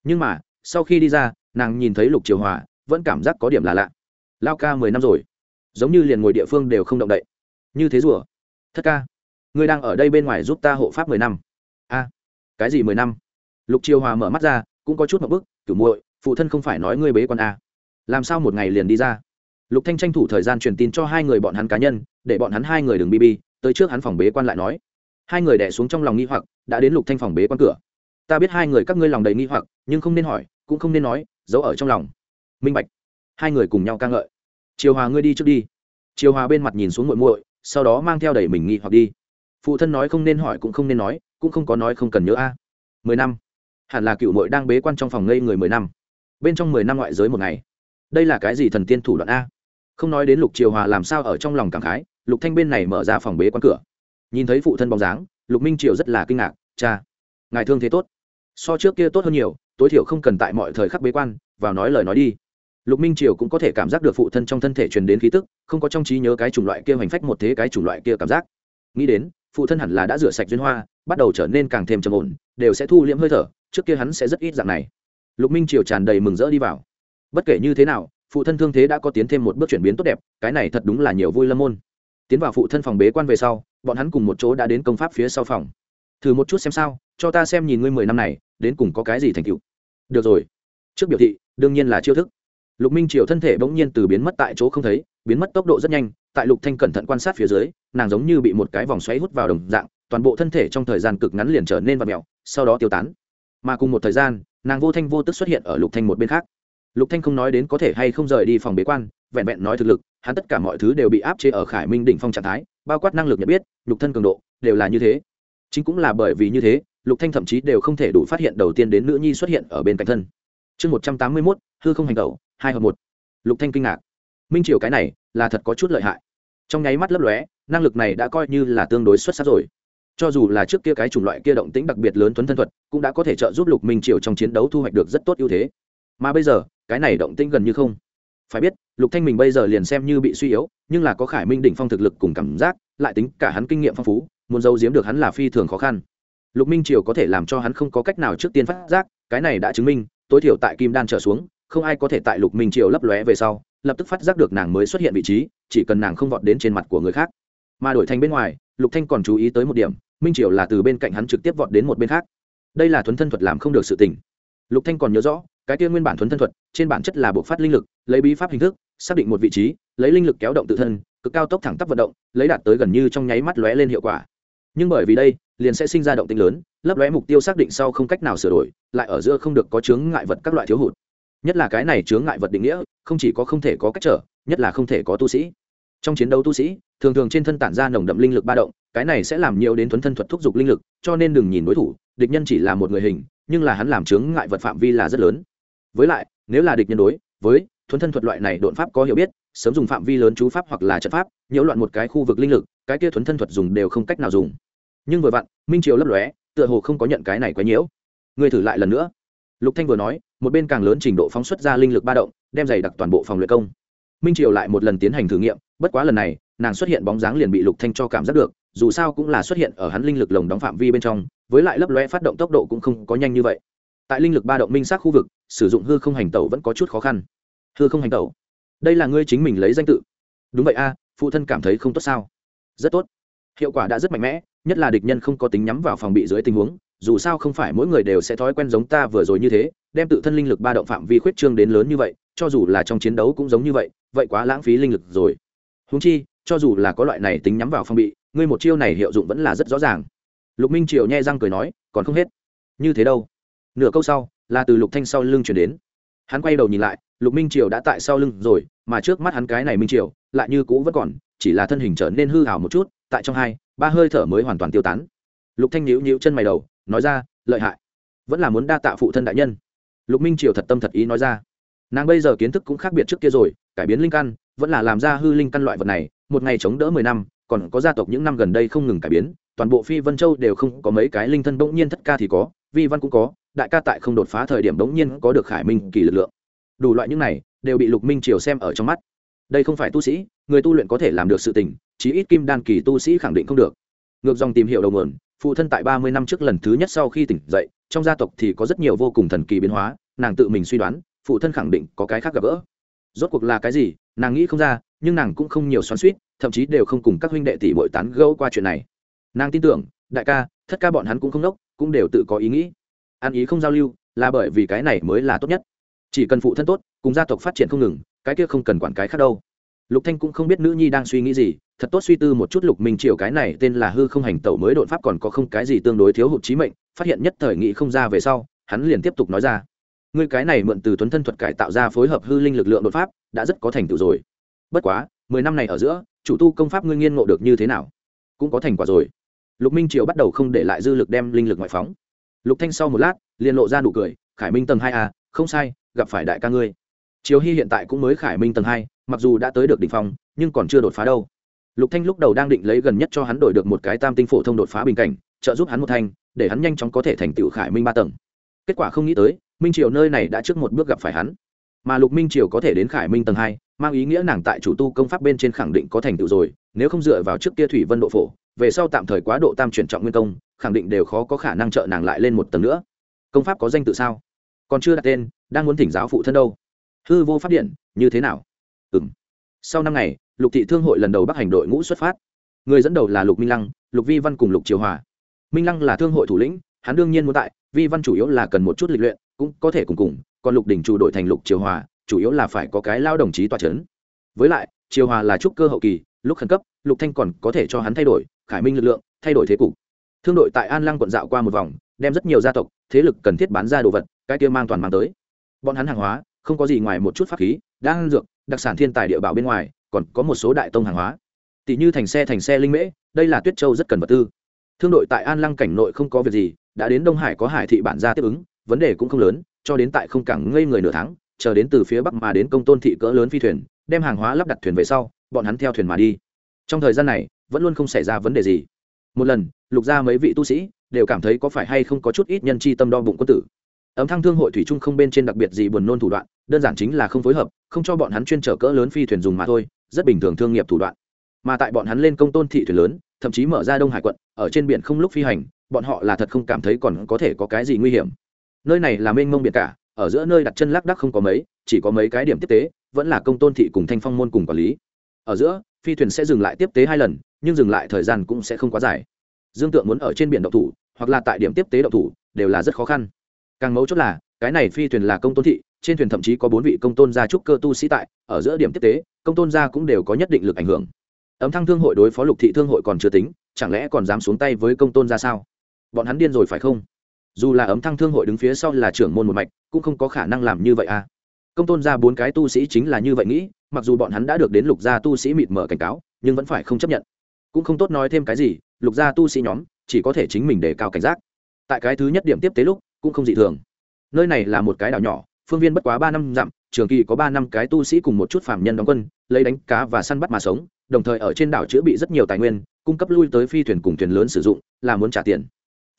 [SPEAKER 1] Nhưng mà, sau khi đi ra, nàng nhìn thấy lục triều hòa, vẫn cảm giác có điểm là lạ. Lao ca mười năm rồi giống như liền ngồi địa phương đều không động đậy. Như thế rùa thất ca, ngươi đang ở đây bên ngoài giúp ta hộ pháp mười năm. A, cái gì mười năm? Lục triều hòa mở mắt ra, cũng có chút một bức, cửu muội, phụ thân không phải nói ngươi bế con a à? làm sao một ngày liền đi ra? Lục thanh tranh thủ thời gian truyền tin cho hai người bọn hắn cá nhân, để bọn hắn hai người đừng bi bi, tới trước hắn phòng bế quan lại nói. Hai người đẻ xuống trong lòng nghi hoặc, đã đến lục thanh phòng bế quan cửa. Ta biết hai người các ngươi lòng đầy nghi hoặc, nhưng không nên hỏi, cũng không nên nói, giấu ở trong lòng. Minh bạch, hai người cùng nhau ca ngợi triều hòa ngươi đi trước đi. Triều hòa bên mặt nhìn xuống muội muội, sau đó mang theo đẩy mình nghi hoặc đi. Phụ thân nói không nên hỏi cũng không nên nói, cũng không có nói không cần nhớ a. Mười năm. Hẳn là cựu muội đang bế quan trong phòng ngây người mười năm. Bên trong mười năm ngoại giới một ngày. Đây là cái gì thần tiên thủ đoạn a? Không nói đến lục triều hòa làm sao ở trong lòng cảm khái, lục thanh bên này mở ra phòng bế quan cửa. Nhìn thấy phụ thân bóng dáng, lục minh triều rất là kinh ngạc, cha, ngài thương thế tốt. So trước kia tốt hơn nhiều, tối thiểu không cần tại mọi thời khắc bế quan, vào nói lời nói đi lục minh triều cũng có thể cảm giác được phụ thân trong thân thể truyền đến khí tức, không có trong trí nhớ cái chủng loại kia hoành phách một thế cái chủng loại kia cảm giác. Nghĩ đến, phụ thân hẳn là đã rửa sạch duyên hoa, bắt đầu trở nên càng thêm trầm ổn, đều sẽ thu liễm hơi thở, trước kia hắn sẽ rất ít dạng này. Lục minh triều tràn đầy mừng rỡ đi vào. Bất kể như thế nào, phụ thân thương thế đã có tiến thêm một bước chuyển biến tốt đẹp, cái này thật đúng là nhiều vui lâm môn. Tiến vào phụ thân phòng bế quan về sau, bọn hắn cùng một chỗ đã đến công pháp phía sau phòng. Thử một chút xem sao, cho ta xem nhìn ngươi mười năm này, đến cùng có cái gì thành tựu. Được rồi. Trước biểu thị, đương nhiên là chiêu thức lục minh triều thân thể bỗng nhiên từ biến mất tại chỗ không thấy biến mất tốc độ rất nhanh tại lục thanh cẩn thận quan sát phía dưới nàng giống như bị một cái vòng xoáy hút vào đồng dạng toàn bộ thân thể trong thời gian cực ngắn liền trở nên vặn mèo sau đó tiêu tán. Mà cùng một thời gian nàng vô thanh vô tức xuất hiện ở lục thanh một bên khác. Lục thanh không nói đến có thể hay không rời đi phòng bế quan vẹn vẹn nói thực lực hắn tất cả mọi thứ đều bị áp chế ở khải minh đỉnh phong trạng thái bao quát năng lực nhận biết lục thân cường độ đều là như thế. Chính cũng là bởi vì như thế lục thanh thậm chí đều không thể đủ phát hiện đầu tiên đến nữ nhi xuất hiện ở bên cạnh thân. Chương một trăm tám mươi 181, hư không hành tẩu hai hợp một. Lục thanh kinh ngạc. Minh triều cái này là thật có chút lợi hại. Trong nháy mắt lấp lóe, năng lực này đã coi như là tương đối xuất sắc rồi. Cho dù là trước kia cái chủng loại kia động tĩnh đặc biệt lớn tuấn thân thuật, cũng đã có thể trợ giúp lục minh triều trong chiến đấu thu hoạch được rất tốt ưu thế. Mà bây giờ, cái này động tĩnh gần như không. Phải biết, lục thanh mình bây giờ liền xem như bị suy yếu, nhưng là có khải minh đỉnh phong thực lực cùng cảm giác, lại tính cả hắn kinh nghiệm phong phú, muốn giấu giếm được hắn là phi thường khó khăn. Lục minh triều có thể làm cho hắn không có cách nào trước tiên phát giác, cái này đã chứng minh, tối thiểu tại kim đan trở xuống không ai có thể tại lục minh triều lấp lóe về sau, lập tức phát giác được nàng mới xuất hiện vị trí, chỉ cần nàng không vọt đến trên mặt của người khác. Mà đổi thành bên ngoài, lục thanh còn chú ý tới một điểm, minh triều là từ bên cạnh hắn trực tiếp vọt đến một bên khác. Đây là thuấn thân thuật làm không được sự tình. Lục thanh còn nhớ rõ, cái kia nguyên bản thuấn thân thuật, trên bản chất là buộc phát linh lực, lấy bí pháp hình thức, xác định một vị trí, lấy linh lực kéo động tự thân, cực cao tốc thẳng tắp vận động, lấy đạt tới gần như trong nháy mắt lóe lên hiệu quả. Nhưng bởi vì đây, liền sẽ sinh ra động tĩnh lớn, lấp lóe mục tiêu xác định sau không cách nào sửa đổi, lại ở giữa không được có chướng ngại vật các loại thiếu hụt nhất là cái này chướng ngại vật định nghĩa, không chỉ có không thể có cách trở, nhất là không thể có tu sĩ. Trong chiến đấu tu sĩ, thường thường trên thân tản ra nồng đậm linh lực ba động, cái này sẽ làm nhiều đến thuấn thân thuật thúc giục linh lực, cho nên đừng nhìn đối thủ, địch nhân chỉ là một người hình, nhưng là hắn làm chướng ngại vật phạm vi là rất lớn. Với lại, nếu là địch nhân đối với thuấn thân thuật loại này đột pháp có hiểu biết, sớm dùng phạm vi lớn chú pháp hoặc là trận pháp, nhiễu loạn một cái khu vực linh lực, cái kia thuấn thân thuật dùng đều không cách nào dùng. Nhưng vừa vặn, minh triều lấp lóe, tựa hồ không có nhận cái này quá nhiễu. Người thử lại lần nữa lục thanh vừa nói, một bên càng lớn trình độ phóng xuất ra linh lực ba động, đem dày đặc toàn bộ phòng luyện công. Minh triều lại một lần tiến hành thử nghiệm, bất quá lần này, nàng xuất hiện bóng dáng liền bị lục thanh cho cảm giác được, dù sao cũng là xuất hiện ở hắn linh lực lồng đóng phạm vi bên trong, với lại lấp lóe phát động tốc độ cũng không có nhanh như vậy. Tại linh lực ba động minh xác khu vực, sử dụng hư không hành tẩu vẫn có chút khó khăn. Hư không hành tẩu? Đây là ngươi chính mình lấy danh tự. Đúng vậy a, phụ thân cảm thấy không tốt sao? Rất tốt. Hiệu quả đã rất mạnh mẽ, nhất là địch nhân không có tính nhắm vào phòng bị dưới tình huống dù sao không phải mỗi người đều sẽ thói quen giống ta vừa rồi như thế, đem tự thân linh lực ba động phạm vi khuyết trương đến lớn như vậy, cho dù là trong chiến đấu cũng giống như vậy vậy quá lãng phí linh lực rồi. Húng chi, cho dù là có loại này tính nhắm vào phòng bị, ngươi một chiêu này hiệu dụng vẫn là rất rõ ràng. Lục minh triều nhẹ răng cười nói, còn không hết. Như thế đâu. Nửa câu sau, là từ lục thanh sau lưng chuyển đến. Hắn quay đầu nhìn lại, lục minh triều đã tại sau lưng rồi, mà trước mắt hắn cái này minh triều, lại như cũ vẫn còn, chỉ là thân hình trở nên hư ảo một chút, tại trong hai, ba hơi thở mới hoàn toàn tiêu tán lục thanh nhíu nhíu chân mày đầu, nói ra, lợi hại. Vẫn là muốn đa tạ phụ thân đại nhân. Lục minh triều thật tâm thật ý nói ra. Nàng bây giờ kiến thức cũng khác biệt trước kia rồi, cải biến linh căn, vẫn là làm ra hư linh căn loại vật này, một ngày chống đỡ mười năm, còn có gia tộc những năm gần đây không ngừng cải biến, toàn bộ phi vân châu đều không có mấy cái linh thân bỗng nhiên thất ca thì có, vi văn cũng có, đại ca tại không đột phá thời điểm bỗng nhiên có được khải minh kỳ lực lượng. Đủ loại những này, đều bị lục minh triều xem ở trong mắt. Đây không phải tu sĩ, người tu luyện có thể làm được sự tình, chí ít kim đan kỳ tu sĩ khẳng định không được. Ngược dòng tìm hiểu đầu nguồn phụ thân tại ba mươi năm trước lần thứ nhất sau khi tỉnh dậy, trong gia tộc thì có rất nhiều vô cùng thần kỳ biến hóa, nàng tự mình suy đoán, phụ thân khẳng định có cái khác gặp gỡ. Rốt cuộc là cái gì, nàng nghĩ không ra, nhưng nàng cũng không nhiều xoắn suýt thậm chí đều không cùng các huynh đệ tỷ bội tán gẫu qua chuyện này. Nàng tin tưởng, đại ca, thất ca bọn hắn cũng không đốc, cũng đều tự có ý nghĩ. Ăn ý không giao lưu, là bởi vì cái này mới là tốt nhất. Chỉ cần phụ thân tốt, cùng gia tộc phát triển không ngừng, cái kia không cần quản cái khác đâu. Lục thanh cũng không biết nữ nhi đang suy nghĩ gì thật tốt suy tư một chút lục minh triều cái này tên là hư không hành tẩu mới đột pháp còn có không cái gì tương đối thiếu hụt trí mệnh, phát hiện nhất thời nghị không ra về sau, hắn liền tiếp tục nói ra. Ngươi cái này mượn từ tuấn thân thuật cải tạo ra phối hợp hư linh lực lượng đột pháp, đã rất có thành tựu rồi. Bất quá, mười năm này ở giữa, chủ tu công pháp ngươi nghiên ngộ được như thế nào? Cũng có thành quả rồi. Lục minh triều bắt đầu không để lại dư lực đem linh lực ngoại phóng. Lục thanh sau một lát, liền lộ ra nụ cười, khải minh tầng hai a không sai, gặp phải đại ca ngươi. Triều hy hiện tại cũng mới khải minh tầng hai, mặc dù đã tới được đỉnh phong, nhưng còn chưa đột phá đâu lục thanh lúc đầu đang định lấy gần nhất cho hắn đổi được một cái tam tinh phổ thông đột phá bình cảnh, trợ giúp hắn một thanh, để hắn nhanh chóng có thể thành tựu khải minh ba tầng. Kết quả không nghĩ tới, minh triều nơi này đã trước một bước gặp phải hắn. Mà lục minh triều có thể đến khải minh tầng hai, mang ý nghĩa nàng tại chủ tu công pháp bên trên khẳng định có thành tựu rồi, nếu không dựa vào trước kia thủy vân độ phổ, về sau tạm thời quá độ tam chuyển trọng nguyên công, khẳng định đều khó có khả năng trợ nàng lại lên một tầng nữa. Công pháp có danh tự sao? Còn chưa đặt tên, đang muốn thỉnh giáo phụ thân đâu. Hư vô pháp điện, như thế nào? Ừ m sau năm ngày lục thị thương hội lần đầu bắc hành đội ngũ xuất phát. Người dẫn đầu là lục minh lăng, lục vi văn cùng lục triều hòa. Minh lăng là thương hội thủ lĩnh, hắn đương nhiên muốn tại, vi văn chủ yếu là cần một chút lịch luyện, cũng có thể cùng cùng, còn lục đỉnh chủ đội thành lục triều hòa, chủ yếu là phải có cái lao đồng chí tòa c h ấ n với lại, triều hòa là trúc cơ hậu kỳ, lúc khẩn cấp, lục thanh còn có thể cho hắn thay đổi, khải minh lực lượng, thay đổi thế cục. Thương đội tại an lăng quận dạo qua một vòng, đem rất nhiều gia tộc, thế lực cần thiết bán ra đồ vật, cái kia mang toàn mang tới. Bọn hắn hàng hóa, không có gì ngoài một chút pháp khí đang dược, đặc sản thiên tài địa bảo bên ngoài còn có một số đại tông hàng hóa. Tỷ như thành xe thành xe linh mễ, đây là tuyết châu rất cần vật tư. Thương đội tại an lăng cảnh nội không có việc gì, đã đến đông hải có hải thị bản gia tiếp ứng, vấn đề cũng không lớn, cho đến tại không cảng ngây người nửa tháng, chờ đến từ phía bắc mà đến công tôn thị cỡ lớn phi thuyền, đem hàng hóa lắp đặt thuyền về sau, bọn hắn theo thuyền mà đi. Trong thời gian này, vẫn luôn không xảy ra vấn đề gì. Một lần, lục ra mấy vị tu sĩ, đều cảm thấy có phải hay không có chút ít nhân chi tâm đo bụng quân tử. Ấm thăng thương hội thủy trung không bên trên đặc biệt gì buồn nôn thủ đoạn, đơn giản chính là không phối hợp, không cho bọn hắn chuyên trở cỡ lớn phi thuyền dùng mà thôi rất bình thường thương nghiệp thủ đoạn. Mà tại bọn hắn lên công tôn thị thuyền lớn, thậm chí mở ra đông hải quận, ở trên biển không lúc phi hành, bọn họ là thật không cảm thấy còn có thể có cái gì nguy hiểm. Nơi này là mênh mông biển cả, ở giữa nơi đặt chân lác đắc không có mấy, chỉ có mấy cái điểm tiếp tế, vẫn là công tôn thị cùng thanh phong môn cùng quản lý. Ở giữa, phi thuyền sẽ dừng lại tiếp tế hai lần, nhưng dừng lại thời gian cũng sẽ không quá dài. Dương tượng muốn ở trên biển đậu thủ, hoặc là tại điểm tiếp tế đậu thủ, đều là rất khó khăn. Càng mấu chốt là, cái này phi thuyền là công tôn thị trên thuyền thậm chí có bốn vị công tôn gia trúc cơ tu sĩ tại, ở giữa điểm tiếp tế, công tôn gia cũng đều có nhất định lực ảnh hưởng. Ấm thăng thương hội đối phó lục thị thương hội còn chưa tính, chẳng lẽ còn dám xuống tay với công tôn gia sao? Bọn hắn điên rồi phải không? Dù là ấm thăng thương hội đứng phía sau là trưởng môn một mạch, cũng không có khả năng làm như vậy à? Công tôn gia bốn cái tu sĩ chính là như vậy nghĩ, mặc dù bọn hắn đã được đến lục gia tu sĩ mịt mở cảnh cáo, nhưng vẫn phải không chấp nhận. Cũng không tốt nói thêm cái gì, lục gia tu sĩ nhóm, chỉ có thể chính mình đề cao cảnh giác. Tại cái thứ nhất điểm tiếp tế lúc, cũng không dị thường. Nơi này là một cái đảo nhỏ phương viên bất quá ba năm dặm, trường kỳ có ba năm cái tu sĩ cùng một chút phạm nhân đóng quân, lấy đánh cá và săn bắt mà sống, đồng thời ở trên đảo chữa bị rất nhiều tài nguyên, cung cấp lui tới phi thuyền cùng thuyền lớn sử dụng, là muốn trả tiền.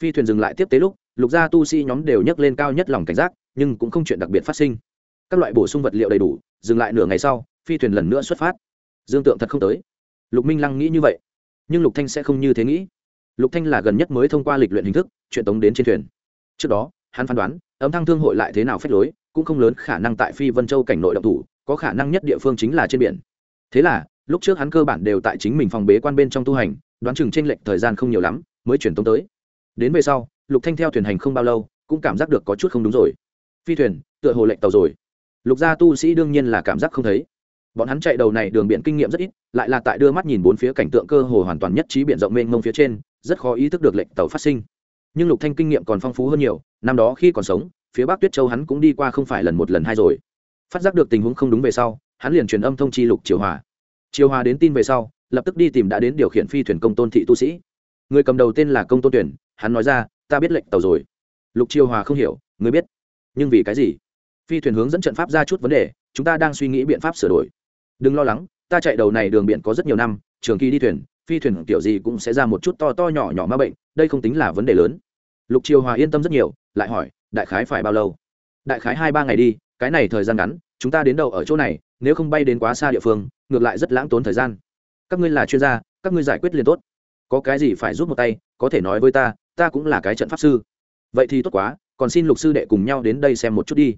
[SPEAKER 1] Phi thuyền dừng lại tiếp tế lúc, lục gia tu sĩ nhóm đều nhấc lên cao nhất lòng cảnh giác, nhưng cũng không chuyện đặc biệt phát sinh. Các loại bổ sung vật liệu đầy đủ, dừng lại nửa ngày sau, phi thuyền lần nữa xuất phát. Dương tượng thật không tới. Lục minh lăng nghĩ như vậy, nhưng lục thanh sẽ không như thế nghĩ. Lục thanh là gần nhất mới thông qua lịch luyện hình thức, chuyện tống đến trên thuyền. Trước đó, hắn phán đoán, ấm thăng thương hội lại thế nào phép lối cũng không lớn khả năng tại phi vân châu cảnh nội động thủ, có khả năng nhất địa phương chính là trên biển. Thế là, lúc trước hắn cơ bản đều tại chính mình phòng bế quan bên trong tu hành, đoán chừng tranh lệch thời gian không nhiều lắm, mới chuyển tống tới. Đến về sau, lục thanh theo thuyền hành không bao lâu, cũng cảm giác được có chút không đúng rồi. Phi thuyền, tựa hồ lệnh tàu rồi. Lục gia tu sĩ đương nhiên là cảm giác không thấy. Bọn hắn chạy đầu này đường biển kinh nghiệm rất ít, lại là tại đưa mắt nhìn bốn phía cảnh tượng cơ hồ hoàn toàn nhất trí biển rộng mênh mông phía trên, rất khó ý thức được lệnh tàu phát sinh. Nhưng lục thanh kinh nghiệm còn phong phú hơn nhiều, năm đó khi còn sống phía bắc tuyết châu hắn cũng đi qua không phải lần một lần hai rồi. Phát giác được tình huống không đúng về sau, hắn liền truyền âm thông chi lục triều hòa. Triều hòa đến tin về sau, lập tức đi tìm đã đến điều khiển phi thuyền công tôn thị tu sĩ. Người cầm đầu tên là công tôn tuyển, hắn nói ra, ta biết lệnh tàu rồi. Lục triều hòa không hiểu, người biết? Nhưng vì cái gì? Phi thuyền hướng dẫn trận pháp ra chút vấn đề, chúng ta đang suy nghĩ biện pháp sửa đổi. Đừng lo lắng, ta chạy đầu này đường biển có rất nhiều năm, trường kỳ đi thuyền, phi thuyền kiểu gì cũng sẽ ra một chút to to nhỏ nhỏ ma bệnh, đây không tính là vấn đề lớn lục triều hòa yên tâm rất nhiều, lại hỏi, đại khái phải bao lâu? Đại khái hai ba ngày đi, cái này thời gian ngắn, chúng ta đến đầu ở chỗ này, nếu không bay đến quá xa địa phương, ngược lại rất lãng tốn thời gian. Các ngươi là chuyên gia, các ngươi giải quyết liền tốt. Có cái gì phải giúp một tay, có thể nói với ta ta cũng là cái trận pháp sư. Vậy thì tốt quá, còn xin lục sư đệ cùng nhau đến đây xem một chút đi.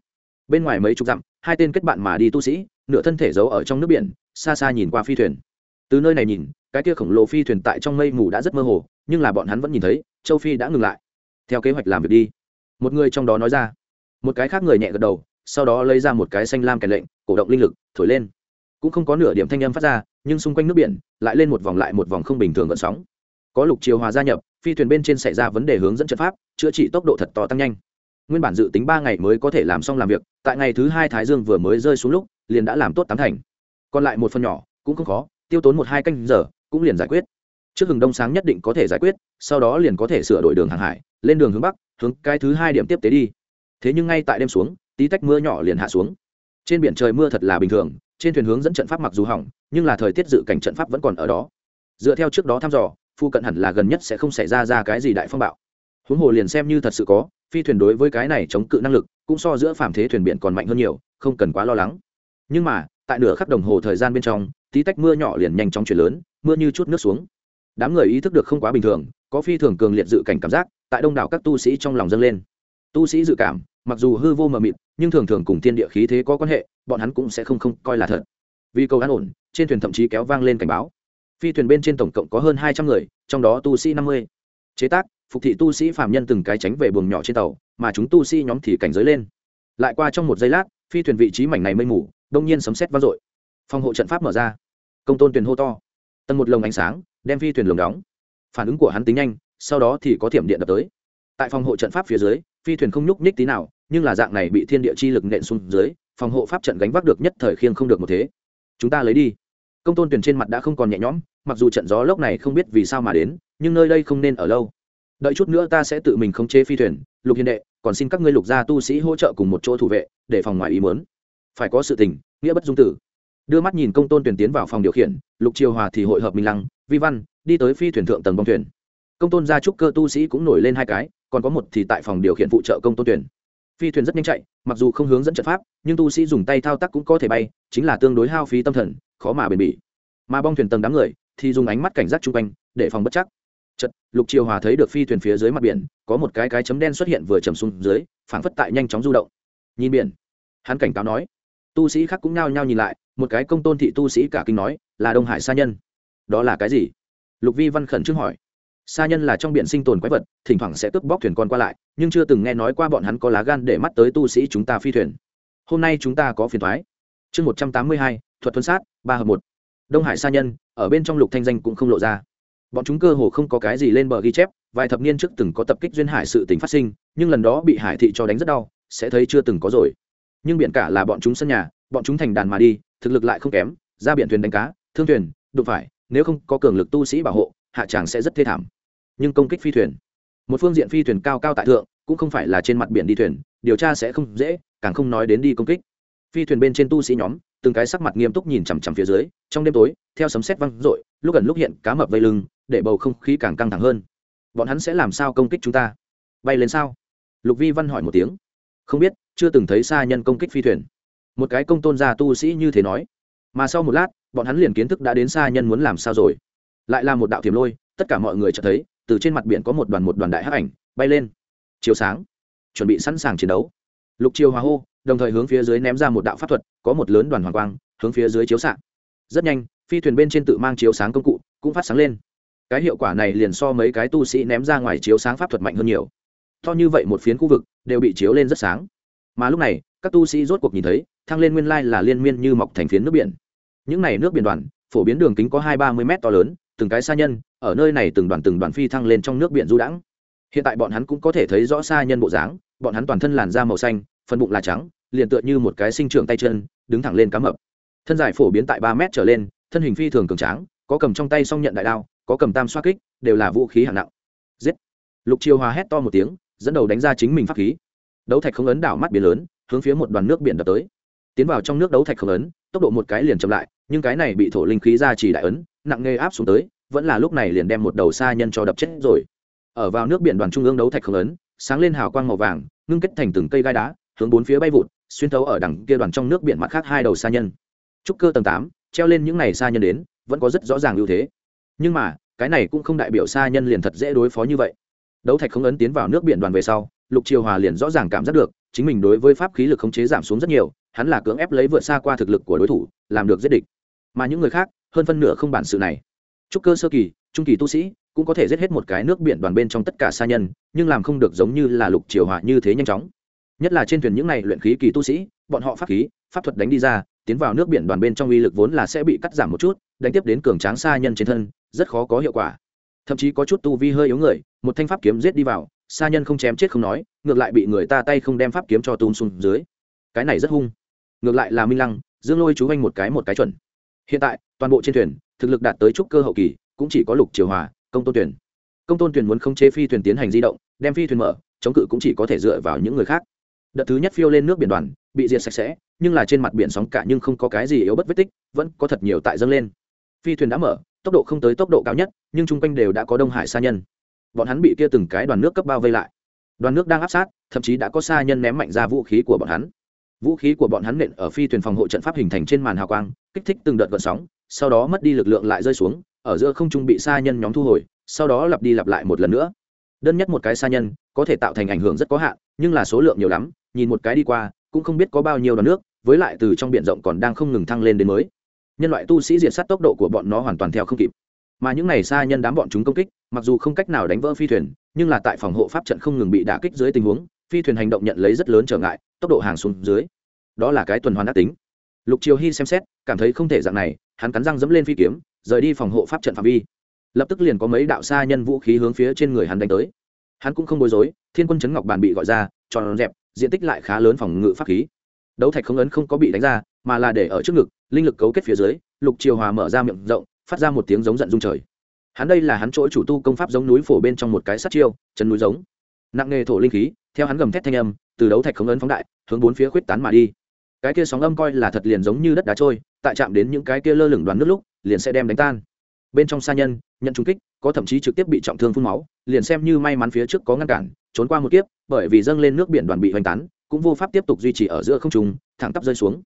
[SPEAKER 1] Bên ngoài mấy chục dặm, hai tên kết bạn mà đi tu sĩ, nửa thân thể giấu ở trong nước biển, xa xa nhìn qua phi thuyền. Từ nơi này nhìn, cái kia khổng lồ phi thuyền tại trong mây mù đã rất mơ hồ, nhưng là bọn hắn vẫn nhìn thấy, châu phi đã ngừng lại theo kế hoạch làm việc đi. Một người trong đó nói ra. Một cái khác người nhẹ gật đầu, sau đó lấy ra một cái xanh lam kèn lệnh, cổ động linh lực, thổi lên. Cũng không có nửa điểm thanh âm phát ra, nhưng xung quanh nước biển, lại lên một vòng lại một vòng không bình thường gợn sóng. Có lục chiều hòa gia nhập, phi thuyền bên trên xảy ra vấn đề hướng dẫn trận pháp, chữa trị tốc độ thật to tăng nhanh. Nguyên bản dự tính ba ngày mới có thể làm xong làm việc, tại ngày thứ hai thái dương vừa mới rơi xuống lúc, liền đã làm tốt tám thành. Còn lại một phần nhỏ, cũng không khó, tiêu tốn một hai canh giờ, cũng liền giải quyết trước hừng đông sáng nhất định có thể giải quyết, sau đó liền có thể sửa đổi đường hàng hải, lên đường hướng bắc, hướng cái thứ hai điểm tiếp tế đi. Thế nhưng ngay tại đêm xuống, tí tách mưa nhỏ liền hạ xuống. Trên biển trời mưa thật là bình thường, trên thuyền hướng dẫn trận pháp mặc dù hỏng, nhưng là thời tiết dự cảnh trận pháp vẫn còn ở đó. Dựa theo trước đó thăm dò, phu cận hẳn là gần nhất sẽ không xảy ra ra cái gì đại phong bạo. Huống hồ liền xem như thật sự có, phi thuyền đối với cái này chống cự năng lực, cũng so giữa phàm thế thuyền biển còn mạnh hơn nhiều, không cần quá lo lắng. Nhưng mà, tại nửa khắc đồng hồ thời gian bên trong, tí tách mưa nhỏ liền nhanh chóng chuyển lớn, mưa như chút nước xuống đám người ý thức được không quá bình thường, có phi thường cường liệt dự cảnh cảm giác, tại đông đảo các tu sĩ trong lòng dâng lên. Tu sĩ dự cảm, mặc dù hư vô mờ mịt, nhưng thường thường cùng thiên địa khí thế có quan hệ, bọn hắn cũng sẽ không không coi là thật. Vì cầu an ổn, trên thuyền thậm chí kéo vang lên cảnh báo. Phi thuyền bên trên tổng cộng có hơn hai trăm người, trong đó tu sĩ năm mươi. Chế tác, phục thị tu sĩ phạm nhân từng cái tránh về buồng nhỏ trên tàu, mà chúng tu sĩ nhóm thì cảnh giới lên. Lại qua trong một giây lát, phi thuyền vị trí mảnh này mây mù, đông nhiên sấm xét vang dội. Phòng hộ trận pháp mở ra. Công tôn thuyền hô to. Tầng một lồng ánh sáng đem phi thuyền lồng đóng. Phản ứng của hắn tính nhanh, sau đó thì có thiểm điện đập tới. Tại phòng hộ trận pháp phía dưới, phi thuyền không nhúc nhích tí nào, nhưng là dạng này bị thiên địa chi lực nện xuống dưới, phòng hộ pháp trận gánh vác được nhất thời khiêng không được một thế. Chúng ta lấy đi. Công tôn tuyển trên mặt đã không còn nhẹ nhõm, mặc dù trận gió lốc này không biết vì sao mà đến, nhưng nơi đây không nên ở lâu. Đợi chút nữa ta sẽ tự mình khống chế phi thuyền, lục hiền đệ, còn xin các ngươi lục gia tu sĩ hỗ trợ cùng một chỗ thủ vệ, để phòng ngoài ý muốn. Phải có sự tình, nghĩa bất dung tử đưa mắt nhìn công tôn tuyển tiến vào phòng điều khiển, lục triều hòa thì hội hợp minh lăng, vi văn, đi tới phi thuyền thượng tầng bong thuyền. Công tôn gia trúc cơ tu sĩ cũng nổi lên hai cái, còn có một thì tại phòng điều khiển phụ trợ công tôn tuyển. Phi thuyền rất nhanh chạy, mặc dù không hướng dẫn trận pháp, nhưng tu sĩ dùng tay thao tác cũng có thể bay, chính là tương đối hao phí tâm thần, khó mà bền bỉ. Mà bong thuyền tầng đám người thì dùng ánh mắt cảnh giác chung quanh, để phòng bất chắc. Chật lục triều hòa thấy được phi thuyền phía dưới mặt biển, có một cái cái chấm đen xuất hiện vừa chầm xuống dưới, phảng phất tại nhanh chóng du động. Nhìn biển, hắn cảnh cáo nói. Tu sĩ khác cũng nao nhao nhìn lại một cái công tôn thị tu sĩ cả kinh nói, là đông hải sa nhân. Đó là cái gì? Lục vi văn khẩn trương hỏi. Sa nhân là trong biển sinh tồn quái vật, thỉnh thoảng sẽ cướp bóc thuyền con qua lại, nhưng chưa từng nghe nói qua bọn hắn có lá gan để mắt tới tu sĩ chúng ta phi thuyền. Hôm nay chúng ta có phiền thoái. Chương một trăm tám mươi hai, thuật thuần sát, ba hợp một. Đông hải sa nhân, ở bên trong lục thanh danh cũng không lộ ra. Bọn chúng cơ hồ không có cái gì lên bờ ghi chép, vài thập niên trước từng có tập kích duyên hải sự tình phát sinh, nhưng lần đó bị hải thị cho đánh rất đau, sẽ thấy chưa từng có rồi. Nhưng biển cả là bọn chúng sân nhà, bọn chúng thành đàn mà đi thực lực lại không kém, ra biển thuyền đánh cá, thương thuyền, đụng phải, nếu không có cường lực tu sĩ bảo hộ, hạ tràng sẽ rất thê thảm. Nhưng công kích phi thuyền, một phương diện phi thuyền cao cao tại thượng, cũng không phải là trên mặt biển đi thuyền, điều tra sẽ không dễ, càng không nói đến đi công kích. Phi thuyền bên trên tu sĩ nhóm, từng cái sắc mặt nghiêm túc nhìn chằm chằm phía dưới, trong đêm tối, theo sấm sét văng rội lúc gần lúc hiện, cá mập vây lưng, để bầu không khí càng căng thẳng hơn. Bọn hắn sẽ làm sao công kích chúng ta? Bay lên sao? Lục vi văn hỏi một tiếng. Không biết, chưa từng thấy xa nhân công kích phi thuyền một cái công tôn gia tu sĩ như thế nói. Mà sau một lát, bọn hắn liền kiến thức đã đến xa nhân muốn làm sao rồi. Lại là một đạo thiểm lôi, tất cả mọi người chợt thấy, từ trên mặt biển có một đoàn một đoàn đại hắc ảnh bay lên. Chiều sáng, chuẩn bị sẵn sàng chiến đấu. Lục chiều hòa hô, đồng thời hướng phía dưới ném ra một đạo pháp thuật, có một lớn đoàn hoàng quang, hướng phía dưới chiếu xạ. Rất nhanh, phi thuyền bên trên tự mang chiếu sáng công cụ cũng phát sáng lên. Cái hiệu quả này liền so mấy cái tu sĩ ném ra ngoài chiếu sáng pháp thuật mạnh hơn nhiều. To như vậy một phiến khu vực đều bị chiếu lên rất sáng. Mà lúc này các tu sĩ rốt cuộc nhìn thấy, thăng lên nguyên lai là liên miên như mọc thành phiến nước biển. Những này nước biển đoàn, phổ biến đường kính có hai ba mươi mét to lớn, từng cái xa nhân, ở nơi này từng đoàn từng đoàn phi thăng lên trong nước biển du đãng. Hiện tại bọn hắn cũng có thể thấy rõ xa nhân bộ dáng, bọn hắn toàn thân làn da màu xanh, phần bụng là trắng, liền tựa như một cái sinh trưởng tay chân, đứng thẳng lên cá mập. Thân dài phổ biến tại ba mét trở lên, thân hình phi thường cường tráng, có cầm trong tay song nhận đại đao, có cầm tam xoa kích, đều là vũ khí hạng nặng. Giết! Lục chiêu hòa hét to một tiếng, dẫn đầu đánh ra chính mình pháp khí. Đấu thạch không ấn đảo mắt biển lớn hướng phía một đoàn nước biển đập tới. Tiến vào trong nước đấu thạch không ấn, tốc độ một cái liền chậm lại, nhưng cái này bị thổ linh khí ra chỉ đại ấn, nặng nghề áp xuống tới, vẫn là lúc này liền đem một đầu xa nhân cho đập chết rồi. Ở vào nước biển đoàn trung ương đấu thạch không ấn, sáng lên hào quang màu vàng, ngưng kết thành từng cây gai đá, hướng bốn phía bay vụt, xuyên thấu ở đằng kia đoàn trong nước biển mặt khác hai đầu xa nhân. Trúc cơ tầng tám, treo lên những này xa nhân đến, vẫn có rất rõ ràng ưu thế. Nhưng mà, cái này cũng không đại biểu xa nhân liền thật dễ đối phó như vậy. Đấu thạch không ấn tiến vào nước biển đoàn về sau, lục triều hòa liền rõ ràng cảm giác được chính mình đối với pháp khí lực khống chế giảm xuống rất nhiều, hắn là cưỡng ép lấy vượt xa qua thực lực của đối thủ, làm được giết địch. Mà những người khác, hơn phân nửa không bản sự này. Trúc cơ sơ kỳ, trung kỳ tu sĩ, cũng có thể giết hết một cái nước biển đoàn bên trong tất cả xa nhân, nhưng làm không được giống như là lục triều hỏa như thế nhanh chóng. Nhất là trên thuyền những này luyện khí kỳ tu sĩ, bọn họ pháp khí, pháp thuật đánh đi ra, tiến vào nước biển đoàn bên trong uy lực vốn là sẽ bị cắt giảm một chút, đánh tiếp đến cường tráng xa nhân trên thân, rất khó có hiệu quả. Thậm chí có chút tu vi hơi yếu người, một thanh pháp kiếm giết đi vào xa nhân không chém chết không nói, ngược lại bị người ta tay không đem pháp kiếm cho tung xuống dưới. Cái này rất hung. Ngược lại là minh lăng, dương lôi chú anh một cái một cái chuẩn. Hiện tại, toàn bộ trên thuyền, thực lực đạt tới trúc cơ hậu kỳ, cũng chỉ có lục triều hòa, công tôn tuyển công tôn tuyển muốn không chế phi thuyền tiến hành di động, đem phi thuyền mở, chống cự cũng chỉ có thể dựa vào những người khác. Đợt thứ nhất phiêu lên nước biển đoàn, bị diệt sạch sẽ, nhưng là trên mặt biển sóng cả nhưng không có cái gì yếu bất vết tích, vẫn có thật nhiều tại dâng lên. Phi thuyền đã mở, tốc độ không tới tốc độ cao nhất, nhưng chung quanh đều đã có đông hải sa nhân bọn hắn bị kia từng cái đoàn nước cấp bao vây lại. Đoàn nước đang áp sát, thậm chí đã có sa nhân ném mạnh ra vũ khí của bọn hắn. Vũ khí của bọn hắn nện ở phi thuyền phòng hộ trận pháp hình thành trên màn hào quang, kích thích từng đợt gợn sóng, sau đó mất đi lực lượng lại rơi xuống, ở giữa không trung bị sa nhân nhóm thu hồi, sau đó lặp đi lặp lại một lần nữa. Đơn nhất một cái sa nhân, có thể tạo thành ảnh hưởng rất có hạn, nhưng là số lượng nhiều lắm, nhìn một cái đi qua, cũng không biết có bao nhiêu đoàn nước, với lại từ trong b i ể n rộng còn đang không ngừng thăng lên đến mới. Nhân loại tu sĩ diệt sát tốc độ của bọn nó hoàn toàn theo không kịp mà những này xa nhân đám bọn chúng công kích, mặc dù không cách nào đánh vỡ phi thuyền, nhưng là tại phòng hộ pháp trận không ngừng bị đả kích dưới tình huống, phi thuyền hành động nhận lấy rất lớn trở ngại, tốc độ hàng xuống dưới. Đó là cái tuần hoàn ác tính. Lục triều hy xem xét, cảm thấy không thể dạng này, hắn cắn răng dẫm lên phi kiếm, rời đi phòng hộ pháp trận phạm vi. Lập tức liền có mấy đạo xa nhân vũ khí hướng phía trên người hắn đánh tới. Hắn cũng không bối rối, thiên quân chấn ngọc bàn bị gọi ra, tròn dẹp diện tích lại khá lớn phòng ngự pháp khí. Đấu thạch không ấn không có bị đánh ra, mà là để ở trước ngực, linh lực cấu kết phía dưới, lục triều hòa mở ra miệng rộng phát ra một tiếng giống giận dung trời. Hắn đây là hắn chỗ chủ tu công pháp giống núi phổ bên trong một cái sắt chiêu, chân núi giống. Nặng nghề thổ linh khí, theo hắn gầm thét thanh âm, từ đấu thạch không ấn phóng đại, hướng bốn phía khuyết tán mà đi. Cái kia sóng âm coi là thật liền giống như đất đá trôi, tại chạm đến những cái kia lơ lửng đoàn nước lúc, liền sẽ đem đánh tan. Bên trong xa nhân, nhận trung kích, có thậm chí trực tiếp bị trọng thương phun máu, liền xem như may mắn phía trước có ngăn cản, trốn qua một kiếp, bởi vì dâng lên nước biển đoàn bị hoành tán, cũng vô pháp tiếp tục duy trì ở giữa không trung, thẳng tắp rơi xuống.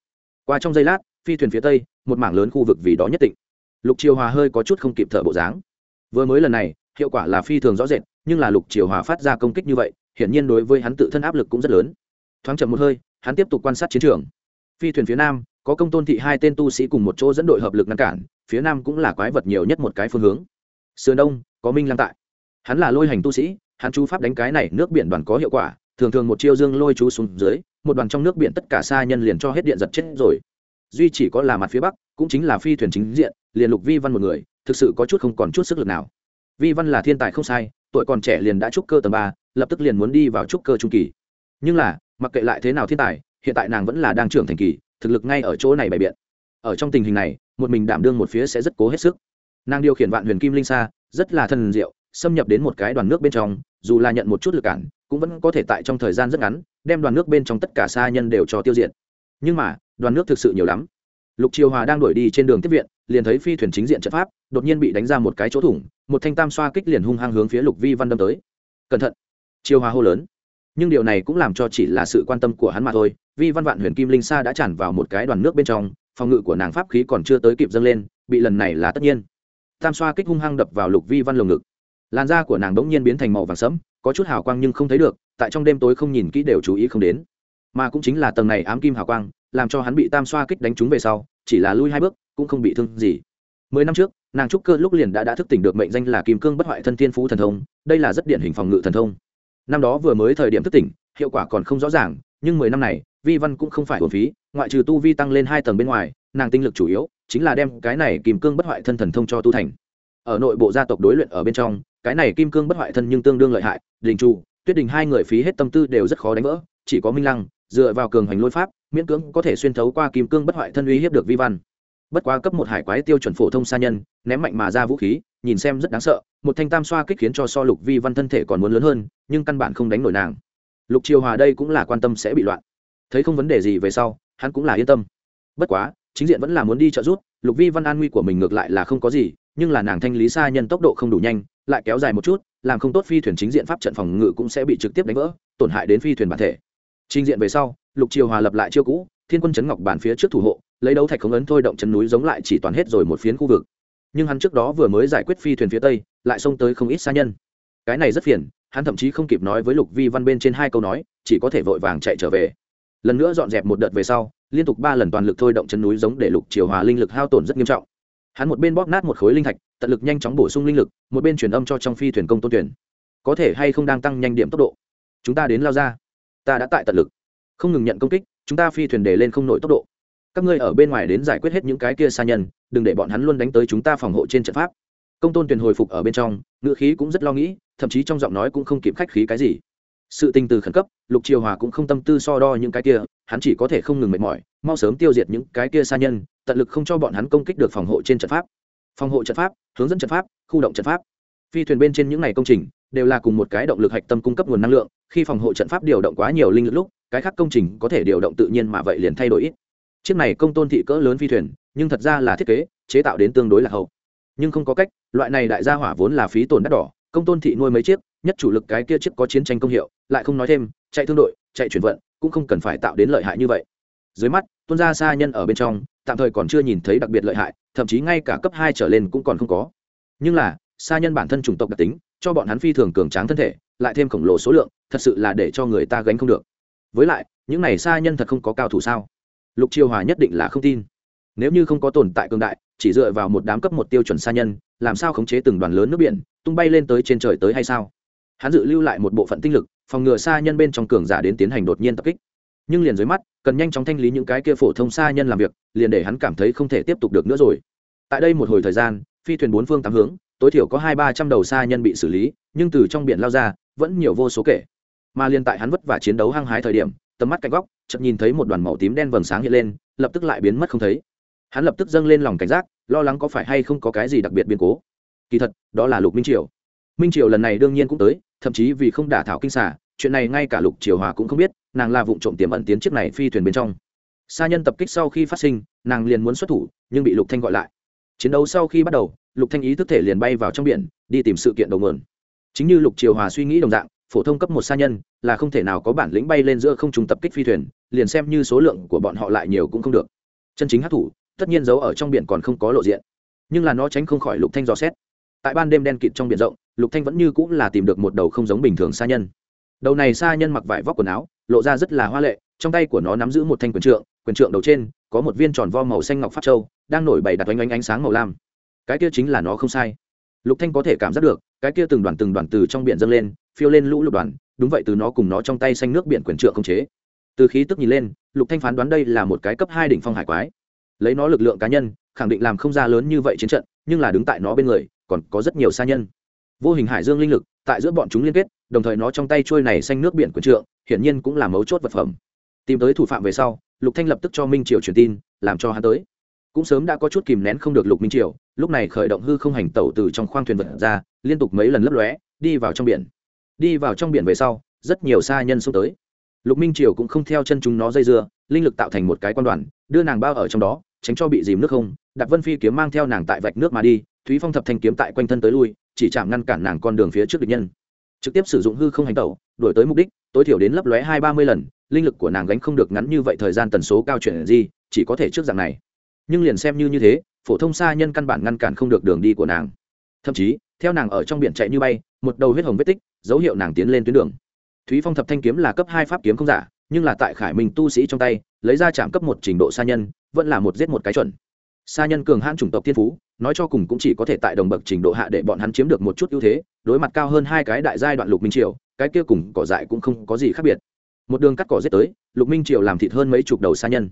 [SPEAKER 1] Qua trong giây lát, phi thuyền phía tây, một mảng lớn khu vực vì đó nhất định lục triều hòa hơi có chút không kịp thở bộ dáng. Vừa mới lần này, hiệu quả là phi thường rõ rệt, nhưng là lục triều hòa phát ra công kích như vậy, hiển nhiên đối với hắn tự thân áp lực cũng rất lớn. Thoáng chậm một hơi, hắn tiếp tục quan sát chiến trường. Phi thuyền phía nam, có công tôn thị hai tên tu sĩ cùng một chỗ dẫn đội hợp lực ngăn cản, phía nam cũng là quái vật nhiều nhất một cái phương hướng. Sườn đông, có minh lăng tại. Hắn là lôi hành tu sĩ, hắn chú pháp đánh cái này nước biển đoàn có hiệu quả, thường thường một chiêu dương lôi chú xuống dưới, một đoàn trong nước biển tất cả xa nhân liền cho hết điện giật chết rồi duy chỉ có là mặt phía bắc, cũng chính là phi thuyền chính diện, liền lục vi văn một người, thực sự có chút không còn chút sức lực nào. Vi văn là thiên tài không sai, tuổi còn trẻ liền đã trúc cơ tầng ba, lập tức liền muốn đi vào trúc cơ trung kỳ. Nhưng là, mặc kệ lại thế nào thiên tài, hiện tại nàng vẫn là đang trưởng thành kỳ, thực lực ngay ở chỗ này bày biện. Ở trong tình hình này, một mình đảm đương một phía sẽ rất cố hết sức. Nàng điều khiển vạn huyền kim linh xa rất là thần diệu, xâm nhập đến một cái đoàn nước bên trong, dù là nhận một chút lực cản, cũng vẫn có thể tại trong thời gian rất ngắn, đem đoàn nước bên trong tất cả xa nhân đều cho tiêu diệt. Nhưng mà đoàn nước thực sự nhiều lắm. Lục triều hòa đang đuổi đi trên đường tiếp viện, liền thấy phi thuyền chính diện trận pháp, đột nhiên bị đánh ra một cái chỗ thủng, một thanh tam xoa kích liền hung hăng hướng phía lục vi văn đâm tới. Cẩn thận! Triều hòa hô lớn. Nhưng điều này cũng làm cho chỉ là sự quan tâm của hắn mà thôi. Vi văn vạn huyền kim linh sa đã tràn vào một cái đoàn nước bên trong, phòng ngự của nàng pháp khí còn chưa tới kịp dâng lên, bị lần này là tất nhiên. Tam xoa kích hung hăng đập vào lục vi văn lồng ngực. Làn da của nàng đ ỗ n g nhiên biến thành màu vàng sẫm, có chút hào quang nhưng không thấy được, tại trong đêm tối không nhìn kỹ đều chú ý không đến. Mà cũng chính là tầng này ám kim hào quang làm cho hắn bị tam xoa kích đánh trúng về sau, chỉ là lui hai bước, cũng không bị thương gì. Mười năm trước, nàng trúc cơ lúc liền đã đã thức tỉnh được mệnh danh là kim cương bất hoại thân thiên phú thần thông, đây là rất điển hình phòng ngự thần thông. Năm đó vừa mới thời điểm thức tỉnh, hiệu quả còn không rõ ràng, nhưng mười năm này, vi văn cũng không phải hồn phí, ngoại trừ tu vi tăng lên hai tầng bên ngoài, nàng tinh lực chủ yếu chính là đem cái này kim cương bất hoại thân thần thông cho tu thành. Ở nội bộ gia tộc đối luyện ở bên trong, cái này kim cương bất hoại thân nhưng tương đương lợi hại, đình trụ tuyết đình hai người phí hết tâm tư đều rất khó đánh vỡ, chỉ có minh lăng, dựa vào cường hành lôi pháp miễn cưỡng có thể xuyên thấu qua kim cương bất hoại thân uy hiếp được vi văn. Bất quá cấp một hải quái tiêu chuẩn phổ thông xa nhân, ném mạnh mà ra vũ khí, nhìn xem rất đáng sợ, một thanh tam xoa kích khiến cho so lục vi văn thân thể còn muốn lớn hơn, nhưng căn bản không đánh nổi nàng. Lục triều hòa đây cũng là quan tâm sẽ bị loạn. Thấy không vấn đề gì về sau, hắn cũng là yên tâm. Bất quá, chính diện vẫn là muốn đi trợ giúp, lục vi văn an nguy của mình ngược lại là không có gì, nhưng là nàng thanh lý xa nhân tốc độ không đủ nhanh, lại kéo dài một chút, làm không tốt phi thuyền chính diện pháp trận phòng ngự cũng sẽ bị trực tiếp đánh vỡ, tổn hại đến phi thuyền bản thể. Trình diện về sau lục triều hòa lập lại chiêu cũ, thiên quân chấn ngọc bản phía trước thủ hộ, lấy đấu thạch khống ấn thôi động chân núi giống lại chỉ toàn hết rồi một phiến khu vực. Nhưng hắn trước đó vừa mới giải quyết phi thuyền phía tây, lại xông tới không ít xa nhân. Cái này rất phiền, hắn thậm chí không kịp nói với lục vi văn bên trên hai câu nói, chỉ có thể vội vàng chạy trở về. Lần nữa dọn dẹp một đợt về sau, liên tục ba lần toàn lực thôi động chân núi giống để lục triều hòa linh lực hao tổn rất nghiêm trọng. Hắn một bên bóp nát một khối linh thạch, tận lực nhanh chóng bổ sung linh lực, một bên truyền âm cho trong phi thuyền công tôn tuyển. Có thể hay không đang tăng nhanh điểm tốc độ? Chúng ta đến lao ra. Ta đã tại tận lực không ngừng nhận công kích, chúng ta phi thuyền để lên không nổi tốc độ. Các ngươi ở bên ngoài đến giải quyết hết những cái kia xa nhân, đừng để bọn hắn luôn đánh tới chúng ta phòng hộ trên trận pháp. Công tôn tuyền hồi phục ở bên trong ngựa khí cũng rất lo nghĩ, thậm chí trong giọng nói cũng không kịp khách khí cái gì. Sự tình từ khẩn cấp, lục triều hòa cũng không tâm tư so đo những cái kia, hắn chỉ có thể không ngừng mệt mỏi, mau sớm tiêu diệt những cái kia xa nhân, tận lực không cho bọn hắn công kích được phòng hộ trên trận pháp. Phòng hộ trận pháp, hướng dẫn trận pháp, khu động trận pháp. Phi thuyền bên trên những ngày công trình, đều là cùng một cái động lực hạch tâm cung cấp nguồn năng lượng, khi phòng hộ trận pháp điều động quá nhiều linh lực lúc cái khác công trình có thể điều động tự nhiên mà vậy liền thay đổi ít. Chiếc này công tôn thị cỡ lớn phi thuyền, nhưng thật ra là thiết kế, chế tạo đến tương đối là hậu. Nhưng không có cách, loại này đại gia hỏa vốn là phí tổn đắt đỏ, công tôn thị nuôi mấy chiếc, nhất chủ lực cái kia chiếc có chiến tranh công hiệu, lại không nói thêm, chạy thương đội, chạy chuyển vận, cũng không cần phải tạo đến lợi hại như vậy. Dưới mắt tuân gia xa nhân ở bên trong, tạm thời còn chưa nhìn thấy đặc biệt lợi hại, thậm chí ngay cả cấp hai trở lên cũng còn không có. Nhưng là, xa nhân bản thân chủng tộc đặc tính, cho bọn hắn phi thường cường tráng thân thể, lại thêm khổng lồ số lượng, thật sự là để cho người ta gánh không được với lại, những này xa nhân thật không có cao thủ sao? Lục triều hòa nhất định là không tin. Nếu như không có tồn tại cường đại, chỉ dựa vào một đám cấp một tiêu chuẩn xa nhân, làm sao khống chế từng đoàn lớn nước biển, tung bay lên tới trên trời tới hay sao? Hắn dự lưu lại một bộ phận tinh lực, phòng ngừa xa nhân bên trong cường giả đến tiến hành đột nhiên tập kích. Nhưng liền dưới mắt, cần nhanh chóng thanh lý những cái kia phổ thông xa nhân làm việc, liền để hắn cảm thấy không thể tiếp tục được nữa rồi. Tại đây một hồi thời gian, phi thuyền bốn phương tám hướng, tối thiểu có hai ba trăm đầu xa nhân bị xử lý, nhưng từ trong biển lao ra, vẫn nhiều vô số kể mà liên tại hắn vất vả chiến đấu hăng hái thời điểm, tầm mắt cạnh góc, chợt nhìn thấy một đoàn màu tím đen vầng sáng hiện lên, lập tức lại biến mất không thấy. Hắn lập tức dâng lên lòng cảnh giác, lo lắng có phải hay không có cái gì đặc biệt biến cố. Kỳ thật, đó là lục minh triều. Minh triều lần này đương nhiên cũng tới, thậm chí vì không đả thảo kinh xả chuyện này ngay cả lục triều hòa cũng không biết, nàng là vụ trộm tiềm ẩn tiến chiếc này phi thuyền bên trong. Sa nhân tập kích sau khi phát sinh, nàng liền muốn xuất thủ, nhưng bị lục thanh gọi lại. Chiến đấu sau khi bắt đầu, lục thanh ý thức thể liền bay vào trong biển, đi tìm sự kiện đầu nguồn. Chính như lục triều hòa suy nghĩ đồng dạng phổ thông cấp một xa nhân, là không thể nào có bản lĩnh bay lên giữa không trung tập kích phi thuyền, liền xem như số lượng của bọn họ lại nhiều cũng không được. Chân chính hát thủ, tất nhiên giấu ở trong biển còn không có lộ diện. Nhưng là nó tránh không khỏi lục thanh dò xét. Tại ban đêm đen kịt trong biển rộng, lục thanh vẫn như cũng là tìm được một đầu không giống bình thường xa nhân. Đầu này xa nhân mặc vải vóc quần áo, lộ ra rất là hoa lệ, trong tay của nó nắm giữ một thanh quyền trượng quyền trượng đầu trên, có một viên tròn vo màu xanh ngọc phát châu, đang nổi bày đặt oanh oanh ánh sáng màu lam. Cái kia chính là nó không sai lục thanh có thể cảm giác được, cái kia từng đoàn từng đoàn từ trong biển dâng lên, phiêu lên lũ lục đoàn, đúng vậy từ nó cùng nó trong tay xanh nước biển quyền trượng không chế. Từ khí tức nhìn lên, lục thanh phán đoán đây là một cái cấp hai đỉnh phong hải quái. Lấy nó lực lượng cá nhân, khẳng định làm không ra lớn như vậy chiến trận, nhưng là đứng tại nó bên người, còn có rất nhiều xa nhân. Vô hình hải dương linh lực, tại giữa bọn chúng liên kết, đồng thời nó trong tay trôi này xanh nước biển quyền trượng, hiển nhiên cũng là mấu chốt vật phẩm. Tìm tới thủ phạm về sau, lục thanh lập tức cho minh triều truyền tin, làm cho hắn tới. Cũng sớm đã có chút kìm nén không được lục minh triều lúc này khởi động hư không hành tẩu từ trong khoang thuyền vật ra, liên tục mấy lần lấp lóe, đi vào trong biển. Đi vào trong biển về sau, rất nhiều xa nhân xông tới. Lục minh triều cũng không theo chân chúng nó dây dưa, linh lực tạo thành một cái quan đoàn, đưa nàng bao ở trong đó, tránh cho bị dìm nước không. Đạp vân phi kiếm mang theo nàng tại vạch nước mà đi, thúy phong thập thanh kiếm tại quanh thân tới lui, chỉ chạm ngăn cản nàng con đường phía trước địch nhân. Trực tiếp sử dụng hư không hành tẩu đổi tới mục đích, tối thiểu đến lấp lóe hai ba mươi lần, linh lực của nàng gánh không được ngắn như vậy thời gian tần số cao chuyển gì, chỉ có thể trước dạng này. Nhưng liền xem như như thế phổ thông xa nhân căn bản ngăn cản không được đường đi của nàng. Thậm chí, theo nàng ở trong biển chạy như bay, một đầu huyết hồng vết tích, dấu hiệu nàng tiến lên tuyến đường. Thúy phong thập thanh kiếm là cấp hai pháp kiếm không giả, nhưng là tại khải minh tu sĩ trong tay, lấy ra chạm cấp một trình độ xa nhân, vẫn là một giết một cái chuẩn. Xa nhân cường hãn chủng tộc thiên phú, nói cho cùng cũng chỉ có thể tại đồng bậc trình độ hạ để bọn hắn chiếm được một chút ưu thế, đối mặt cao hơn hai cái đại giai đoạn lục minh triều, cái kia cùng cỏ dại cũng không có gì khác biệt. Một đường cắt cỏ giết tới, lục minh triều làm thịt hơn mấy chục đầu xa nhân.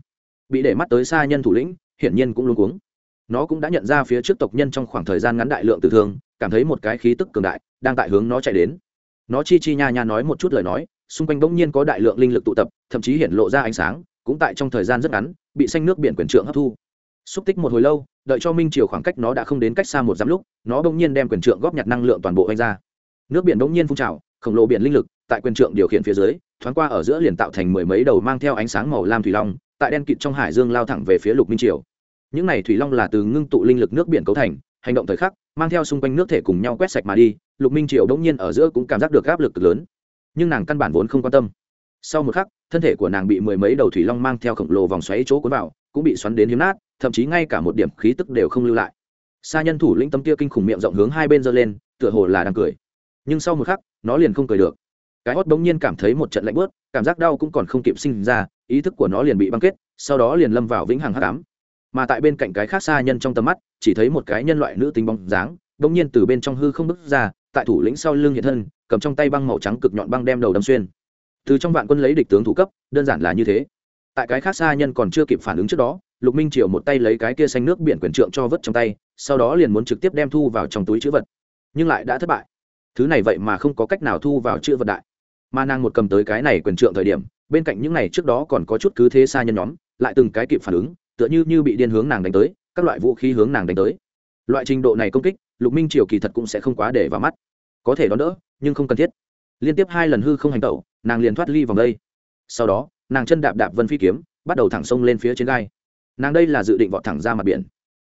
[SPEAKER 1] Bị để mắt tới xa nhân thủ lĩnh, hiển nhiên cũng luôn cuống nó cũng đã nhận ra phía trước tộc nhân trong khoảng thời gian ngắn đại lượng tử thương, cảm thấy một cái khí tức cường đại, đang tại hướng nó chạy đến. Nó chi chi nha nha nói một chút lời nói, xung quanh bỗng nhiên có đại lượng linh lực tụ tập, thậm chí hiện lộ ra ánh sáng, cũng tại trong thời gian rất ngắn, bị xanh nước biển quyền trượng hấp thu. Xúc tích một hồi lâu, đợi cho minh triều khoảng cách nó đã không đến cách xa một giám lúc, nó bỗng nhiên đem quyền trượng góp nhặt năng lượng toàn bộ anh ra. Nước biển bỗng nhiên phun trào, khổng lồ biển linh lực tại quyền trượng điều khiển phía dưới, thoáng qua ở giữa liền tạo thành mười mấy đầu mang theo ánh sáng màu lam thủy long, tại đen kịt trong hải dương lao thẳng về phía lục minh triều những này thủy long là từ ngưng tụ linh lực nước biển cấu thành, hành động thời khắc, mang theo xung quanh nước thể cùng nhau quét sạch mà đi, lục minh Triệu đống nhiên ở giữa cũng cảm giác được áp lực cực lớn. Nhưng nàng căn bản vốn không quan tâm. Sau một khắc, thân thể của nàng bị mười mấy đầu thủy long mang theo khổng lồ vòng xoáy chỗ cuốn vào, cũng bị xoắn đến hiếm nát, thậm chí ngay cả một điểm khí tức đều không lưu lại. Xa nhân thủ lĩnh tâm kia kinh khủng miệng rộng hướng hai bên giơ lên, tựa hồ là đang cười. Nhưng sau một khắc, nó liền không cười được. Cái hót bỗng nhiên cảm thấy một trận lạnh bớt cảm giác đau cũng còn không kịp sinh ra, ý thức của nó liền bị băng kết, sau đó liền lâm vào vĩnh hằng hắc ám mà tại bên cạnh cái khác xa nhân trong tầm mắt, chỉ thấy một cái nhân loại nữ tính bóng dáng, bỗng nhiên từ bên trong hư không bước ra, tại thủ lĩnh sau lưng hiện thân, cầm trong tay băng màu trắng cực nhọn băng đem đầu đâm xuyên. Từ trong vạn quân lấy địch tướng thủ cấp, đơn giản là như thế. Tại cái khác xa nhân còn chưa kịp phản ứng trước đó, lục minh triều một tay lấy cái kia xanh nước biển quyền trượng cho vớt trong tay, sau đó liền muốn trực tiếp đem thu vào trong túi chữ vật. Nhưng lại đã thất bại. Thứ này vậy mà không có cách nào thu vào chữ vật đại. Mà nàng một cầm tới cái này quyền trượng thời điểm, bên cạnh những này trước đó còn có chút cứ thế xa nhân nhóm, lại từng cái kịp phản ứng tựa như như bị điên hướng nàng đánh tới, các loại vũ khí hướng nàng đánh tới. Loại trình độ này công kích, lục minh triều kỳ thật cũng sẽ không quá để vào mắt. Có thể đón đỡ, nhưng không cần thiết. Liên tiếp hai lần hư không hành tẩu, nàng liền thoát ly vòng đây. Sau đó, nàng chân đạp đạp vân phi kiếm, bắt đầu thẳng sông lên phía trên gai. Nàng đây là dự định vọt thẳng ra mặt biển.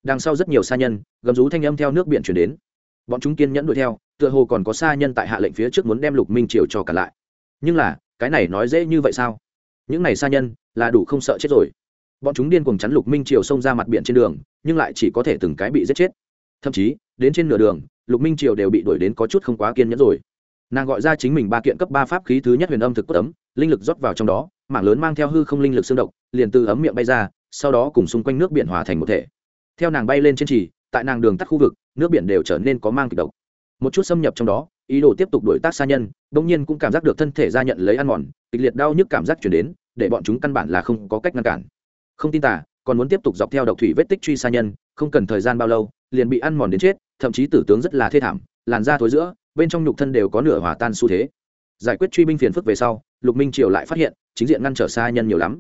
[SPEAKER 1] Đằng sau rất nhiều xa nhân, gầm rú thanh âm theo nước biển chuyển đến. Bọn chúng kiên nhẫn đuổi theo, tựa hồ còn có xa nhân tại hạ lệnh phía trước muốn đem lục minh triều cho cả lại. Nhưng là, cái này nói dễ như vậy sao? Những này xa nhân, là đủ không sợ chết rồi bọn chúng điên cuồng chắn lục minh triều xông ra mặt biển trên đường, nhưng lại chỉ có thể từng cái bị giết chết. Thậm chí, đến trên nửa đường, lục minh triều đều bị đuổi đến có chút không quá kiên nhẫn rồi. Nàng gọi ra chính mình ba kiện cấp ba pháp khí thứ nhất huyền âm thực cốt ấm, linh lực rót vào trong đó, mảng lớn mang theo hư không linh lực xương độc, liền từ ấm miệng bay ra, sau đó cùng xung quanh nước biển hòa thành một thể. Theo nàng bay lên trên trì, tại nàng đường tắt khu vực, nước biển đều trở nên có mang kịch độc. Một chút xâm nhập trong đó, ý đồ tiếp tục đuổi tác xa nhân, bỗng nhiên cũng cảm giác được thân thể ra nhận lấy ăn mòn, kịch liệt đau nhức cảm giác chuyển đến, để bọn chúng căn bản là không có cách ngăn cản không tin tả còn muốn tiếp tục dọc theo độc thủy vết tích truy xa nhân, không cần thời gian bao lâu, liền bị ăn mòn đến chết, thậm chí tử tướng rất là thê thảm, làn da thối giữa, bên trong nhục thân đều có nửa hòa tan xu thế. Giải quyết truy binh phiền phức về sau, lục minh triều lại phát hiện, chính diện ngăn trở xa nhân nhiều lắm.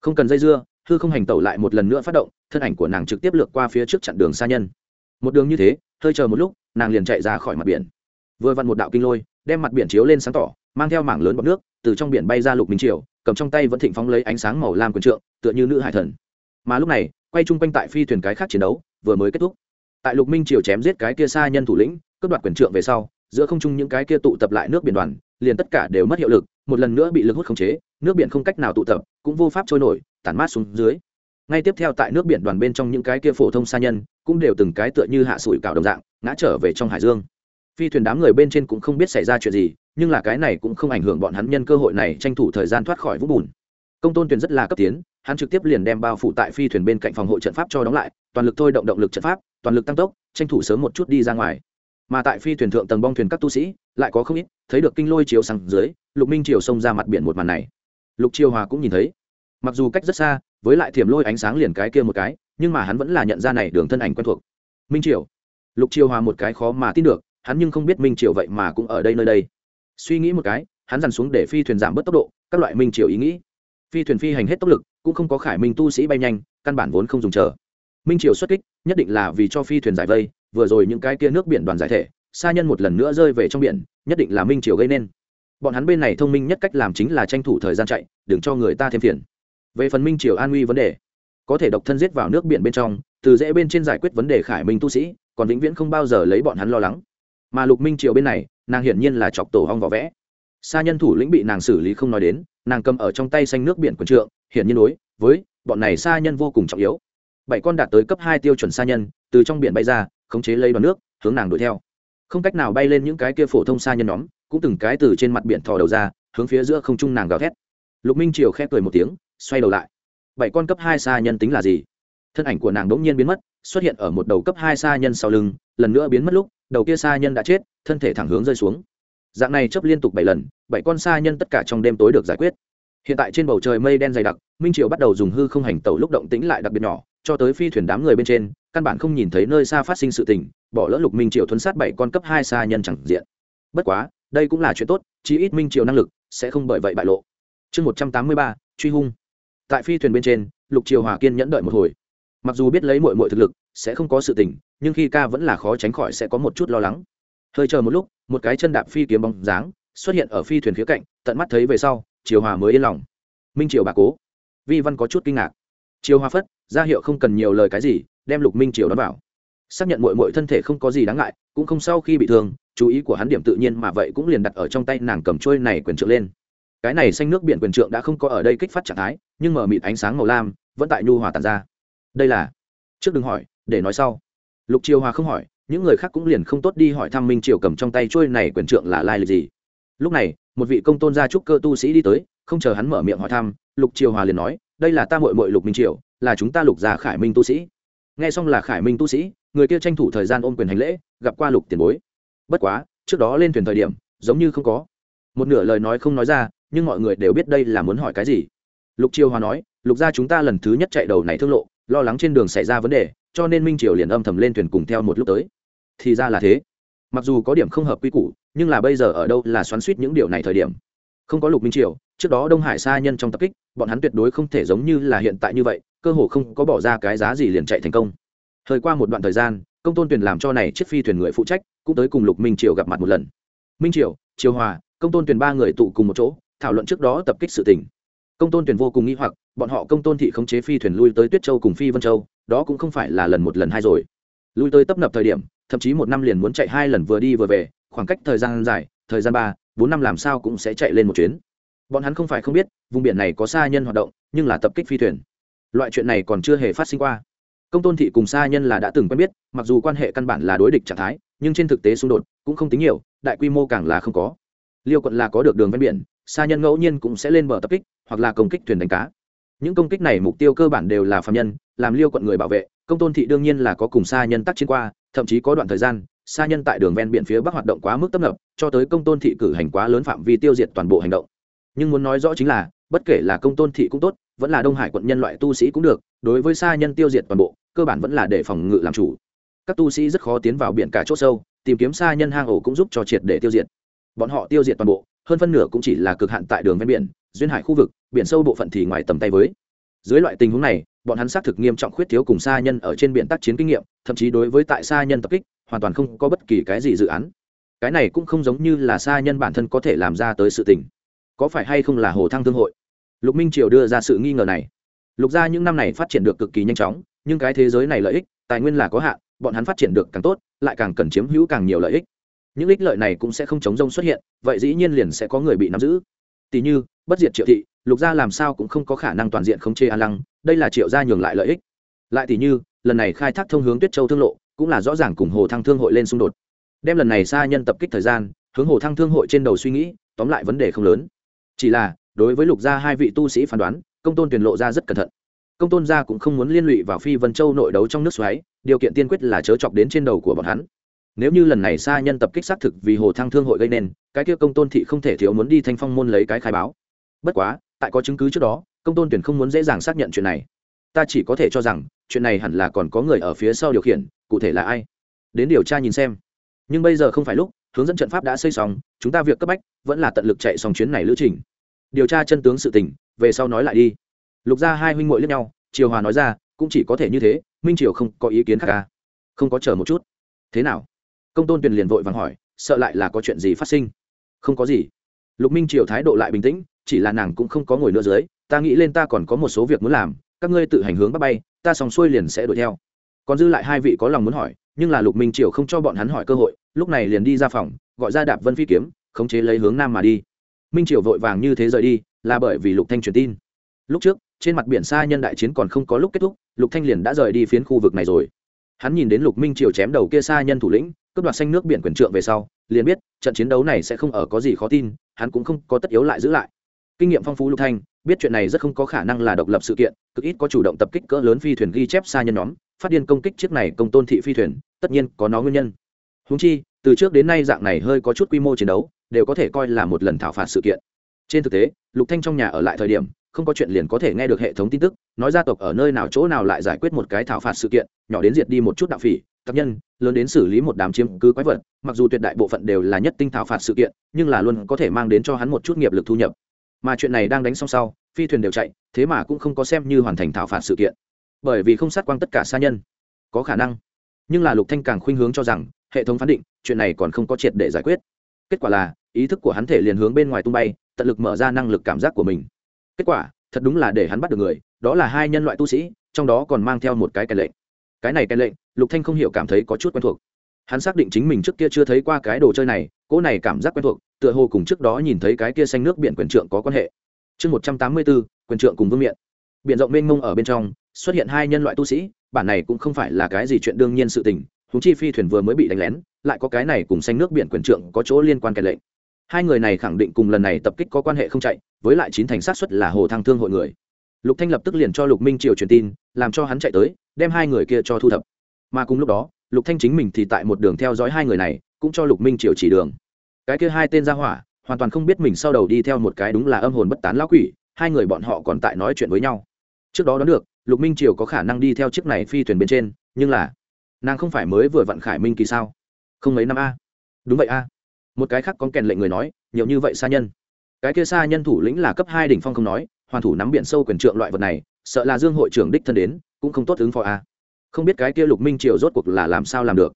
[SPEAKER 1] Không cần dây dưa, hư không hành tẩu lại một lần nữa phát động, thân ảnh của nàng trực tiếp lược qua phía trước chặn đường xa nhân. Một đường như thế, hơi chờ một lúc, nàng liền chạy ra khỏi mặt biển. Vừa vặn một đạo kinh lôi, đem mặt biển chiếu lên sáng tỏ, mang theo mảng lớn bọt nước, từ trong biển bay ra lục minh triều cầm trong tay vẫn thịnh phóng lấy ánh sáng màu lam quần trượng, tựa như nữ hải thần. Mà lúc này, quay chung quanh tại phi thuyền cái khác chiến đấu, vừa mới kết thúc. Tại lục minh triều chém giết cái kia xa nhân thủ lĩnh, cướp đoạt quyền trượng về sau, giữa không trung những cái kia tụ tập lại nước biển đoàn, liền tất cả đều mất hiệu lực, một lần nữa bị lực hút khống chế, nước biển không cách nào tụ tập, cũng vô pháp trôi nổi, tản mát xuống dưới. Ngay tiếp theo tại nước biển đoàn bên trong những cái kia phổ thông xa nhân, cũng đều từng cái tựa như hạ sủi cào đồng dạng, ngã trở về trong hải dương. Phi thuyền đám người bên trên cũng không biết xảy ra chuyện gì nhưng là cái này cũng không ảnh hưởng bọn hắn nhân cơ hội này tranh thủ thời gian thoát khỏi vũng bùn. Công tôn tuyền rất là cấp tiến, hắn trực tiếp liền đem bao phủ tại phi thuyền bên cạnh phòng hộ trận pháp cho đóng lại, toàn lực thôi động động lực trận pháp, toàn lực tăng tốc, tranh thủ sớm một chút đi ra ngoài. Mà tại phi thuyền thượng tầng bong thuyền các tu sĩ, lại có không ít, thấy được kinh lôi chiếu sang dưới, lục minh triều xông ra mặt biển một màn này. Lục triều hòa cũng nhìn thấy. Mặc dù cách rất xa, với lại thiểm lôi ánh sáng liền cái kia một cái, nhưng mà hắn vẫn là nhận ra này đường thân ảnh quen thuộc. Minh triều. Lục triều hòa một cái khó mà tin được, hắn nhưng không biết minh triều vậy mà cũng ở đây nơi đây suy nghĩ một cái, hắn dằn xuống để phi thuyền giảm bớt tốc độ, các loại minh triều ý nghĩ. Phi thuyền phi hành hết tốc lực, cũng không có khải minh tu sĩ bay nhanh, căn bản vốn không dùng chờ. Minh triều xuất kích, nhất định là vì cho phi thuyền giải vây, vừa rồi những cái kia nước biển đoàn giải thể xa nhân một lần nữa rơi về trong biển, nhất định là minh triều gây nên. Bọn hắn bên này thông minh nhất cách làm chính là tranh thủ thời gian chạy, đừng cho người ta thêm phiền. Về phần minh triều an nguy vấn đề, có thể độc thân giết vào nước biển bên trong, từ dễ bên trên giải quyết vấn đề khải minh tu sĩ, còn vĩnh viễn không bao giờ lấy bọn hắn lo lắng. Mà lục minh triều bên này nàng hiển nhiên là chọc tổ hong vỏ vẽ. Xa nhân thủ lĩnh bị nàng xử lý không nói đến, nàng cầm ở trong tay xanh nước biển quần trượng, hiển nhiên đối với bọn này xa nhân vô cùng trọng yếu. Bảy con đạt tới cấp hai tiêu chuẩn xa nhân, từ trong biển bay ra, khống chế lấy đoàn nước, hướng nàng đuổi theo. Không cách nào bay lên những cái kia phổ thông xa nhân nhóm, cũng từng cái từ trên mặt biển thò đầu ra, hướng phía giữa không trung nàng gào thét. Lục minh triều khẽ cười một tiếng, xoay đầu lại. Bảy con cấp hai xa nhân tính là gì? Thân ảnh của nàng đỗng nhiên biến mất xuất hiện ở một đầu cấp hai xa nhân sau lưng, lần nữa biến mất lúc, đầu kia xa nhân đã chết, thân thể thẳng hướng rơi xuống. Dạng này chấp liên tục bảy lần, bảy con xa nhân tất cả trong đêm tối được giải quyết. Hiện tại trên bầu trời mây đen dày đặc, minh triều bắt đầu dùng hư không hành tẩu lúc động tĩnh lại đặc biệt nhỏ, cho tới phi thuyền đám người bên trên, căn bản không nhìn thấy nơi xa phát sinh sự tình, bỏ lỡ lục minh triều thuấn sát bảy con cấp hai xa nhân chẳng diện. Bất quá, đây cũng là chuyện tốt, chí ít minh triều năng lực sẽ không bởi vậy bại lộ. Chương một trăm tám mươi ba, truy hung. Tại phi thuyền bên trên, lục triều hòa kiên nhẫn đợi một hồi mặc dù biết lấy mội mội thực lực, sẽ không có sự tình, nhưng khi ca vẫn là khó tránh khỏi sẽ có một chút lo lắng. Hơi chờ một lúc, một cái chân đạp phi kiếm bóng dáng xuất hiện ở phi thuyền phía cạnh, tận mắt thấy về sau, triều hòa mới yên lòng. Minh triều bà cố. Vi văn có chút kinh ngạc. Triều hòa phất, ra hiệu không cần nhiều lời cái gì, đem lục minh triều đón vào. Xác nhận mội mội thân thể không có gì đáng ngại, cũng không sau khi bị thương, chú ý của hắn điểm tự nhiên mà vậy cũng liền đặt ở trong tay nàng cầm trôi này quyền trượng lên. Cái này xanh nước biển quyền trượng đã không có ở đây kích phát trạng thái, nhưng mở mịt ánh sáng màu lam, vẫn tại nhu hòa tàn ra đây là trước đừng hỏi để nói sau lục triều hòa không hỏi những người khác cũng liền không tốt đi hỏi thăm minh triều cầm trong tay trôi này quyền trượng là lai lịch gì lúc này một vị công tôn gia trúc cơ tu sĩ đi tới không chờ hắn mở miệng hỏi thăm lục triều hòa liền nói đây là ta mội mội lục minh triều là chúng ta lục già khải minh tu sĩ nghe xong là khải minh tu sĩ người kia tranh thủ thời gian ôm quyền hành lễ gặp qua lục tiền bối bất quá trước đó lên thuyền thời điểm giống như không có một nửa lời nói không nói ra nhưng mọi người đều biết đây là muốn hỏi cái gì lục triều hòa nói lục gia chúng ta lần thứ nhất chạy đầu này thương lộ lo lắng trên đường xảy ra vấn đề, cho nên minh triều liền âm thầm lên thuyền cùng theo một lúc tới. Thì ra là thế. Mặc dù có điểm không hợp quy củ, nhưng là bây giờ ở đâu là xoắn suýt những điều này thời điểm. Không có lục minh triều, trước đó đông hải sa nhân trong tập kích, bọn hắn tuyệt đối không thể giống như là hiện tại như vậy, cơ hồ không có bỏ ra cái giá gì liền chạy thành công. Thời qua một đoạn thời gian, công tôn Tuyền làm cho này chiếc phi thuyền người phụ trách, cũng tới cùng lục minh triều gặp mặt một lần. Minh triều triều hòa, công tôn Tuyền ba người tụ cùng một chỗ, thảo luận trước đó tập kích sự tình công tôn tuyển vô cùng nghĩ hoặc, bọn họ công tôn thị khống chế phi thuyền lui tới tuyết châu cùng phi vân châu, đó cũng không phải là lần một lần hai rồi. Lui tới tấp nập thời điểm, thậm chí một năm liền muốn chạy hai lần vừa đi vừa về, khoảng cách thời gian dài, thời gian ba, bốn năm làm sao cũng sẽ chạy lên một chuyến. Bọn hắn không phải không biết, vùng biển này có xa nhân hoạt động, nhưng là tập kích phi thuyền. Loại chuyện này còn chưa hề phát sinh qua. Công tôn thị cùng xa nhân là đã từng quen biết, mặc dù quan hệ căn bản là đối địch trạng thái, nhưng trên thực tế xung đột cũng không tính nhiều, đại quy mô càng là không có. Liêu quận là có được đường ven biển xa nhân ngẫu nhiên cũng sẽ lên bờ tập kích hoặc là công kích thuyền đánh cá. Những công kích này mục tiêu cơ bản đều là phạm nhân, làm liêu quận người bảo vệ. Công tôn thị đương nhiên là có cùng xa nhân tác chiến qua, thậm chí có đoạn thời gian xa nhân tại đường ven biển phía bắc hoạt động quá mức tấp nập, cho tới công tôn thị cử hành quá lớn phạm vi tiêu diệt toàn bộ hành động. Nhưng muốn nói rõ chính là, bất kể là công tôn thị cũng tốt, vẫn là đông hải quận nhân loại tu sĩ cũng được, đối với xa nhân tiêu diệt toàn bộ, cơ bản vẫn là để phòng ngự làm chủ. Các tu sĩ rất khó tiến vào biển cả c h ỗ sâu, tìm kiếm xa nhân hang ổ cũng giúp cho triệt để tiêu diệt. Bọn họ tiêu diệt toàn bộ hơn phân nửa cũng chỉ là cực hạn tại đường ven biển, duyên hải khu vực, biển sâu bộ phận thì ngoài tầm tay với. Dưới loại tình huống này, bọn hắn xác thực nghiêm trọng khuyết thiếu cùng xa nhân ở trên biển tác chiến kinh nghiệm, thậm chí đối với tại xa nhân tập kích, hoàn toàn không có bất kỳ cái gì dự án. Cái này cũng không giống như là xa nhân bản thân có thể làm ra tới sự tình. Có phải hay không là hồ thăng thương hội? Lục minh triều đưa ra sự nghi ngờ này. Lục gia những năm này phát triển được cực kỳ nhanh chóng, nhưng cái thế giới này lợi ích, tài nguyên là có hạn, bọn hắn phát triển được càng tốt, lại càng cần chiếm hữu càng nhiều lợi ích những ích lợi này cũng sẽ không chống rông xuất hiện, vậy dĩ nhiên liền sẽ có người bị nắm giữ. Tỷ như, bất diệt triệu thị, lục gia làm sao cũng không có khả năng toàn diện khống chế an lăng, đây là triệu gia nhường lại lợi ích. Lại tỷ như, lần này khai thác thông hướng tuyết châu thương lộ, cũng là rõ ràng cùng hồ thăng thương hội lên xung đột. Đem lần này xa nhân tập kích thời gian, hướng hồ thăng thương hội trên đầu suy nghĩ, tóm lại vấn đề không lớn. Chỉ là, đối với lục gia hai vị tu sĩ phán đoán, công tôn tuyển lộ ra rất cẩn thận. Công tôn gia cũng không muốn liên lụy vào phi vân châu nội đấu trong nước xoáy, điều kiện tiên quyết là chớ chọc đến trên đầu của bọn hắn nếu như lần này xa nhân tập kích xác thực vì hồ thăng thương hội gây nên, cái kia công tôn thị không thể thiếu muốn đi thanh phong môn lấy cái khai báo. Bất quá, tại có chứng cứ trước đó, công tôn tuyển không muốn dễ dàng xác nhận chuyện này. Ta chỉ có thể cho rằng, chuyện này hẳn là còn có người ở phía sau điều khiển, cụ thể là ai? Đến điều tra nhìn xem. Nhưng bây giờ không phải lúc, hướng dẫn trận pháp đã xây xong, chúng ta việc cấp bách, vẫn là tận lực chạy xong chuyến này lữ trình. Điều tra chân tướng sự tình, về sau nói lại đi. Lục ra hai huynh muội lẫn nhau, triều hòa nói ra, cũng chỉ có thể như thế, minh triều không có ý kiến khác ca không có chờ một chút. Thế nào? Công tôn tuyền liền vội vàng hỏi, sợ lại là có chuyện gì phát sinh? Không có gì. Lục minh triều thái độ lại bình tĩnh, chỉ là nàng cũng không có ngồi nữa dưới, ta nghĩ lên ta còn có một số việc muốn làm, các ngươi tự hành hướng bắt bay, ta xong xuôi liền sẽ đuổi theo. Còn dư lại hai vị có lòng muốn hỏi, nhưng là lục minh triều không cho bọn hắn hỏi cơ hội, lúc này liền đi ra phòng, gọi ra đạp vân phi kiếm, khống chế lấy hướng nam mà đi. Minh triều vội vàng như thế rời đi, là bởi vì lục thanh truyền tin. Lúc trước, trên mặt biển xa nhân đại chiến còn không có lúc kết thúc, lục thanh liền đã rời đi phiến khu vực này rồi. Hắn nhìn đến lục minh triều chém đầu kia xa nhân thủ lĩnh cướp đoạt xanh nước biển quyền trượng về sau, liền biết, trận chiến đấu này sẽ không ở có gì khó tin, hắn cũng không có tất yếu lại giữ lại. Kinh nghiệm phong phú lục thanh, biết chuyện này rất không có khả năng là độc lập sự kiện, cực ít có chủ động tập kích cỡ lớn phi thuyền ghi chép xa nhân nhóm, phát điên công kích chiếc này công tôn thị phi thuyền, tất nhiên có nó nguyên nhân. Húng chi, từ trước đến nay dạng này hơi có chút quy mô chiến đấu, đều có thể coi là một lần thảo phạt sự kiện. Trên thực tế, lục thanh trong nhà ở lại thời điểm, không có chuyện liền có thể nghe được hệ thống tin tức, nói gia tộc ở nơi nào chỗ nào lại giải quyết một cái thảo phạt sự kiện, nhỏ đến diệt đi một chút đạo phỉ tập nhân, lớn đến xử lý một đám chiếm cứ quái vật, mặc dù tuyệt đại bộ phận đều là nhất tinh thảo phạt sự kiện, nhưng là luôn có thể mang đến cho hắn một chút nghiệp lực thu nhập. Mà chuyện này đang đánh xong sau, phi thuyền đều chạy, thế mà cũng không có xem như hoàn thành thảo phạt sự kiện. Bởi vì không sát quang tất cả xa nhân. Có khả năng. Nhưng là lục thanh càng khuynh hướng cho rằng, hệ thống phán định, chuyện này còn không có triệt để giải quyết. Kết quả là, ý thức của hắn thể liền hướng bên ngoài tung bay, tận lực mở ra năng lực cảm giác của mình. Kết quả, thật đúng là để hắn bắt được người, đó là hai nhân loại tu sĩ, trong đó còn mang theo một cái cái lệnh. Cái này cái lệnh lục thanh không hiểu cảm thấy có chút quen thuộc. Hắn xác định chính mình trước kia chưa thấy qua cái đồ chơi này, cỗ này cảm giác quen thuộc, tựa hồ cùng trước đó nhìn thấy cái kia xanh nước biển quyền trượng có quan hệ. Chương một trăm tám mươi bốn, quyền trượng cùng vương miện. Biển rộng mênh mông ở bên trong, xuất hiện hai nhân loại tu sĩ, bản này cũng không phải là cái gì chuyện đương nhiên sự tình húng chi phi thuyền vừa mới bị đánh lén, lại có cái này cùng xanh nước biển quyền trượng có chỗ liên quan kẻ lệnh. Hai người này khẳng định cùng lần này tập kích có quan hệ không chạy, với lại chín thành sát xuất là hồ thăng thương hội người. Lục thanh lập tức liền cho lục minh triều truyền tin, làm cho hắn chạy tới, đem hai người kia cho thu thập mà cùng lúc đó, lục thanh chính mình thì tại một đường theo dõi hai người này, cũng cho lục minh triều chỉ đường. Cái kia hai tên gia hỏa, hoàn toàn không biết mình sau đầu đi theo một cái đúng là âm hồn bất tán lão quỷ, hai người bọn họ còn tại nói chuyện với nhau. Trước đó đoán được, lục minh triều có khả năng đi theo chiếc này phi thuyền bên trên, nhưng là, nàng không phải mới vừa vặn khải minh kỳ sao? Không mấy năm a. Đúng vậy a. Một cái khác có kèn lệnh người nói, nhiều như vậy xa nhân. Cái kia xa nhân thủ lĩnh là cấp hai đỉnh phong không nói, hoàn thủ nắm biển sâu quyền trượng loại vật này, sợ là dương hội trưởng đích thân đến, cũng không tốt ứng phó a không biết cái kia lục minh triều rốt cuộc là làm sao làm được.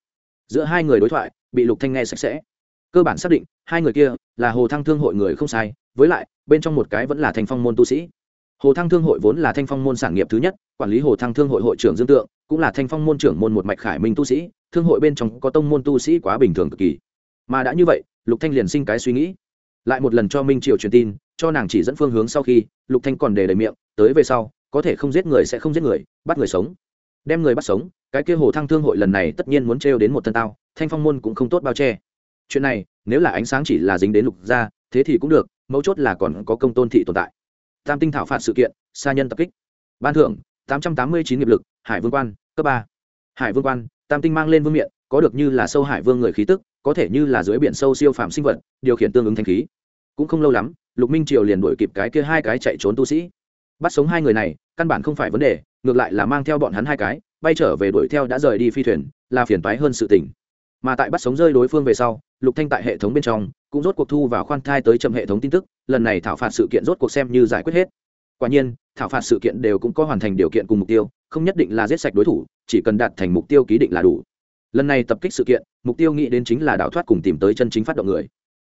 [SPEAKER 1] Giữa hai người đối thoại, bị lục thanh nghe sạch sẽ. Cơ bản xác định, hai người kia là hồ thăng thương hội người không sai, với lại, bên trong một cái vẫn là thanh phong môn tu sĩ. Hồ thăng thương hội vốn là thanh phong môn sản nghiệp thứ nhất, quản lý hồ thăng thương hội hội trưởng dương tượng, cũng là thanh phong môn trưởng môn một mạch khải minh tu sĩ, thương hội bên trong có tông môn tu sĩ quá bình thường cực kỳ. Mà đã như vậy, lục thanh liền sinh cái suy nghĩ. Lại một lần cho minh triều truyền tin, cho nàng chỉ dẫn phương hướng sau khi, lục thanh còn đề đầy miệng, tới về sau, có thể không giết người sẽ không giết người, bắt người sống đem người bắt sống, cái kia hồ thăng thương hội lần này tất nhiên muốn trêu đến một thân tao, thanh phong môn cũng không tốt bao che. Chuyện này, nếu là ánh sáng chỉ là dính đến lục gia, thế thì cũng được, mấu chốt là còn có công tôn thị tồn tại. Tam tinh thảo phạt sự kiện, sa nhân tập kích. Ban thưởng, tám trăm tám mươi chín nghiệp lực, hải vương quan, cấp ba. Hải vương quan, tam tinh mang lên vương miện, có được như là sâu hải vương người khí tức, có thể như là dưới biển sâu siêu phạm sinh vật, điều khiển tương ứng thanh khí. Cũng không lâu lắm, lục minh triều liền đuổi kịp cái kia hai cái chạy trốn tu sĩ. Bắt sống hai người này, căn bản không phải vấn đề ngược lại là mang theo bọn hắn hai cái, bay trở về đuổi theo đã rời đi phi thuyền, là phiền toái hơn sự tình. Mà tại bắt sống rơi đối phương về sau, lục thanh tại hệ thống bên trong, cũng rốt cuộc thu vào khoan thai tới chậm hệ thống tin tức, lần này thảo phạt sự kiện rốt cuộc xem như giải quyết hết. Quả nhiên, thảo phạt sự kiện đều cũng có hoàn thành điều kiện cùng mục tiêu, không nhất định là giết sạch đối thủ, chỉ cần đạt thành mục tiêu ký định là đủ. Lần này tập kích sự kiện, mục tiêu nghĩ đến chính là đào thoát cùng tìm tới chân chính phát động người.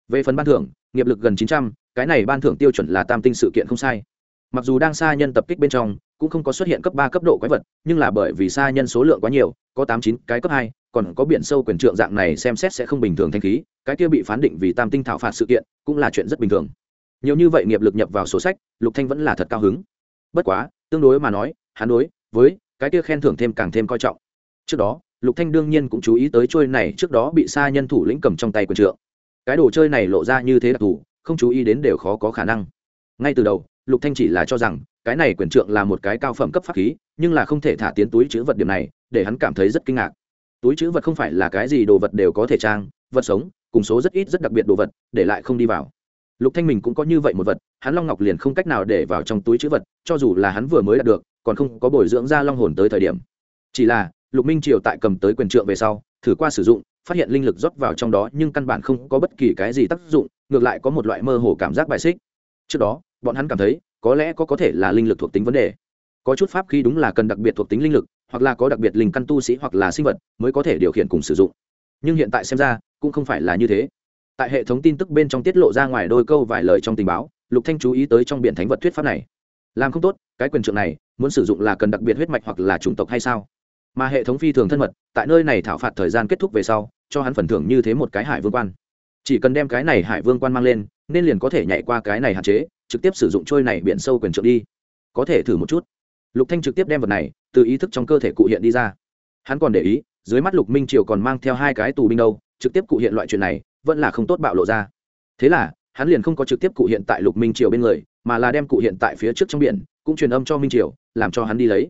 [SPEAKER 1] Về phần ban thưởng, nghiệp lực gần chín trăm, cái này ban thưởng tiêu chuẩn là tam tinh sự kiện không sai. Mặc dù đang xa nhân tập kích bên trong cũng không có xuất hiện cấp ba, cấp độ quái vật, nhưng là bởi vì xa nhân số lượng quá nhiều, có tám, chín cái cấp hai, còn có biển sâu quyền trượng dạng này xem xét sẽ không bình thường thanh khí, cái kia bị phán định vì tam tinh thảo phạt sự kiện, cũng là chuyện rất bình thường. Nhiều như vậy nghiệp lực nhập vào số sách, lục thanh vẫn là thật cao hứng. Bất quá, tương đối mà nói, hắn đối với cái kia khen thưởng thêm càng thêm coi trọng. Trước đó, lục thanh đương nhiên cũng chú ý tới trôi này trước đó bị xa nhân thủ lĩnh cầm trong tay quyền trượng. Cái đồ chơi này lộ ra như thế đặc thù, không chú ý đến đều khó có khả năng. Ngay từ đầu, lục thanh chỉ là cho rằng cái này quyền trượng là một cái cao phẩm cấp pháp khí, nhưng là không thể thả tiến túi chữ vật điểm này, để hắn cảm thấy rất kinh ngạc. Túi chữ vật không phải là cái gì đồ vật đều có thể trang, vật sống, cùng số rất ít rất đặc biệt đồ vật, để lại không đi vào. Lục thanh mình cũng có như vậy một vật, hắn long ngọc liền không cách nào để vào trong túi chữ vật, cho dù là hắn vừa mới đạt được, còn không có bồi dưỡng ra long hồn tới thời điểm. Chỉ là, lục minh triều tại cầm tới quyền trượng về sau, thử qua sử dụng, phát hiện linh lực rót vào trong đó nhưng căn bản không có bất kỳ cái gì tác dụng, ngược lại có một loại mơ hồ cảm giác bài xích. Trước đó, bọn hắn cảm thấy có lẽ có có thể là linh lực thuộc tính vấn đề. Có chút pháp khí đúng là cần đặc biệt thuộc tính linh lực, hoặc là có đặc biệt linh căn tu sĩ hoặc là sinh vật mới có thể điều khiển cùng sử dụng. Nhưng hiện tại xem ra, cũng không phải là như thế. Tại hệ thống tin tức bên trong tiết lộ ra ngoài đôi câu vài lời trong tình báo, lục thanh chú ý tới trong biển thánh vật thuyết pháp này. Làm không tốt, cái quyền trượng này, muốn sử dụng là cần đặc biệt huyết mạch hoặc là chủng tộc hay sao? Mà hệ thống phi thường thân mật, tại nơi này thảo phạt thời gian kết thúc về sau, cho hắn phần thưởng như thế một cái hải vương quan. Chỉ cần đem cái này hải vương quan mang lên nên liền có thể nhảy qua cái này hạn chế, trực tiếp sử dụng trôi này biển sâu quyền trượng đi. Có thể thử một chút. Lục thanh trực tiếp đem vật này từ ý thức trong cơ thể cụ hiện đi ra. Hắn còn để ý, dưới mắt lục minh triều còn mang theo hai cái tù binh đâu, trực tiếp cụ hiện loại chuyện này, vẫn là không tốt bạo lộ ra. Thế là, hắn liền không có trực tiếp cụ hiện tại lục minh triều bên người, mà là đem cụ hiện tại phía trước trong biển, cũng truyền âm cho minh triều, làm cho hắn đi lấy.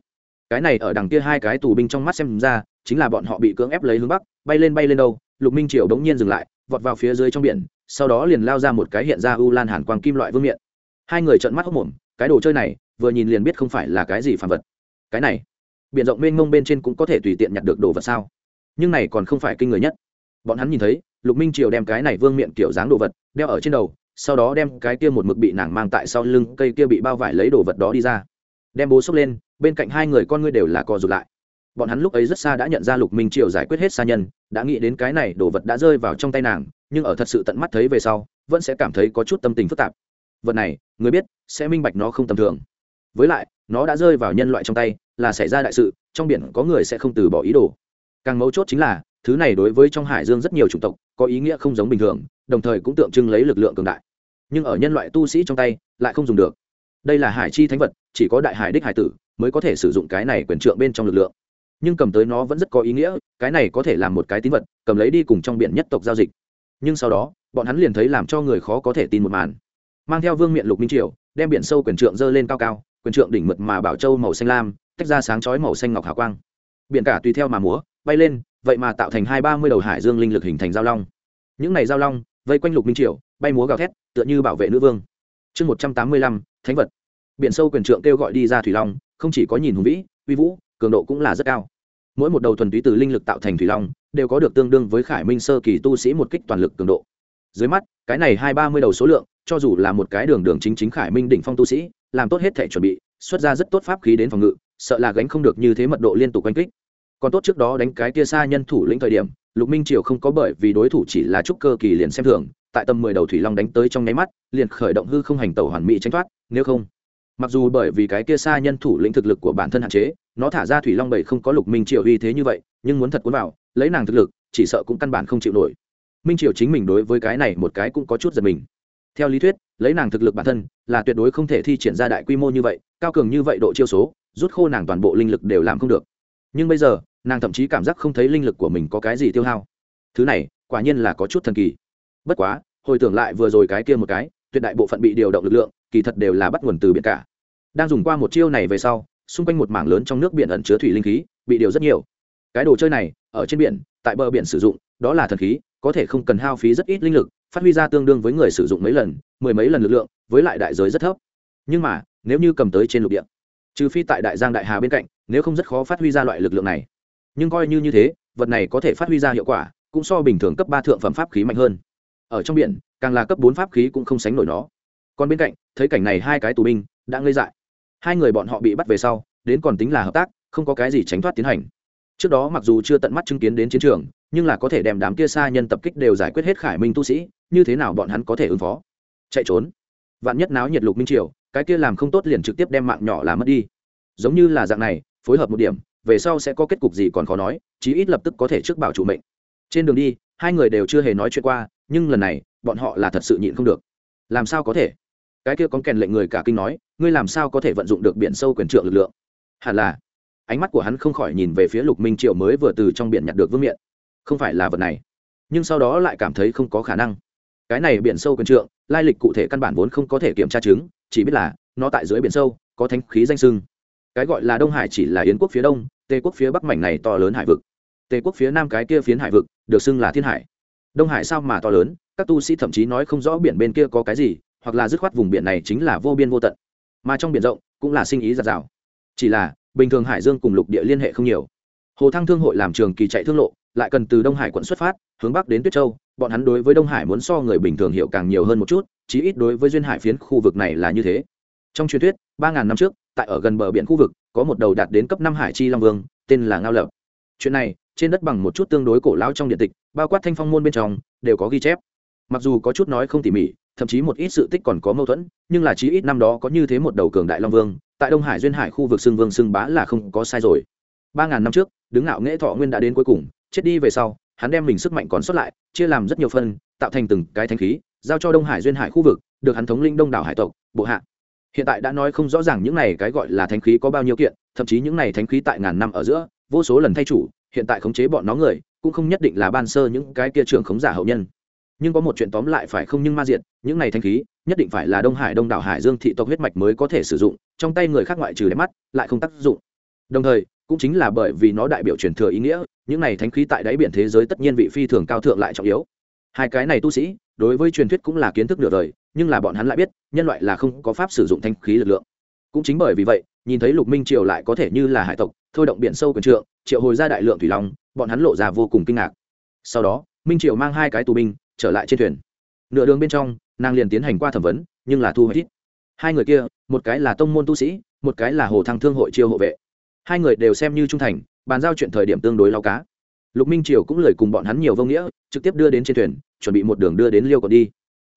[SPEAKER 1] Cái này ở đằng kia hai cái tù binh trong mắt xem ra, chính là bọn họ bị cưỡng ép lấy hướng bắc, bay lên bay lên đâu, lục minh triều đống nhiên dừng lại, vọt vào phía dưới trong biển sau đó liền lao ra một cái hiện ra u lan hàn quang kim loại vương miện. Hai người trợn mắt hốc mồm, cái đồ chơi này, vừa nhìn liền biết không phải là cái gì phản vật. Cái này, biển rộng mênh mông bên trên cũng có thể tùy tiện nhặt được đồ vật sao? Nhưng này còn không phải kinh người nhất. Bọn hắn nhìn thấy, lục minh triều đem cái này vương miệng kiểu dáng đồ vật đeo ở trên đầu, sau đó đem cái kia một mực bị nàng mang tại sau lưng, cây kia bị bao vải lấy đồ vật đó đi ra. Đem bố xốc lên, bên cạnh hai người con ngươi đều là co rụt lại. Bọn hắn lúc ấy rất xa đã nhận ra lục minh triều giải quyết hết xa nhân, đã nghĩ đến cái này đồ vật đã rơi vào trong tay nàng nhưng ở thật sự tận mắt thấy về sau, vẫn sẽ cảm thấy có chút tâm tình phức tạp. Vật này, người biết, sẽ minh bạch nó không tầm thường. Với lại, nó đã rơi vào nhân loại trong tay, là xảy ra đại sự, trong biển có người sẽ không từ bỏ ý đồ. Càng mấu chốt chính là, thứ này đối với trong hải dương rất nhiều chủng tộc, có ý nghĩa không giống bình thường, đồng thời cũng tượng trưng lấy lực lượng cường đại. Nhưng ở nhân loại tu sĩ trong tay, lại không dùng được. Đây là hải chi thánh vật, chỉ có đại hải đích hải tử mới có thể sử dụng cái này quyền trượng bên trong lực lượng. Nhưng cầm tới nó vẫn rất có ý nghĩa, cái này có thể làm một cái tín vật, cầm lấy đi cùng trong biển nhất tộc giao dịch nhưng sau đó, bọn hắn liền thấy làm cho người khó có thể tin một màn. Mang theo vương miện lục minh triều, đem biển sâu quyền trượng dơ lên cao cao, quyền trượng đỉnh mượt mà bảo châu màu xanh lam, tách ra sáng chói màu xanh ngọc hào quang. Biển cả tùy theo mà múa, bay lên, vậy mà tạo thành hai ba mươi đầu hải dương linh lực hình thành giao long. Những này giao long, vây quanh lục minh triều, bay múa gào thét, tựa như bảo vệ nữ vương. Chương một trăm tám mươi lăm, thánh vật. Biển sâu quyền trượng kêu gọi đi ra thủy long, không chỉ có nhìn hùng vĩ, uy vũ, cường độ cũng là rất cao. Mỗi một đầu thuần túy từ linh lực tạo thành thủy long đều có được tương đương với khải minh sơ kỳ tu sĩ một kích toàn lực cường độ. Dưới mắt, cái này hai ba mươi đầu số lượng, cho dù là một cái đường đường chính chính khải minh đỉnh phong tu sĩ, làm tốt hết thể chuẩn bị, xuất ra rất tốt pháp khí đến phòng ngự, sợ là gánh không được như thế mật độ liên tục quanh kích. Còn tốt trước đó đánh cái tia xa nhân thủ lĩnh thời điểm, lục minh triều không có bởi vì đối thủ chỉ là trúc cơ kỳ liền xem thường, tại tầm mười đầu thủy long đánh tới trong nháy mắt, liền khởi động hư không hành tẩu hoàn mỹ tránh thoát, nếu không mặc dù bởi vì cái kia xa nhân thủ lĩnh thực lực của bản thân hạn chế, nó thả ra thủy long bảy không có lục minh triều uy thế như vậy, nhưng muốn thật cuốn vào, lấy nàng thực lực, chỉ sợ cũng căn bản không chịu nổi. Minh triều chính mình đối với cái này một cái cũng có chút giật mình. Theo lý thuyết, lấy nàng thực lực bản thân, là tuyệt đối không thể thi triển ra đại quy mô như vậy, cao cường như vậy độ chiêu số, rút khô nàng toàn bộ linh lực đều làm không được. Nhưng bây giờ, nàng thậm chí cảm giác không thấy linh lực của mình có cái gì tiêu hao. Thứ này, quả nhiên là có chút thần kỳ. Bất quá, hồi tưởng lại vừa rồi cái kia một cái, tuyệt đại bộ phận bị điều động lực lượng, kỳ thật đều là bắt nguồn từ biển cả đang dùng qua một chiêu này về sau, xung quanh một mảng lớn trong nước biển ẩn chứa thủy linh khí, bị điều rất nhiều. Cái đồ chơi này, ở trên biển, tại bờ biển sử dụng, đó là thần khí, có thể không cần hao phí rất ít linh lực, phát huy ra tương đương với người sử dụng mấy lần, mười mấy lần lực lượng, với lại đại giới rất thấp. Nhưng mà, nếu như cầm tới trên lục địa, trừ phi tại đại giang đại hà bên cạnh, nếu không rất khó phát huy ra loại lực lượng này. Nhưng coi như như thế, vật này có thể phát huy ra hiệu quả, cũng so bình thường cấp ba thượng phẩm pháp khí mạnh hơn. Ở trong biển, càng là cấp bốn pháp khí cũng không sánh nổi nó. Còn bên cạnh, thấy cảnh này hai cái tù binh, đã ngây dại hai người bọn họ bị bắt về sau, đến còn tính là hợp tác, không có cái gì tránh thoát tiến hành. Trước đó mặc dù chưa tận mắt chứng kiến đến chiến trường, nhưng là có thể đem đám kia xa nhân tập kích đều giải quyết hết khải minh tu sĩ, như thế nào bọn hắn có thể ứng phó? Chạy trốn. Vạn nhất náo nhiệt lục minh triều, cái kia làm không tốt liền trực tiếp đem mạng nhỏ là mất đi. Giống như là dạng này, phối hợp một điểm, về sau sẽ có kết cục gì còn khó nói, chí ít lập tức có thể trước bảo chủ mệnh. Trên đường đi, hai người đều chưa hề nói chuyện qua, nhưng lần này, bọn họ là thật sự nhịn không được. Làm sao có thể? Cái kia con kèn lệnh người cả kinh nói, ngươi làm sao có thể vận dụng được biển sâu quyền trượng lực lượng? Hẳn là, ánh mắt của hắn không khỏi nhìn về phía lục minh triệu mới vừa từ trong biển nhặt được vương miện. Không phải là vật này, nhưng sau đó lại cảm thấy không có khả năng. Cái này biển sâu quyền trượng, lai lịch cụ thể căn bản vốn không có thể kiểm tra chứng, chỉ biết là, nó tại dưới biển sâu, có thánh khí danh sưng. Cái gọi là đông hải chỉ là yến quốc phía đông tề quốc phía bắc mảnh này to lớn hải vực. Tề quốc phía nam cái kia phiến hải vực, được xưng là thiên hải. Đông hải sao mà to lớn, các tu sĩ thậm chí nói không rõ biển bên kia có cái gì hoặc là dứt khoát vùng biển này chính là vô biên vô tận. Mà trong biển rộng, cũng là sinh ý giạt rào. Chỉ là, bình thường hải dương cùng lục địa liên hệ không nhiều. Hồ thăng thương hội làm trường kỳ chạy thương lộ, lại cần từ đông hải quận xuất phát, hướng bắc đến tuyết châu. Bọn hắn đối với đông hải muốn so người bình thường hiểu càng nhiều hơn một chút, chí ít đối với duyên hải phiến khu vực này là như thế. Trong truyền thuyết, ba ngàn năm trước, tại ở gần bờ biển khu vực, có một đầu đạt đến cấp năm hải chi long vương, tên là ngao lập. Chuyện này, trên đất bằng một chút tương đối cổ lão trong điện tịch, bao quát thanh phong môn bên trong, đều có ghi chép. Mặc dù có chút nói không tỉ mỉ thậm chí một ít sự tích còn có mâu thuẫn, nhưng là chí ít năm đó có như thế một đầu cường đại long vương, tại đông hải duyên hải khu vực xưng vương xưng bá là không có sai rồi. Ba ngàn năm trước, đứng ngạo nghệ thọ nguyên đã đến cuối cùng, chết đi về sau, hắn đem mình sức mạnh còn sót lại, chia làm rất nhiều phân, tạo thành từng cái thanh khí, giao cho đông hải duyên hải khu vực, được hắn thống linh đông đảo hải tộc, bộ hạ. Hiện tại đã nói không rõ ràng những này cái gọi là thánh khí có bao nhiêu kiện, thậm chí những này thánh khí tại ngàn năm ở giữa, vô số lần thay chủ, hiện tại khống chế bọn nó người, cũng không nhất định là ban sơ những cái kia trưởng khống giả hậu nhân nhưng có một chuyện tóm lại phải không nhưng ma diện những này thanh khí, nhất định phải là đông hải đông đảo hải dương thị tộc huyết mạch mới có thể sử dụng, trong tay người khác ngoại trừ đẹp mắt, lại không tác dụng. Đồng thời, cũng chính là bởi vì nó đại biểu truyền thừa ý nghĩa, những này thánh khí tại đáy biển thế giới tất nhiên vị phi thường cao thượng lại trọng yếu. Hai cái này tu sĩ, đối với truyền thuyết cũng là kiến thức nửa đời, nhưng là bọn hắn lại biết, nhân loại là không có pháp sử dụng thanh khí lực lượng. Cũng chính bởi vì vậy, nhìn thấy lục minh triều lại có thể như là hải tộc, thôi động biển sâu quyền trượng, triệu hồi ra đại lượng thủy long, bọn hắn lộ ra vô cùng kinh ngạc. Sau đó, minh triều mang hai cái tù binh trở lại trên thuyền. Nửa đường bên trong, nàng liền tiến hành qua thẩm vấn, nhưng là thu hoạch ít. Hai người kia, một cái là tông môn tu sĩ, một cái là hồ thăng thương hội chiêu hộ vệ. Hai người đều xem như trung thành, bàn giao chuyện thời điểm tương đối lao cá. Lục minh triều cũng lời cùng bọn hắn nhiều vô nghĩa, trực tiếp đưa đến trên thuyền, chuẩn bị một đường đưa đến liêu quận đi.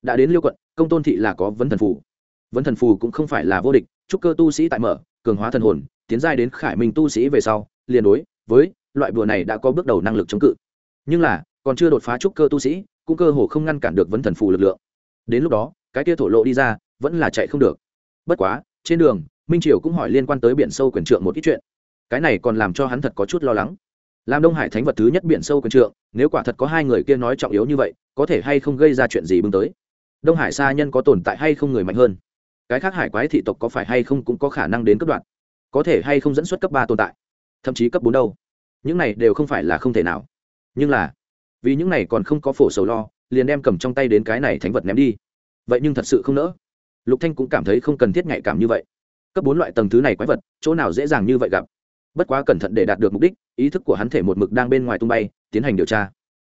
[SPEAKER 1] Đã đến liêu quận, công tôn thị là có vấn thần phù. Vấn thần phù cũng không phải là vô địch, trúc cơ tu sĩ tại mở, cường hóa thần hồn, tiến giai đến khải minh tu sĩ về sau, liền đối với loại bùa này đã có bước đầu năng lực chống cự. Nhưng là còn chưa đột phá trúc cơ tu sĩ, cũng cơ hồ không ngăn cản được vấn thần phù lực lượng. Đến lúc đó, cái kia thổ lộ đi ra, vẫn là chạy không được. Bất quá, trên đường, minh triều cũng hỏi liên quan tới biển sâu quyền trượng một ít chuyện. Cái này còn làm cho hắn thật có chút lo lắng. Làm đông hải thánh vật thứ nhất biển sâu quyền trượng, nếu quả thật có hai người kia nói trọng yếu như vậy, có thể hay không gây ra chuyện gì bưng tới? Đông hải xa nhân có tồn tại hay không người mạnh hơn? Cái khác hải quái thị tộc có phải hay không cũng có khả năng đến cấp đoạn? Có thể hay không dẫn xuất cấp ba tồn tại? Thậm chí cấp bốn đâu? Những này đều không phải là không thể nào. Nhưng là vì những này còn không có phổ sầu lo, liền đem cầm trong tay đến cái này thánh vật ném đi. Vậy nhưng thật sự không nỡ. Lục thanh cũng cảm thấy không cần thiết nhạy cảm như vậy. Cấp bốn loại tầng thứ này quái vật, chỗ nào dễ dàng như vậy gặp? Bất quá cẩn thận để đạt được mục đích, ý thức của hắn thể một mực đang bên ngoài tung bay, tiến hành điều tra.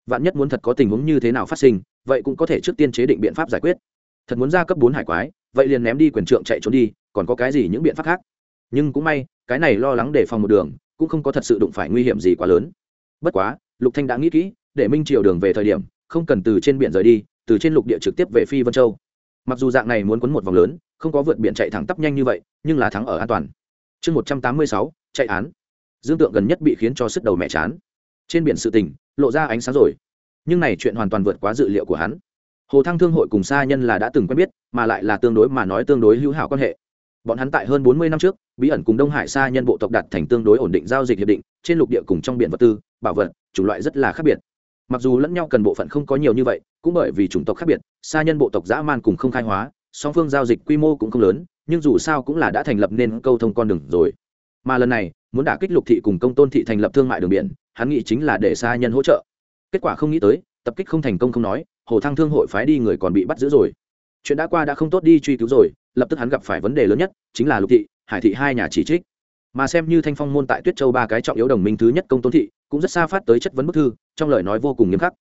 [SPEAKER 1] Vạn nhất muốn thật có tình huống như thế nào phát sinh, vậy cũng có thể trước tiên chế định biện pháp giải quyết. Thật muốn ra cấp bốn hải quái, vậy liền ném đi quyền trượng chạy trốn đi, còn có cái gì những biện pháp khác? Nhưng cũng may, cái này lo lắng để phòng một đường, cũng không có thật sự đụng phải nguy hiểm gì quá lớn. Bất quá, lục thanh đã nghĩ kỹ để minh triều đường về thời điểm, không cần từ trên biển rời đi, từ trên lục địa trực tiếp về phi vân châu. Mặc dù dạng này muốn quấn một vòng lớn, không có vượt biển chạy thẳng tắp nhanh như vậy, nhưng là thắng ở an toàn. Chương một trăm tám mươi sáu, chạy án. Dương tượng gần nhất bị khiến cho sức đầu mẹ chán. Trên biển sự tình, lộ ra ánh sáng rồi. Nhưng này chuyện hoàn toàn vượt quá dự liệu của hắn. Hồ thăng thương hội cùng xa nhân là đã từng quen biết, mà lại là tương đối mà nói tương đối hữu hảo quan hệ. Bọn hắn tại hơn bốn mươi năm trước, bí ẩn cùng đông hải xa nhân bộ tộc đặt thành tương đối ổn định giao dịch hiệp định, trên lục địa cùng trong biển vật tư, bảo vật, chủng loại rất là khác biệt mặc dù lẫn nhau cần bộ phận không có nhiều như vậy, cũng bởi vì chủng tộc khác biệt xa nhân bộ tộc dã man cùng không khai hóa, song phương giao dịch quy mô cũng không lớn, nhưng dù sao cũng là đã thành lập nên câu thông con đường rồi. Mà lần này, muốn đả kích lục thị cùng công tôn thị thành lập thương mại đường biển, hắn nghĩ chính là để xa nhân hỗ trợ. Kết quả không nghĩ tới, tập kích không thành công không nói, hồ thăng thương hội phái đi người còn bị bắt giữ rồi. Chuyện đã qua đã không tốt đi truy cứu rồi, lập tức hắn gặp phải vấn đề lớn nhất, chính là lục thị, hải thị hai nhà chỉ trích mà xem như thanh phong môn tại tuyết châu ba cái trọng yếu đồng minh thứ nhất công tôn thị cũng rất xa phát tới chất vấn bức thư, trong lời nói vô cùng nghiêm khắc.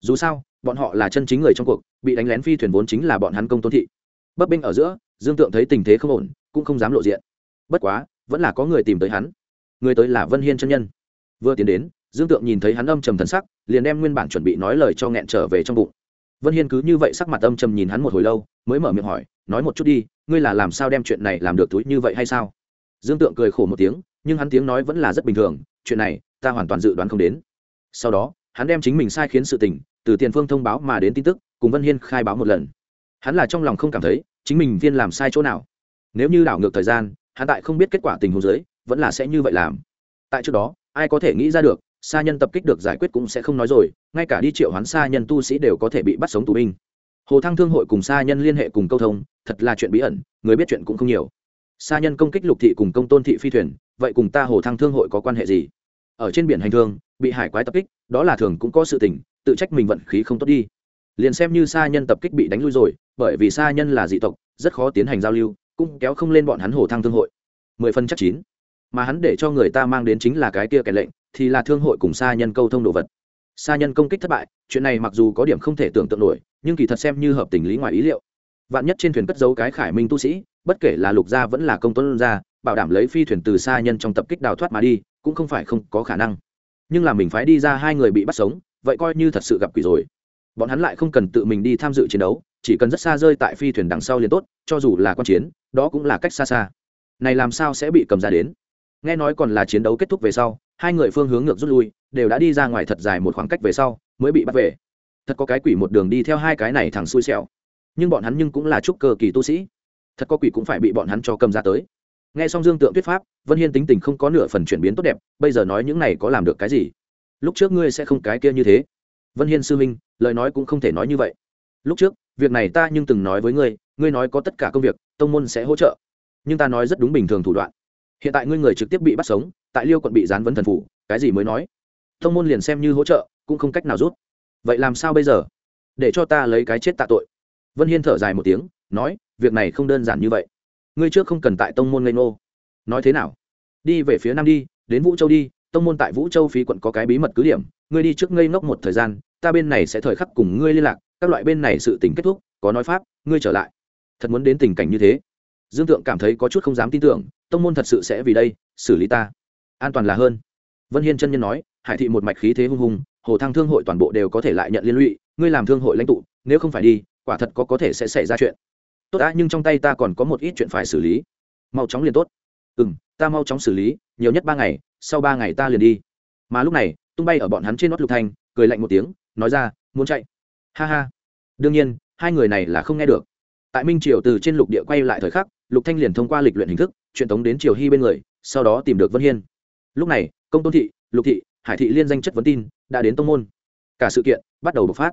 [SPEAKER 1] Dù sao, bọn họ là chân chính người trong cuộc, bị đánh lén phi thuyền vốn chính là bọn hắn công tôn thị. Bấp binh ở giữa, dương tượng thấy tình thế không ổn, cũng không dám lộ diện. Bất quá, vẫn là có người tìm tới hắn. Người tới là vân hiên chân nhân. Vừa tiến đến, dương tượng nhìn thấy hắn âm trầm thần sắc, liền đem nguyên bản chuẩn bị nói lời cho nghẹn trở về trong bụng. Vân hiên cứ như vậy sắc mặt âm trầm nhìn hắn một hồi lâu, mới mở miệng hỏi, nói một chút đi, ngươi là làm sao đem chuyện này làm được túi như vậy hay sao? Dương tượng cười khổ một tiếng nhưng hắn tiếng nói vẫn là rất bình thường chuyện này ta hoàn toàn dự đoán không đến. Sau đó hắn đem chính mình sai khiến sự tình từ tiền phương thông báo mà đến tin tức cùng vân hiên khai báo một lần. Hắn là trong lòng không cảm thấy chính mình viên làm sai chỗ nào. Nếu như đảo ngược thời gian hắn tại không biết kết quả tình huống giới, vẫn là sẽ như vậy làm. Tại trước đó ai có thể nghĩ ra được Sa nhân tập kích được giải quyết cũng sẽ không nói rồi ngay cả đi triệu hoán Sa nhân tu sĩ đều có thể bị bắt sống tù binh. Hồ thăng thương hội cùng Sa nhân liên hệ cùng câu thông thật là chuyện bí ẩn người biết chuyện cũng không nhiều xa nhân công kích lục thị cùng công tôn thị phi thuyền, vậy cùng ta hồ thăng thương hội có quan hệ gì? Ở trên biển hành thương, bị hải quái tập kích, đó là thường cũng có sự tình, tự trách mình vận khí không tốt đi. Liền xem như xa nhân tập kích bị đánh lui rồi, bởi vì xa nhân là dị tộc, rất khó tiến hành giao lưu, cũng kéo không lên bọn hắn hồ thăng thương hội. Mười phân chắc chín. Mà hắn để cho người ta mang đến chính là cái kia kẻ lệnh, thì là thương hội cùng xa nhân câu thông đồ vật. Xa nhân công kích thất bại, chuyện này mặc dù có điểm không thể tưởng tượng nổi, nhưng kỳ thật xem như hợp tình lý ngoài ý liệu. Vạn nhất trên thuyền cất giấu cái khải minh tu sĩ bất kể là lục gia vẫn là công tuấn gia, bảo đảm lấy phi thuyền từ xa nhân trong tập kích đào thoát mà đi, cũng không phải không có khả năng. Nhưng là mình phái đi ra hai người bị bắt sống, vậy coi như thật sự gặp quỷ rồi. Bọn hắn lại không cần tự mình đi tham dự chiến đấu, chỉ cần rất xa rơi tại phi thuyền đằng sau liền tốt, cho dù là quan chiến, đó cũng là cách xa xa. Này làm sao sẽ bị cầm ra đến? Nghe nói còn là chiến đấu kết thúc về sau, hai người phương hướng ngược rút lui, đều đã đi ra ngoài thật dài một khoảng cách về sau, mới bị bắt về. Thật có cái quỷ một đường đi theo hai cái này thằng xui xẹo nhưng bọn hắn nhưng cũng là trúc cơ kỳ tu sĩ thật có quỷ cũng phải bị bọn hắn cho cầm ra tới. Nghe xong dương tượng thuyết pháp, vân hiên tính tình không có nửa phần chuyển biến tốt đẹp, bây giờ nói những này có làm được cái gì? Lúc trước ngươi sẽ không cái kia như thế. Vân hiên sư minh lời nói cũng không thể nói như vậy. Lúc trước, việc này ta nhưng từng nói với ngươi ngươi nói có tất cả công việc, tông môn sẽ hỗ trợ. Nhưng ta nói rất đúng bình thường thủ đoạn. Hiện tại ngươi người trực tiếp bị bắt sống, tại liêu quận bị gián vấn thần phủ, cái gì mới nói? Tông môn liền xem như hỗ trợ, cũng không cách nào rút. Vậy làm sao bây giờ? Để cho ta lấy cái chết tạ tội. Vân hiên thở dài một tiếng nói, việc này không đơn giản như vậy. Ngươi trước không cần tại tông môn ngây ngô. Nói thế nào? Đi về phía nam đi, đến vũ châu đi, tông môn tại vũ châu phí quận có cái bí mật cứ điểm, ngươi đi trước ngây ngốc một thời gian, ta bên này sẽ thời khắc cùng ngươi liên lạc, các loại bên này sự tình kết thúc, có nói pháp, ngươi trở lại. Thật muốn đến tình cảnh như thế. Dương tượng cảm thấy có chút không dám tin tưởng, tông môn thật sự sẽ vì đây xử lý ta. An toàn là hơn. Vân hiên chân nhân nói, hải thị một mạch khí thế hung hùng, hồ thăng thương hội toàn bộ đều có thể lại nhận liên lụy, ngươi làm thương hội lãnh tụ, nếu không phải đi, quả thật có có thể sẽ xảy ra chuyện tốt đã nhưng trong tay ta còn có một ít chuyện phải xử lý. Mau chóng liền tốt. Ừ m ta mau chóng xử lý, nhiều nhất ba ngày, sau ba ngày ta liền đi. Mà lúc này, tung bay ở bọn hắn trên nót lục thanh, cười lạnh một tiếng, nói ra, muốn chạy? Ha ha. Đương nhiên, hai người này là không nghe được. Tại minh triều từ trên lục địa quay lại thời khắc, lục thanh liền thông qua lịch luyện hình thức, truyền tống đến triều hy bên người, sau đó tìm được vân hiên. Lúc này, công tôn thị, lục thị, hải thị liên danh chất vấn tin, đã đến tông môn. Cả sự kiện bắt đầu bộc phát.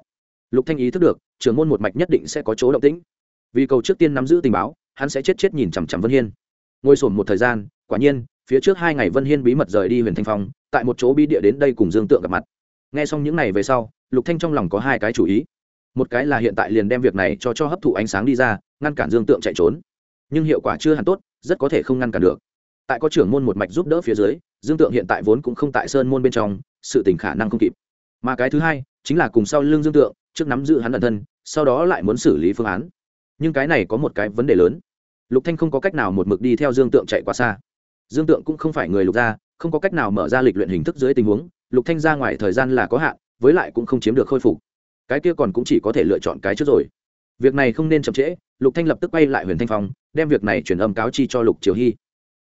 [SPEAKER 1] Lục thanh ý thức được trường môn một mạch nhất định sẽ có chỗ động tĩnh vì cầu trước tiên nắm giữ tình báo, hắn sẽ chết chết nhìn chằm chằm vân hiên. Ngồi sồn một thời gian, quả nhiên, phía trước hai ngày vân hiên bí mật rời đi huyền thanh phong, tại một chỗ bi địa đến đây cùng dương tượng gặp mặt. Nghe xong những này về sau, lục thanh trong lòng có hai cái chủ ý. Một cái là hiện tại liền đem việc này cho cho hấp thụ ánh sáng đi ra, ngăn cản dương tượng chạy trốn. Nhưng hiệu quả chưa hẳn tốt, rất có thể không ngăn cản được. Tại có trưởng môn một mạch giúp đỡ phía dưới, dương tượng hiện tại vốn cũng không tại sơn môn bên trong, sự tình khả năng không kịp. Mà cái thứ hai, chính là cùng sau lưng dương tượng, trước nắm giữ hắn ẩn thân, sau đó lại muốn xử lý phương án nhưng cái này có một cái vấn đề lớn. Lục thanh không có cách nào một mực đi theo dương tượng chạy quá xa. Dương tượng cũng không phải người lục gia, không có cách nào mở ra lịch luyện hình thức dưới tình huống, lục thanh ra ngoài thời gian là có hạn, với lại cũng không chiếm được khôi phục. Cái kia còn cũng chỉ có thể lựa chọn cái trước rồi. Việc này không nên chậm trễ, lục thanh lập tức quay lại huyền thanh phong, đem việc này chuyển âm cáo chi cho lục triều hy.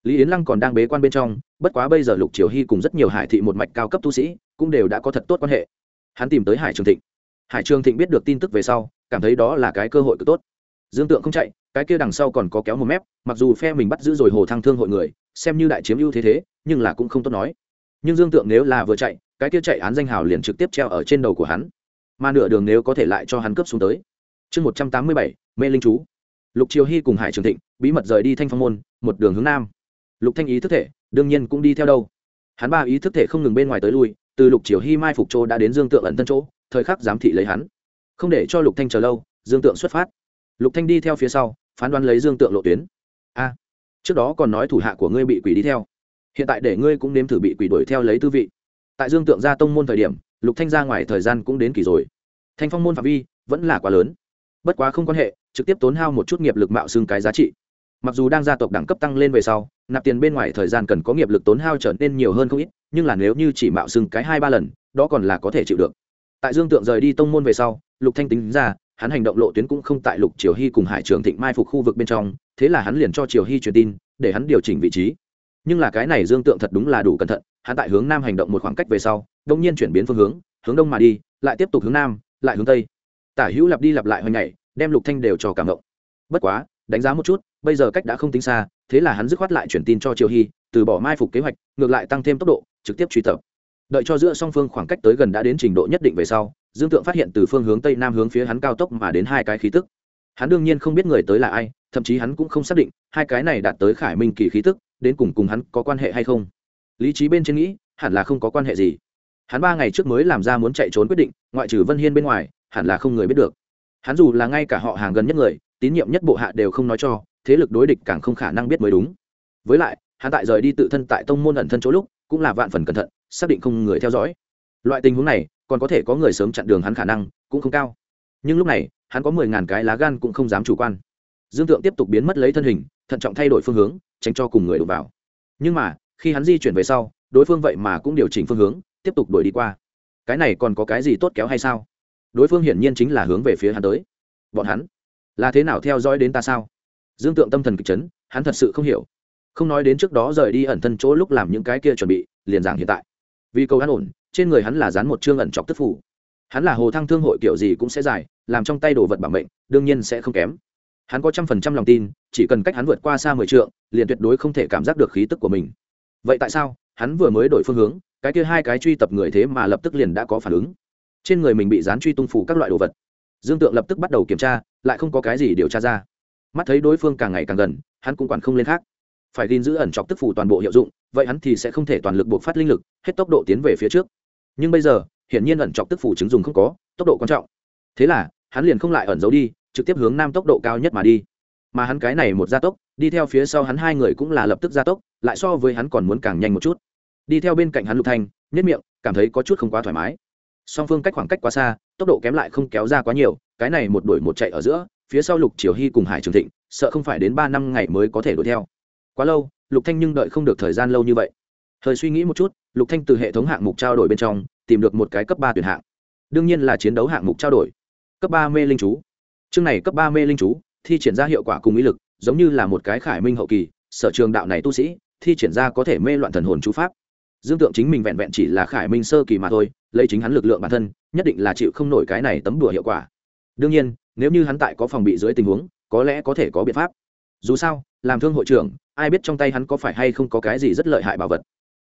[SPEAKER 1] Lý yến lăng còn đang bế quan bên trong, bất quá bây giờ lục triều hy cùng rất nhiều hải thị một mạch cao cấp tu sĩ cũng đều đã có thật tốt quan hệ. Hắn tìm tới hải trường thịnh. Hải trường thịnh biết được tin tức về sau, cảm thấy đó là cái cơ hội cực tốt dương tượng không chạy, cái kia đằng sau còn có kéo một mép, mặc dù phe mình bắt giữ rồi hồ thăng thương hội người, xem như đại chiếm ưu thế thế, nhưng là cũng không tốt nói. Nhưng dương tượng nếu là vừa chạy, cái kia chạy án danh hào liền trực tiếp treo ở trên đầu của hắn. Mà nửa đường nếu có thể lại cho hắn cướp xuống tới. Chương một trăm tám mươi bảy, mê linh chú. Lục triều hy cùng hải trường thịnh, bí mật rời đi thanh phong môn, một đường hướng nam. Lục thanh ý thức thể, đương nhiên cũng đi theo đâu. Hắn ba ý thức thể không ngừng bên ngoài tới lui, từ lục triều hy mai phục chỗ đã đến dương tượng ẩn tân chỗ, thời khắc giám thị lấy hắn. Không để cho lục thanh chờ lâu, dương tượng xuất phát lục thanh đi theo phía sau, phán đoán lấy dương tượng lộ tuyến. A, trước đó còn nói thủ hạ của ngươi bị quỷ đi theo. Hiện tại để ngươi cũng nếm thử bị quỷ đuổi theo lấy tư vị. Tại dương tượng ra tông môn thời điểm, lục thanh ra ngoài thời gian cũng đến kỳ rồi. Thanh phong môn phạm vi vẫn là quá lớn. Bất quá không quan hệ, trực tiếp tốn hao một chút nghiệp lực mạo xương cái giá trị. Mặc dù đang gia tộc đẳng cấp tăng lên về sau, nạp tiền bên ngoài thời gian cần có nghiệp lực tốn hao trở nên nhiều hơn không ít, nhưng là nếu như chỉ mạo xưng cái hai ba lần, đó còn là có thể chịu được. Tại dương tượng rời đi tông môn về sau, lục thanh tính ra hắn hành động lộ tuyến cũng không tại lục triều hy cùng hải trường thịnh mai phục khu vực bên trong, thế là hắn liền cho triều hy truyền tin, để hắn điều chỉnh vị trí. Nhưng là cái này dương tượng thật đúng là đủ cẩn thận, hắn tại hướng nam hành động một khoảng cách về sau, đông nhiên chuyển biến phương hướng hướng đông mà đi, lại tiếp tục hướng nam, lại hướng tây. Tả hữu lặp đi lặp lại hồi ngày đem lục thanh đều cho cảm động. Bất quá, đánh giá một chút, bây giờ cách đã không tính xa, thế là hắn dứt khoát lại chuyển tin cho triều hy, từ bỏ mai phục kế hoạch, ngược lại tăng thêm tốc độ, trực tiếp truy tập. Đợi cho giữa song phương khoảng cách tới gần đã đến trình độ nhất định về sau dương tượng phát hiện từ phương hướng tây nam hướng phía hắn cao tốc mà đến hai cái khí tức. Hắn đương nhiên không biết người tới là ai, thậm chí hắn cũng không xác định hai cái này đạt tới khải minh kỳ khí tức, đến cùng cùng hắn có quan hệ hay không. Lý trí bên trên nghĩ, hẳn là không có quan hệ gì. Hắn ba ngày trước mới làm ra muốn chạy trốn quyết định, ngoại trừ vân hiên bên ngoài, hẳn là không người biết được. Hắn dù là ngay cả họ hàng gần nhất người, tín nhiệm nhất bộ hạ đều không nói cho, thế lực đối địch càng không khả năng biết mới đúng. Với lại, hắn tại rời đi tự thân tại tông môn ẩn thân chỗ lúc, cũng là vạn phần cẩn thận, xác định không người theo dõi. Loại tình huống này còn có thể có người sớm chặn đường hắn khả năng, cũng không cao. Nhưng lúc này, hắn có mười ngàn cái lá gan cũng không dám chủ quan. Dương tượng tiếp tục biến mất lấy thân hình, thận trọng thay đổi phương hướng, tránh cho cùng người đụng vào. Nhưng mà, khi hắn di chuyển về sau, đối phương vậy mà cũng điều chỉnh phương hướng, tiếp tục đuổi đi qua. Cái này còn có cái gì tốt kéo hay sao? Đối phương hiển nhiên chính là hướng về phía hắn tới. Bọn hắn, là thế nào theo dõi đến ta sao? Dương tượng tâm thần kịch chấn, hắn thật sự không hiểu. Không nói đến trước đó rời đi ẩn thân chỗ lúc làm những cái kia chuẩn bị, liền giảng hiện tại. Vì cầu hắn ổn trên người hắn là dán một chương ẩn chọc tức phủ. Hắn là hồ thăng thương hội kiểu gì cũng sẽ giải, làm trong tay đồ vật bảo mệnh, đương nhiên sẽ không kém. Hắn có trăm phần trăm lòng tin, chỉ cần cách hắn vượt qua xa mười trượng, liền tuyệt đối không thể cảm giác được khí tức của mình. Vậy tại sao, hắn vừa mới đổi phương hướng, cái kia hai cái truy tập người thế mà lập tức liền đã có phản ứng? Trên người mình bị dán truy tung phủ các loại đồ vật. Dương tượng lập tức bắt đầu kiểm tra, lại không có cái gì điều tra ra. Mắt thấy đối phương càng ngày càng gần, hắn cũng quản không lên khác. Phải gìn giữ ẩn chọc tức phủ toàn bộ hiệu dụng, vậy hắn thì sẽ không thể toàn lực buộc phát linh lực, hết tốc độ tiến về phía trước nhưng bây giờ, hiển nhiên ẩn chọc tức phủ chứng dùng không có, tốc độ quan trọng. Thế là, hắn liền không lại ẩn giấu đi, trực tiếp hướng nam tốc độ cao nhất mà đi. Mà hắn cái này một gia tốc, đi theo phía sau hắn hai người cũng là lập tức gia tốc, lại so với hắn còn muốn càng nhanh một chút. Đi theo bên cạnh hắn lục thanh nhất miệng, cảm thấy có chút không quá thoải mái. Song phương cách khoảng cách quá xa, tốc độ kém lại không kéo ra quá nhiều, cái này một đuổi một chạy ở giữa, phía sau lục triều hy cùng hải trường thịnh, sợ không phải đến ba năm ngày mới có thể đuổi theo. Quá lâu, lục thanh nhưng đợi không được thời gian lâu như vậy hơi suy nghĩ một chút, lục thanh từ hệ thống hạng mục trao đổi bên trong, tìm được một cái cấp ba tuyển hạng. Đương nhiên là chiến đấu hạng mục trao đổi. Cấp ba mê linh chú. Chương này cấp ba mê linh chú, thi triển ra hiệu quả cùng ý lực, giống như là một cái khải minh hậu kỳ, sở trường đạo này tu sĩ, thi triển ra có thể mê loạn thần hồn chú pháp. Dương tượng chính mình vẹn vẹn chỉ là khải minh sơ kỳ mà thôi, lấy chính hắn lực lượng bản thân, nhất định là chịu không nổi cái này tấm đùa hiệu quả. Đương nhiên, nếu như hắn tại có phòng bị dưới tình huống, có lẽ có thể có biện pháp. Dù sao, làm thương hội trưởng, ai biết trong tay hắn có phải hay không có cái gì rất lợi hại bảo vật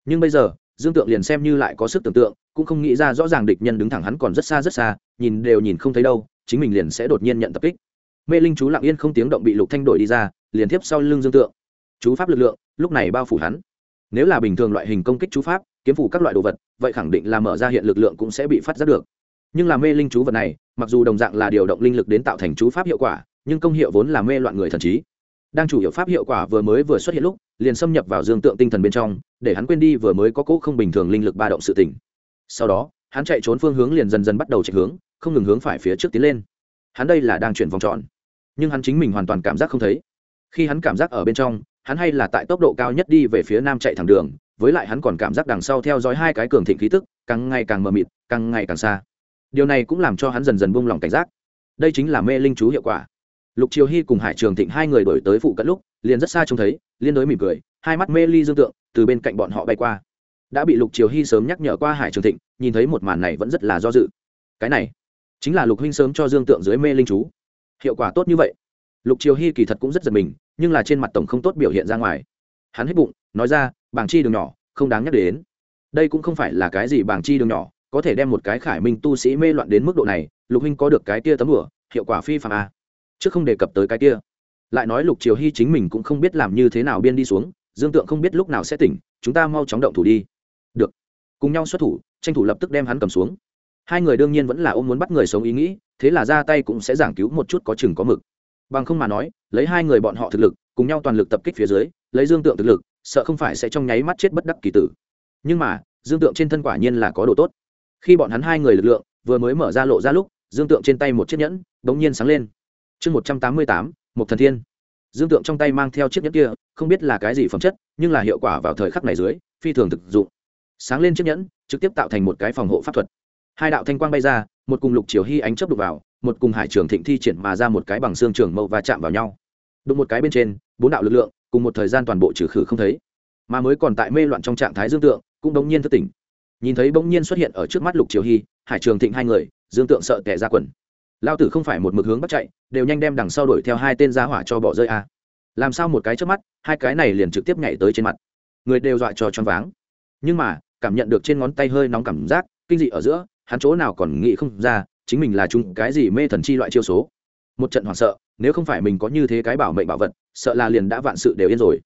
[SPEAKER 1] nhưng bây giờ, dương tượng liền xem như lại có sức tưởng tượng, cũng không nghĩ ra rõ ràng địch nhân đứng thẳng hắn còn rất xa rất xa, nhìn đều nhìn không thấy đâu, chính mình liền sẽ đột nhiên nhận tập kích. Mê linh chú lặng yên không tiếng động bị lục thanh đổi đi ra, liền tiếp sau lưng dương tượng. Chú pháp lực lượng, lúc này bao phủ hắn. Nếu là bình thường loại hình công kích chú pháp, kiếm phủ các loại đồ vật, vậy khẳng định là mở ra hiện lực lượng cũng sẽ bị phát giác được. Nhưng là mê linh chú vật này, mặc dù đồng dạng là điều động linh lực đến tạo thành chú pháp hiệu quả, nhưng công hiệu vốn là mê loạn người thần trí đang chủ yếu pháp hiệu quả vừa mới vừa xuất hiện lúc, liền xâm nhập vào dương tượng tinh thần bên trong, để hắn quên đi vừa mới có cỗ không bình thường linh lực ba động sự tỉnh sau đó, hắn chạy trốn phương hướng liền dần dần bắt đầu chạy hướng, không ngừng hướng phải phía trước tiến lên. Hắn đây là đang chuyển vòng tròn. Nhưng hắn chính mình hoàn toàn cảm giác không thấy. Khi hắn cảm giác ở bên trong, hắn hay là tại tốc độ cao nhất đi về phía nam chạy thẳng đường, với lại hắn còn cảm giác đằng sau theo dõi hai cái cường thịnh khí tức, càng ngày càng mờ mịt, càng ngày càng xa. Điều này cũng làm cho hắn dần dần buông lỏng cảnh giác. Đây chính là mê linh chú hiệu quả lục triều hy cùng hải trường thịnh hai người đổi tới phụ cận lúc, liền rất xa trông thấy, liên đối mỉm cười, hai mắt mê ly dương tượng, từ bên cạnh bọn họ bay qua. Đã bị lục triều hy sớm nhắc nhở qua hải trường thịnh, nhìn thấy một màn này vẫn rất là do dự. Cái này, chính là lục huynh sớm cho dương tượng dưới mê linh chú. Hiệu quả tốt như vậy. Lục triều hy kỳ thật cũng rất giật mình, nhưng là trên mặt tổng không tốt biểu hiện ra ngoài. Hắn hết bụng, nói ra, bảng chi đường nhỏ, không đáng nhắc đến. Đây cũng không phải là cái gì bảng chi đường nhỏ, có thể đem một cái khải minh tu sĩ mê loạn đến mức độ này, lục huynh có được cái tia tấm lửa hiệu quả phi phạm a. à chứ không đề cập tới cái kia. Lại nói lục triều hy chính mình cũng không biết làm như thế nào biên đi xuống, dương tượng không biết lúc nào sẽ tỉnh, chúng ta mau chóng động thủ đi. Được. Cùng nhau xuất thủ, tranh thủ lập tức đem hắn cầm xuống. Hai người đương nhiên vẫn là ôm muốn bắt người sống ý nghĩ, thế là ra tay cũng sẽ giảng cứu một chút có chừng có mực. Bằng không mà nói, lấy hai người bọn họ thực lực, cùng nhau toàn lực tập kích phía dưới, lấy dương tượng thực lực, sợ không phải sẽ trong nháy mắt chết bất đắc kỳ tử. Nhưng mà, dương tượng trên thân quả nhiên là có đồ tốt. Khi bọn hắn hai người lực lượng vừa mới mở ra lộ ra lúc, dương tượng trên tay một chiếc nhẫn đ ố n g nhiên sáng lên chương một trăm tám mươi tám một thần thiên. Dương tượng trong tay mang theo chiếc nhẫn kia, không biết là cái gì phẩm chất, nhưng là hiệu quả vào thời khắc này dưới, phi thường thực dụng. Sáng lên chiếc nhẫn, trực tiếp tạo thành một cái phòng hộ pháp thuật. Hai đạo thanh quang bay ra, một cùng lục chiều hy ánh chấp đục vào, một cùng hải trường thịnh thi triển mà ra một cái bằng xương trường mâu và chạm vào nhau. Đụng một cái bên trên, bốn đạo lực lượng, cùng một thời gian toàn bộ trừ khử không thấy. Mà mới còn tại mê loạn trong trạng thái dương tượng, cũng đống nhiên thất tỉnh. Nhìn thấy bỗng nhiên xuất hiện ở trước mắt lục triều hy, hải trường thịnh hai người, dương tượng sợ tẻ ra quần lao tử không phải một mực hướng bắt chạy, đều nhanh đem đằng sau đuổi theo hai tên giá hỏa cho bỏ rơi a à. làm sao một cái trước mắt, hai cái này liền trực tiếp nhảy tới trên mặt. Người đều dọa cho choáng váng. Nhưng mà, cảm nhận được trên ngón tay hơi nóng cảm giác, kinh dị ở giữa, hắn chỗ nào còn nghĩ không ra, chính mình là chung cái gì mê thần chi loại chiêu số. Một trận hoảng sợ, nếu không phải mình có như thế cái bảo mệnh bảo vật, sợ là liền đã vạn sự đều yên rồi.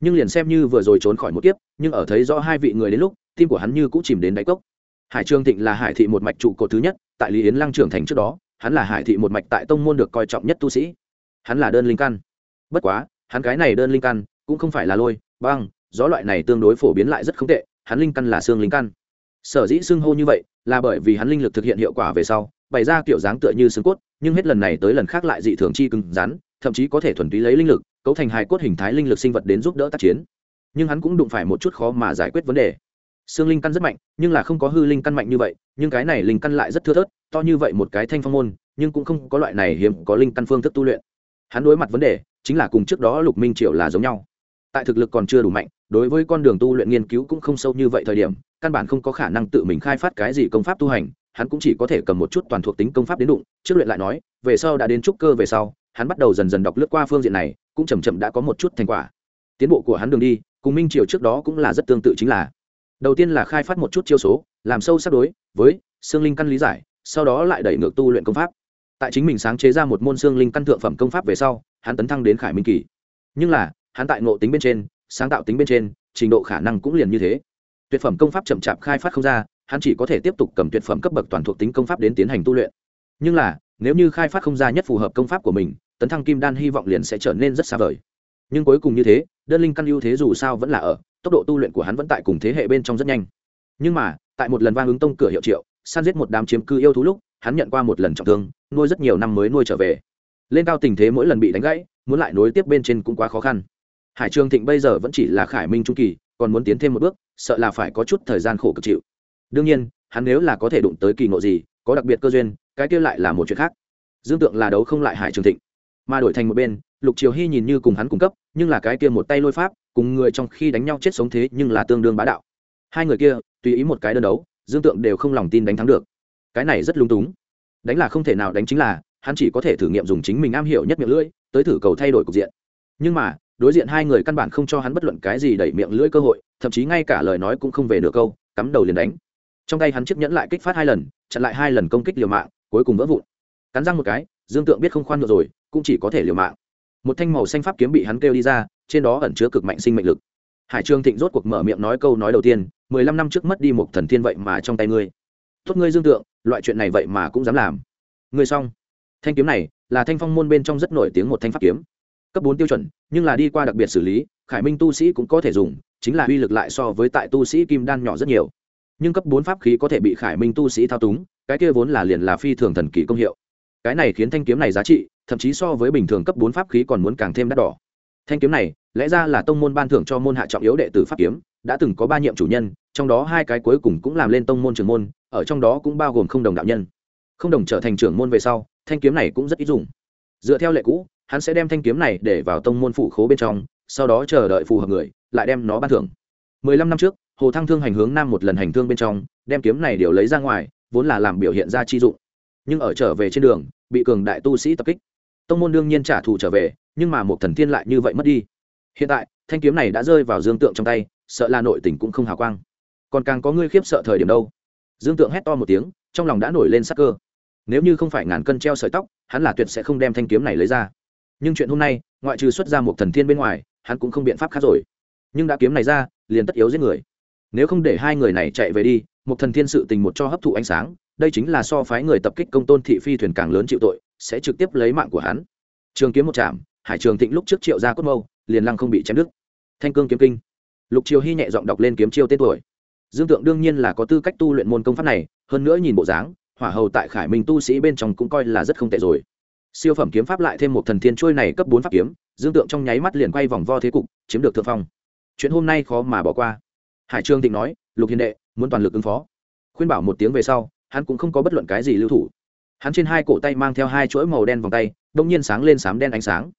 [SPEAKER 1] Nhưng liền xem như vừa rồi trốn khỏi một kiếp, nhưng ở thấy rõ hai vị người đến lúc, tim của hắn như cũng chìm đến đáy cốc. Hải trương thịnh là hải thị một mạch trụ cột thứ nhất, tại lý yến lăng trưởng thành trước đó hắn là hải thị một mạch tại tông môn được coi trọng nhất tu sĩ. Hắn là đơn linh căn. Bất quá, hắn cái này đơn linh căn cũng không phải là lôi, băng, gió loại này tương đối phổ biến lại rất không tệ, hắn linh căn là xương linh căn. Sở dĩ xưng hô như vậy là bởi vì hắn linh lực thực hiện hiệu quả về sau, bày ra kiểu dáng tựa như xương cốt, nhưng hết lần này tới lần khác lại dị thường chi cứng rắn, thậm chí có thể thuần túy lấy linh lực, cấu thành hài cốt hình thái linh lực sinh vật đến giúp đỡ tác chiến. Nhưng hắn cũng đụng phải một chút khó mà giải quyết vấn đề xương linh căn rất mạnh, nhưng là không có hư linh căn mạnh như vậy, nhưng cái này linh căn lại rất thưa thớt, to như vậy một cái thanh phong môn, nhưng cũng không có loại này hiếm có linh căn phương thức tu luyện. Hắn đối mặt vấn đề, chính là cùng trước đó lục minh triệu là giống nhau. Tại thực lực còn chưa đủ mạnh, đối với con đường tu luyện nghiên cứu cũng không sâu như vậy thời điểm, căn bản không có khả năng tự mình khai phát cái gì công pháp tu hành, hắn cũng chỉ có thể cầm một chút toàn thuộc tính công pháp đến đụng. Trước luyện lại nói, về sau đã đến trúc cơ về sau, hắn bắt đầu dần dần đọc lướt qua phương diện này, cũng chầm chậm đã có một chút thành quả. Tiến bộ của hắn đường đi, cùng minh triều trước đó cũng là rất tương tự chính là đầu tiên là khai phát một chút chiêu số, làm sâu sắc đối với xương linh căn lý giải, sau đó lại đẩy ngược tu luyện công pháp. Tại chính mình sáng chế ra một môn xương linh căn thượng phẩm công pháp về sau, hắn tấn thăng đến khải minh kỳ. Nhưng là, hắn tại ngộ tính bên trên, sáng tạo tính bên trên, trình độ khả năng cũng liền như thế. Tuyệt phẩm công pháp chậm chạp khai phát không ra, hắn chỉ có thể tiếp tục cầm tuyệt phẩm cấp bậc toàn thuộc tính công pháp đến tiến hành tu luyện. Nhưng là, nếu như khai phát không ra nhất phù hợp công pháp của mình, tấn thăng kim đan hy vọng liền sẽ trở nên rất xa vời nhưng cuối cùng như thế, đơn linh căn ưu thế dù sao vẫn là ở, tốc độ tu luyện của hắn vẫn tại cùng thế hệ bên trong rất nhanh. Nhưng mà, tại một lần vang ứng tông cửa hiệu triệu, san giết một đám chiếm cư yêu thú lúc, hắn nhận qua một lần trọng thương, nuôi rất nhiều năm mới nuôi trở về. Lên cao tình thế mỗi lần bị đánh gãy, muốn lại nối tiếp bên trên cũng quá khó khăn. Hải trường thịnh bây giờ vẫn chỉ là khải minh trung kỳ, còn muốn tiến thêm một bước, sợ là phải có chút thời gian khổ cực chịu. Đương nhiên, hắn nếu là có thể đụng tới kỳ ngộ gì, có đặc biệt cơ duyên, cái kia lại là một chuyện khác. Dương tượng là đấu không lại hải trường thịnh, mà đổi thành một bên lục triều hy nhìn như cùng hắn cung cấp, nhưng là cái kia một tay lôi pháp, cùng người trong khi đánh nhau chết sống thế nhưng là tương đương bá đạo. Hai người kia, tùy ý một cái đơn đấu, dương tượng đều không lòng tin đánh thắng được. Cái này rất lung túng. Đánh là không thể nào đánh chính là, hắn chỉ có thể thử nghiệm dùng chính mình am hiểu nhất miệng lưỡi, tới thử cầu thay đổi cục diện. Nhưng mà, đối diện hai người căn bản không cho hắn bất luận cái gì đẩy miệng lưỡi cơ hội, thậm chí ngay cả lời nói cũng không về nửa câu, cắm đầu liền đánh. Trong tay hắn chiếc nhẫn lại kích phát hai lần, chặn lại hai lần công kích liều mạng, cuối cùng vỡ vụn. Cắn răng một cái, dương tượng biết không khoan được rồi, cũng chỉ có thể liều mạng một thanh màu xanh pháp kiếm bị hắn kêu đi ra, trên đó ẩn chứa cực mạnh sinh mệnh lực. Hải trương thịnh rốt cuộc mở miệng nói câu nói đầu tiên, mười lăm năm trước mất đi một thần thiên vậy mà trong tay ngươi. Tốt ngươi dương tượng, loại chuyện này vậy mà cũng dám làm. Người xong. Thanh kiếm này là thanh phong môn bên trong rất nổi tiếng một thanh pháp kiếm. Cấp bốn tiêu chuẩn, nhưng là đi qua đặc biệt xử lý, khải minh tu sĩ cũng có thể dùng, chính là uy lực lại so với tại tu sĩ kim đan nhỏ rất nhiều. Nhưng cấp bốn pháp khí có thể bị khải minh tu sĩ thao túng, cái kia vốn là liền là phi thường thần kỳ công hiệu. Cái này khiến thanh kiếm này giá trị thậm chí so với bình thường cấp bốn pháp khí còn muốn càng thêm đắt đỏ. Thanh kiếm này, lẽ ra là tông môn ban thưởng cho môn hạ trọng yếu đệ tử pháp kiếm, đã từng có ba nhiệm chủ nhân, trong đó hai cái cuối cùng cũng làm lên tông môn trưởng môn, ở trong đó cũng bao gồm không đồng đạo nhân. Không đồng trở thành trưởng môn về sau, thanh kiếm này cũng rất ít dùng. Dựa theo lệ cũ, hắn sẽ đem thanh kiếm này để vào tông môn phụ khố bên trong, sau đó chờ đợi phù hợp người, lại đem nó ban thưởng. Mười lăm năm trước, hồ thăng thương hành hướng nam một lần hành thương bên trong, đem kiếm này điều lấy ra ngoài, vốn là làm biểu hiện ra chi dụng. Nhưng ở trở về trên đường, bị cường đại tu sĩ tập kích tông môn đương nhiên trả thù trở về, nhưng mà một thần tiên lại như vậy mất đi. Hiện tại, thanh kiếm này đã rơi vào dương tượng trong tay, sợ là nội tình cũng không hào quang. Còn càng có ngươi khiếp sợ thời điểm đâu. Dương tượng hét to một tiếng, trong lòng đã nổi lên sắc cơ. Nếu như không phải ngàn cân treo sợi tóc, hắn là tuyệt sẽ không đem thanh kiếm này lấy ra. Nhưng chuyện hôm nay, ngoại trừ xuất ra một thần thiên bên ngoài, hắn cũng không biện pháp khác rồi. Nhưng đã kiếm này ra, liền tất yếu giết người. Nếu không để hai người này chạy về đi, một thần thiên sự tình một cho hấp thụ ánh sáng, đây chính là so phái người tập kích công tôn thị phi thuyền càng lớn chịu tội sẽ trực tiếp lấy mạng của hắn. Trường kiếm một chạm, hải trường thịnh lúc trước triệu ra cốt mâu, liền lăng không bị chém đứt. Thanh cương kiếm kinh. Lục triều hy nhẹ giọng đọc lên kiếm chiêu tên tuổi. Dương tượng đương nhiên là có tư cách tu luyện môn công pháp này, hơn nữa nhìn bộ dáng, hỏa hầu tại khải minh tu sĩ bên trong cũng coi là rất không tệ rồi. Siêu phẩm kiếm pháp lại thêm một thần thiên trôi này cấp bốn pháp kiếm, dương tượng trong nháy mắt liền quay vòng vo thế cục, chiếm được thượng phong. Chuyện hôm nay khó mà bỏ qua. Hải trương tịnh nói, lục hiền đệ, muốn toàn lực ứng phó. Khuyên bảo một tiếng về sau, hắn cũng không có bất luận cái gì lưu thủ hắn trên hai cổ tay mang theo hai chuỗi màu đen vòng tay, đông nhiên sáng lên sám đen ánh sáng.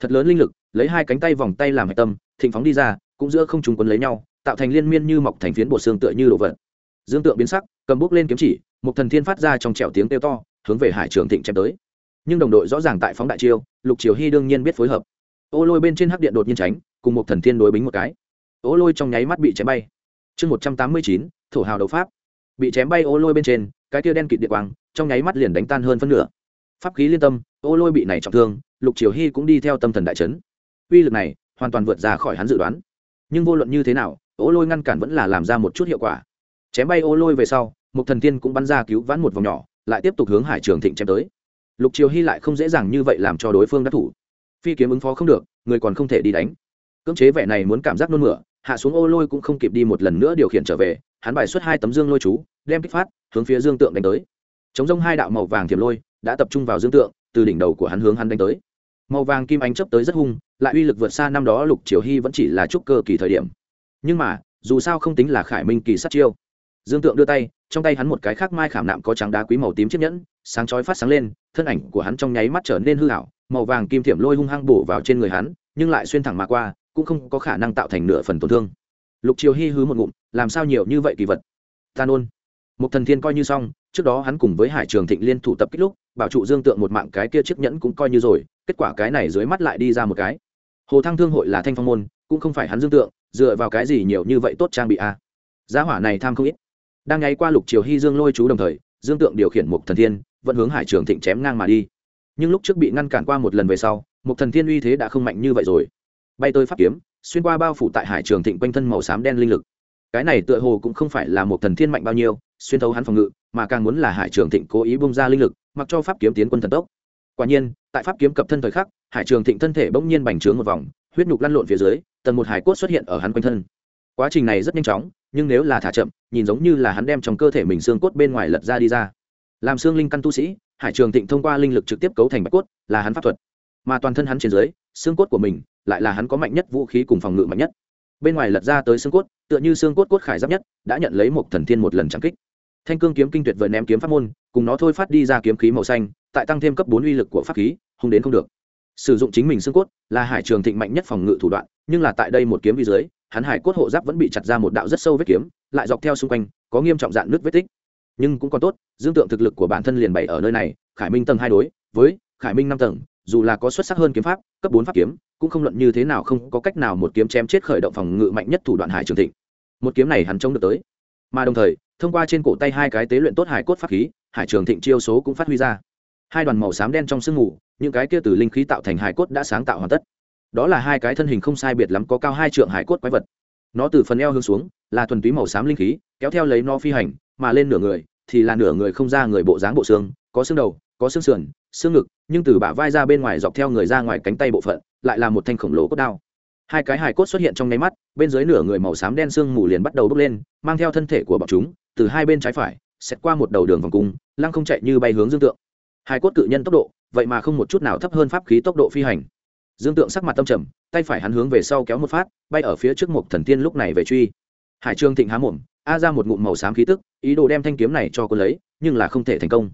[SPEAKER 1] Thật lớn linh lực, lấy hai cánh tay vòng tay làm hạch tâm, thịnh phóng đi ra, cũng giữa không trùng quấn lấy nhau, tạo thành liên miên như mọc thành phiến bộ xương tựa như đồ vật. Dương tượng biến sắc, cầm bút lên kiếm chỉ, một thần thiên phát ra trong trẻo tiếng kêu to, hướng về hải trường thịnh chém tới. Nhưng đồng đội rõ ràng tại phóng đại chiêu, lục triều hy đương nhiên biết phối hợp. Ô lôi bên trên hắc điện đột nhiên tránh, cùng một thần thiên đối bính một cái. Ô lôi trong nháy mắt bị chém bay. Chương một trăm tám mươi chín, thổ hào đấu pháp. Bị chém bay ô lôi bên trên cái tia đen kịt địa quang, trong nháy mắt liền đánh tan hơn phân nửa. Pháp khí liên tâm, ô lôi bị này trọng thương, lục triều hy cũng đi theo tâm thần đại trấn uy lực này, hoàn toàn vượt ra khỏi hắn dự đoán. Nhưng vô luận như thế nào, ô lôi ngăn cản vẫn là làm ra một chút hiệu quả. Chém bay ô lôi về sau một thần tiên cũng bắn ra cứu vãn một vòng nhỏ, lại tiếp tục hướng hải trường thịnh chém tới. Lục triều hy lại không dễ dàng như vậy làm cho đối phương đắc thủ. Phi kiếm ứng phó không được, người còn không thể đi đánh. Cưỡng chế vẻ này muốn cảm giác nôn mửa hạ xuống ô lôi cũng không kịp đi một lần nữa điều khiển trở về, hắn bài xuất hai tấm dương lôi chú, đem kích phát, hướng phía dương tượng đánh tới. Chống rông hai đạo màu vàng thiềm lôi đã tập trung vào dương tượng, từ đỉnh đầu của hắn hướng hắn đánh tới. Màu vàng kim ánh chấp tới rất hung, lại uy lực vượt xa năm đó lục triều hy vẫn chỉ là trúc cơ kỳ thời điểm. Nhưng mà, dù sao không tính là khải minh kỳ sát chiêu. Dương tượng đưa tay, trong tay hắn một cái khác mai khảm nạm có trắng đá quý màu tím chiếc nhẫn, sáng chói phát sáng lên, thân ảnh của hắn trong nháy mắt trở nên hư hảo màu vàng kim thiểm lôi hung hăng bổ vào trên người hắn, nhưng lại xuyên thẳng mà qua cũng không có khả năng tạo thành nửa phần tổn thương. Lục triều hy hứ một ngụm, làm sao nhiều như vậy kỳ vật? Ta nôn một thần thiên coi như xong, trước đó hắn cùng với hải trường thịnh liên thủ tập kích lúc, bảo trụ dương tượng một mạng cái kia chiếc nhẫn cũng coi như rồi, kết quả cái này dưới mắt lại đi ra một cái. Hồ thăng thương hội là thanh phong môn, cũng không phải hắn dương tượng, dựa vào cái gì nhiều như vậy tốt trang bị a? À. giá hỏa này tham không ít. Đang ngay qua lục triều hy dương lôi chú đồng thời, dương tượng điều khiển một thần thiên, vẫn hướng hải trường thịnh chém ngang mà đi. Nhưng lúc trước bị ngăn cản qua một lần về sau một thần thiên uy thế đã không mạnh như vậy rồi bay tới pháp kiếm, xuyên qua bao phủ tại hải trường thịnh quanh thân màu xám đen linh lực. Cái này tựa hồ cũng không phải là một thần thiên mạnh bao nhiêu, xuyên thấu hắn phòng ngự, mà càng muốn là hải trường thịnh cố ý bung ra linh lực, mặc cho pháp kiếm tiến quân thần tốc. Quả nhiên, tại pháp kiếm cập thân thời khắc, hải trường thịnh thân thể bỗng nhiên bành trướng một vòng, huyết nhục lăn lộn phía dưới, tầng một hải cốt xuất hiện ở hắn quanh thân. Quá trình này rất nhanh chóng, nhưng nếu là thả chậm, nhìn giống như là hắn đem trong cơ thể mình xương cốt bên ngoài lật ra đi ra. Làm xương linh căn tu sĩ, hải trường thịnh thông qua linh lực trực tiếp cấu thành bạch cốt, là hắn pháp thuật. Mà toàn thân hắn trên dưới xương cốt của mình lại là hắn có mạnh nhất vũ khí cùng phòng ngự mạnh nhất. Bên ngoài lật ra tới xương cốt, tựa như xương cốt cốt khải giáp nhất, đã nhận lấy một thần thiên một lần trắng kích. Thanh cương kiếm kinh tuyệt vời ném kiếm pháp môn, cùng nó thôi phát đi ra kiếm khí màu xanh, tại tăng thêm cấp bốn uy lực của pháp khí không đến không được. Sử dụng chính mình xương cốt là hải trường thịnh mạnh nhất phòng ngự thủ đoạn, nhưng là tại đây một kiếm vi dưới, hắn hải cốt hộ giáp vẫn bị chặt ra một đạo rất sâu vết kiếm, lại dọc theo xung quanh, có nghiêm trọng dạn nước vết tích. Nhưng cũng còn tốt, dương tượng thực lực của bản thân liền bày ở nơi này, khải minh tầng hai đối, với khải minh năm tầng dù là có xuất sắc hơn kiếm pháp, cấp bốn pháp kiếm, cũng không luận như thế nào không có cách nào một kiếm chém chết khởi động phòng ngự mạnh nhất thủ đoạn hải trường thịnh. Một kiếm này hắn chống được tới. Mà đồng thời, thông qua trên cổ tay hai cái tế luyện tốt hải cốt pháp khí, hải trường thịnh chiêu số cũng phát huy ra. Hai đoàn màu xám đen trong sương mù, những cái kia từ linh khí tạo thành hải cốt đã sáng tạo hoàn tất. Đó là hai cái thân hình không sai biệt lắm có cao hai trượng hải cốt quái vật. Nó từ phần eo hướng xuống, là thuần túy màu xám linh khí, kéo theo lấy nó phi hành, mà lên nửa người thì là nửa người không ra người bộ dáng bộ xương, có xương đầu có xương sườn, xương ngực, nhưng từ bả vai ra bên ngoài dọc theo người ra ngoài cánh tay bộ phận, lại là một thanh khổng lồ cốt đao. Hai cái hài cốt xuất hiện trong nháy mắt, bên dưới nửa người màu xám đen xương mù liền bắt đầu bốc lên, mang theo thân thể của bọn chúng, từ hai bên trái phải xét qua một đầu đường vòng cung, lăng không chạy như bay hướng dương tượng. Hai cốt cự nhân tốc độ, vậy mà không một chút nào thấp hơn pháp khí tốc độ phi hành. Dương tượng sắc mặt tâm trầm, tay phải hắn hướng về sau kéo một phát, bay ở phía trước một thần tiên lúc này về truy. Hải trương thịnh há mồm, a ra một ngụm màu xám khí tức, ý đồ đem thanh kiếm này cho cô lấy, nhưng là không thể thành công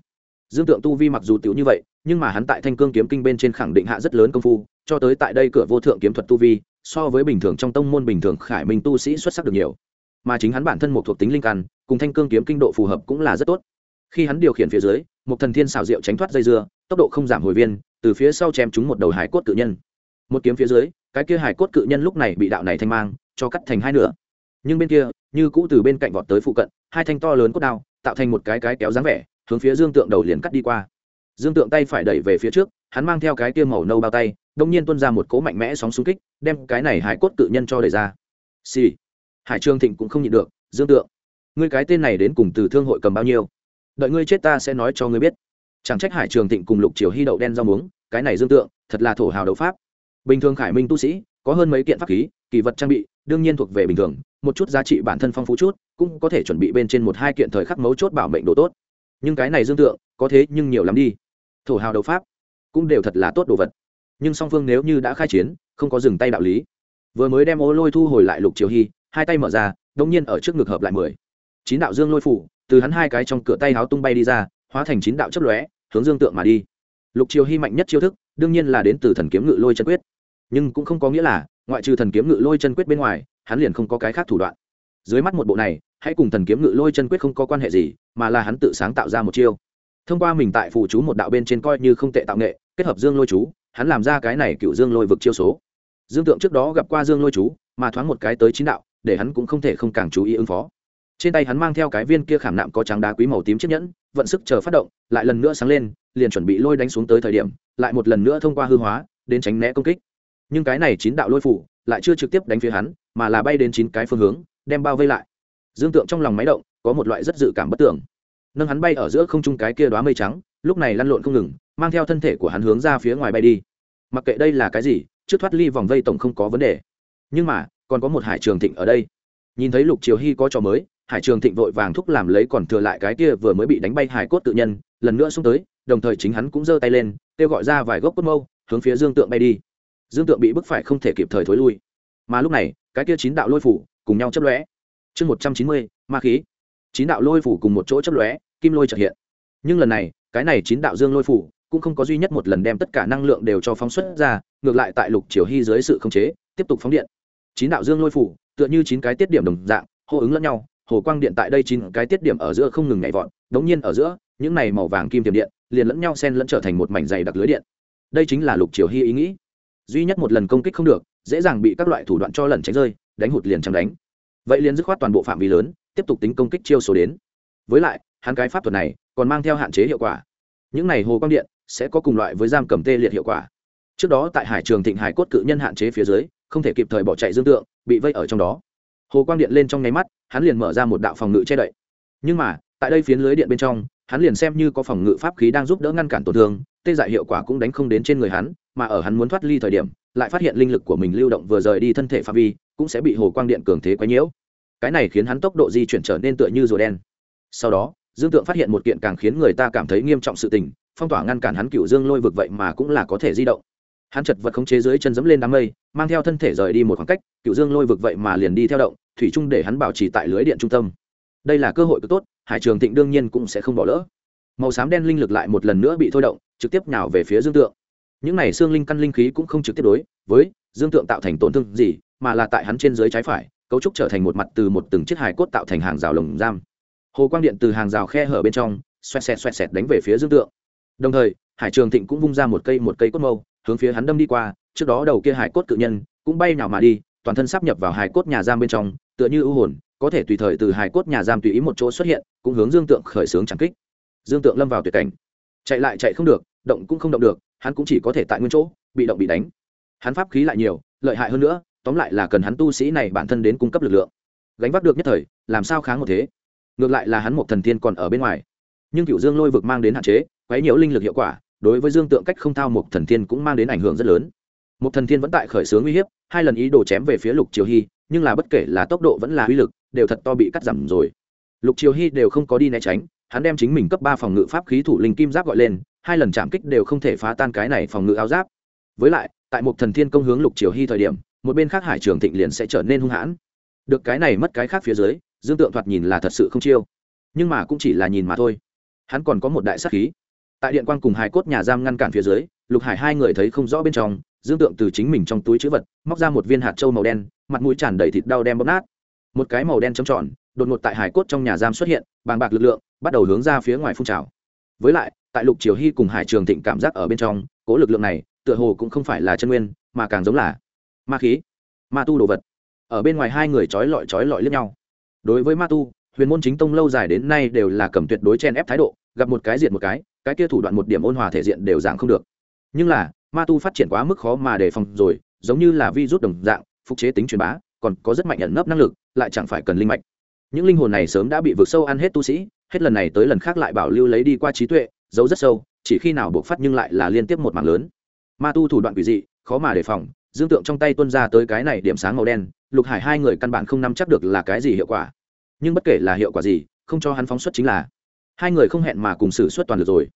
[SPEAKER 1] dương tượng tu vi mặc dù tiểu như vậy, nhưng mà hắn tại thanh cương kiếm kinh bên trên khẳng định hạ rất lớn công phu, cho tới tại đây cửa vô thượng kiếm thuật tu vi, so với bình thường trong tông môn bình thường khải minh tu sĩ xuất sắc được nhiều. Mà chính hắn bản thân một thuộc tính linh căn, cùng thanh cương kiếm kinh độ phù hợp cũng là rất tốt. Khi hắn điều khiển phía dưới, một thần thiên xào rượu tránh thoát dây dưa, tốc độ không giảm hồi viên, từ phía sau chém chúng một đầu hải cốt cự nhân. Một kiếm phía dưới, cái kia hải cốt cự nhân lúc này bị đạo này thanh mang, cho cắt thành hai nửa. Nhưng bên kia, như cũ từ bên cạnh vọt tới phụ cận, hai thanh to lớn cốt đao, tạo thành một cái cái kéo dáng vẻ hướng phía dương tượng đầu liền cắt đi qua. Dương tượng tay phải đẩy về phía trước, hắn mang theo cái tiêm màu nâu bao tay, đông nhiên tuôn ra một cỗ mạnh mẽ sóng xung kích, đem cái này hải cốt tự nhân cho đẩy ra. Xì、sì. hải trương thịnh cũng không nhịn được, dương tượng, ngươi cái tên này đến cùng từ thương hội cầm bao nhiêu? Đợi ngươi chết ta sẽ nói cho ngươi biết. Chẳng trách hải trường thịnh cùng lục triều hy đậu đen rau muống, cái này dương tượng, thật là thổ hào đấu pháp. Bình thường khải minh tu sĩ, có hơn mấy kiện pháp khí, kỳ vật trang bị, đương nhiên thuộc về bình thường, một chút giá trị bản thân phong phú chút, cũng có thể chuẩn bị bên trên một hai kiện thời khắc mấu chốt bảo mệnh đồ tốt nhưng cái này dương tượng, có thế nhưng nhiều lắm đi. Thổ hào đấu pháp, cũng đều thật là tốt đồ vật. Nhưng song phương nếu như đã khai chiến, không có dừng tay đạo lý. Vừa mới đem ô lôi thu hồi lại lục triều hy, hai tay mở ra đông nhiên ở trước ngực hợp lại mười. Chín đạo dương lôi phủ, từ hắn hai cái trong cửa tay háo tung bay đi ra, hóa thành chín đạo chấp lóe, hướng dương tượng mà đi. Lục triều hy mạnh nhất chiêu thức, đương nhiên là đến từ thần kiếm ngự lôi chân quyết. Nhưng cũng không có nghĩa là, ngoại trừ thần kiếm ngự lôi chân quyết bên ngoài, hắn liền không có cái khác thủ đoạn dưới mắt một bộ này, hãy cùng thần kiếm ngự lôi chân quyết không có quan hệ gì, mà là hắn tự sáng tạo ra một chiêu. Thông qua mình tại phụ chú một đạo bên trên coi như không tệ tạo nghệ, kết hợp dương lôi chú, hắn làm ra cái này cựu dương lôi vực chiêu số. Dương tượng trước đó gặp qua dương lôi chú, mà thoáng một cái tới chín đạo, để hắn cũng không thể không càng chú ý ứng phó. Trên tay hắn mang theo cái viên kia khảm nạm có trắng đá quý màu tím chiếc nhẫn, vận sức chờ phát động, lại lần nữa sáng lên, liền chuẩn bị lôi đánh xuống tới thời điểm, lại một lần nữa thông qua hư hóa, đến tránh né công kích. Nhưng cái này chín đạo lôi phủ, lại chưa trực tiếp đánh phía hắn, mà là bay đến chín cái phương hướng đem bao vây lại. Dương tượng trong lòng máy động, có một loại rất dự cảm bất tưởng nâng hắn bay ở giữa không trung cái kia đoá mây trắng, lúc này lăn lộn không ngừng, mang theo thân thể của hắn hướng ra phía ngoài bay đi. Mặc kệ đây là cái gì, trước thoát ly vòng vây tổng không có vấn đề. Nhưng mà, còn có một hải trường thịnh ở đây. Nhìn thấy lục triều hy có trò mới, hải trường thịnh vội vàng thúc làm lấy còn thừa lại cái kia vừa mới bị đánh bay hải cốt tự nhân, lần nữa xuống tới, đồng thời chính hắn cũng giơ tay lên, kêu gọi ra vài gốc cốt mâu, hướng phía dương tượng bay đi. Dương tượng bị bức phải không thể kịp thời thối lui. Mà lúc này, cái kia chín đạo lôi phủ cùng nhau chấp lóe. Chương một trăm chín mươi, ma khí. Chín đạo lôi phủ cùng một chỗ chấp lóe, kim lôi trợ hiện. Nhưng lần này, cái này chín đạo dương lôi phủ cũng không có duy nhất một lần đem tất cả năng lượng đều cho phóng xuất ra, ngược lại tại lục triều hy dưới sự khống chế, tiếp tục phóng điện. Chín đạo dương lôi phủ, tựa như chín cái tiết điểm đồng dạng, hô ứng lẫn nhau, hồ quang điện tại đây chín cái tiết điểm ở giữa không ngừng nhảy vọt, đống nhiên ở giữa, những này màu vàng kim tiềm điện liền lẫn nhau xen lẫn trở thành một mảnh dày đặc lưới điện. Đây chính là lục triều hy ý nghĩ. Duy nhất một lần công kích không được, dễ dàng bị các loại thủ đoạn cho lần tránh rơi đánh hụt liền chẳng đánh. Vậy liền dứt khoát toàn bộ phạm vi lớn, tiếp tục tính công kích chiêu số đến. Với lại, hắn cái pháp thuật này còn mang theo hạn chế hiệu quả. Những này hồ quang điện sẽ có cùng loại với giam cầm tê liệt hiệu quả. Trước đó tại hải trường thịnh hải cốt cự nhân hạn chế phía dưới, không thể kịp thời bỏ chạy dương tượng, bị vây ở trong đó. Hồ quang điện lên trong nháy mắt, hắn liền mở ra một đạo phòng ngự che đậy. Nhưng mà, tại đây phiến lưới điện bên trong, hắn liền xem như có phòng ngự pháp khí đang giúp đỡ ngăn cản tổn thương, tê dại hiệu quả cũng đánh không đến trên người hắn, mà ở hắn muốn thoát ly thời điểm lại phát hiện linh lực của mình lưu động vừa rời đi thân thể phạm vi, cũng sẽ bị hồ quang điện cường thế quấy nhiễu. Cái này khiến hắn tốc độ di chuyển trở nên tựa như rùa đen. Sau đó, dương tượng phát hiện một kiện càng khiến người ta cảm thấy nghiêm trọng sự tình, phong tỏa ngăn cản hắn cựu dương lôi vực vậy mà cũng là có thể di động. Hắn chật vật khống chế dưới chân dẫm lên đám mây, mang theo thân thể rời đi một khoảng cách, cựu dương lôi vực vậy mà liền đi theo động, thủy chung để hắn bảo trì tại lưới điện trung tâm. Đây là cơ hội cực tốt, hải trường thịnh đương nhiên cũng sẽ không bỏ lỡ. Màu xám đen linh lực lại một lần nữa bị thôi động, trực tiếp nào về phía dương tượng những này xương linh căn linh khí cũng không trực tiếp đối với dương tượng tạo thành tổn thương gì, mà là tại hắn trên dưới trái phải, cấu trúc trở thành một mặt từ một từng chiếc hài cốt tạo thành hàng rào lồng giam. Hồ quang điện từ hàng rào khe hở bên trong, xoẹt xẹt xoẹt xẹt đánh về phía dương tượng. Đồng thời, hải trường thịnh cũng vung ra một cây một cây cốt mâu, hướng phía hắn đâm đi qua, trước đó đầu kia hải cốt cự nhân cũng bay nào mà đi, toàn thân sắp nhập vào hải cốt nhà giam bên trong, tựa như ưu hồn, có thể tùy thời từ hải cốt nhà giam tùy ý một chỗ xuất hiện, cũng hướng dương tượng khởi xướng trắng kích. Dương tượng lâm vào tuyệt cảnh. Chạy lại chạy không được, động cũng không động được hắn cũng chỉ có thể tại nguyên chỗ, bị động bị đánh. Hắn pháp khí lại nhiều, lợi hại hơn nữa, tóm lại là cần hắn tu sĩ này bản thân đến cung cấp lực lượng. Gánh vác được nhất thời, làm sao kháng một thế? Ngược lại là hắn một thần tiên còn ở bên ngoài. Nhưng cựu dương lôi vực mang đến hạn chế, quấy nhiễu linh lực hiệu quả, đối với dương tượng cách không thao một thần tiên cũng mang đến ảnh hưởng rất lớn. Một thần tiên vẫn tại khởi xướng uy hiếp, hai lần ý đồ chém về phía lục triều hy, nhưng là bất kể là tốc độ vẫn là uy lực, đều thật to bị cắt giảm rồi. Lục triều hy đều không có đi né tránh, hắn đem chính mình cấp ba phòng ngự pháp khí thủ linh kim giáp gọi lên hai lần chạm kích đều không thể phá tan cái này phòng ngự áo giáp. Với lại, tại một thần thiên công hướng lục triều hy thời điểm, một bên khác hải trường thịnh liền sẽ trở nên hung hãn. Được cái này mất cái khác phía dưới, dương tượng thoạt nhìn là thật sự không chiêu. Nhưng mà cũng chỉ là nhìn mà thôi. Hắn còn có một đại sắc khí. Tại điện quan cùng hải cốt nhà giam ngăn cản phía dưới, lục hải hai người thấy không rõ bên trong, dương tượng từ chính mình trong túi chữ vật, móc ra một viên hạt trâu màu đen, mặt mũi tràn đầy thịt đau đem bóp nát. Một cái màu đen trống tròn, đột ngột tại hải cốt trong nhà giam xuất hiện, bàng bạc lực lượng, bắt đầu hướng ra phía ngoài phun trào. Với lại tại lục triều hy cùng hải trường thịnh cảm giác ở bên trong, cố lực lượng này, tựa hồ cũng không phải là chân nguyên, mà càng giống là ma khí, ma tu đồ vật. Ở bên ngoài hai người trói lọi trói lọi lẫn nhau. Đối với ma tu, huyền môn chính tông lâu dài đến nay đều là cầm tuyệt đối chen ép thái độ, gặp một cái diệt một cái cái kia thủ đoạn một điểm ôn hòa thể diện đều dạng không được. Nhưng là, ma tu phát triển quá mức khó mà đề phòng rồi, giống như là vi rút đồng dạng, phục chế tính truyền bá, còn có rất mạnh ẩn nấp năng lực, lại chẳng phải cần linh mạch. Những linh hồn này sớm đã bị vượt sâu ăn hết tu sĩ, hết lần này tới lần khác lại bảo lưu lấy đi qua trí tuệ giấu rất sâu, chỉ khi nào buộc phát nhưng lại là liên tiếp một mảng lớn. Ma tu thủ đoạn quỷ dị, khó mà đề phòng, dương tượng trong tay tuân ra tới cái này điểm sáng màu đen, lục hải hai người căn bản không nắm chắc được là cái gì hiệu quả. Nhưng bất kể là hiệu quả gì, không cho hắn phóng xuất chính là. Hai người không hẹn mà cùng xử suất toàn lực rồi.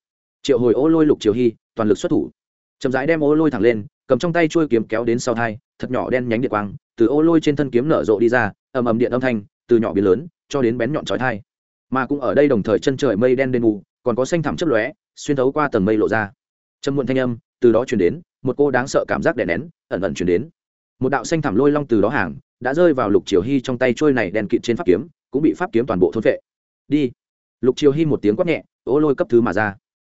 [SPEAKER 1] Triệu hồi ô lôi lục triều hy, toàn lực xuất thủ. Chậm rãi đem ô lôi thẳng lên, cầm trong tay chuôi kiếm kéo đến sau thai, thật nhỏ đen nhánh điện quang, từ ô lôi trên thân kiếm nở rộ đi ra, ầm ầm điện âm thanh, từ nhỏ biến lớn, cho đến bén nhọn trói thai mà cũng ở đây đồng thời chân trời mây đen đen mù còn có xanh thẳm chấp lóe, xuyên thấu qua tầng mây lộ ra. Trầm muộn thanh âm từ đó chuyển đến, một cô đáng sợ cảm giác đè nén, ẩn ẩn chuyển đến. Một đạo xanh thẳm lôi long từ đó hàng, đã rơi vào lục triều hy trong tay trôi này đèn kịt trên pháp kiếm, cũng bị pháp kiếm toàn bộ thôn vệ đi. Lục triều hy một tiếng quát nhẹ, ô lôi cấp thứ mà ra.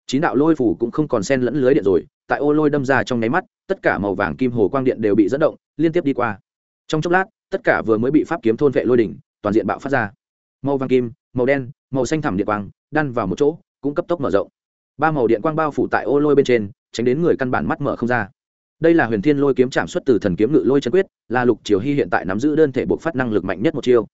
[SPEAKER 1] Chín đạo lôi phủ cũng không còn sen lẫn lưới điện rồi, tại ô lôi đâm ra trong nháy mắt, tất cả màu vàng kim hồ quang điện đều bị dẫn động, liên tiếp đi qua. Trong chốc lát, tất cả vừa mới bị pháp kiếm thôn vệ lôi đỉnh, toàn diện bạo phát ra. Màu vàng kim, màu đen, màu xanh thẳm điện quang, đan vào một chỗ cũng cấp tốc mở rộng. Ba màu điện quang bao phủ tại ô lôi bên trên, tránh đến người căn bản mắt mở không ra. Đây là huyền thiên lôi kiếm chạm xuất từ thần kiếm ngự lôi chân quyết, là lục triều hy hiện tại nắm giữ đơn thể buộc phát năng lực mạnh nhất một chiêu.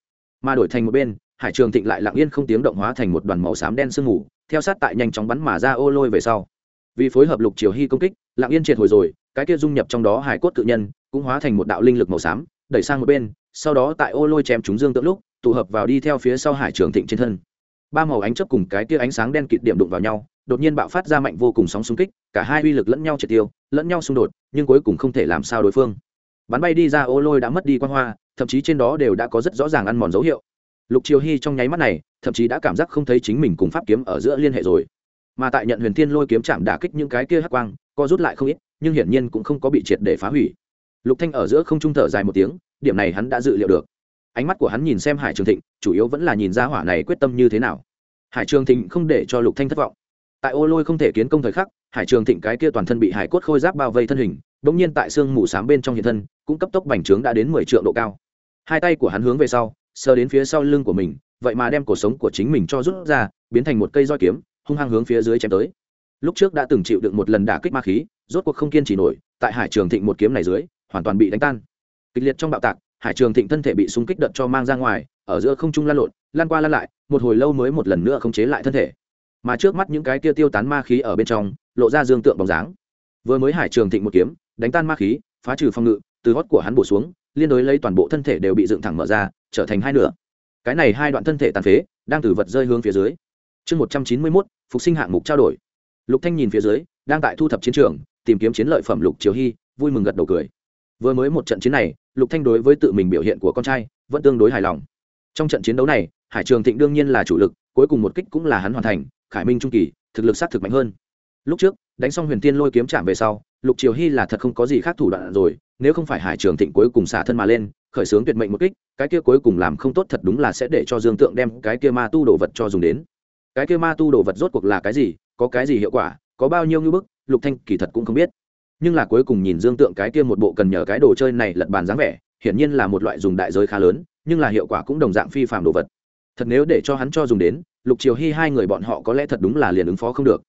[SPEAKER 1] Mà đổi thành một bên, hải trường thịnh lại lặng yên không tiếng động hóa thành một đoàn màu xám đen sương mù, theo sát tại nhanh chóng bắn mà ra ô lôi về sau. Vì phối hợp lục triều hy công kích, lặng yên triệt hồi rồi, cái kia dung nhập trong đó hải cốt tự nhân, cũng hóa thành một đạo linh lực màu xám, đẩy sang một bên, sau đó tại ô lôi chém chúng dương tượng lúc, tụ hợp vào đi theo phía sau hải trường thịnh trên thân ba màu ánh chớp cùng cái kia ánh sáng đen kịt điểm đụng vào nhau, đột nhiên bạo phát ra mạnh vô cùng sóng xung kích, cả hai uy lực lẫn nhau triệt tiêu, lẫn nhau xung đột, nhưng cuối cùng không thể làm sao đối phương. Bắn bay đi ra ô lôi đã mất đi quan hoa, thậm chí trên đó đều đã có rất rõ ràng ăn mòn dấu hiệu. Lục triều hy trong nháy mắt này, thậm chí đã cảm giác không thấy chính mình cùng pháp kiếm ở giữa liên hệ rồi. Mà tại nhận huyền thiên lôi kiếm chạm đả kích những cái kia hắc quang, co rút lại không ít, nhưng hiển nhiên cũng không có bị triệt để phá hủy. Lục thanh ở giữa không trung thở dài một tiếng, điểm này hắn đã dự liệu được ánh mắt của hắn nhìn xem hải trường thịnh, chủ yếu vẫn là nhìn ra hỏa này quyết tâm như thế nào. Hải trường thịnh không để cho lục thanh thất vọng. Tại ô lôi không thể kiến công thời khắc, hải trường thịnh cái kia toàn thân bị hải cốt khôi giáp bao vây thân hình, bỗng nhiên tại xương mù sám bên trong hiện thân, cũng cấp tốc bành trướng đã đến mười triệu độ cao. Hai tay của hắn hướng về sau, sờ đến phía sau lưng của mình, vậy mà đem cuộc sống của chính mình cho rút ra, biến thành một cây roi kiếm, hung hăng hướng phía dưới chém tới. Lúc trước đã từng chịu được một lần đả kích ma khí, rốt cuộc không kiên trì nổi, tại hải trường thịnh một kiếm này dưới, hoàn toàn bị đánh tan. Kịch liệt trong bạo tạc hải trường thịnh thân thể bị súng kích đợt cho mang ra ngoài, ở giữa không trung lan lộn, lan qua lan lại, một hồi lâu mới một lần nữa không chế lại thân thể. Mà trước mắt những cái kia tiêu tán ma khí ở bên trong, lộ ra dương tượng bóng dáng. Vừa mới hải trường thịnh một kiếm, đánh tan ma khí, phá trừ phòng ngự, từ hót của hắn bổ xuống, liên đối lấy toàn bộ thân thể đều bị dựng thẳng mở ra, trở thành hai nửa. Cái này hai đoạn thân thể tàn phế, đang từ vật rơi hướng phía dưới. Chương một trăm chín mươi mốt, phục sinh hạng mục trao đổi. Lục thanh nhìn phía dưới, đang tại thu thập chiến trường, tìm kiếm chiến lợi phẩm lục triều hy, vui mừng gật đầu cười. Vừa mới một trận chiến này lục thanh đối với tự mình biểu hiện của con trai vẫn tương đối hài lòng. Trong trận chiến đấu này, hải trường thịnh đương nhiên là chủ lực, cuối cùng một kích cũng là hắn hoàn thành, khải minh trung kỳ, thực lực sát thực mạnh hơn. Lúc trước, đánh xong huyền tiên lôi kiếm chạm về sau, lục triều hy là thật không có gì khác thủ đoạn rồi, nếu không phải hải trường thịnh cuối cùng xả thân mà lên, khởi xướng tuyệt mệnh một kích, cái kia cuối cùng làm không tốt thật đúng là sẽ để cho dương tượng đem cái kia ma tu đồ vật cho dùng đến. Cái kia ma tu đồ vật rốt cuộc là cái gì, có cái gì hiệu quả, có bao nhiêu ngư bức, lục thanh kỳ thật cũng không biết nhưng là cuối cùng nhìn dương tượng cái kia một bộ cần nhờ cái đồ chơi này lật bàn dáng vẻ, hiển nhiên là một loại dùng đại giới khá lớn, nhưng là hiệu quả cũng đồng dạng phi phạm đồ vật. Thật nếu để cho hắn cho dùng đến, lục triều hy hai người bọn họ có lẽ thật đúng là liền ứng phó không được.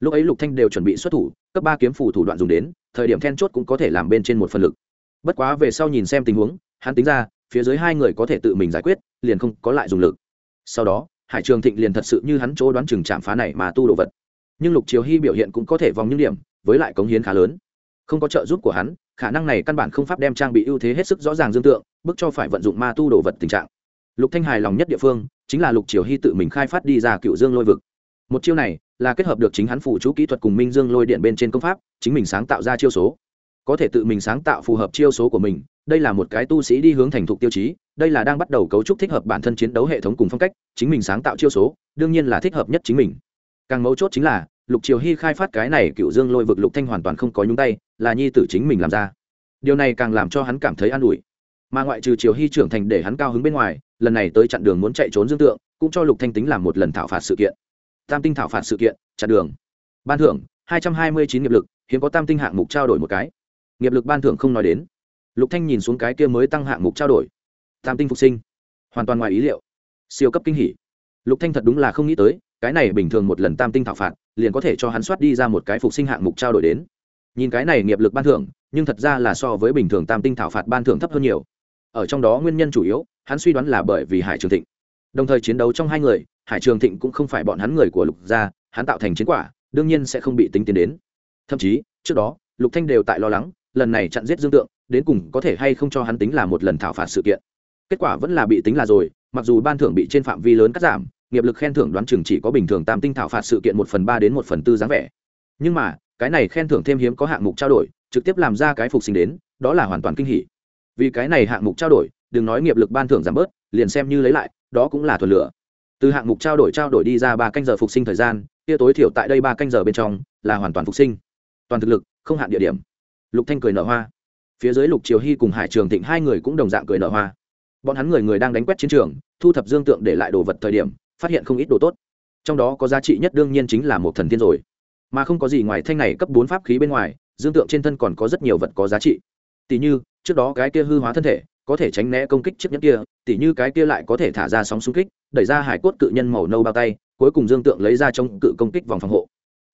[SPEAKER 1] Lúc ấy lục thanh đều chuẩn bị xuất thủ, cấp ba kiếm phủ thủ đoạn dùng đến, thời điểm then chốt cũng có thể làm bên trên một phần lực. Bất quá về sau nhìn xem tình huống, hắn tính ra, phía dưới hai người có thể tự mình giải quyết, liền không có lại dùng lực. Sau đó, hải trường thịnh liền thật sự như hắn chỗ đoán chừng chạm phá này mà tu đồ vật. Nhưng lục triều hy biểu hiện cũng có thể vòng những điểm, với lại cống hiến khá lớn không có trợ giúp của hắn, khả năng này căn bản không pháp đem trang bị ưu thế hết sức rõ ràng dương tượng, bức cho phải vận dụng ma tu đồ vật tình trạng. Lục thanh hài lòng nhất địa phương, chính là lục triều hy tự mình khai phát đi ra cựu dương lôi vực. Một chiêu này là kết hợp được chính hắn phụ chú kỹ thuật cùng minh dương lôi điện bên trên công pháp, chính mình sáng tạo ra chiêu số. Có thể tự mình sáng tạo phù hợp chiêu số của mình, đây là một cái tu sĩ đi hướng thành thục tiêu chí, đây là đang bắt đầu cấu trúc thích hợp bản thân chiến đấu hệ thống cùng phong cách, chính mình sáng tạo chiêu số, đương nhiên là thích hợp nhất chính mình. Càng mấu chốt chính là lục triều hy khai phát cái này cựu dương lôi vực lục thanh hoàn toàn không có nhúng tay, là nhi tử chính mình làm ra. Điều này càng làm cho hắn cảm thấy an ủi. Mà ngoại trừ triều hy trưởng thành để hắn cao hứng bên ngoài, lần này tới chặn đường muốn chạy trốn dương tượng, cũng cho lục thanh tính làm một lần thảo phạt sự kiện. Tam tinh thảo phạt sự kiện, chặn đường. Ban thưởng, hai trăm hai mươi chín nghiệp lực, hiếm có tam tinh hạng mục trao đổi một cái. Nghiệp lực ban thưởng không nói đến. Lục thanh nhìn xuống cái kia mới tăng hạng mục trao đổi. Tam tinh phục sinh. Hoàn toàn ngoài ý liệu. Siêu cấp kinh hỉ. Lục thanh thật đúng là không nghĩ tới cái này bình thường một lần tam tinh thảo phạt, liền có thể cho hắn soát đi ra một cái phục sinh hạng mục trao đổi đến. Nhìn cái này nghiệp lực ban thưởng, nhưng thật ra là so với bình thường tam tinh thảo phạt ban thưởng thấp hơn nhiều. Ở trong đó nguyên nhân chủ yếu, hắn suy đoán là bởi vì hải trường thịnh. Đồng thời chiến đấu trong hai người, hải trường thịnh cũng không phải bọn hắn người của lục gia, hắn tạo thành chiến quả, đương nhiên sẽ không bị tính tiến đến. Thậm chí, trước đó, lục thanh đều tại lo lắng, lần này chặn giết dương tượng, đến cùng có thể hay không cho hắn tính là một lần thảo phạt sự kiện. Kết quả vẫn là bị tính là rồi, mặc dù ban thưởng bị trên phạm vi lớn cắt giảm nghiệp lực khen thưởng đoán chừng chỉ có bình thường tam tinh thảo phạt sự kiện một phần ba đến một phần tư dáng vẻ. Nhưng mà, cái này khen thưởng thêm hiếm có hạng mục trao đổi, trực tiếp làm ra cái phục sinh đến, đó là hoàn toàn kinh hỉ. Vì cái này hạng mục trao đổi, đừng nói nghiệp lực ban thưởng giảm bớt, liền xem như lấy lại, đó cũng là thuận lửa. Từ hạng mục trao đổi trao đổi đi ra ba canh giờ phục sinh thời gian, kia tối thiểu tại đây ba canh giờ bên trong, là hoàn toàn phục sinh. Toàn thực lực, không hạn địa điểm. Lục thanh cười nở hoa. Phía dưới lục triều hy cùng hải trường thịnh hai người cũng đồng dạng cười nở hoa. Bọn hắn người người đang đánh quét chiến trường, thu thập dương tượng để lại đồ vật thời điểm phát hiện không ít đồ tốt. Trong đó có giá trị nhất đương nhiên chính là một thần tiên rồi. Mà không có gì ngoài thanh này cấp bốn pháp khí bên ngoài, dương tượng trên thân còn có rất nhiều vật có giá trị. Tỷ như, trước đó cái kia hư hóa thân thể, có thể tránh né công kích chiếc nhẫn kia tỷ như cái kia lại có thể thả ra sóng xung kích, đẩy ra hải cốt cự nhân màu nâu bao tay, cuối cùng dương tượng lấy ra trong cự công kích vòng phòng hộ.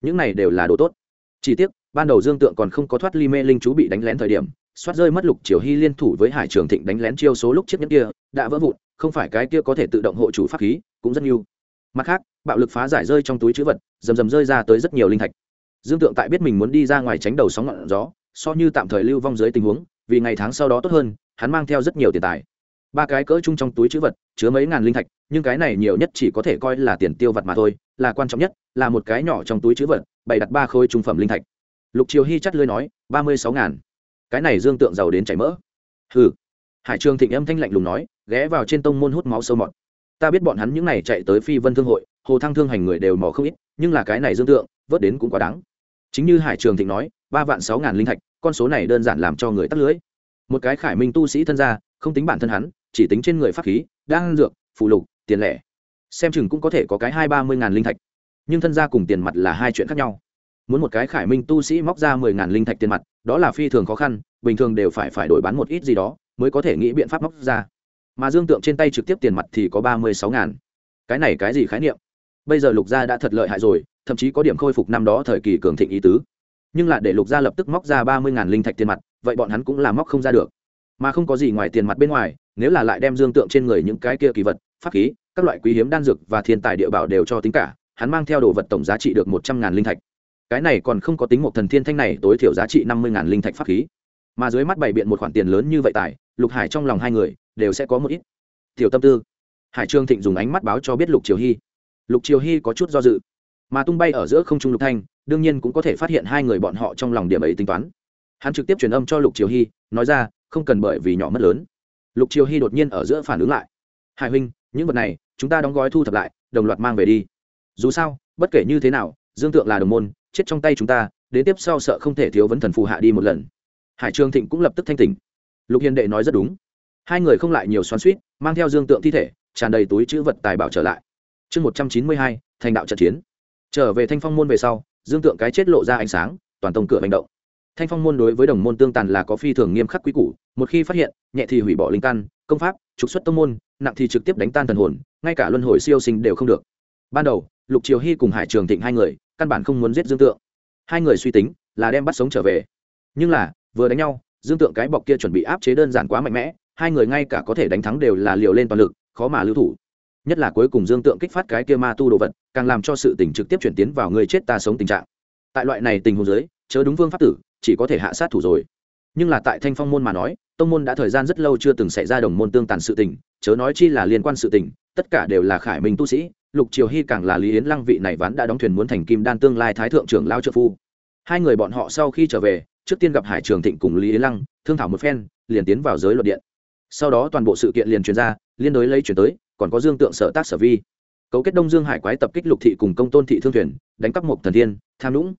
[SPEAKER 1] Những này đều là đồ tốt. Chỉ tiếc, ban đầu dương tượng còn không có thoát ly mê linh chú bị đánh lén thời điểm, xoát rơi mất lục triều hy liên thủ với hải trường thịnh đánh lén chiêu số lúc chiếc nhẫn kia, đã vỡ vụn, không phải cái kia có thể tự động hộ chủ pháp khí cũng rất nhiều. Mặt khác, bạo lực phá giải rơi trong túi chữ vật rầm rầm rơi ra tới rất nhiều linh thạch. Dương tượng tại biết mình muốn đi ra ngoài tránh đầu sóng ngọn gió, so như tạm thời lưu vong dưới tình huống, vì ngày tháng sau đó tốt hơn, hắn mang theo rất nhiều tiền tài. Ba cái cỡ chung trong túi chữ vật, chứa mấy ngàn linh thạch, nhưng cái này nhiều nhất chỉ có thể coi là tiền tiêu vật mà thôi, là quan trọng nhất, là một cái nhỏ trong túi chữ vật, bày đặt ba khối trung phẩm linh thạch. Lục triều hy chắt lưới nói, ba mươi sáu ngàn. Cái này dương tượng giàu đến chảy mỡ. Hừ. Hải trường thịnh âm thanh lạnh lùng nói, ghé vào trên tông môn hút máu sâu mọt ta biết bọn hắn những này chạy tới phi vân thương hội, hồ thăng thương hành người đều mò không ít, nhưng là cái này dương tượng, vớt đến cũng quá đáng. Chính như hải trường thịnh nói, ba vạn sáu ngàn linh thạch, con số này đơn giản làm cho người tắt lưới. Một cái khải minh tu sĩ thân gia, không tính bản thân hắn, chỉ tính trên người pháp khí đang dược phụ lục, tiền lẻ. Xem chừng cũng có thể có cái hai ba mươi ngàn linh thạch. Nhưng thân gia cùng tiền mặt là hai chuyện khác nhau. Muốn một cái khải minh tu sĩ móc ra mười ngàn linh thạch tiền mặt, đó là phi thường khó khăn, bình thường đều phải phải đổi bán một ít gì đó, mới có thể nghĩ biện pháp móc ra mà dương tượng trên tay trực tiếp tiền mặt thì có ba mươi sáu ngàn. Cái này cái gì khái niệm? Bây giờ lục gia đã thật lợi hại rồi, thậm chí có điểm khôi phục năm đó thời kỳ cường thịnh ý tứ. Nhưng là để lục gia lập tức móc ra ba mươi ngàn linh thạch tiền mặt, vậy bọn hắn cũng là móc không ra được. Mà không có gì ngoài tiền mặt bên ngoài, nếu là lại đem dương tượng trên người những cái kia kỳ vật, pháp khí, các loại quý hiếm đan dược và thiên tài địa bảo đều cho tính cả, hắn mang theo đồ vật tổng giá trị được một trăm ngàn linh thạch. Cái này còn không có tính một thần thiên thanh này tối thiểu giá trị năm mươi ngàn linh thạch pháp khí. Mà dưới mắt bày biện một khoản tiền lớn như vậy tài, lục hải trong lòng hai người đều sẽ có một ít. Tiểu tâm tư. Hải trương thịnh dùng ánh mắt báo cho biết lục triều hy. Lục triều hy có chút do dự. Mà tung bay ở giữa không trung lục thanh, đương nhiên cũng có thể phát hiện hai người bọn họ trong lòng điểm ấy tính toán. Hắn trực tiếp truyền âm cho lục triều hy, nói ra, không cần bởi vì nhỏ mất lớn. Lục triều hy đột nhiên ở giữa phản ứng lại. Hải huynh, những vật này, chúng ta đóng gói thu thập lại, đồng loạt mang về đi. Dù sao, bất kể như thế nào, dương tượng là đồng môn, chết trong tay chúng ta, đến tiếp sau sợ không thể thiếu vấn thần phù hạ đi một lần. Hải trường thịnh cũng lập tức thanh tỉnh. Lục hiền đệ nói rất đúng hai người không lại nhiều xoắn suýt mang theo dương tượng thi thể, tràn đầy túi chữ vật tài bảo trở lại. Chương một trăm chín mươi hai, thành đạo trận chiến. Trở về thanh phong môn về sau, dương tượng cái chết lộ ra ánh sáng, toàn tông cửa hành động. Thanh phong môn đối với đồng môn tương tàn là có phi thường nghiêm khắc quý củ, một khi phát hiện, nhẹ thì hủy bỏ linh căn, công pháp, trục xuất tông môn, nặng thì trực tiếp đánh tan thần hồn, ngay cả luân hồi siêu sinh đều không được. Ban đầu, lục triều hy cùng hải trường thịnh hai người, căn bản không muốn giết dương tượng. Hai người suy tính, là đem bắt sống trở về. Nhưng là, vừa đánh nhau, dương tượng cái bọc kia chuẩn bị áp chế đơn giản quá mạnh mẽ hai người ngay cả có thể đánh thắng đều là liều lên toàn lực, khó mà lưu thủ. Nhất là cuối cùng dương tượng kích phát cái kia ma tu đồ vật, càng làm cho sự tình trực tiếp chuyển tiến vào người chết ta sống tình trạng. Tại loại này tình huống giới chớ đúng vương pháp tử, chỉ có thể hạ sát thủ rồi. Nhưng là tại thanh phong môn mà nói, tông môn đã thời gian rất lâu chưa từng xảy ra đồng môn tương tàn sự tình, chớ nói chi là liên quan sự tình, tất cả đều là khải minh tu sĩ, lục triều hy càng là lý yến lăng vị này ván đã đóng thuyền muốn thành kim đan tương lai thái thượng trưởng lao trợ phu. Hai người bọn họ sau khi trở về, trước tiên gặp hải trường thịnh cùng lý yến lăng, thương thảo một phen, liền tiến vào giới luật điện sau đó toàn bộ sự kiện liền truyền ra, liên đối lấy chuyển tới, còn có dương tượng sở tác sở vi. Cấu kết đông dương hải quái tập kích lục thị cùng công tôn thị thương thuyền, đánh cắp mộc thần thiên, tham lũng.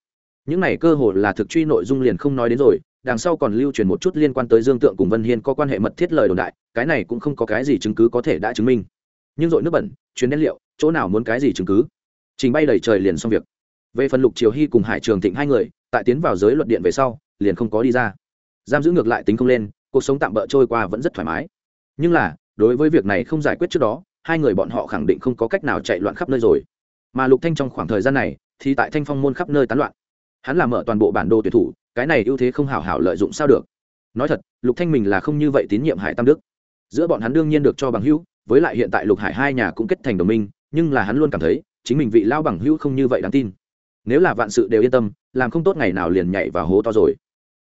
[SPEAKER 1] Những này cơ hội là thực truy nội dung liền không nói đến rồi, đằng sau còn lưu truyền một chút liên quan tới dương tượng cùng vân hiên có quan hệ mật thiết lời đồn đại, cái này cũng không có cái gì chứng cứ có thể đã chứng minh. Nhưng dội nước bẩn chuyến đen liệu, chỗ nào muốn cái gì chứng cứ? Trình bay đầy trời liền xong việc. Về phần lục triều hy cùng hải trường thịnh hai người, tại tiến vào giới luật điện về sau, liền không có đi ra. Giam giữ ngược lại tính không lên cuộc sống tạm bỡ trôi qua vẫn rất thoải mái. Nhưng là, đối với việc này không giải quyết trước đó, hai người bọn họ khẳng định không có cách nào chạy loạn khắp nơi rồi. Mà lục thanh trong khoảng thời gian này, thì tại thanh phong môn khắp nơi tán loạn. Hắn làm mở toàn bộ bản đồ tuyển thủ, cái này ưu thế không hảo hảo lợi dụng sao được. Nói thật, lục thanh mình là không như vậy tín nhiệm hải tam đức. Giữa bọn hắn đương nhiên được cho bằng hữu, với lại hiện tại lục hải hai nhà cũng kết thành đồng minh, nhưng là hắn luôn cảm thấy, chính mình vị lao bằng hữu không như vậy đáng tin. Nếu là vạn sự đều yên tâm, làm không tốt ngày nào liền nhảy vào hố to rồi.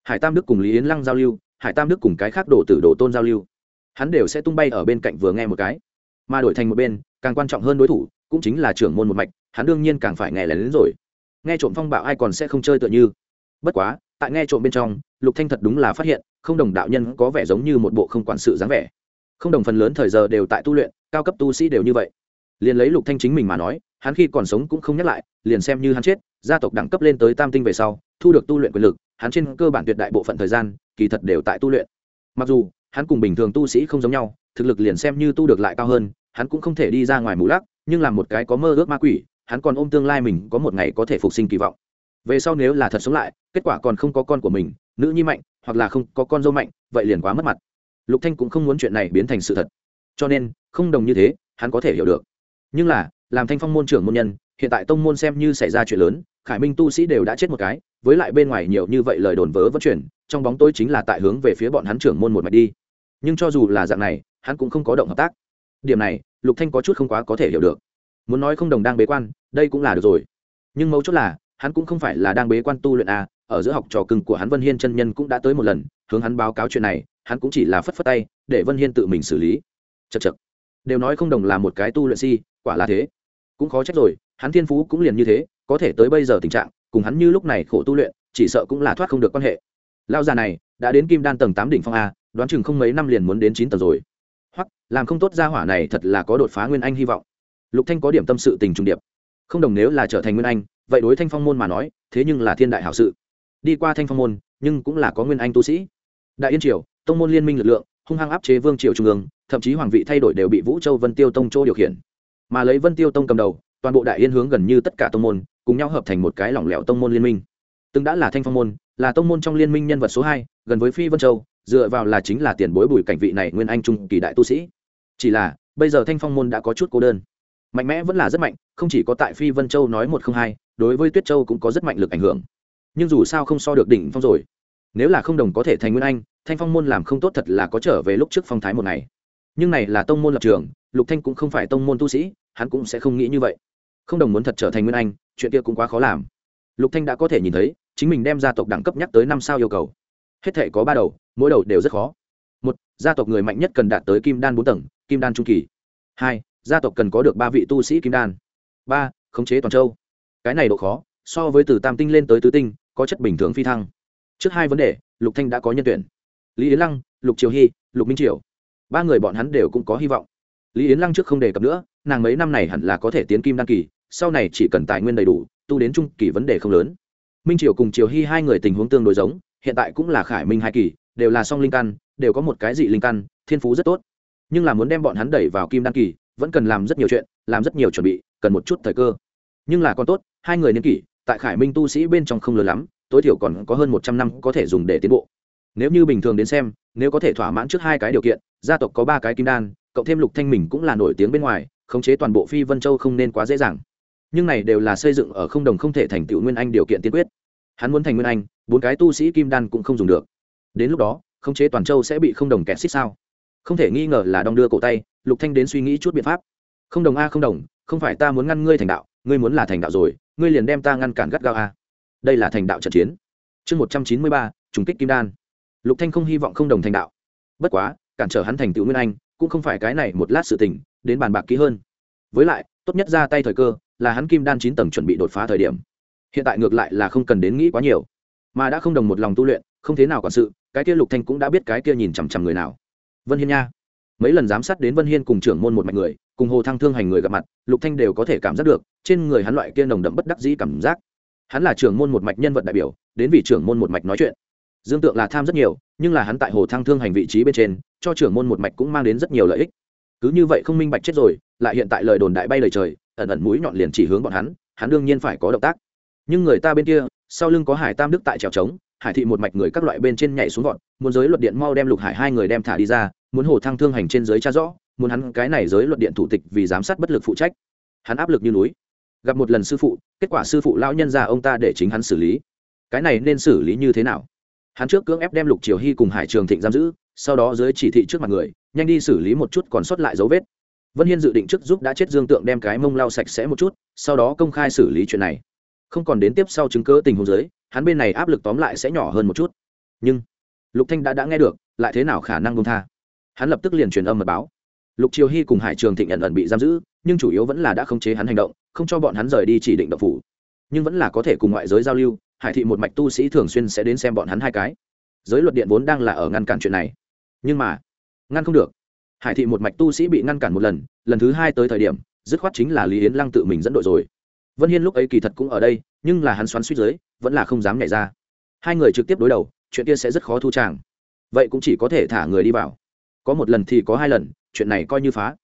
[SPEAKER 1] Hải tam đức cùng lý yến lăng giao lưu hải tam đức cùng cái khác đổ tử đồ tôn giao lưu. Hắn đều sẽ tung bay ở bên cạnh vừa nghe một cái. Mà đổi thành một bên, càng quan trọng hơn đối thủ, cũng chính là trưởng môn một mạch, hắn đương nhiên càng phải nghe lén đến rồi. Nghe trộm phong bạo ai còn sẽ không chơi tựa như. Bất quá, tại nghe trộm bên trong, lục thanh thật đúng là phát hiện, không đồng đạo nhân có vẻ giống như một bộ không quản sự dáng vẻ. Không đồng phần lớn thời giờ đều tại tu luyện, cao cấp tu sĩ đều như vậy. Liền lấy lục thanh chính mình mà nói hắn khi còn sống cũng không nhắc lại, liền xem như hắn chết, gia tộc đẳng cấp lên tới tam tinh về sau, thu được tu luyện quyền lực, hắn trên cơ bản tuyệt đại bộ phận thời gian, kỳ thật đều tại tu luyện. Mặc dù, hắn cùng bình thường tu sĩ không giống nhau, thực lực liền xem như tu được lại cao hơn, hắn cũng không thể đi ra ngoài mù lắc, nhưng làm một cái có mơ ước ma quỷ, hắn còn ôm tương lai mình có một ngày có thể phục sinh kỳ vọng. Về sau nếu là thật sống lại, kết quả còn không có con của mình, nữ nhi mạnh, hoặc là không có con dâu mạnh, vậy liền quá mất mặt. Lục thanh cũng không muốn chuyện này biến thành sự thật. Cho nên, không đồng như thế, hắn có thể hiểu được. Nhưng là làm thanh phong môn trưởng môn nhân, hiện tại tông môn xem như xảy ra chuyện lớn, khải minh tu sĩ đều đã chết một cái, với lại bên ngoài nhiều như vậy lời đồn vớ vẫn chuyển trong bóng tối chính là tại hướng về phía bọn hắn trưởng môn một mạch đi. Nhưng cho dù là dạng này, hắn cũng không có động hợp tác. Điểm này, lục thanh có chút không quá có thể hiểu được. Muốn nói không đồng đang bế quan, đây cũng là được rồi. Nhưng mấu chốt là, hắn cũng không phải là đang bế quan tu luyện a ở giữa học trò cưng của hắn vân hiên chân nhân cũng đã tới một lần, hướng hắn báo cáo chuyện này, hắn cũng chỉ là phất phất tay, để vân hiên tự mình xử lý. Chật chật đều nói không đồng là một cái tu luyện si quả là thế. Cũng khó trách rồi, hắn thiên phú cũng liền như thế, có thể tới bây giờ tình trạng, cùng hắn như lúc này khổ tu luyện, chỉ sợ cũng là thoát không được quan hệ. Lao già này, đã đến kim đan tầng tám đỉnh phong a, đoán chừng không mấy năm liền muốn đến chín tầng rồi. Hoặc, làm không tốt ra hỏa này thật là có đột phá nguyên anh hy vọng. Lục thanh có điểm tâm sự tình trung điệp. Không đồng nếu là trở thành nguyên anh, vậy đối thanh phong môn mà nói, thế nhưng là thiên đại hảo sự. Đi qua thanh phong môn, nhưng cũng là có nguyên anh tu sĩ. Đại yên triều, tông môn liên minh lực lượng, hung hăng áp chế vương triều trung ương, thậm chí hoàng vị thay đổi đều bị vũ châu vân tiêu tông châu điều khiển mà lấy vân tiêu tông cầm đầu, toàn bộ đại yên hướng gần như tất cả tông môn, cùng nhau hợp thành một cái lỏng lẻo tông môn liên minh. Từng đã là thanh phong môn, là tông môn trong liên minh nhân vật số hai, gần với phi vân châu, dựa vào là chính là tiền bối bùi cảnh vị này nguyên anh trung kỳ đại tu sĩ. Chỉ là, bây giờ thanh phong môn đã có chút cô đơn. Mạnh mẽ vẫn là rất mạnh, không chỉ có tại phi vân châu nói một không hai, đối với tuyết châu cũng có rất mạnh lực ảnh hưởng. Nhưng dù sao không so được đỉnh phong rồi. Nếu là không đồng có thể thành nguyên anh, thanh phong môn làm không tốt thật là có trở về lúc trước phong thái một ngày nhưng này là tông môn lập trường, lục thanh cũng không phải tông môn tu sĩ, hắn cũng sẽ không nghĩ như vậy. Không đồng muốn thật trở thành nguyên anh, chuyện kia cũng quá khó làm. Lục thanh đã có thể nhìn thấy, chính mình đem gia tộc đẳng cấp nhắc tới năm sao yêu cầu. Hết thể có ba đầu, mỗi đầu đều rất khó. Một, gia tộc người mạnh nhất cần đạt tới kim đan bốn tầng, kim đan trung kỳ. Hai, gia tộc cần có được ba vị tu sĩ kim đan. Ba, khống chế toàn châu. Cái này độ khó, so với từ tam tinh lên tới tứ tinh, có chất bình thường phi thăng. Trước hai vấn đề, lục thanh đã có nhân tuyển. Lý yến lăng, lục triều hy, lục minh triều ba người bọn hắn đều cũng có hy vọng. Lý yến lăng trước không đề cập nữa, nàng mấy năm này hẳn là có thể tiến kim đăng kỳ, sau này chỉ cần tài nguyên đầy đủ, tu đến trung kỳ vấn đề không lớn. Minh triều cùng triều hy hai người tình huống tương đối giống, hiện tại cũng là khải minh hai kỳ, đều là song linh căn, đều có một cái dị linh căn, thiên phú rất tốt. Nhưng là muốn đem bọn hắn đẩy vào kim đăng kỳ, vẫn cần làm rất nhiều chuyện, làm rất nhiều chuẩn bị, cần một chút thời cơ. Nhưng là còn tốt, hai người niên kỷ, tại khải minh tu sĩ bên trong không lớn lắm, tối thiểu còn có hơn một trăm năm có thể dùng để tiến bộ. Nếu như bình thường đến xem nếu có thể thỏa mãn trước hai cái điều kiện, gia tộc có ba cái kim đan, cộng thêm lục thanh mình cũng là nổi tiếng bên ngoài, khống chế toàn bộ phi vân châu không nên quá dễ dàng. Nhưng này đều là xây dựng ở không đồng không thể thành tựu nguyên anh điều kiện tiên quyết. Hắn muốn thành nguyên anh, bốn cái tu sĩ kim đan cũng không dùng được. Đến lúc đó, khống chế toàn châu sẽ bị không đồng kẹt xích sao? Không thể nghi ngờ là đong đưa cổ tay, lục thanh đến suy nghĩ chút biện pháp. Không đồng a, không đồng, không phải ta muốn ngăn ngươi thành đạo, ngươi muốn là thành đạo rồi, ngươi liền đem ta ngăn cản gắt gao a. Đây là thành đạo trận chiến. Chương một trăm chín mươi ba, trùng kích kim đan lục thanh không hy vọng không đồng thành đạo. Bất quá, cản trở hắn thành tựu nguyên anh, cũng không phải cái này một lát sự tình, đến bàn bạc kỹ hơn. Với lại, tốt nhất ra tay thời cơ là hắn kim đan chín tầng chuẩn bị đột phá thời điểm. Hiện tại ngược lại là không cần đến nghĩ quá nhiều. Mà đã không đồng một lòng tu luyện, không thế nào quản sự, cái kia lục thanh cũng đã biết cái kia nhìn chằm chằm người nào. Vân hiên nha. Mấy lần giám sát đến vân hiên cùng trưởng môn một mạch người, cùng hồ thăng thương hành người gặp mặt, lục thanh đều có thể cảm giác được, trên người hắn loại kia nồng đậm bất đắc dĩ cảm giác. Hắn là trưởng môn một mạch nhân vật đại biểu, đến vì trưởng môn một mạch nói chuyện dương tượng là tham rất nhiều, nhưng là hắn tại hồ thăng thương hành vị trí bên trên, cho trưởng môn một mạch cũng mang đến rất nhiều lợi ích. Cứ như vậy không minh bạch chết rồi, lại hiện tại lời đồn đại bay lời trời, ẩn ẩn mũi nhọn liền chỉ hướng bọn hắn hắn đương nhiên phải có động tác. Nhưng người ta bên kia, sau lưng có hải tam đức tại trèo trống hải thị một mạch người các loại bên trên nhảy xuống gọn muốn giới luật điện mau đem lục hải hai người đem thả đi ra, muốn hồ thăng thương hành trên giới cha rõ, muốn hắn cái này giới luật điện thủ tịch vì giám sát bất lực phụ trách. Hắn áp lực như núi. Gặp một lần sư phụ, kết quả sư phụ lão nhân ra ông ta để chính hắn xử lý. Cái này nên xử lý như thế nào? Hắn trước cưỡng ép đem lục triều hy cùng hải trường thịnh giam giữ, sau đó dưới chỉ thị trước mặt người, nhanh đi xử lý một chút còn sót lại dấu vết. Vân hiên dự định trước giúp đã chết dương tượng đem cái mông lau sạch sẽ một chút, sau đó công khai xử lý chuyện này. Không còn đến tiếp sau chứng cớ tình huống giới hắn bên này áp lực tóm lại sẽ nhỏ hơn một chút. Nhưng, lục thanh đã đã nghe được, lại thế nào khả năng công tha? Hắn lập tức liền truyền âm mật báo. Lục triều hy cùng hải trường thịnh nhận ẩn bị giam giữ, nhưng chủ yếu vẫn là đã khống chế hắn hành động, không cho bọn hắn rời đi chỉ định độc phủ. Nhưng vẫn là có thể cùng ngoại giới giao lưu hải thị một mạch tu sĩ thường xuyên sẽ đến xem bọn hắn hai cái. Giới luật điện vốn đang là ở ngăn cản chuyện này. Nhưng mà, ngăn không được. Hải thị một mạch tu sĩ bị ngăn cản một lần lần thứ hai tới thời điểm, dứt khoát chính là lý yến lăng tự mình dẫn đội rồi. Vân hiên lúc ấy kỳ thật cũng ở đây, nhưng là hắn xoắn suýt giới vẫn là không dám nhảy ra. Hai người trực tiếp đối đầu, chuyện kia sẽ rất khó thu tràng. Vậy cũng chỉ có thể thả người đi vào. Có một lần thì có hai lần, chuyện này coi như phá.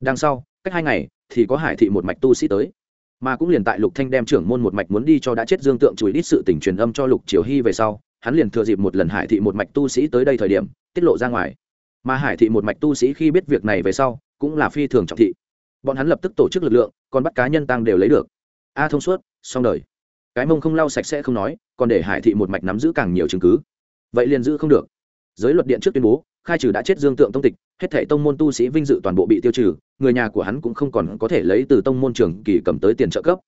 [SPEAKER 1] Đằng sau, cách hai ngày, thì có hải thị một mạch tu sĩ tới mà cũng liền tại lục thanh đem trưởng môn một mạch muốn đi cho đã chết dương tượng chùi đít sự tình truyền âm cho lục triều hy về sau, hắn liền thừa dịp một lần hải thị một mạch tu sĩ tới đây thời điểm, tiết lộ ra ngoài. Mà hải thị một mạch tu sĩ khi biết việc này về sau, cũng là phi thường trọng thị. Bọn hắn lập tức tổ chức lực lượng, còn bắt cá nhân tăng đều lấy được. A thông suốt, xong đời. Cái mông không lau sạch sẽ không nói, còn để hải thị một mạch nắm giữ càng nhiều chứng cứ. Vậy liền giữ không được. Giới luật điện trước tuyên bố khai trừ đã chết dương tượng tông tịch, hết thể tông môn tu sĩ vinh dự toàn bộ bị tiêu trừ, người nhà của hắn cũng không còn có thể lấy từ tông môn trường kỳ cầm tới tiền trợ cấp.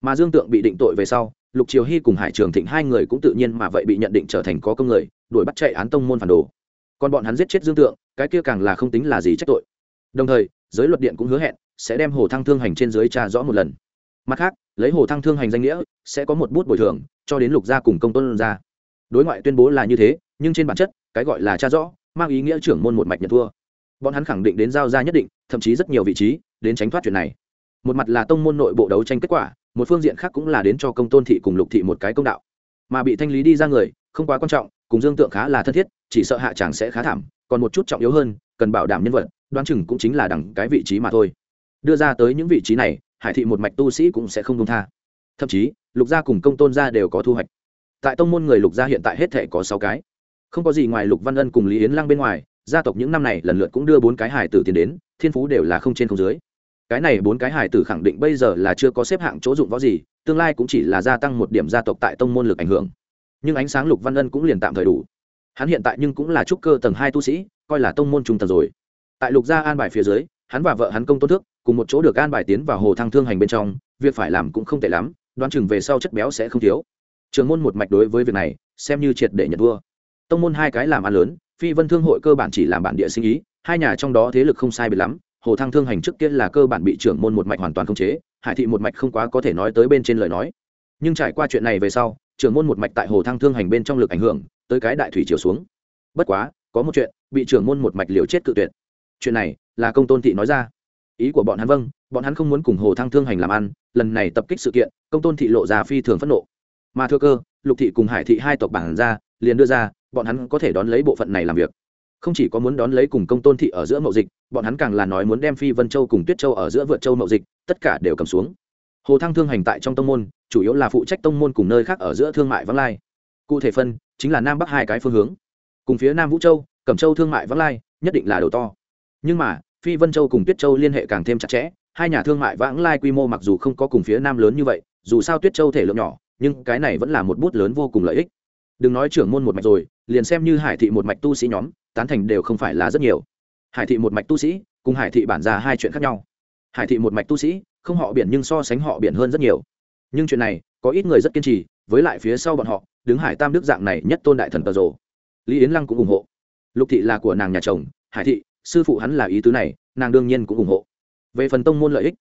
[SPEAKER 1] Mà dương tượng bị định tội về sau, lục triều hy cùng hải trường thịnh hai người cũng tự nhiên mà vậy bị nhận định trở thành có công người, đuổi bắt chạy án tông môn phản đồ. Còn bọn hắn giết chết dương tượng, cái kia càng là không tính là gì trách tội. Đồng thời, giới luật điện cũng hứa hẹn sẽ đem hồ thăng thương hành trên dưới tra rõ một lần. Mặt khác, lấy hồ thăng thương hành danh nghĩa, sẽ có một bút bồi thường cho đến lục gia cùng công tôn gia. Đối ngoại tuyên bố là như thế, nhưng trên bản chất, cái gọi là cha rõ mang ý nghĩa trưởng môn một mạch nhận thua. Bọn hắn khẳng định đến giao ra nhất định, thậm chí rất nhiều vị trí, đến tránh thoát chuyện này. Một mặt là tông môn nội bộ đấu tranh kết quả, một phương diện khác cũng là đến cho công tôn thị cùng lục thị một cái công đạo. Mà bị thanh lý đi ra người, không quá quan trọng, cùng dương tượng khá là thân thiết, chỉ sợ hạ chàng sẽ khá thảm, còn một chút trọng yếu hơn, cần bảo đảm nhân vật, đoán chừng cũng chính là đẳng cái vị trí mà thôi. Đưa ra tới những vị trí này, hải thị một mạch tu sĩ cũng sẽ không công tha. Thậm chí, lục gia cùng công tôn gia đều có thu hoạch. Tại tông môn người lục gia hiện tại hết thể có sáu cái không có gì ngoài lục văn ân cùng lý yến lăng bên ngoài, gia tộc những năm này lần lượt cũng đưa bốn cái hải tử tiền đến, thiên phú đều là không trên không dưới. Cái này bốn cái hải tử khẳng định bây giờ là chưa có xếp hạng chỗ dụng võ gì, tương lai cũng chỉ là gia tăng một điểm gia tộc tại tông môn lực ảnh hưởng. Nhưng ánh sáng lục văn ân cũng liền tạm thời đủ. Hắn hiện tại nhưng cũng là trúc cơ tầng hai tu sĩ, coi là tông môn trung tầng rồi. Tại lục gia an bài phía dưới, hắn và vợ hắn công tôn thước, cùng một chỗ được an bài tiến vào hồ thăng thương hành bên trong, việc phải làm cũng không tệ lắm, đoán chừng về sau chất béo sẽ không thiếu. Trường môn một mạch đối với việc này, xem như triệt để nhận vua tông môn hai cái làm ăn lớn, phi vân thương hội cơ bản chỉ làm bản địa sinh ý, hai nhà trong đó thế lực không sai biệt lắm, hồ thăng thương hành trước kia là cơ bản bị trưởng môn một mạch hoàn toàn khống chế, hải thị một mạch không quá có thể nói tới bên trên lời nói. Nhưng trải qua chuyện này về sau, trưởng môn một mạch tại hồ thăng thương hành bên trong lực ảnh hưởng, tới cái đại thủy chiều xuống. Bất quá, có một chuyện, bị trưởng môn một mạch liều chết cự tuyệt. Chuyện này, là công tôn thị nói ra. Ý của bọn hắn vâng bọn hắn không muốn cùng hồ thăng thương hành làm ăn, lần này tập kích sự kiện, công tôn thị lộ ra phi thường phẫn nộ. Mà thưa cơ, lục thị cùng hải thị hai tộc bản ra, liền đưa ra bọn hắn có thể đón lấy bộ phận này làm việc. Không chỉ có muốn đón lấy cùng công tôn thị ở giữa mậu dịch, bọn hắn càng là nói muốn đem phi vân châu cùng tuyết châu ở giữa vượt châu mậu dịch, tất cả đều cầm xuống. Hồ thăng thương hành tại trong tông môn, chủ yếu là phụ trách tông môn cùng nơi khác ở giữa thương mại vắng lai. Cụ thể phân, chính là nam bắc hai cái phương hướng. Cùng phía nam vũ châu, cẩm châu thương mại vắng lai, nhất định là đầu to. Nhưng mà, phi vân châu cùng tuyết châu liên hệ càng thêm chặt chẽ, hai nhà thương mại vãng lai quy mô mặc dù không có cùng phía nam lớn như vậy, dù sao tuyết châu thể lượng nhỏ, nhưng cái này vẫn là một bút lớn vô cùng lợi ích. Đừng nói trưởng môn một mạch rồi liền xem như hải thị một mạch tu sĩ nhóm, tán thành đều không phải là rất nhiều. Hải thị một mạch tu sĩ cùng hải thị bản ra hai chuyện khác nhau. Hải thị một mạch tu sĩ, không họ biển nhưng so sánh họ biển hơn rất nhiều. Nhưng chuyện này, có ít người rất kiên trì, với lại phía sau bọn họ, đứng hải tam đức dạng này nhất tôn đại thần tờ rồ. Lý yến lăng cũng ủng hộ. Lục thị là của nàng nhà chồng, hải thị, sư phụ hắn là ý tứ này, nàng đương nhiên cũng ủng hộ. Về phần tông môn lợi ích,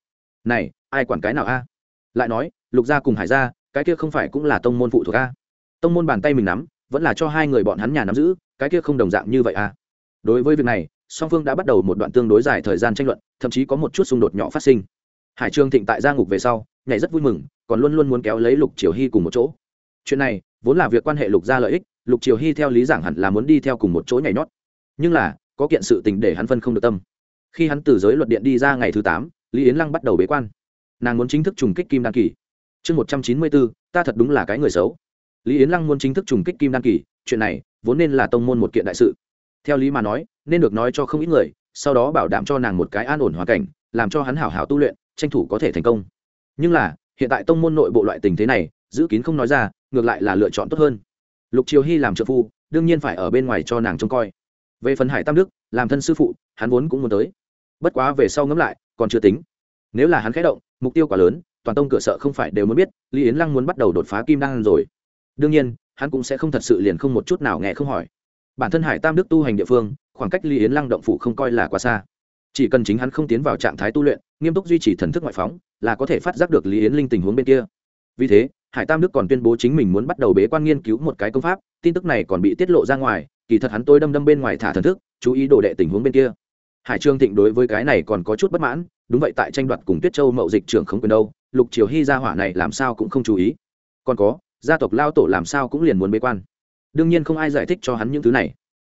[SPEAKER 1] này, ai quản cái nào a? Lại nói, lục gia cùng hải gia, cái kia không phải cũng là tông môn phụ thuộc a? Tông môn bàn tay mình nắm vẫn là cho hai người bọn hắn nhà nắm giữ, cái kia không đồng dạng như vậy à? đối với việc này, song phương đã bắt đầu một đoạn tương đối dài thời gian tranh luận, thậm chí có một chút xung đột nhỏ phát sinh. Hải trương thịnh tại gia ngục về sau, nhảy rất vui mừng, còn luôn luôn muốn kéo lấy lục triều hy cùng một chỗ. Chuyện này, vốn là việc quan hệ lục gia lợi ích, lục triều hy theo lý giảng hẳn là muốn đi theo cùng một chỗ nhảy nhót. Nhưng là, có kiện sự tình để hắn phân không được tâm. Khi hắn từ giới luật điện đi ra ngày thứ tám, lý yến lăng bắt đầu bế quan. Nàng muốn chính thức trùng kích kim đan kỳ. Chương một trăm chín mươi bốn, ta thật đúng là cái người xấu lý yến lăng muốn chính thức trùng kích kim đan kỳ, chuyện này vốn nên là tông môn một kiện đại sự. Theo lý mà nói, nên được nói cho không ít người, sau đó bảo đảm cho nàng một cái an ổn hoàn cảnh, làm cho hắn hảo hảo tu luyện, tranh thủ có thể thành công. Nhưng là, hiện tại tông môn nội bộ loại tình thế này, giữ kín không nói ra, ngược lại là lựa chọn tốt hơn. Lục triều hy làm trợ phu, đương nhiên phải ở bên ngoài cho nàng trông coi. Về phần hải tam đức, làm thân sư phụ, hắn vốn cũng muốn tới. Bất quá về sau ngẫm lại, còn chưa tính. Nếu là hắn khẽ động, mục tiêu quá lớn, toàn tông cửa sợ không phải đều muốn biết, lý yến lăng muốn bắt đầu đột phá kim đan rồi đương nhiên, hắn cũng sẽ không thật sự liền không một chút nào nghe không hỏi. Bản thân hải tam đức tu hành địa phương, khoảng cách lý yến lăng động phủ không coi là quá xa. Chỉ cần chính hắn không tiến vào trạng thái tu luyện, nghiêm túc duy trì thần thức ngoại phóng, là có thể phát giác được lý yến linh tình huống bên kia. Vì thế, hải tam đức còn tuyên bố chính mình muốn bắt đầu bế quan nghiên cứu một cái công pháp, tin tức này còn bị tiết lộ ra ngoài, kỳ thật hắn tôi đâm đâm bên ngoài thả thần thức, chú ý đồ đệ tình huống bên kia. Hải trương thịnh đối với cái này còn có chút bất mãn, đúng vậy tại tranh đoạt cùng tuyết châu mậu dịch trưởng không quyền đâu, lục triều hy gia hỏa này làm sao cũng không chú ý. Còn có gia tộc lao tổ làm sao cũng liền muốn bế quan. Đương nhiên không ai giải thích cho hắn những thứ này.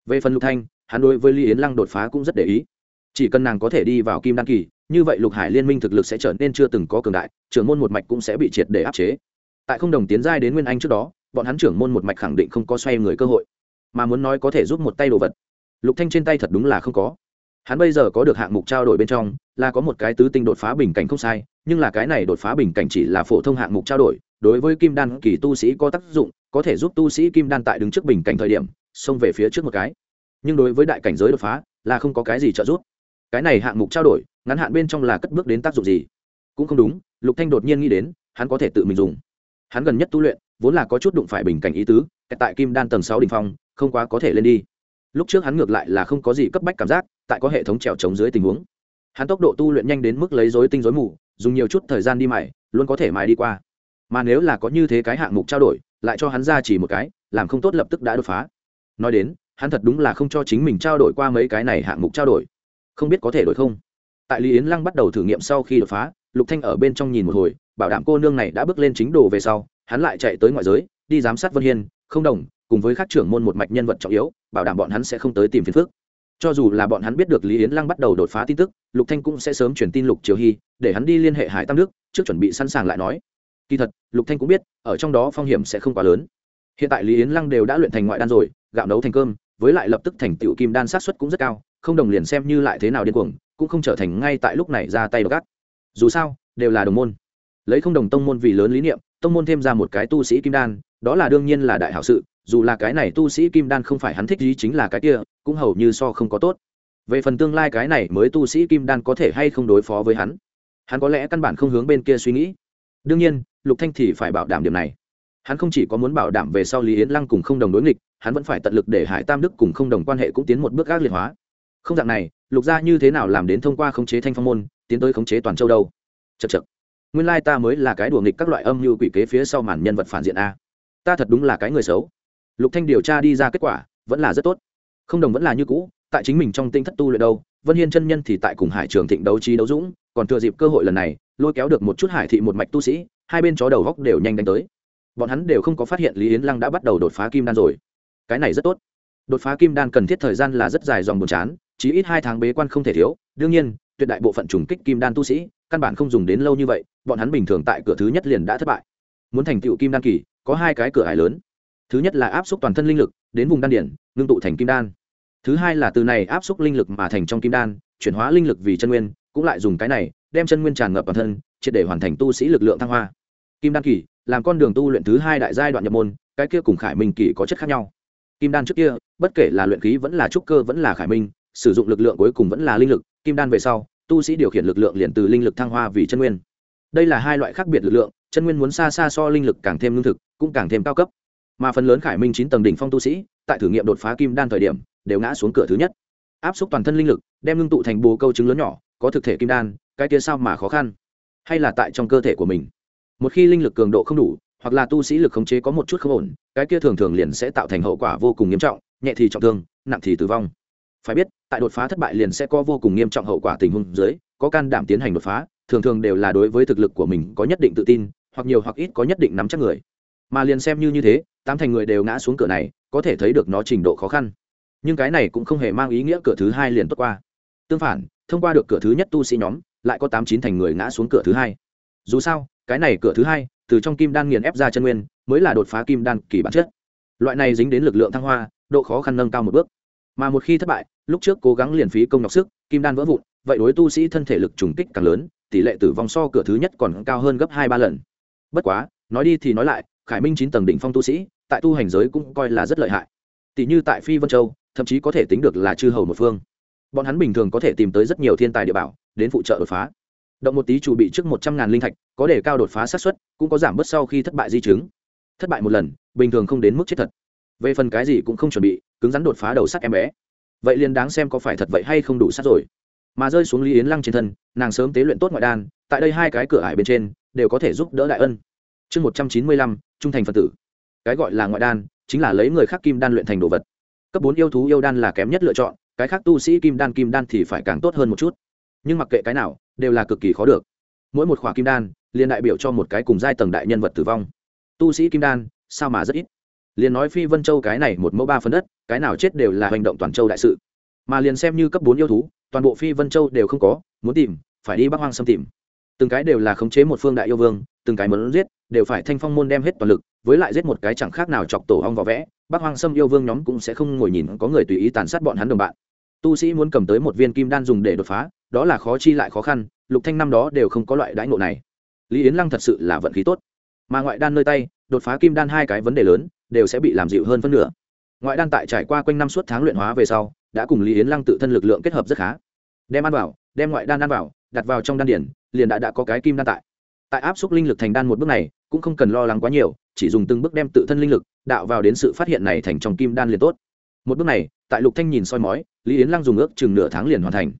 [SPEAKER 1] Về phần lục thanh, hắn đối với ly yến lăng đột phá cũng rất để ý. Chỉ cần nàng có thể đi vào kim đan kỳ, như vậy lục hải liên minh thực lực sẽ trở nên chưa từng có cường đại, trưởng môn một mạch cũng sẽ bị triệt để áp chế. Tại không đồng tiến giai đến nguyên anh trước đó, bọn hắn trưởng môn một mạch khẳng định không có xoay người cơ hội, mà muốn nói có thể giúp một tay đồ vật. Lục thanh trên tay thật đúng là không có. Hắn bây giờ có được hạng mục trao đổi bên trong, là có một cái tứ tinh đột phá bình cảnh không sai, nhưng là cái này đột phá bình cảnh chỉ là phổ thông hạng mục trao đổi đối với kim đan kỳ tu sĩ có tác dụng, có thể giúp tu sĩ kim đan tại đứng trước bình cảnh thời điểm, xông về phía trước một cái. Nhưng đối với đại cảnh giới đột phá, là không có cái gì trợ giúp. Cái này hạng mục trao đổi, ngắn hạn bên trong là cất bước đến tác dụng gì? Cũng không đúng, lục thanh đột nhiên nghĩ đến, hắn có thể tự mình dùng. Hắn gần nhất tu luyện, vốn là có chút đụng phải bình cảnh ý tứ, tại kim đan tầng sáu đỉnh phong, không quá có thể lên đi. Lúc trước hắn ngược lại là không có gì cấp bách cảm giác, tại có hệ thống trèo trống dưới tình huống. Hắn tốc độ tu luyện nhanh đến mức lấy rối tinh rối mù, dùng nhiều chút thời gian đi mải luôn có thể mài đi qua mà nếu là có như thế cái hạng mục trao đổi, lại cho hắn ra chỉ một cái, làm không tốt lập tức đã đột phá. Nói đến, hắn thật đúng là không cho chính mình trao đổi qua mấy cái này hạng mục trao đổi. Không biết có thể đổi không? Tại lý yến lăng bắt đầu thử nghiệm sau khi đột phá, lục thanh ở bên trong nhìn một hồi, bảo đảm cô nương này đã bước lên chính đồ về sau, hắn lại chạy tới ngoại giới, đi giám sát vân hiên, không đồng, cùng với các trưởng môn một mạch nhân vật trọng yếu, bảo đảm bọn hắn sẽ không tới tìm phiền phức. Cho dù là bọn hắn biết được lý yến lăng bắt đầu đột phá tin tức, lục thanh cũng sẽ sớm truyền tin lục triều hy, để hắn đi liên hệ hải tam đức, trước chuẩn bị sẵn sàng lại nói kỳ thật, lục thanh cũng biết, ở trong đó phong hiểm sẽ không quá lớn. Hiện tại lý yến lăng đều đã luyện thành ngoại đan rồi, gạo nấu thành cơm, với lại lập tức thành tựu kim đan sát xuất cũng rất cao, không đồng liền xem như lại thế nào điên cuồng, cũng không trở thành ngay tại lúc này ra tay gắt dù sao, đều là đồng môn. Lấy không đồng tông môn vì lớn lý niệm, tông môn thêm ra một cái tu sĩ kim đan, đó là đương nhiên là đại hảo sự, dù là cái này tu sĩ kim đan không phải hắn thích gì chính là cái kia, cũng hầu như so không có tốt. Về phần tương lai cái này mới tu sĩ kim đan có thể hay không đối phó với hắn hắn có lẽ căn bản không hướng bên kia suy nghĩ. Đương nhiên lục thanh thì phải bảo đảm điểm này. Hắn không chỉ có muốn bảo đảm về sau lý yến lăng cùng không đồng đối nghịch, hắn vẫn phải tận lực để hải tam đức cùng không đồng quan hệ cũng tiến một bước ác liệt hóa. Không dạng này, lục gia như thế nào làm đến thông qua khống chế thanh phong môn, tiến tới khống chế toàn châu đâu? Chật chật nguyên lai ta mới là cái đùa nghịch các loại âm như quỷ kế phía sau màn nhân vật phản diện a. Ta thật đúng là cái người xấu. Lục thanh điều tra đi ra kết quả, vẫn là rất tốt. Không đồng vẫn là như cũ, tại chính mình trong tinh thất tu luyện đâu, vân hiên chân nhân thì tại cùng hải trường thịnh đấu trí đấu dũng, còn thừa dịp cơ hội lần này, lôi kéo được một chút hải thị một mạch tu sĩ hai bên chó đầu góc đều nhanh đánh tới. Bọn hắn đều không có phát hiện lý yến lăng đã bắt đầu đột phá kim đan rồi. Cái này rất tốt. Đột phá kim đan cần thiết thời gian là rất dài dòng buồn chán chỉ ít hai tháng bế quan không thể thiếu. Đương nhiên, tuyệt đại bộ phận trùng kích kim đan tu sĩ, căn bản không dùng đến lâu như vậy, bọn hắn bình thường tại cửa thứ nhất liền đã thất bại. Muốn thành tựu kim đan kỳ, có hai cái cửa hải lớn. Thứ nhất là áp suất toàn thân linh lực, đến vùng đan điển, ngưng tụ thành kim đan. Thứ hai là từ này áp suất linh lực mà thành trong kim đan, chuyển hóa linh lực vì chân nguyên, cũng lại dùng cái này đem chân nguyên tràn ngập toàn thân, triệt để hoàn thành tu sĩ lực lượng thăng hoa. Kim đan kỳ, làm con đường tu luyện thứ hai đại giai đoạn nhập môn, cái kia cùng khải minh kỳ có chất khác nhau. Kim đan trước kia, bất kể là luyện khí vẫn là trúc cơ vẫn là khải minh, sử dụng lực lượng cuối cùng vẫn là linh lực, kim đan về sau, tu sĩ điều khiển lực lượng liền từ linh lực thăng hoa vì chân nguyên. Đây là hai loại khác biệt lực lượng, chân nguyên muốn xa xa so linh lực càng thêm lương thực, cũng càng thêm cao cấp. Mà phần lớn khải minh chín tầng đỉnh phong tu sĩ, tại thử nghiệm đột phá kim đan thời điểm, đều ngã xuống cửa thứ nhất. Áp xúc toàn thân linh lực, đem ngưng tụ thành bồ câu trứng lớn nhỏ, có thực thể kim đan cái kia sao mà khó khăn? Hay là tại trong cơ thể của mình? Một khi linh lực cường độ không đủ, hoặc là tu sĩ lực khống chế có một chút không ổn, cái kia thường thường liền sẽ tạo thành hậu quả vô cùng nghiêm trọng, nhẹ thì trọng thương, nặng thì tử vong. Phải biết, tại đột phá thất bại liền sẽ có vô cùng nghiêm trọng hậu quả tình huống dưới, có can đảm tiến hành đột phá, thường thường đều là đối với thực lực của mình có nhất định tự tin, hoặc nhiều hoặc ít có nhất định nắm chắc người. Mà liền xem như như thế, tám thành người đều ngã xuống cửa này, có thể thấy được nó trình độ khó khăn. Nhưng cái này cũng không hề mang ý nghĩa cửa thứ hai liền tốt qua. Tương phản, thông qua được cửa thứ nhất tu sĩ nhóm lại có tám chín thành người ngã xuống cửa thứ hai. Dù sao, cái này cửa thứ hai, từ trong kim đan nghiền ép ra chân nguyên, mới là đột phá kim đan kỳ bản chất. Loại này dính đến lực lượng thăng hoa, độ khó khăn nâng cao một bước. Mà một khi thất bại, lúc trước cố gắng liền phí công nhọc sức, kim đan vỡ vụn, vậy đối tu sĩ thân thể lực trùng kích càng lớn, tỷ lệ tử vong so cửa thứ nhất còn cao hơn gấp hai ba lần. Bất quá, nói đi thì nói lại, khải minh chín tầng đỉnh phong tu sĩ, tại tu hành giới cũng coi là rất lợi hại. Tỷ như tại phi vân châu, thậm chí có thể tính được là chư hầu một phương bọn hắn bình thường có thể tìm tới rất nhiều thiên tài địa bảo, đến phụ trợ đột phá. Động một tí chủ bị trước một trăm ngàn linh thạch, có để cao đột phá sát suất, cũng có giảm bớt sau khi thất bại di chứng. Thất bại một lần, bình thường không đến mức chết thật. Về phần cái gì cũng không chuẩn bị, cứng rắn đột phá đầu sắt em bé. Vậy liền đáng xem có phải thật vậy hay không đủ sắt rồi. Mà rơi xuống lý yến lăng trên thân, nàng sớm tế luyện tốt ngoại đan, tại đây hai cái cửa ải bên trên, đều có thể giúp đỡ đại ân. Chương một trăm chín mươi lăm, trung thành phật tử. Cái gọi là ngoại đan, chính là lấy người khác kim đan luyện thành đồ vật. Cấp bốn yêu thú yêu đan là kém nhất lựa chọn cái khác tu sĩ kim đan kim đan thì phải càng tốt hơn một chút. Nhưng mặc kệ cái nào, đều là cực kỳ khó được. Mỗi một khỏa kim đan, liền đại biểu cho một cái cùng giai tầng đại nhân vật tử vong. Tu sĩ kim đan, sao mà rất ít? Liền nói phi vân châu cái này một mẫu ba phần đất, cái nào chết đều là hành động toàn châu đại sự. Mà liền xem như cấp bốn yêu thú, toàn bộ phi vân châu đều không có, muốn tìm, phải đi bắc hoang xâm tìm. Từng cái đều là khống chế một phương đại yêu vương, từng cái muốn giết, đều phải thanh phong môn đem hết toàn lực, với lại giết một cái chẳng khác nào chọc tổ hong vào vẽ. Bắc hoang xâm yêu vương nhóm cũng sẽ không ngồi nhìn, có người tùy ý tàn sát bọn hắn đồng bạn tu sĩ muốn cầm tới một viên kim đan dùng để đột phá, đó là khó chi lại khó khăn, lục thanh năm đó đều không có loại đãi ngộ này. Lý yến lăng thật sự là vận khí tốt. Mà ngoại đan nơi tay, đột phá kim đan hai cái vấn đề lớn, đều sẽ bị làm dịu hơn phân nửa. Ngoại đan tại trải qua quanh năm suốt tháng luyện hóa về sau, đã cùng lý yến lăng tự thân lực lượng kết hợp rất khá. Đem ăn vào, đem ngoại đan ăn vào, đặt vào trong đan điển, liền đã đã có cái kim đan tại. Tại áp suất linh lực thành đan một bước này, cũng không cần lo lắng quá nhiều, chỉ dùng từng bước đem tự thân linh lực, đạo vào đến sự phát hiện này thành trong kim đan liền tốt một bước này, tại lục thanh nhìn soi mói, lý yến lăng dùng ước chừng nửa tháng liền hoàn thành.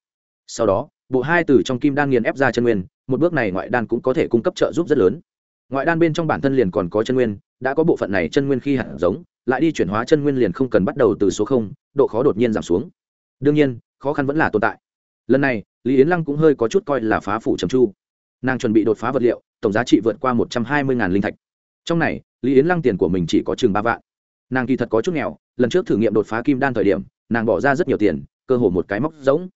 [SPEAKER 1] Sau đó, bộ hai từ trong kim đan nghiền ép ra chân nguyên, một bước này ngoại đan cũng có thể cung cấp trợ giúp rất lớn. Ngoại đan bên trong bản thân liền còn có chân nguyên, đã có bộ phận này chân nguyên khi hạt giống, lại đi chuyển hóa chân nguyên liền không cần bắt đầu từ số không, độ khó đột nhiên giảm xuống. Đương nhiên, khó khăn vẫn là tồn tại. Lần này, lý yến lăng cũng hơi có chút coi là phá phủ trầm chu nàng chuẩn bị đột phá vật liệu, tổng giá trị vượt qua một trăm hai mươi linh thạch. Trong này, lý yến lăng tiền của mình chỉ có chừng ba vạn nàng kỳ thật có chút nghèo, lần trước thử nghiệm đột phá kim đan thời điểm, nàng bỏ ra rất nhiều tiền, cơ hồ một cái móc giống.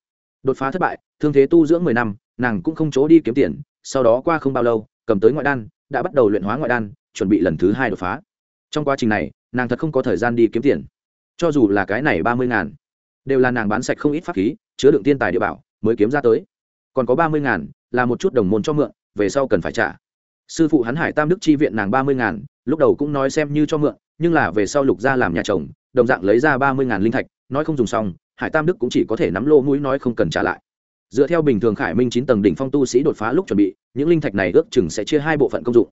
[SPEAKER 1] Đột phá thất bại, thương thế tu dưỡng mười năm, nàng cũng không chỗ đi kiếm tiền, sau đó qua không bao lâu, cầm tới ngoại đan, đã bắt đầu luyện hóa ngoại đan, chuẩn bị lần thứ hai đột phá. Trong quá trình này, nàng thật không có thời gian đi kiếm tiền. Cho dù là cái này ba mươi ngàn, đều là nàng bán sạch không ít pháp khí, chứa đựng tiên tài địa bảo, mới kiếm ra tới. Còn có ba mươi ngàn là một chút đồng môn cho mượn, về sau cần phải trả. Sư phụ hắn hải tam đức chi viện nàng ba mươi ngàn lúc đầu cũng nói xem như cho mượn, nhưng là về sau lục ra làm nhà chồng, đồng dạng lấy ra ba mươi ngàn linh thạch, nói không dùng xong, hải tam đức cũng chỉ có thể nắm lô mũi nói không cần trả lại. Dựa theo bình thường khải minh chín tầng đỉnh phong tu sĩ đột phá lúc chuẩn bị, những linh thạch này ước chừng sẽ chia hai bộ phận công dụng.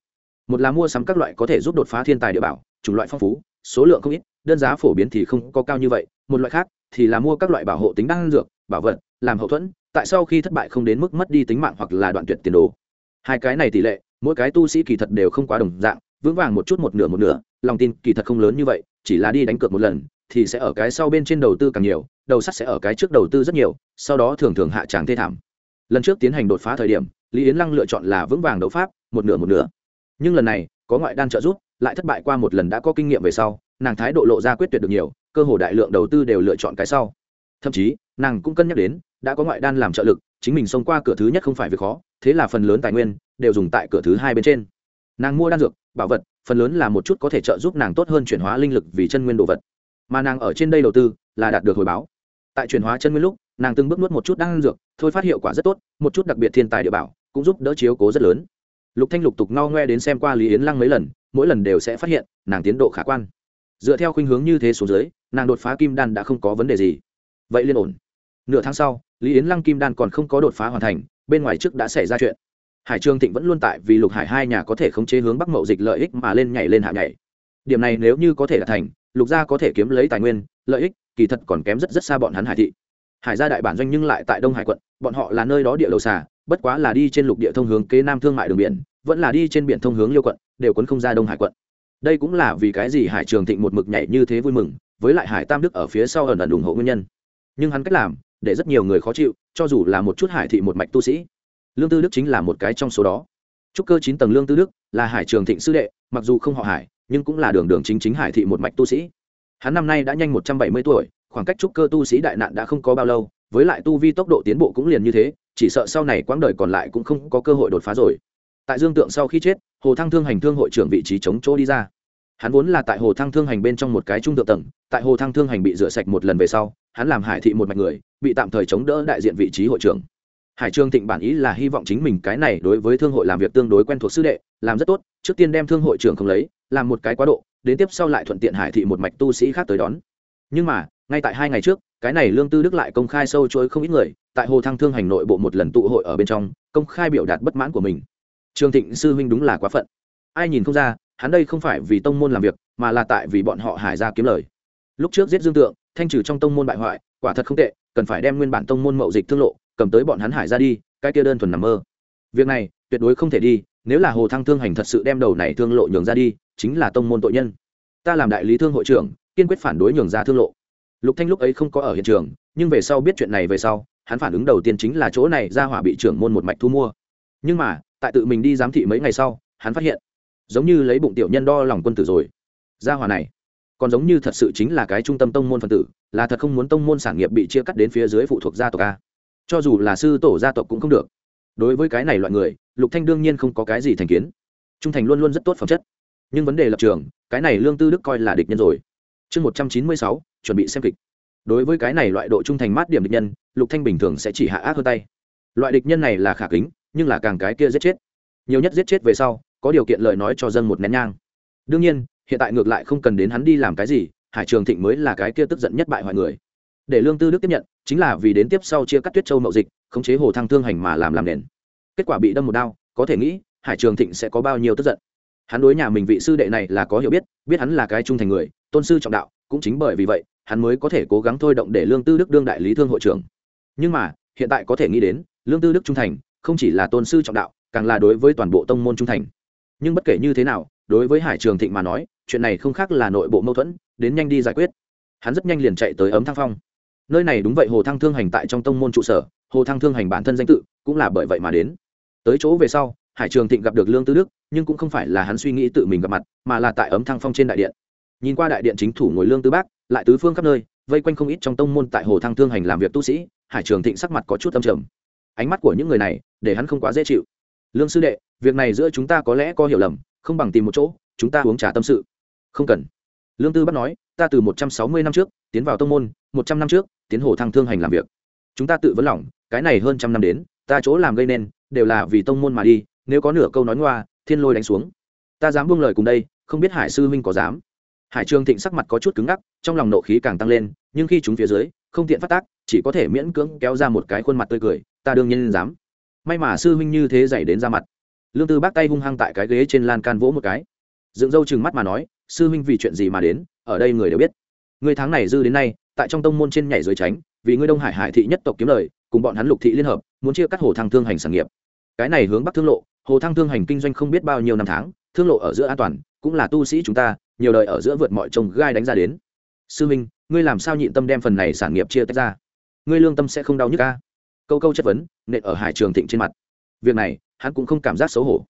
[SPEAKER 1] Một là mua sắm các loại có thể giúp đột phá thiên tài địa bảo, chủng loại phong phú, số lượng không ít, đơn giá phổ biến thì không có cao như vậy. Một loại khác thì là mua các loại bảo hộ tính đan dược, bảo vật, làm hậu thuẫn, tại sau khi thất bại không đến mức mất đi tính mạng hoặc là đoạn tuyệt tiền đồ. Hai cái này tỷ lệ, mỗi cái tu sĩ kỳ thật đều không quá đồng dạng vững vàng một chút một nửa một nửa, lòng tin kỳ thật không lớn như vậy, chỉ là đi đánh cược một lần, thì sẽ ở cái sau bên trên đầu tư càng nhiều, đầu sắt sẽ ở cái trước đầu tư rất nhiều, sau đó thường thường hạ tràng thê thảm. Lần trước tiến hành đột phá thời điểm, lý yến lăng lựa chọn là vững vàng đấu pháp, một nửa một nửa. Nhưng lần này, có ngoại đan trợ giúp, lại thất bại qua một lần đã có kinh nghiệm về sau, nàng thái độ lộ ra quyết tuyệt được nhiều, cơ hồ đại lượng đầu tư đều lựa chọn cái sau. Thậm chí, nàng cũng cân nhắc đến, đã có ngoại đan làm trợ lực, chính mình xông qua cửa thứ nhất không phải việc khó, thế là phần lớn tài nguyên đều dùng tại cửa thứ hai bên trên. Nàng mua đan dược bảo vật, phần lớn là một chút có thể trợ giúp nàng tốt hơn chuyển hóa linh lực vì chân nguyên đồ vật. Mà nàng ở trên đây đầu tư là đạt được hồi báo. Tại chuyển hóa chân nguyên lúc, nàng từng bước nuốt một chút đan dược, thôi phát hiệu quả rất tốt, một chút đặc biệt thiên tài địa bảo cũng giúp đỡ chiếu cố rất lớn. Lục thanh lục tục ngao ngoe đến xem qua lý yến lăng mấy lần, mỗi lần đều sẽ phát hiện, nàng tiến độ khả quan. Dựa theo khuynh hướng như thế xuống dưới, nàng đột phá kim đan đã không có vấn đề gì. Vậy liên ổn. Nửa tháng sau, lý yến lăng kim đan còn không có đột phá hoàn thành, bên ngoài trước đã xảy ra chuyện hải trường thịnh vẫn luôn tại vì lục hải hai nhà có thể khống chế hướng bắc mậu dịch lợi ích mà lên nhảy lên hạ nhảy. Điểm này nếu như có thể là thành, lục gia có thể kiếm lấy tài nguyên, lợi ích, kỳ thật còn kém rất rất xa bọn hắn hải thị. Hải gia đại bản doanh nhưng lại tại đông hải quận, bọn họ là nơi đó địa đầu xà, bất quá là đi trên lục địa thông hướng kế nam thương mại đường biển, vẫn là đi trên biển thông hướng liêu quận, đều quấn không ra đông hải quận. Đây cũng là vì cái gì hải trường thịnh một mực nhảy như thế vui mừng, với lại hải tam đức ở phía sau ẩn ẩn ủng hộ nguyên nhân. Nhưng hắn cách làm, để rất nhiều người khó chịu, cho dù là một chút hải thị một mạch tu sĩ lương tư đức chính là một cái trong số đó. Trúc cơ chín tầng lương tư đức là hải trường thịnh sư đệ, mặc dù không họ hải, nhưng cũng là đường đường chính chính hải thị một mạch tu sĩ. Hắn năm nay đã nhanh một trăm bảy mươi tuổi, khoảng cách trúc cơ tu sĩ đại nạn đã không có bao lâu, với lại tu vi tốc độ tiến bộ cũng liền như thế, chỉ sợ sau này quãng đời còn lại cũng không có cơ hội đột phá rồi. Tại dương tượng sau khi chết, hồ thăng thương hành thương hội trưởng vị trí chống chỗ đi ra. Hắn vốn là tại hồ thăng thương hành bên trong một cái trung thượng tầng, tại hồ thăng thương hành bị rửa sạch một lần về sau, hắn làm hải thị một mạch người, bị tạm thời chống đỡ đại diện vị trí hội trưởng hải trương thịnh bản ý là hy vọng chính mình cái này đối với thương hội làm việc tương đối quen thuộc sư đệ, làm rất tốt, trước tiên đem thương hội trưởng không lấy, làm một cái quá độ, đến tiếp sau lại thuận tiện hải thị một mạch tu sĩ khác tới đón. Nhưng mà, ngay tại hai ngày trước, cái này lương tư đức lại công khai sâu chối không ít người, tại hồ thăng thương hành nội bộ một lần tụ hội ở bên trong, công khai biểu đạt bất mãn của mình. Trương thịnh sư huynh đúng là quá phận. Ai nhìn không ra, hắn đây không phải vì tông môn làm việc, mà là tại vì bọn họ hải ra kiếm lời. Lúc trước giết dương tượng, thanh trừ trong tông môn bại hoại, quả thật không tệ, cần phải đem nguyên bản tông môn mậu dịch thương lộ cầm tới bọn hắn hải ra đi, cái kia đơn thuần nằm mơ. Việc này, tuyệt đối không thể đi, nếu là hồ thăng thương hành thật sự đem đầu này thương lộ nhường ra đi, chính là tông môn tội nhân. Ta làm đại lý thương hội trưởng, kiên quyết phản đối nhường ra thương lộ. Lục thanh lúc ấy không có ở hiện trường, nhưng về sau biết chuyện này về sau, hắn phản ứng đầu tiên chính là chỗ này ra hỏa bị trưởng môn một mạch thu mua. Nhưng mà, tại tự mình đi giám thị mấy ngày sau, hắn phát hiện, giống như lấy bụng tiểu nhân đo lòng quân tử rồi. Gia hỏa này, còn giống như thật sự chính là cái trung tâm tông môn phân tử, là thật không muốn tông môn sản nghiệp bị chia cắt đến phía dưới phụ thuộc gia tộc a cho dù là sư tổ gia tộc cũng không được. Đối với cái này loại người, lục thanh đương nhiên không có cái gì thành kiến. Trung thành luôn luôn rất tốt phẩm chất. Nhưng vấn đề lập trường, cái này lương tư đức coi là địch nhân rồi. Chương một trăm chín mươi sáu, chuẩn bị xem kịch. Đối với cái này loại độ trung thành mát điểm địch nhân, lục thanh bình thường sẽ chỉ hạ ác hơn tay. Loại địch nhân này là khả kính, nhưng là càng cái kia giết chết. Nhiều nhất giết chết về sau, có điều kiện lời nói cho dân một nén nhang. Đương nhiên, hiện tại ngược lại không cần đến hắn đi làm cái gì, hải trường thịnh mới là cái kia tức giận nhất bại hoại người. Để lương tư đức tiếp nhận chính là vì đến tiếp sau chia cắt tuyết châu mậu dịch, khống chế hồ thăng thương hành mà làm làm nền. Kết quả bị đâm một đao, có thể nghĩ, hải trường thịnh sẽ có bao nhiêu tức giận. Hắn đối nhà mình vị sư đệ này là có hiểu biết biết hắn là cái trung thành người, tôn sư trọng đạo, cũng chính bởi vì vậy, hắn mới có thể cố gắng thôi động để lương tư đức đương đại lý thương hội trưởng. Nhưng mà, hiện tại có thể nghĩ đến, lương tư đức trung thành, không chỉ là tôn sư trọng đạo, càng là đối với toàn bộ tông môn trung thành. Nhưng bất kể như thế nào, đối với hải trường thịnh mà nói, chuyện này không khác là nội bộ mâu thuẫn, đến nhanh đi giải quyết. Hắn rất nhanh liền chạy tới ấm thăng phong nơi này đúng vậy, hồ thăng thương hành tại trong tông môn trụ sở, hồ thăng thương hành bản thân danh tự cũng là bởi vậy mà đến. Tới chỗ về sau, hải trường thịnh gặp được lương tư đức, nhưng cũng không phải là hắn suy nghĩ tự mình gặp mặt, mà là tại ấm thăng phong trên đại điện. Nhìn qua đại điện chính thủ ngồi lương tư bác, lại tứ phương khắp nơi, vây quanh không ít trong tông môn tại hồ thăng thương hành làm việc tu sĩ, hải trường thịnh sắc mặt có chút tâm trầm. Ánh mắt của những người này, để hắn không quá dễ chịu. Lương sư đệ, việc này giữa chúng ta có lẽ có hiểu lầm, không bằng tìm một chỗ, chúng ta uống trà tâm sự. Không cần. Lương tư bắt nói ta từ một trăm sáu mươi năm trước tiến vào tông môn, một trăm năm trước tiến hồ thăng thương hành làm việc. Chúng ta tự vấn lòng, cái này hơn trăm năm đến, ta chỗ làm gây nên, đều là vì tông môn mà đi, nếu có nửa câu nói ngoa, thiên lôi đánh xuống. Ta dám buông lời cùng đây, không biết hải sư huynh có dám. Hải trường thịnh sắc mặt có chút cứng ngắc, trong lòng nộ khí càng tăng lên, nhưng khi chúng phía dưới, không tiện phát tác, chỉ có thể miễn cưỡng kéo ra một cái khuôn mặt tươi cười, ta đương nhiên dám. May mà sư huynh như thế dày đến ra mặt. Lương tư bác tay hung hăng tại cái ghế trên lan can vỗ một cái. Dựng râu chừng mắt mà nói, sư huynh vì chuyện gì mà đến? Ở đây người đều biết. Người tháng này dư đến nay, tại trong tông môn trên nhảy dưới tránh, vì ngươi đông hải hải thị nhất tộc kiếm lời, cùng bọn hắn lục thị liên hợp, muốn chia cắt hồ thăng thương hành sản nghiệp. Cái này hướng bắc thương lộ, hồ thăng thương hành kinh doanh không biết bao nhiêu năm tháng, thương lộ ở giữa an toàn, cũng là tu sĩ chúng ta, nhiều đời ở giữa vượt mọi trông gai đánh ra đến. Sư minh, ngươi làm sao nhịn tâm đem phần này sản nghiệp chia tách ra? Ngươi lương tâm sẽ không đau nhức ca câu câu chất vấn, nện ở hải trường thịnh trên mặt. Việc này, hắn cũng không cảm giác xấu hổ.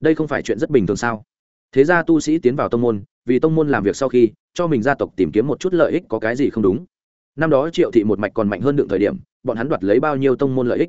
[SPEAKER 1] Đây không phải chuyện rất bình thường sao? Thế ra tu sĩ tiến vào tông môn, vì tông môn làm việc sau khi, cho mình gia tộc tìm kiếm một chút lợi ích có cái gì không đúng. Năm đó triệu thị một mạch còn mạnh hơn đựng thời điểm, bọn hắn đoạt lấy bao nhiêu tông môn lợi ích?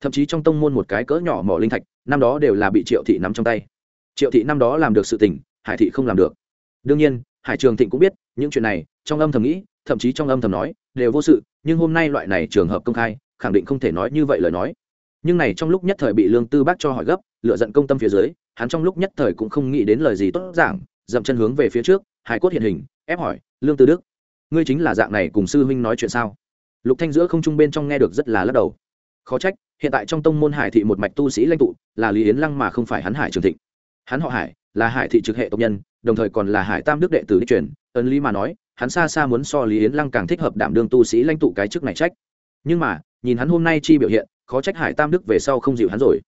[SPEAKER 1] Thậm chí trong tông môn một cái cỡ nhỏ mỏ linh thạch, năm đó đều là bị triệu thị nắm trong tay. Triệu thị năm đó làm được sự tình, hải thị không làm được. Đương nhiên, hải trường thịnh cũng biết, những chuyện này, trong âm thầm nghĩ, thậm chí trong âm thầm nói, đều vô sự, nhưng hôm nay loại này trường hợp công khai, khẳng định không thể nói như vậy lời nói. Nhưng này trong lúc nhất thời bị lương tư bác cho hỏi gấp lựa giận công tâm phía dưới hắn trong lúc nhất thời cũng không nghĩ đến lời gì tốt giảng, dậm chân hướng về phía trước hải cốt hiện hình, ép hỏi, lương tư đức, ngươi chính là dạng này cùng sư huynh nói chuyện sao? Lục thanh giữa không trung bên trong nghe được rất là lắc đầu. Khó trách, hiện tại trong tông môn hải thị một mạch tu sĩ lãnh tụ, là lý yến lăng mà không phải hắn hải trường thịnh. Hắn họ hải, là hải thị trực hệ tộc nhân, đồng thời còn là hải tam đức đệ tử đích truyền ấn lý mà nói, hắn xa xa muốn so lý yến lăng càng thích hợp đảm đương tu sĩ lãnh tụ cái chức này trách. Nhưng mà, nhìn hắn hôm nay chi biểu hiện, khó trách hải tam đức về sau không dịu hắn rồi.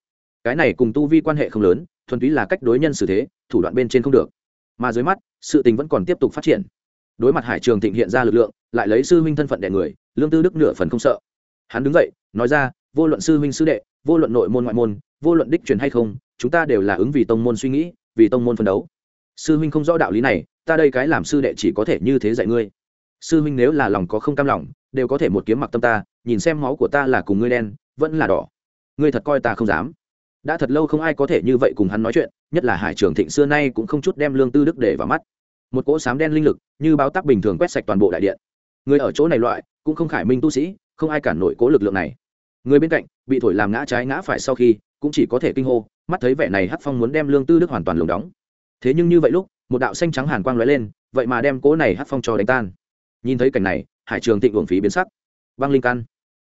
[SPEAKER 1] Cái này cùng tu vi quan hệ không lớn thuần túy là cách đối nhân xử thế, thủ đoạn bên trên không được. Mà dưới mắt, sự tình vẫn còn tiếp tục phát triển. Đối mặt hải trường thịnh hiện ra lực lượng, lại lấy sư huynh thân phận đẻ người, lương tư đức nửa phần không sợ. Hắn đứng dậy, nói ra, vô luận sư huynh sư đệ, vô luận nội môn ngoại môn, vô luận đích truyền hay không, chúng ta đều là ứng vì tông môn suy nghĩ, vì tông môn phân đấu. Sư huynh không rõ đạo lý này, ta đây cái làm sư đệ chỉ có thể như thế dạy ngươi. Sư huynh nếu là lòng có không cam lòng, đều có thể một kiếm mặc tâm ta, nhìn xem máu của ta là cùng ngươi đen, vẫn là đỏ. Ngươi thật coi ta không dám đã thật lâu không ai có thể như vậy cùng hắn nói chuyện, nhất là hải trường thịnh xưa nay cũng không chút đem lương tư đức để vào mắt. Một cỗ sám đen linh lực, như báo tắc bình thường quét sạch toàn bộ đại điện. Người ở chỗ này loại, cũng không khải minh tu sĩ, không ai cản nổi cố lực lượng này. Người bên cạnh, bị thổi làm ngã trái ngã phải sau khi, cũng chỉ có thể kinh hô, mắt thấy vẻ này hắc phong muốn đem lương tư đức hoàn toàn lồng đóng. Thế nhưng như vậy lúc, một đạo xanh trắng hàn quang lóe lên, vậy mà đem cỗ này hắc phong cho đánh tan. Nhìn thấy cảnh này, hải trường Thịnh uổng phí biến sắc. Băng linh căn.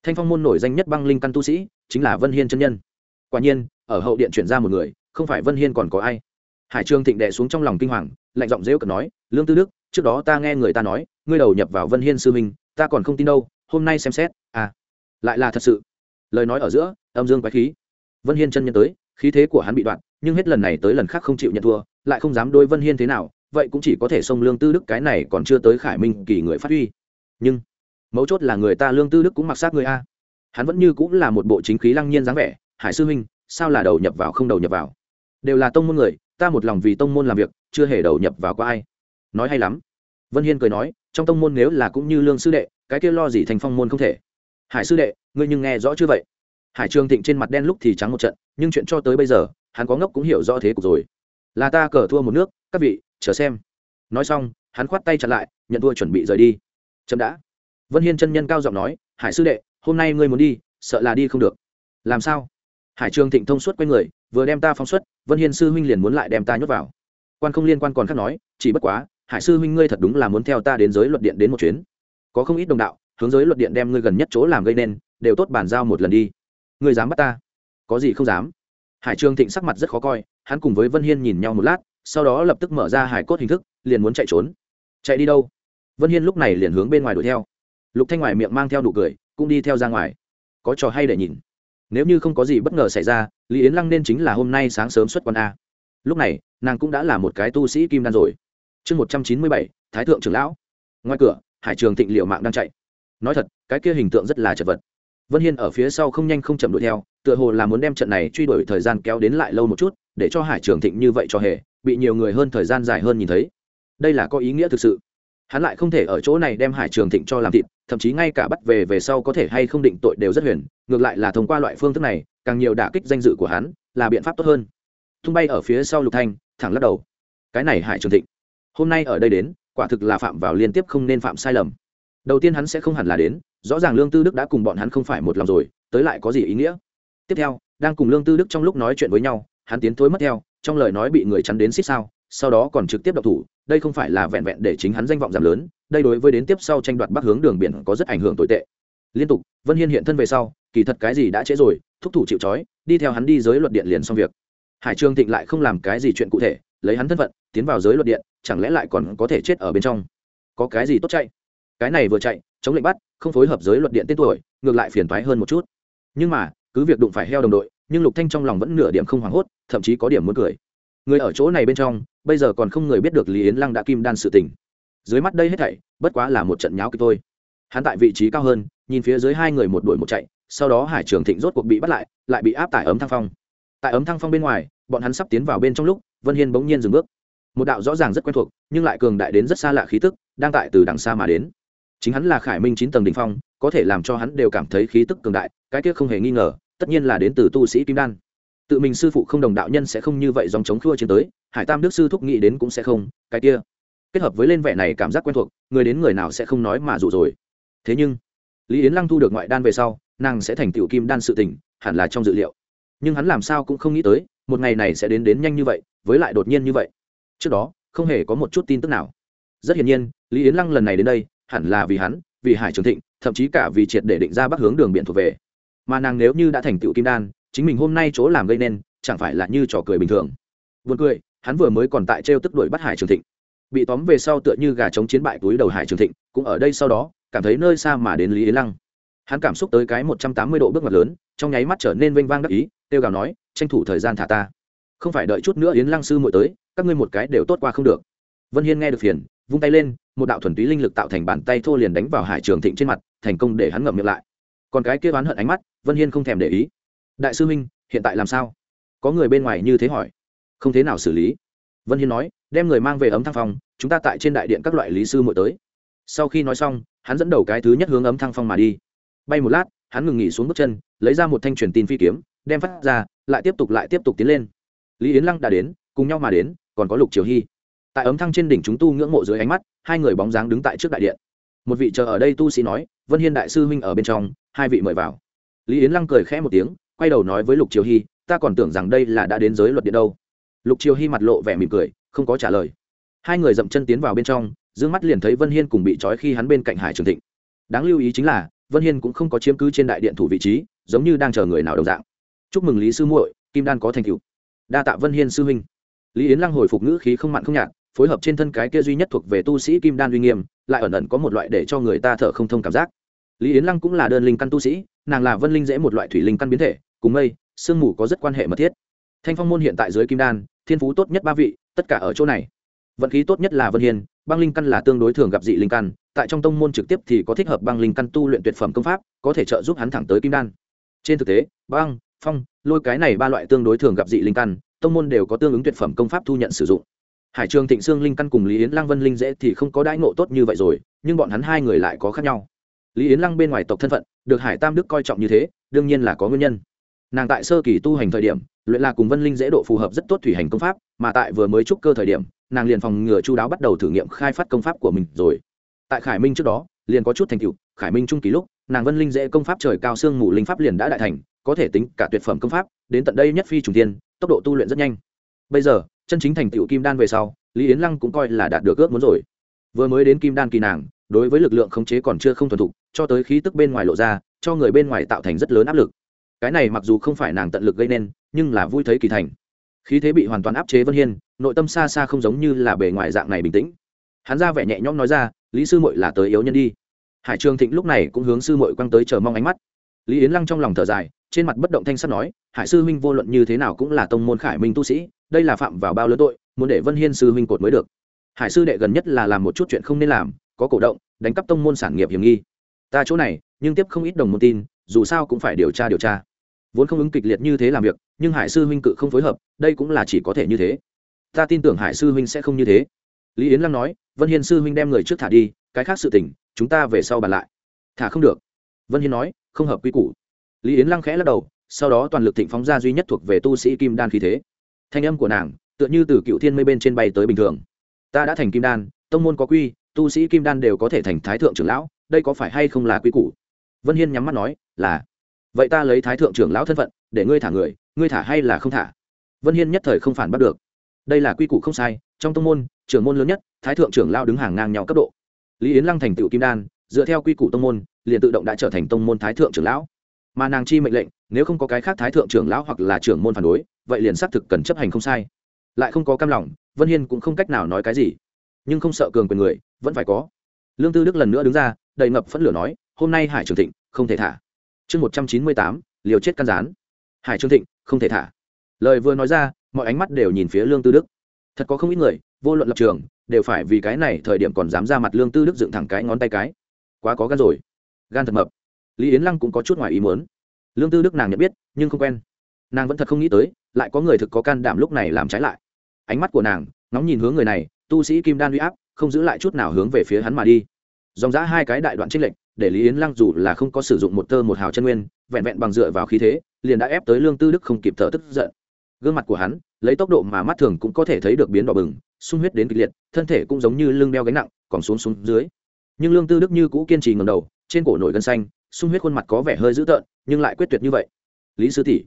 [SPEAKER 1] Thanh phong môn nổi danh nhất băng linh căn tu sĩ, chính là vân hiên chân nhân quả nhiên, ở hậu điện chuyển ra một người, không phải vân hiên còn có ai. Hải trường thịnh đệ xuống trong lòng kinh hoàng, lạnh giọng dễu cợt nói, lương tư đức, trước đó ta nghe người ta nói, ngươi đầu nhập vào vân hiên sư minh ta còn không tin đâu, hôm nay xem xét à lại là thật sự. Lời nói ở giữa, âm dương quái khí. Vân hiên chân nhân tới, khí thế của hắn bị đoạn, nhưng hết lần này tới lần khác không chịu nhận thua, lại không dám đôi vân hiên thế nào, vậy cũng chỉ có thể xông lương tư đức, cái này còn chưa tới khải minh kỳ người phát huy. Nhưng, mấu chốt là người ta lương tư đức cũng mặc sát người a. Hắn vẫn như cũng là một bộ chính khí lăng nhiên dáng vẻ hải sư huynh, sao là đầu nhập vào không đầu nhập vào? Đều là tông môn người, ta một lòng vì tông môn làm việc, chưa hề đầu nhập vào qua ai. Nói hay lắm. Vân hiên cười nói, trong tông môn nếu là cũng như lương sư đệ, cái kia lo gì thành phong môn không thể? Hải sư đệ, ngươi nhưng nghe rõ chưa vậy? Hải trường thịnh trên mặt đen lúc thì trắng một trận, nhưng chuyện cho tới bây giờ, hắn có ngốc cũng hiểu rõ thế cục rồi. Là ta cờ thua một nước, các vị, chờ xem. Nói xong, hắn khoát tay chặt lại, nhận thua chuẩn bị rời đi. Chậm đã. Vân hiên chân nhân cao giọng nói, hải sư đệ, hôm nay ngươi muốn đi, sợ là đi không được. Làm sao? Hải trường thịnh thông suốt q u a y người, vừa đem ta phóng xuất, vân hiên sư huynh liền muốn lại đem ta nhốt vào. Quan không liên quan còn khác nói, chỉ bất quá, hải sư huynh ngươi thật đúng là muốn theo ta đến giới luật điện đến một chuyến. Có không ít đồng đạo, hướng giới luật điện đem ngươi gần nhất chỗ làm gây nên, đều tốt bàn giao một lần đi. Ngươi dám bắt ta? Có gì không dám? Hải trường thịnh sắc mặt rất khó coi, hắn cùng với vân hiên nhìn nhau một lát, sau đó lập tức mở ra hải cốt hình thức, liền muốn chạy trốn. Chạy đi đâu? Vân hiên lúc này liền hướng bên ngoài đuổi theo. Lục thanh ngoài miệng mang theo nụ cười, cũng đi theo ra ngoài. Có trò hay để nhìn nếu như không có gì bất ngờ xảy ra, lý yến lăng nên chính là hôm nay sáng sớm xuất quan a. Lúc này, nàng cũng đã là một cái tu sĩ kim đan rồi. Chương một trăm chín mươi bảy, thái thượng trưởng lão. Ngoài cửa, hải trường thịnh liệu mạng đang chạy. Nói thật, cái kia hình tượng rất là chật vật. Vân hiên ở phía sau không nhanh không chậm đuổi theo, tựa hồ là muốn đem trận này truy đuổi thời gian kéo đến lại lâu một chút, để cho hải trường thịnh như vậy cho hề, bị nhiều người hơn thời gian dài hơn nhìn thấy. Đây là có ý nghĩa thực sự. Hắn lại không thể ở chỗ này đem hải trường thịnh cho làm thịt thậm chí ngay cả bắt về về sau có thể hay không định tội đều rất huyền, ngược lại là thông qua loại phương thức này, càng nhiều đả kích danh dự của hắn, là biện pháp tốt hơn. Tung bay ở phía sau lục thanh, thẳng lắc đầu. Cái này hải trường thịnh, hôm nay ở đây đến, quả thực là phạm vào liên tiếp không nên phạm sai lầm. Đầu tiên hắn sẽ không hẳn là đến, rõ ràng lương tư đức đã cùng bọn hắn không phải một lòng rồi, tới lại có gì ý nghĩa? Tiếp theo, đang cùng lương tư đức trong lúc nói chuyện với nhau, hắn tiến thối mất theo, trong lời nói bị người chắn đến xích sao, sau đó còn trực tiếp độc thủ đây không phải là vẹn vẹn để chính hắn danh vọng giảm lớn, đây đối với đến tiếp sau tranh đoạt bắc hướng đường biển có rất ảnh hưởng tồi tệ. Liên tục, vân hiên hiện thân về sau, kỳ thật cái gì đã trễ rồi, thúc thủ chịu trói, đi theo hắn đi giới luật điện liền xong việc. Hải trương thịnh lại không làm cái gì chuyện cụ thể, lấy hắn thân phận, tiến vào giới luật điện, chẳng lẽ lại còn có thể chết ở bên trong? Có cái gì tốt chạy? Cái này vừa chạy, chống lệnh bắt, không phối hợp giới luật điện tên tuổi, ngược lại phiền toái hơn một chút. Nhưng mà, cứ việc đụng phải heo đồng đội, nhưng lục thanh trong lòng vẫn nửa điểm không hoảng hốt, thậm chí có điểm muốn cười. Người ở chỗ này bên trong bây giờ còn không người biết được lý yến lăng đã kim đan sự tình. Dưới mắt đây hết thảy, bất quá là một trận nháo kịch thôi. Hắn tại vị trí cao hơn, nhìn phía dưới hai người một đuổi một chạy, sau đó hải trường thịnh rốt cuộc bị bắt lại lại bị áp tải ấm thăng phong. Tại ấm thăng phong bên ngoài, bọn hắn sắp tiến vào bên trong lúc, vân hiên bỗng nhiên dừng bước. Một đạo rõ ràng rất quen thuộc, nhưng lại cường đại đến rất xa lạ khí tức, đang tại từ đằng xa mà đến. Chính hắn là khải minh chín tầng đ ỉ n h phong, có thể làm cho hắn đều cảm thấy khí tức cường đại, cái kia không hề nghi ngờ, tất nhiên là đến từ tu sĩ kim đan tự mình sư phụ không đồng đạo nhân sẽ không như vậy dòng chống khua chiến tới, hải tam đức sư thúc nghĩ đến cũng sẽ không, cái kia. Kết hợp với lên vẻ này cảm giác quen thuộc, người đến người nào sẽ không nói mà dụ rồi thế nhưng, lý yến lăng thu được ngoại đan về sau, nàng sẽ thành tiểu kim đan sự tình, hẳn là trong dự liệu. Nhưng hắn làm sao cũng không nghĩ tới, một ngày này sẽ đến đến nhanh như vậy, với lại đột nhiên như vậy. Trước đó, không hề có một chút tin tức nào. Rất hiển nhiên, lý yến lăng lần này đến đây, hẳn là vì hắn, vì hải trường thịnh, thậm chí cả vì triệt để định ra bắc hướng đường biện thuộc về. Mà nàng nếu như đã thành tựu kim đan chính mình hôm nay chỗ làm gây nên chẳng phải là như trò cười bình thường Buồn cười, hắn vừa mới còn tại trêu tức đuổi bắt Hải Trường Thịnh. Bị tóm về sau tựa như gà chống chiến bại túi đầu Hải Trường Thịnh, cũng ở đây sau đó, cảm thấy nơi xa mà đến Lý Yến Lăng. Hắn cảm xúc tới cái một trăm tám mươi độ bước ngoặt lớn, trong nháy mắt trở nên vênh vang đắc ý, kêu gào nói, tranh thủ thời gian thả ta. Không phải đợi chút nữa Yến Lăng sư muội tới, các ngươi một cái đều tốt qua không được. Vân Hiên nghe được phiền, vung tay lên, một đạo thuần túy linh lực tạo thành bàn tay thô liền đánh vào Hải Trường Thịnh trên mặt, thành công để hắn ngậm miệng lại. Còn cái kia oán hận ánh mắt, Vân Hiên không thèm để ý. Đại sư huynh, hiện tại làm sao? Có người bên ngoài như thế hỏi. Không thế nào xử lý. Vân hiên nói đem người mang về ấm thăng phong chúng ta tại trên đại điện các loại lý sư mỗi tới. Sau khi nói xong hắn dẫn đầu cái thứ nhất hướng ấm thăng phong mà đi. Bay một lát hắn ngừng nghỉ xuống bước chân lấy ra một thanh truyền tin phi kiếm đem phát ra lại tiếp tục lại tiếp tục tiến lên. Lý yến lăng đã đến cùng nhau mà đến còn có lục triều hy. Tại ấm thăng trên đỉnh chúng tu ngưỡng mộ dưới ánh mắt hai người bóng dáng đứng tại trước đại điện. Một vị chờ ở đây tu sĩ nói vân hiên đại sư huynh ở bên trong hai vị mời vào. Lý yến lăng cười khẽ một tiếng quay đầu nói với lục triều hy, ta còn tưởng rằng đây là đã đến giới luật điện đâu. Lục triều hy mặt lộ vẻ mỉm cười, không có trả lời. Hai người dậm chân tiến vào bên trong d ư ơ n g mắt liền thấy vân hiên cùng bị trói khi hắn bên cạnh hải trường thịnh. Đáng lưu ý chính là, vân hiên cũng không có chiếm cứ trên đại điện thủ vị trí, giống như đang chờ người nào đồng dạng. Chúc mừng lý sư muội, kim đan có thành cựu đa tạ vân hiên sư huynh. Lý yến lăng hồi phục ngữ khí không mặn không nhạt, phối hợp trên thân cái kia duy nhất thuộc về tu sĩ kim đan uy nghiêm, lại ẩn ẩn có một loại để cho người ta thở không thông cảm giác. Lý yến lăng cũng là đơn linh căn tu sĩ, nàng là vân linh dễ một loại thủy linh căn biến thể cùng mây, sương mù có rất quan hệ mật thiết. Thanh phong môn hiện tại dưới kim đan, thiên phú tốt nhất ba vị, tất cả ở chỗ này. Vận khí tốt nhất là vân hiên, băng linh căn là tương đối thường gặp dị linh căn, tại trong tông môn trực tiếp thì có thích hợp băng linh căn tu luyện tuyệt phẩm công pháp, có thể trợ giúp hắn thẳng tới kim đan. Trên thực tế, băng, phong, lôi cái này ba loại tương đối thường gặp dị linh căn, tông môn đều có tương ứng tuyệt phẩm công pháp thu nhận sử dụng. Hải trường thịnh sương linh căn cùng lý yến lăng vân linh dễ thì không có đãi ngộ tốt như vậy rồi, nhưng bọn hắn hai người lại có khác nhau. Lý yến lăng bên ngoài tộc thân phận, được hải tam đức coi trọng như thế, đương nhiên là có nguyên nhân nàng tại sơ kỳ tu hành thời điểm, luyện là cùng vân linh dễ độ phù hợp rất tốt thủy hành công pháp, mà tại vừa mới trúc cơ thời điểm, nàng liền phòng ngừa chu đáo bắt đầu thử nghiệm khai phát công pháp của mình rồi. Tại khải minh trước đó, liền có chút thành tựu, khải minh trung kỳ lúc, nàng vân linh dễ công pháp trời cao xương mù linh pháp liền đã đại thành, có thể tính cả tuyệt phẩm công pháp, đến tận đây nhất phi trùng tiên tốc độ tu luyện rất nhanh. Bây giờ, chân chính thành tựu kim đan về sau, lý yến lăng cũng coi là đạt được ước muốn rồi. Vừa mới đến kim đan kỳ nàng, đối với lực lượng khống chế còn chưa không thuần thục, cho tới khí tức bên ngoài lộ ra, cho người bên ngoài tạo thành rất lớn áp lực cái này mặc dù không phải nàng tận lực gây nên, nhưng là vui thấy kỳ thành. Khí thế bị hoàn toàn áp chế vân hiên, nội tâm xa xa không giống như là bề ngoài dạng này bình tĩnh. Hắn ra vẻ nhẹ nhõm nói ra, lý sư mội là tới yếu nhân đi. Hải trường thịnh lúc này cũng hướng sư mội quăng tới chờ mong ánh mắt. Lý yến lăng trong lòng thở dài, trên mặt bất động thanh sắt nói, hải sư huynh vô luận như thế nào cũng là tông môn khải minh tu sĩ, đây là phạm vào bao lớn tội, muốn để vân hiên sư huynh cột mới được. Hải sư đệ gần nhất là làm một chút chuyện không nên làm, có cổ động, đánh cắp tông môn sản nghiệp hiểm nghi. Ta chỗ này, nhưng tiếp không ít đồng môn tin, dù sao cũng phải điều tra điều tra vốn không ứng kịch liệt như thế làm việc, nhưng hải sư huynh cự không phối hợp, đây cũng là chỉ có thể như thế. Ta tin tưởng hải sư huynh sẽ không như thế. Lý yến lăng nói, vân hiên sư huynh đem người trước thả đi, cái khác sự tình, chúng ta về sau bàn lại. Thả không được. Vân hiên nói, không hợp quy củ. Lý yến lăng khẽ lắc đầu, sau đó toàn lực thịnh phóng ra duy nhất thuộc về tu sĩ kim đan khí thế. Thanh âm của nàng, tựa như từ cựu thiên mây bên trên bay tới bình thường. Ta đã thành kim đan, tông môn có quy, tu sĩ kim đan đều có thể thành thái thượng trưởng lão, đây có phải hay không là quy củ? Vân hiên nhắm mắt nói, là vậy ta lấy thái thượng trưởng lão thân phận, để ngươi thả người, ngươi thả hay là không thả? Vân hiên nhất thời không phản bắt được. Đây là quy củ không sai, trong tông môn, trưởng môn lớn nhất, thái thượng trưởng lão đứng hàng ngang nhau cấp độ. Lý yến lăng thành tựu kim đan, dựa theo quy củ tông môn, liền tự động đã trở thành tông môn thái thượng trưởng lão. Mà nàng chi mệnh lệnh, nếu không có cái khác thái thượng trưởng lão hoặc là trưởng môn phản đối, vậy liền xác thực cần chấp hành không sai. Lại không có cam lòng, vân hiên cũng không cách nào nói cái gì. Nhưng không sợ cường quyền người, vẫn phải có. Lương tư đức lần nữa đứng ra, đầy ngập phẫn lửa nói, hôm nay hải trường thịnh không thể thả chương một trăm chín mươi tám, liều chết căn rán hải trương thịnh, không thể thả. Lời vừa nói ra, mọi ánh mắt đều nhìn phía lương tư đức. Thật có không ít người, vô luận lập trường, đều phải vì cái này thời điểm còn dám ra mặt lương tư đức dựng thẳng cái ngón tay cái. Quá có gan rồi. Gan thật mập. Lý yến lăng cũng có chút ngoài ý muốn. Lương tư đức nàng nhận biết, nhưng không quen. Nàng vẫn thật không nghĩ tới, lại có người thực có can đảm lúc này làm trái lại. Ánh mắt của nàng nóng nhìn hướng người này, tu sĩ kim đan uy áp, không giữ lại chút nào hướng về phía hắn mà đi. Dòng giã hai cái đại đoạn trích lệnh để lý yến lăng dù là không có sử dụng một tơ một hào chân nguyên, vẹn vẹn bằng dựa vào khí thế, liền đã ép tới lương tư đức không kịp thở tức giận. Gương mặt của hắn, lấy tốc độ mà mắt thường cũng có thể thấy được biến đỏ bừng, sung huyết đến kịch liệt, thân thể cũng giống như lưng đeo gánh nặng, còn xuống xuống dưới. Nhưng lương tư đức như cũ kiên trì ngầm đầu, trên cổ nổi gân xanh, sung huyết khuôn mặt có vẻ hơi dữ tợn, nhưng lại quyết tuyệt như vậy. Lý sư tỷ,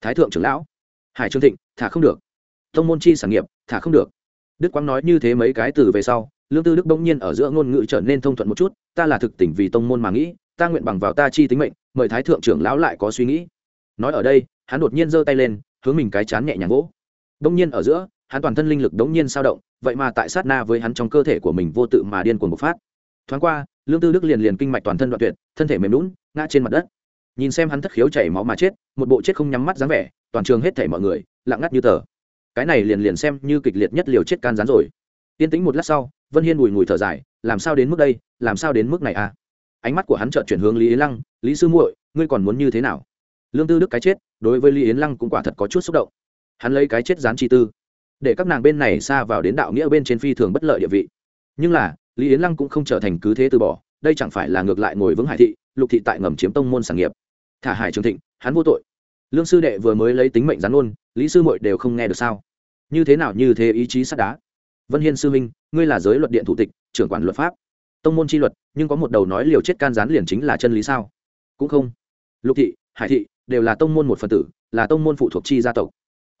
[SPEAKER 1] thái thượng trưởng lão, hải trương thịnh, thả không được. Thông môn chi sản nghiệp, thả không được. Đức quang nói như thế mấy cái từ về sau, lương tư đức bỗng nhiên ở giữa ngôn ngữ trở nên thông thuận một chút ta là thực tình vì tông môn mà nghĩ, ta nguyện bằng vào ta chi tính mệnh, mời thái thượng trưởng lão lại có suy nghĩ. Nói ở đây, hắn đột nhiên giơ tay lên, hướng mình cái chán nhẹ nhàng vỗ. Đông nhiên ở giữa, hắn toàn thân linh lực đống nhiên sao động, vậy mà tại sát na với hắn trong cơ thể của mình vô tự mà điên cuồng bộc phát. Thoáng qua, lương tư đức liền liền kinh mạch toàn thân đoạn tuyệt, thân thể mềm lún ngã trên mặt đất. Nhìn xem hắn thất khiếu chảy máu mà chết, một bộ chết không nhắm mắt dáng vẻ, toàn trường hết thảy mọi người, lặng ngắt như tờ. Cái này liền liền xem như kịch liệt nhất liều chết can rán rồi. Yên tĩnh một lát sau, vân hiên bùi ngùi thở dài, làm sao đến mức đây? Làm sao đến mức này à? Ánh mắt của hắn chợt chuyển hướng lý yến lăng, lý sư muội, ngươi còn muốn như thế nào? Lương tư đức cái chết, đối với lý yến lăng cũng quả thật có chút xúc động. Hắn lấy cái chết dán chi tư, để các nàng bên này xa vào đến đạo nghĩa bên trên phi thường bất lợi địa vị. Nhưng là, lý yến lăng cũng không trở thành cứ thế từ bỏ, đây chẳng phải là ngược lại ngồi vững hải thị, lục thị tại ngầm chiếm tông môn sản nghiệp. Thả hải trường thịnh, hắn vô tội. Lương sư đệ vừa mới lấy tính mệnh gián ôn, lý sư muội đều không nghe được sao? Như thế nào như thế ý chí sắt đá? Vân hiên sư minh ngươi là giới luật điện thủ tịch, trưởng quản luật pháp tông môn chi luật, nhưng có một đầu nói liều chết can gián liền chính là chân lý sao? Cũng không. Lục thị, hải thị, đều là tông môn một phần tử, là tông môn phụ thuộc chi gia tộc.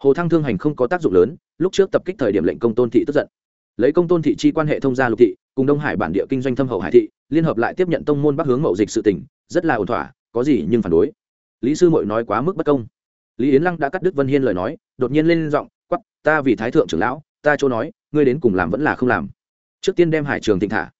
[SPEAKER 1] Hồ thăng thương hành không có tác dụng lớn, lúc trước tập kích thời điểm lệnh công tôn thị tức giận. Lấy công tôn thị chi quan hệ thông gia lục thị, cùng đông hải bản địa kinh doanh thâm hậu hải thị, liên hợp lại tiếp nhận tông môn bắc hướng mậu dịch sự tỉnh rất là ổn thỏa, có gì nhưng phản đối. Lý sư mội nói quá mức bất công. Lý yến lăng đã cắt đứt vân hiên lời nói, đột nhiên lên giọng quắp ta vì thái thượng trưởng lão, ta chỗ nói, ngươi đến cùng làm vẫn là không làm. Trước tiên đem hải trường thịnh thả.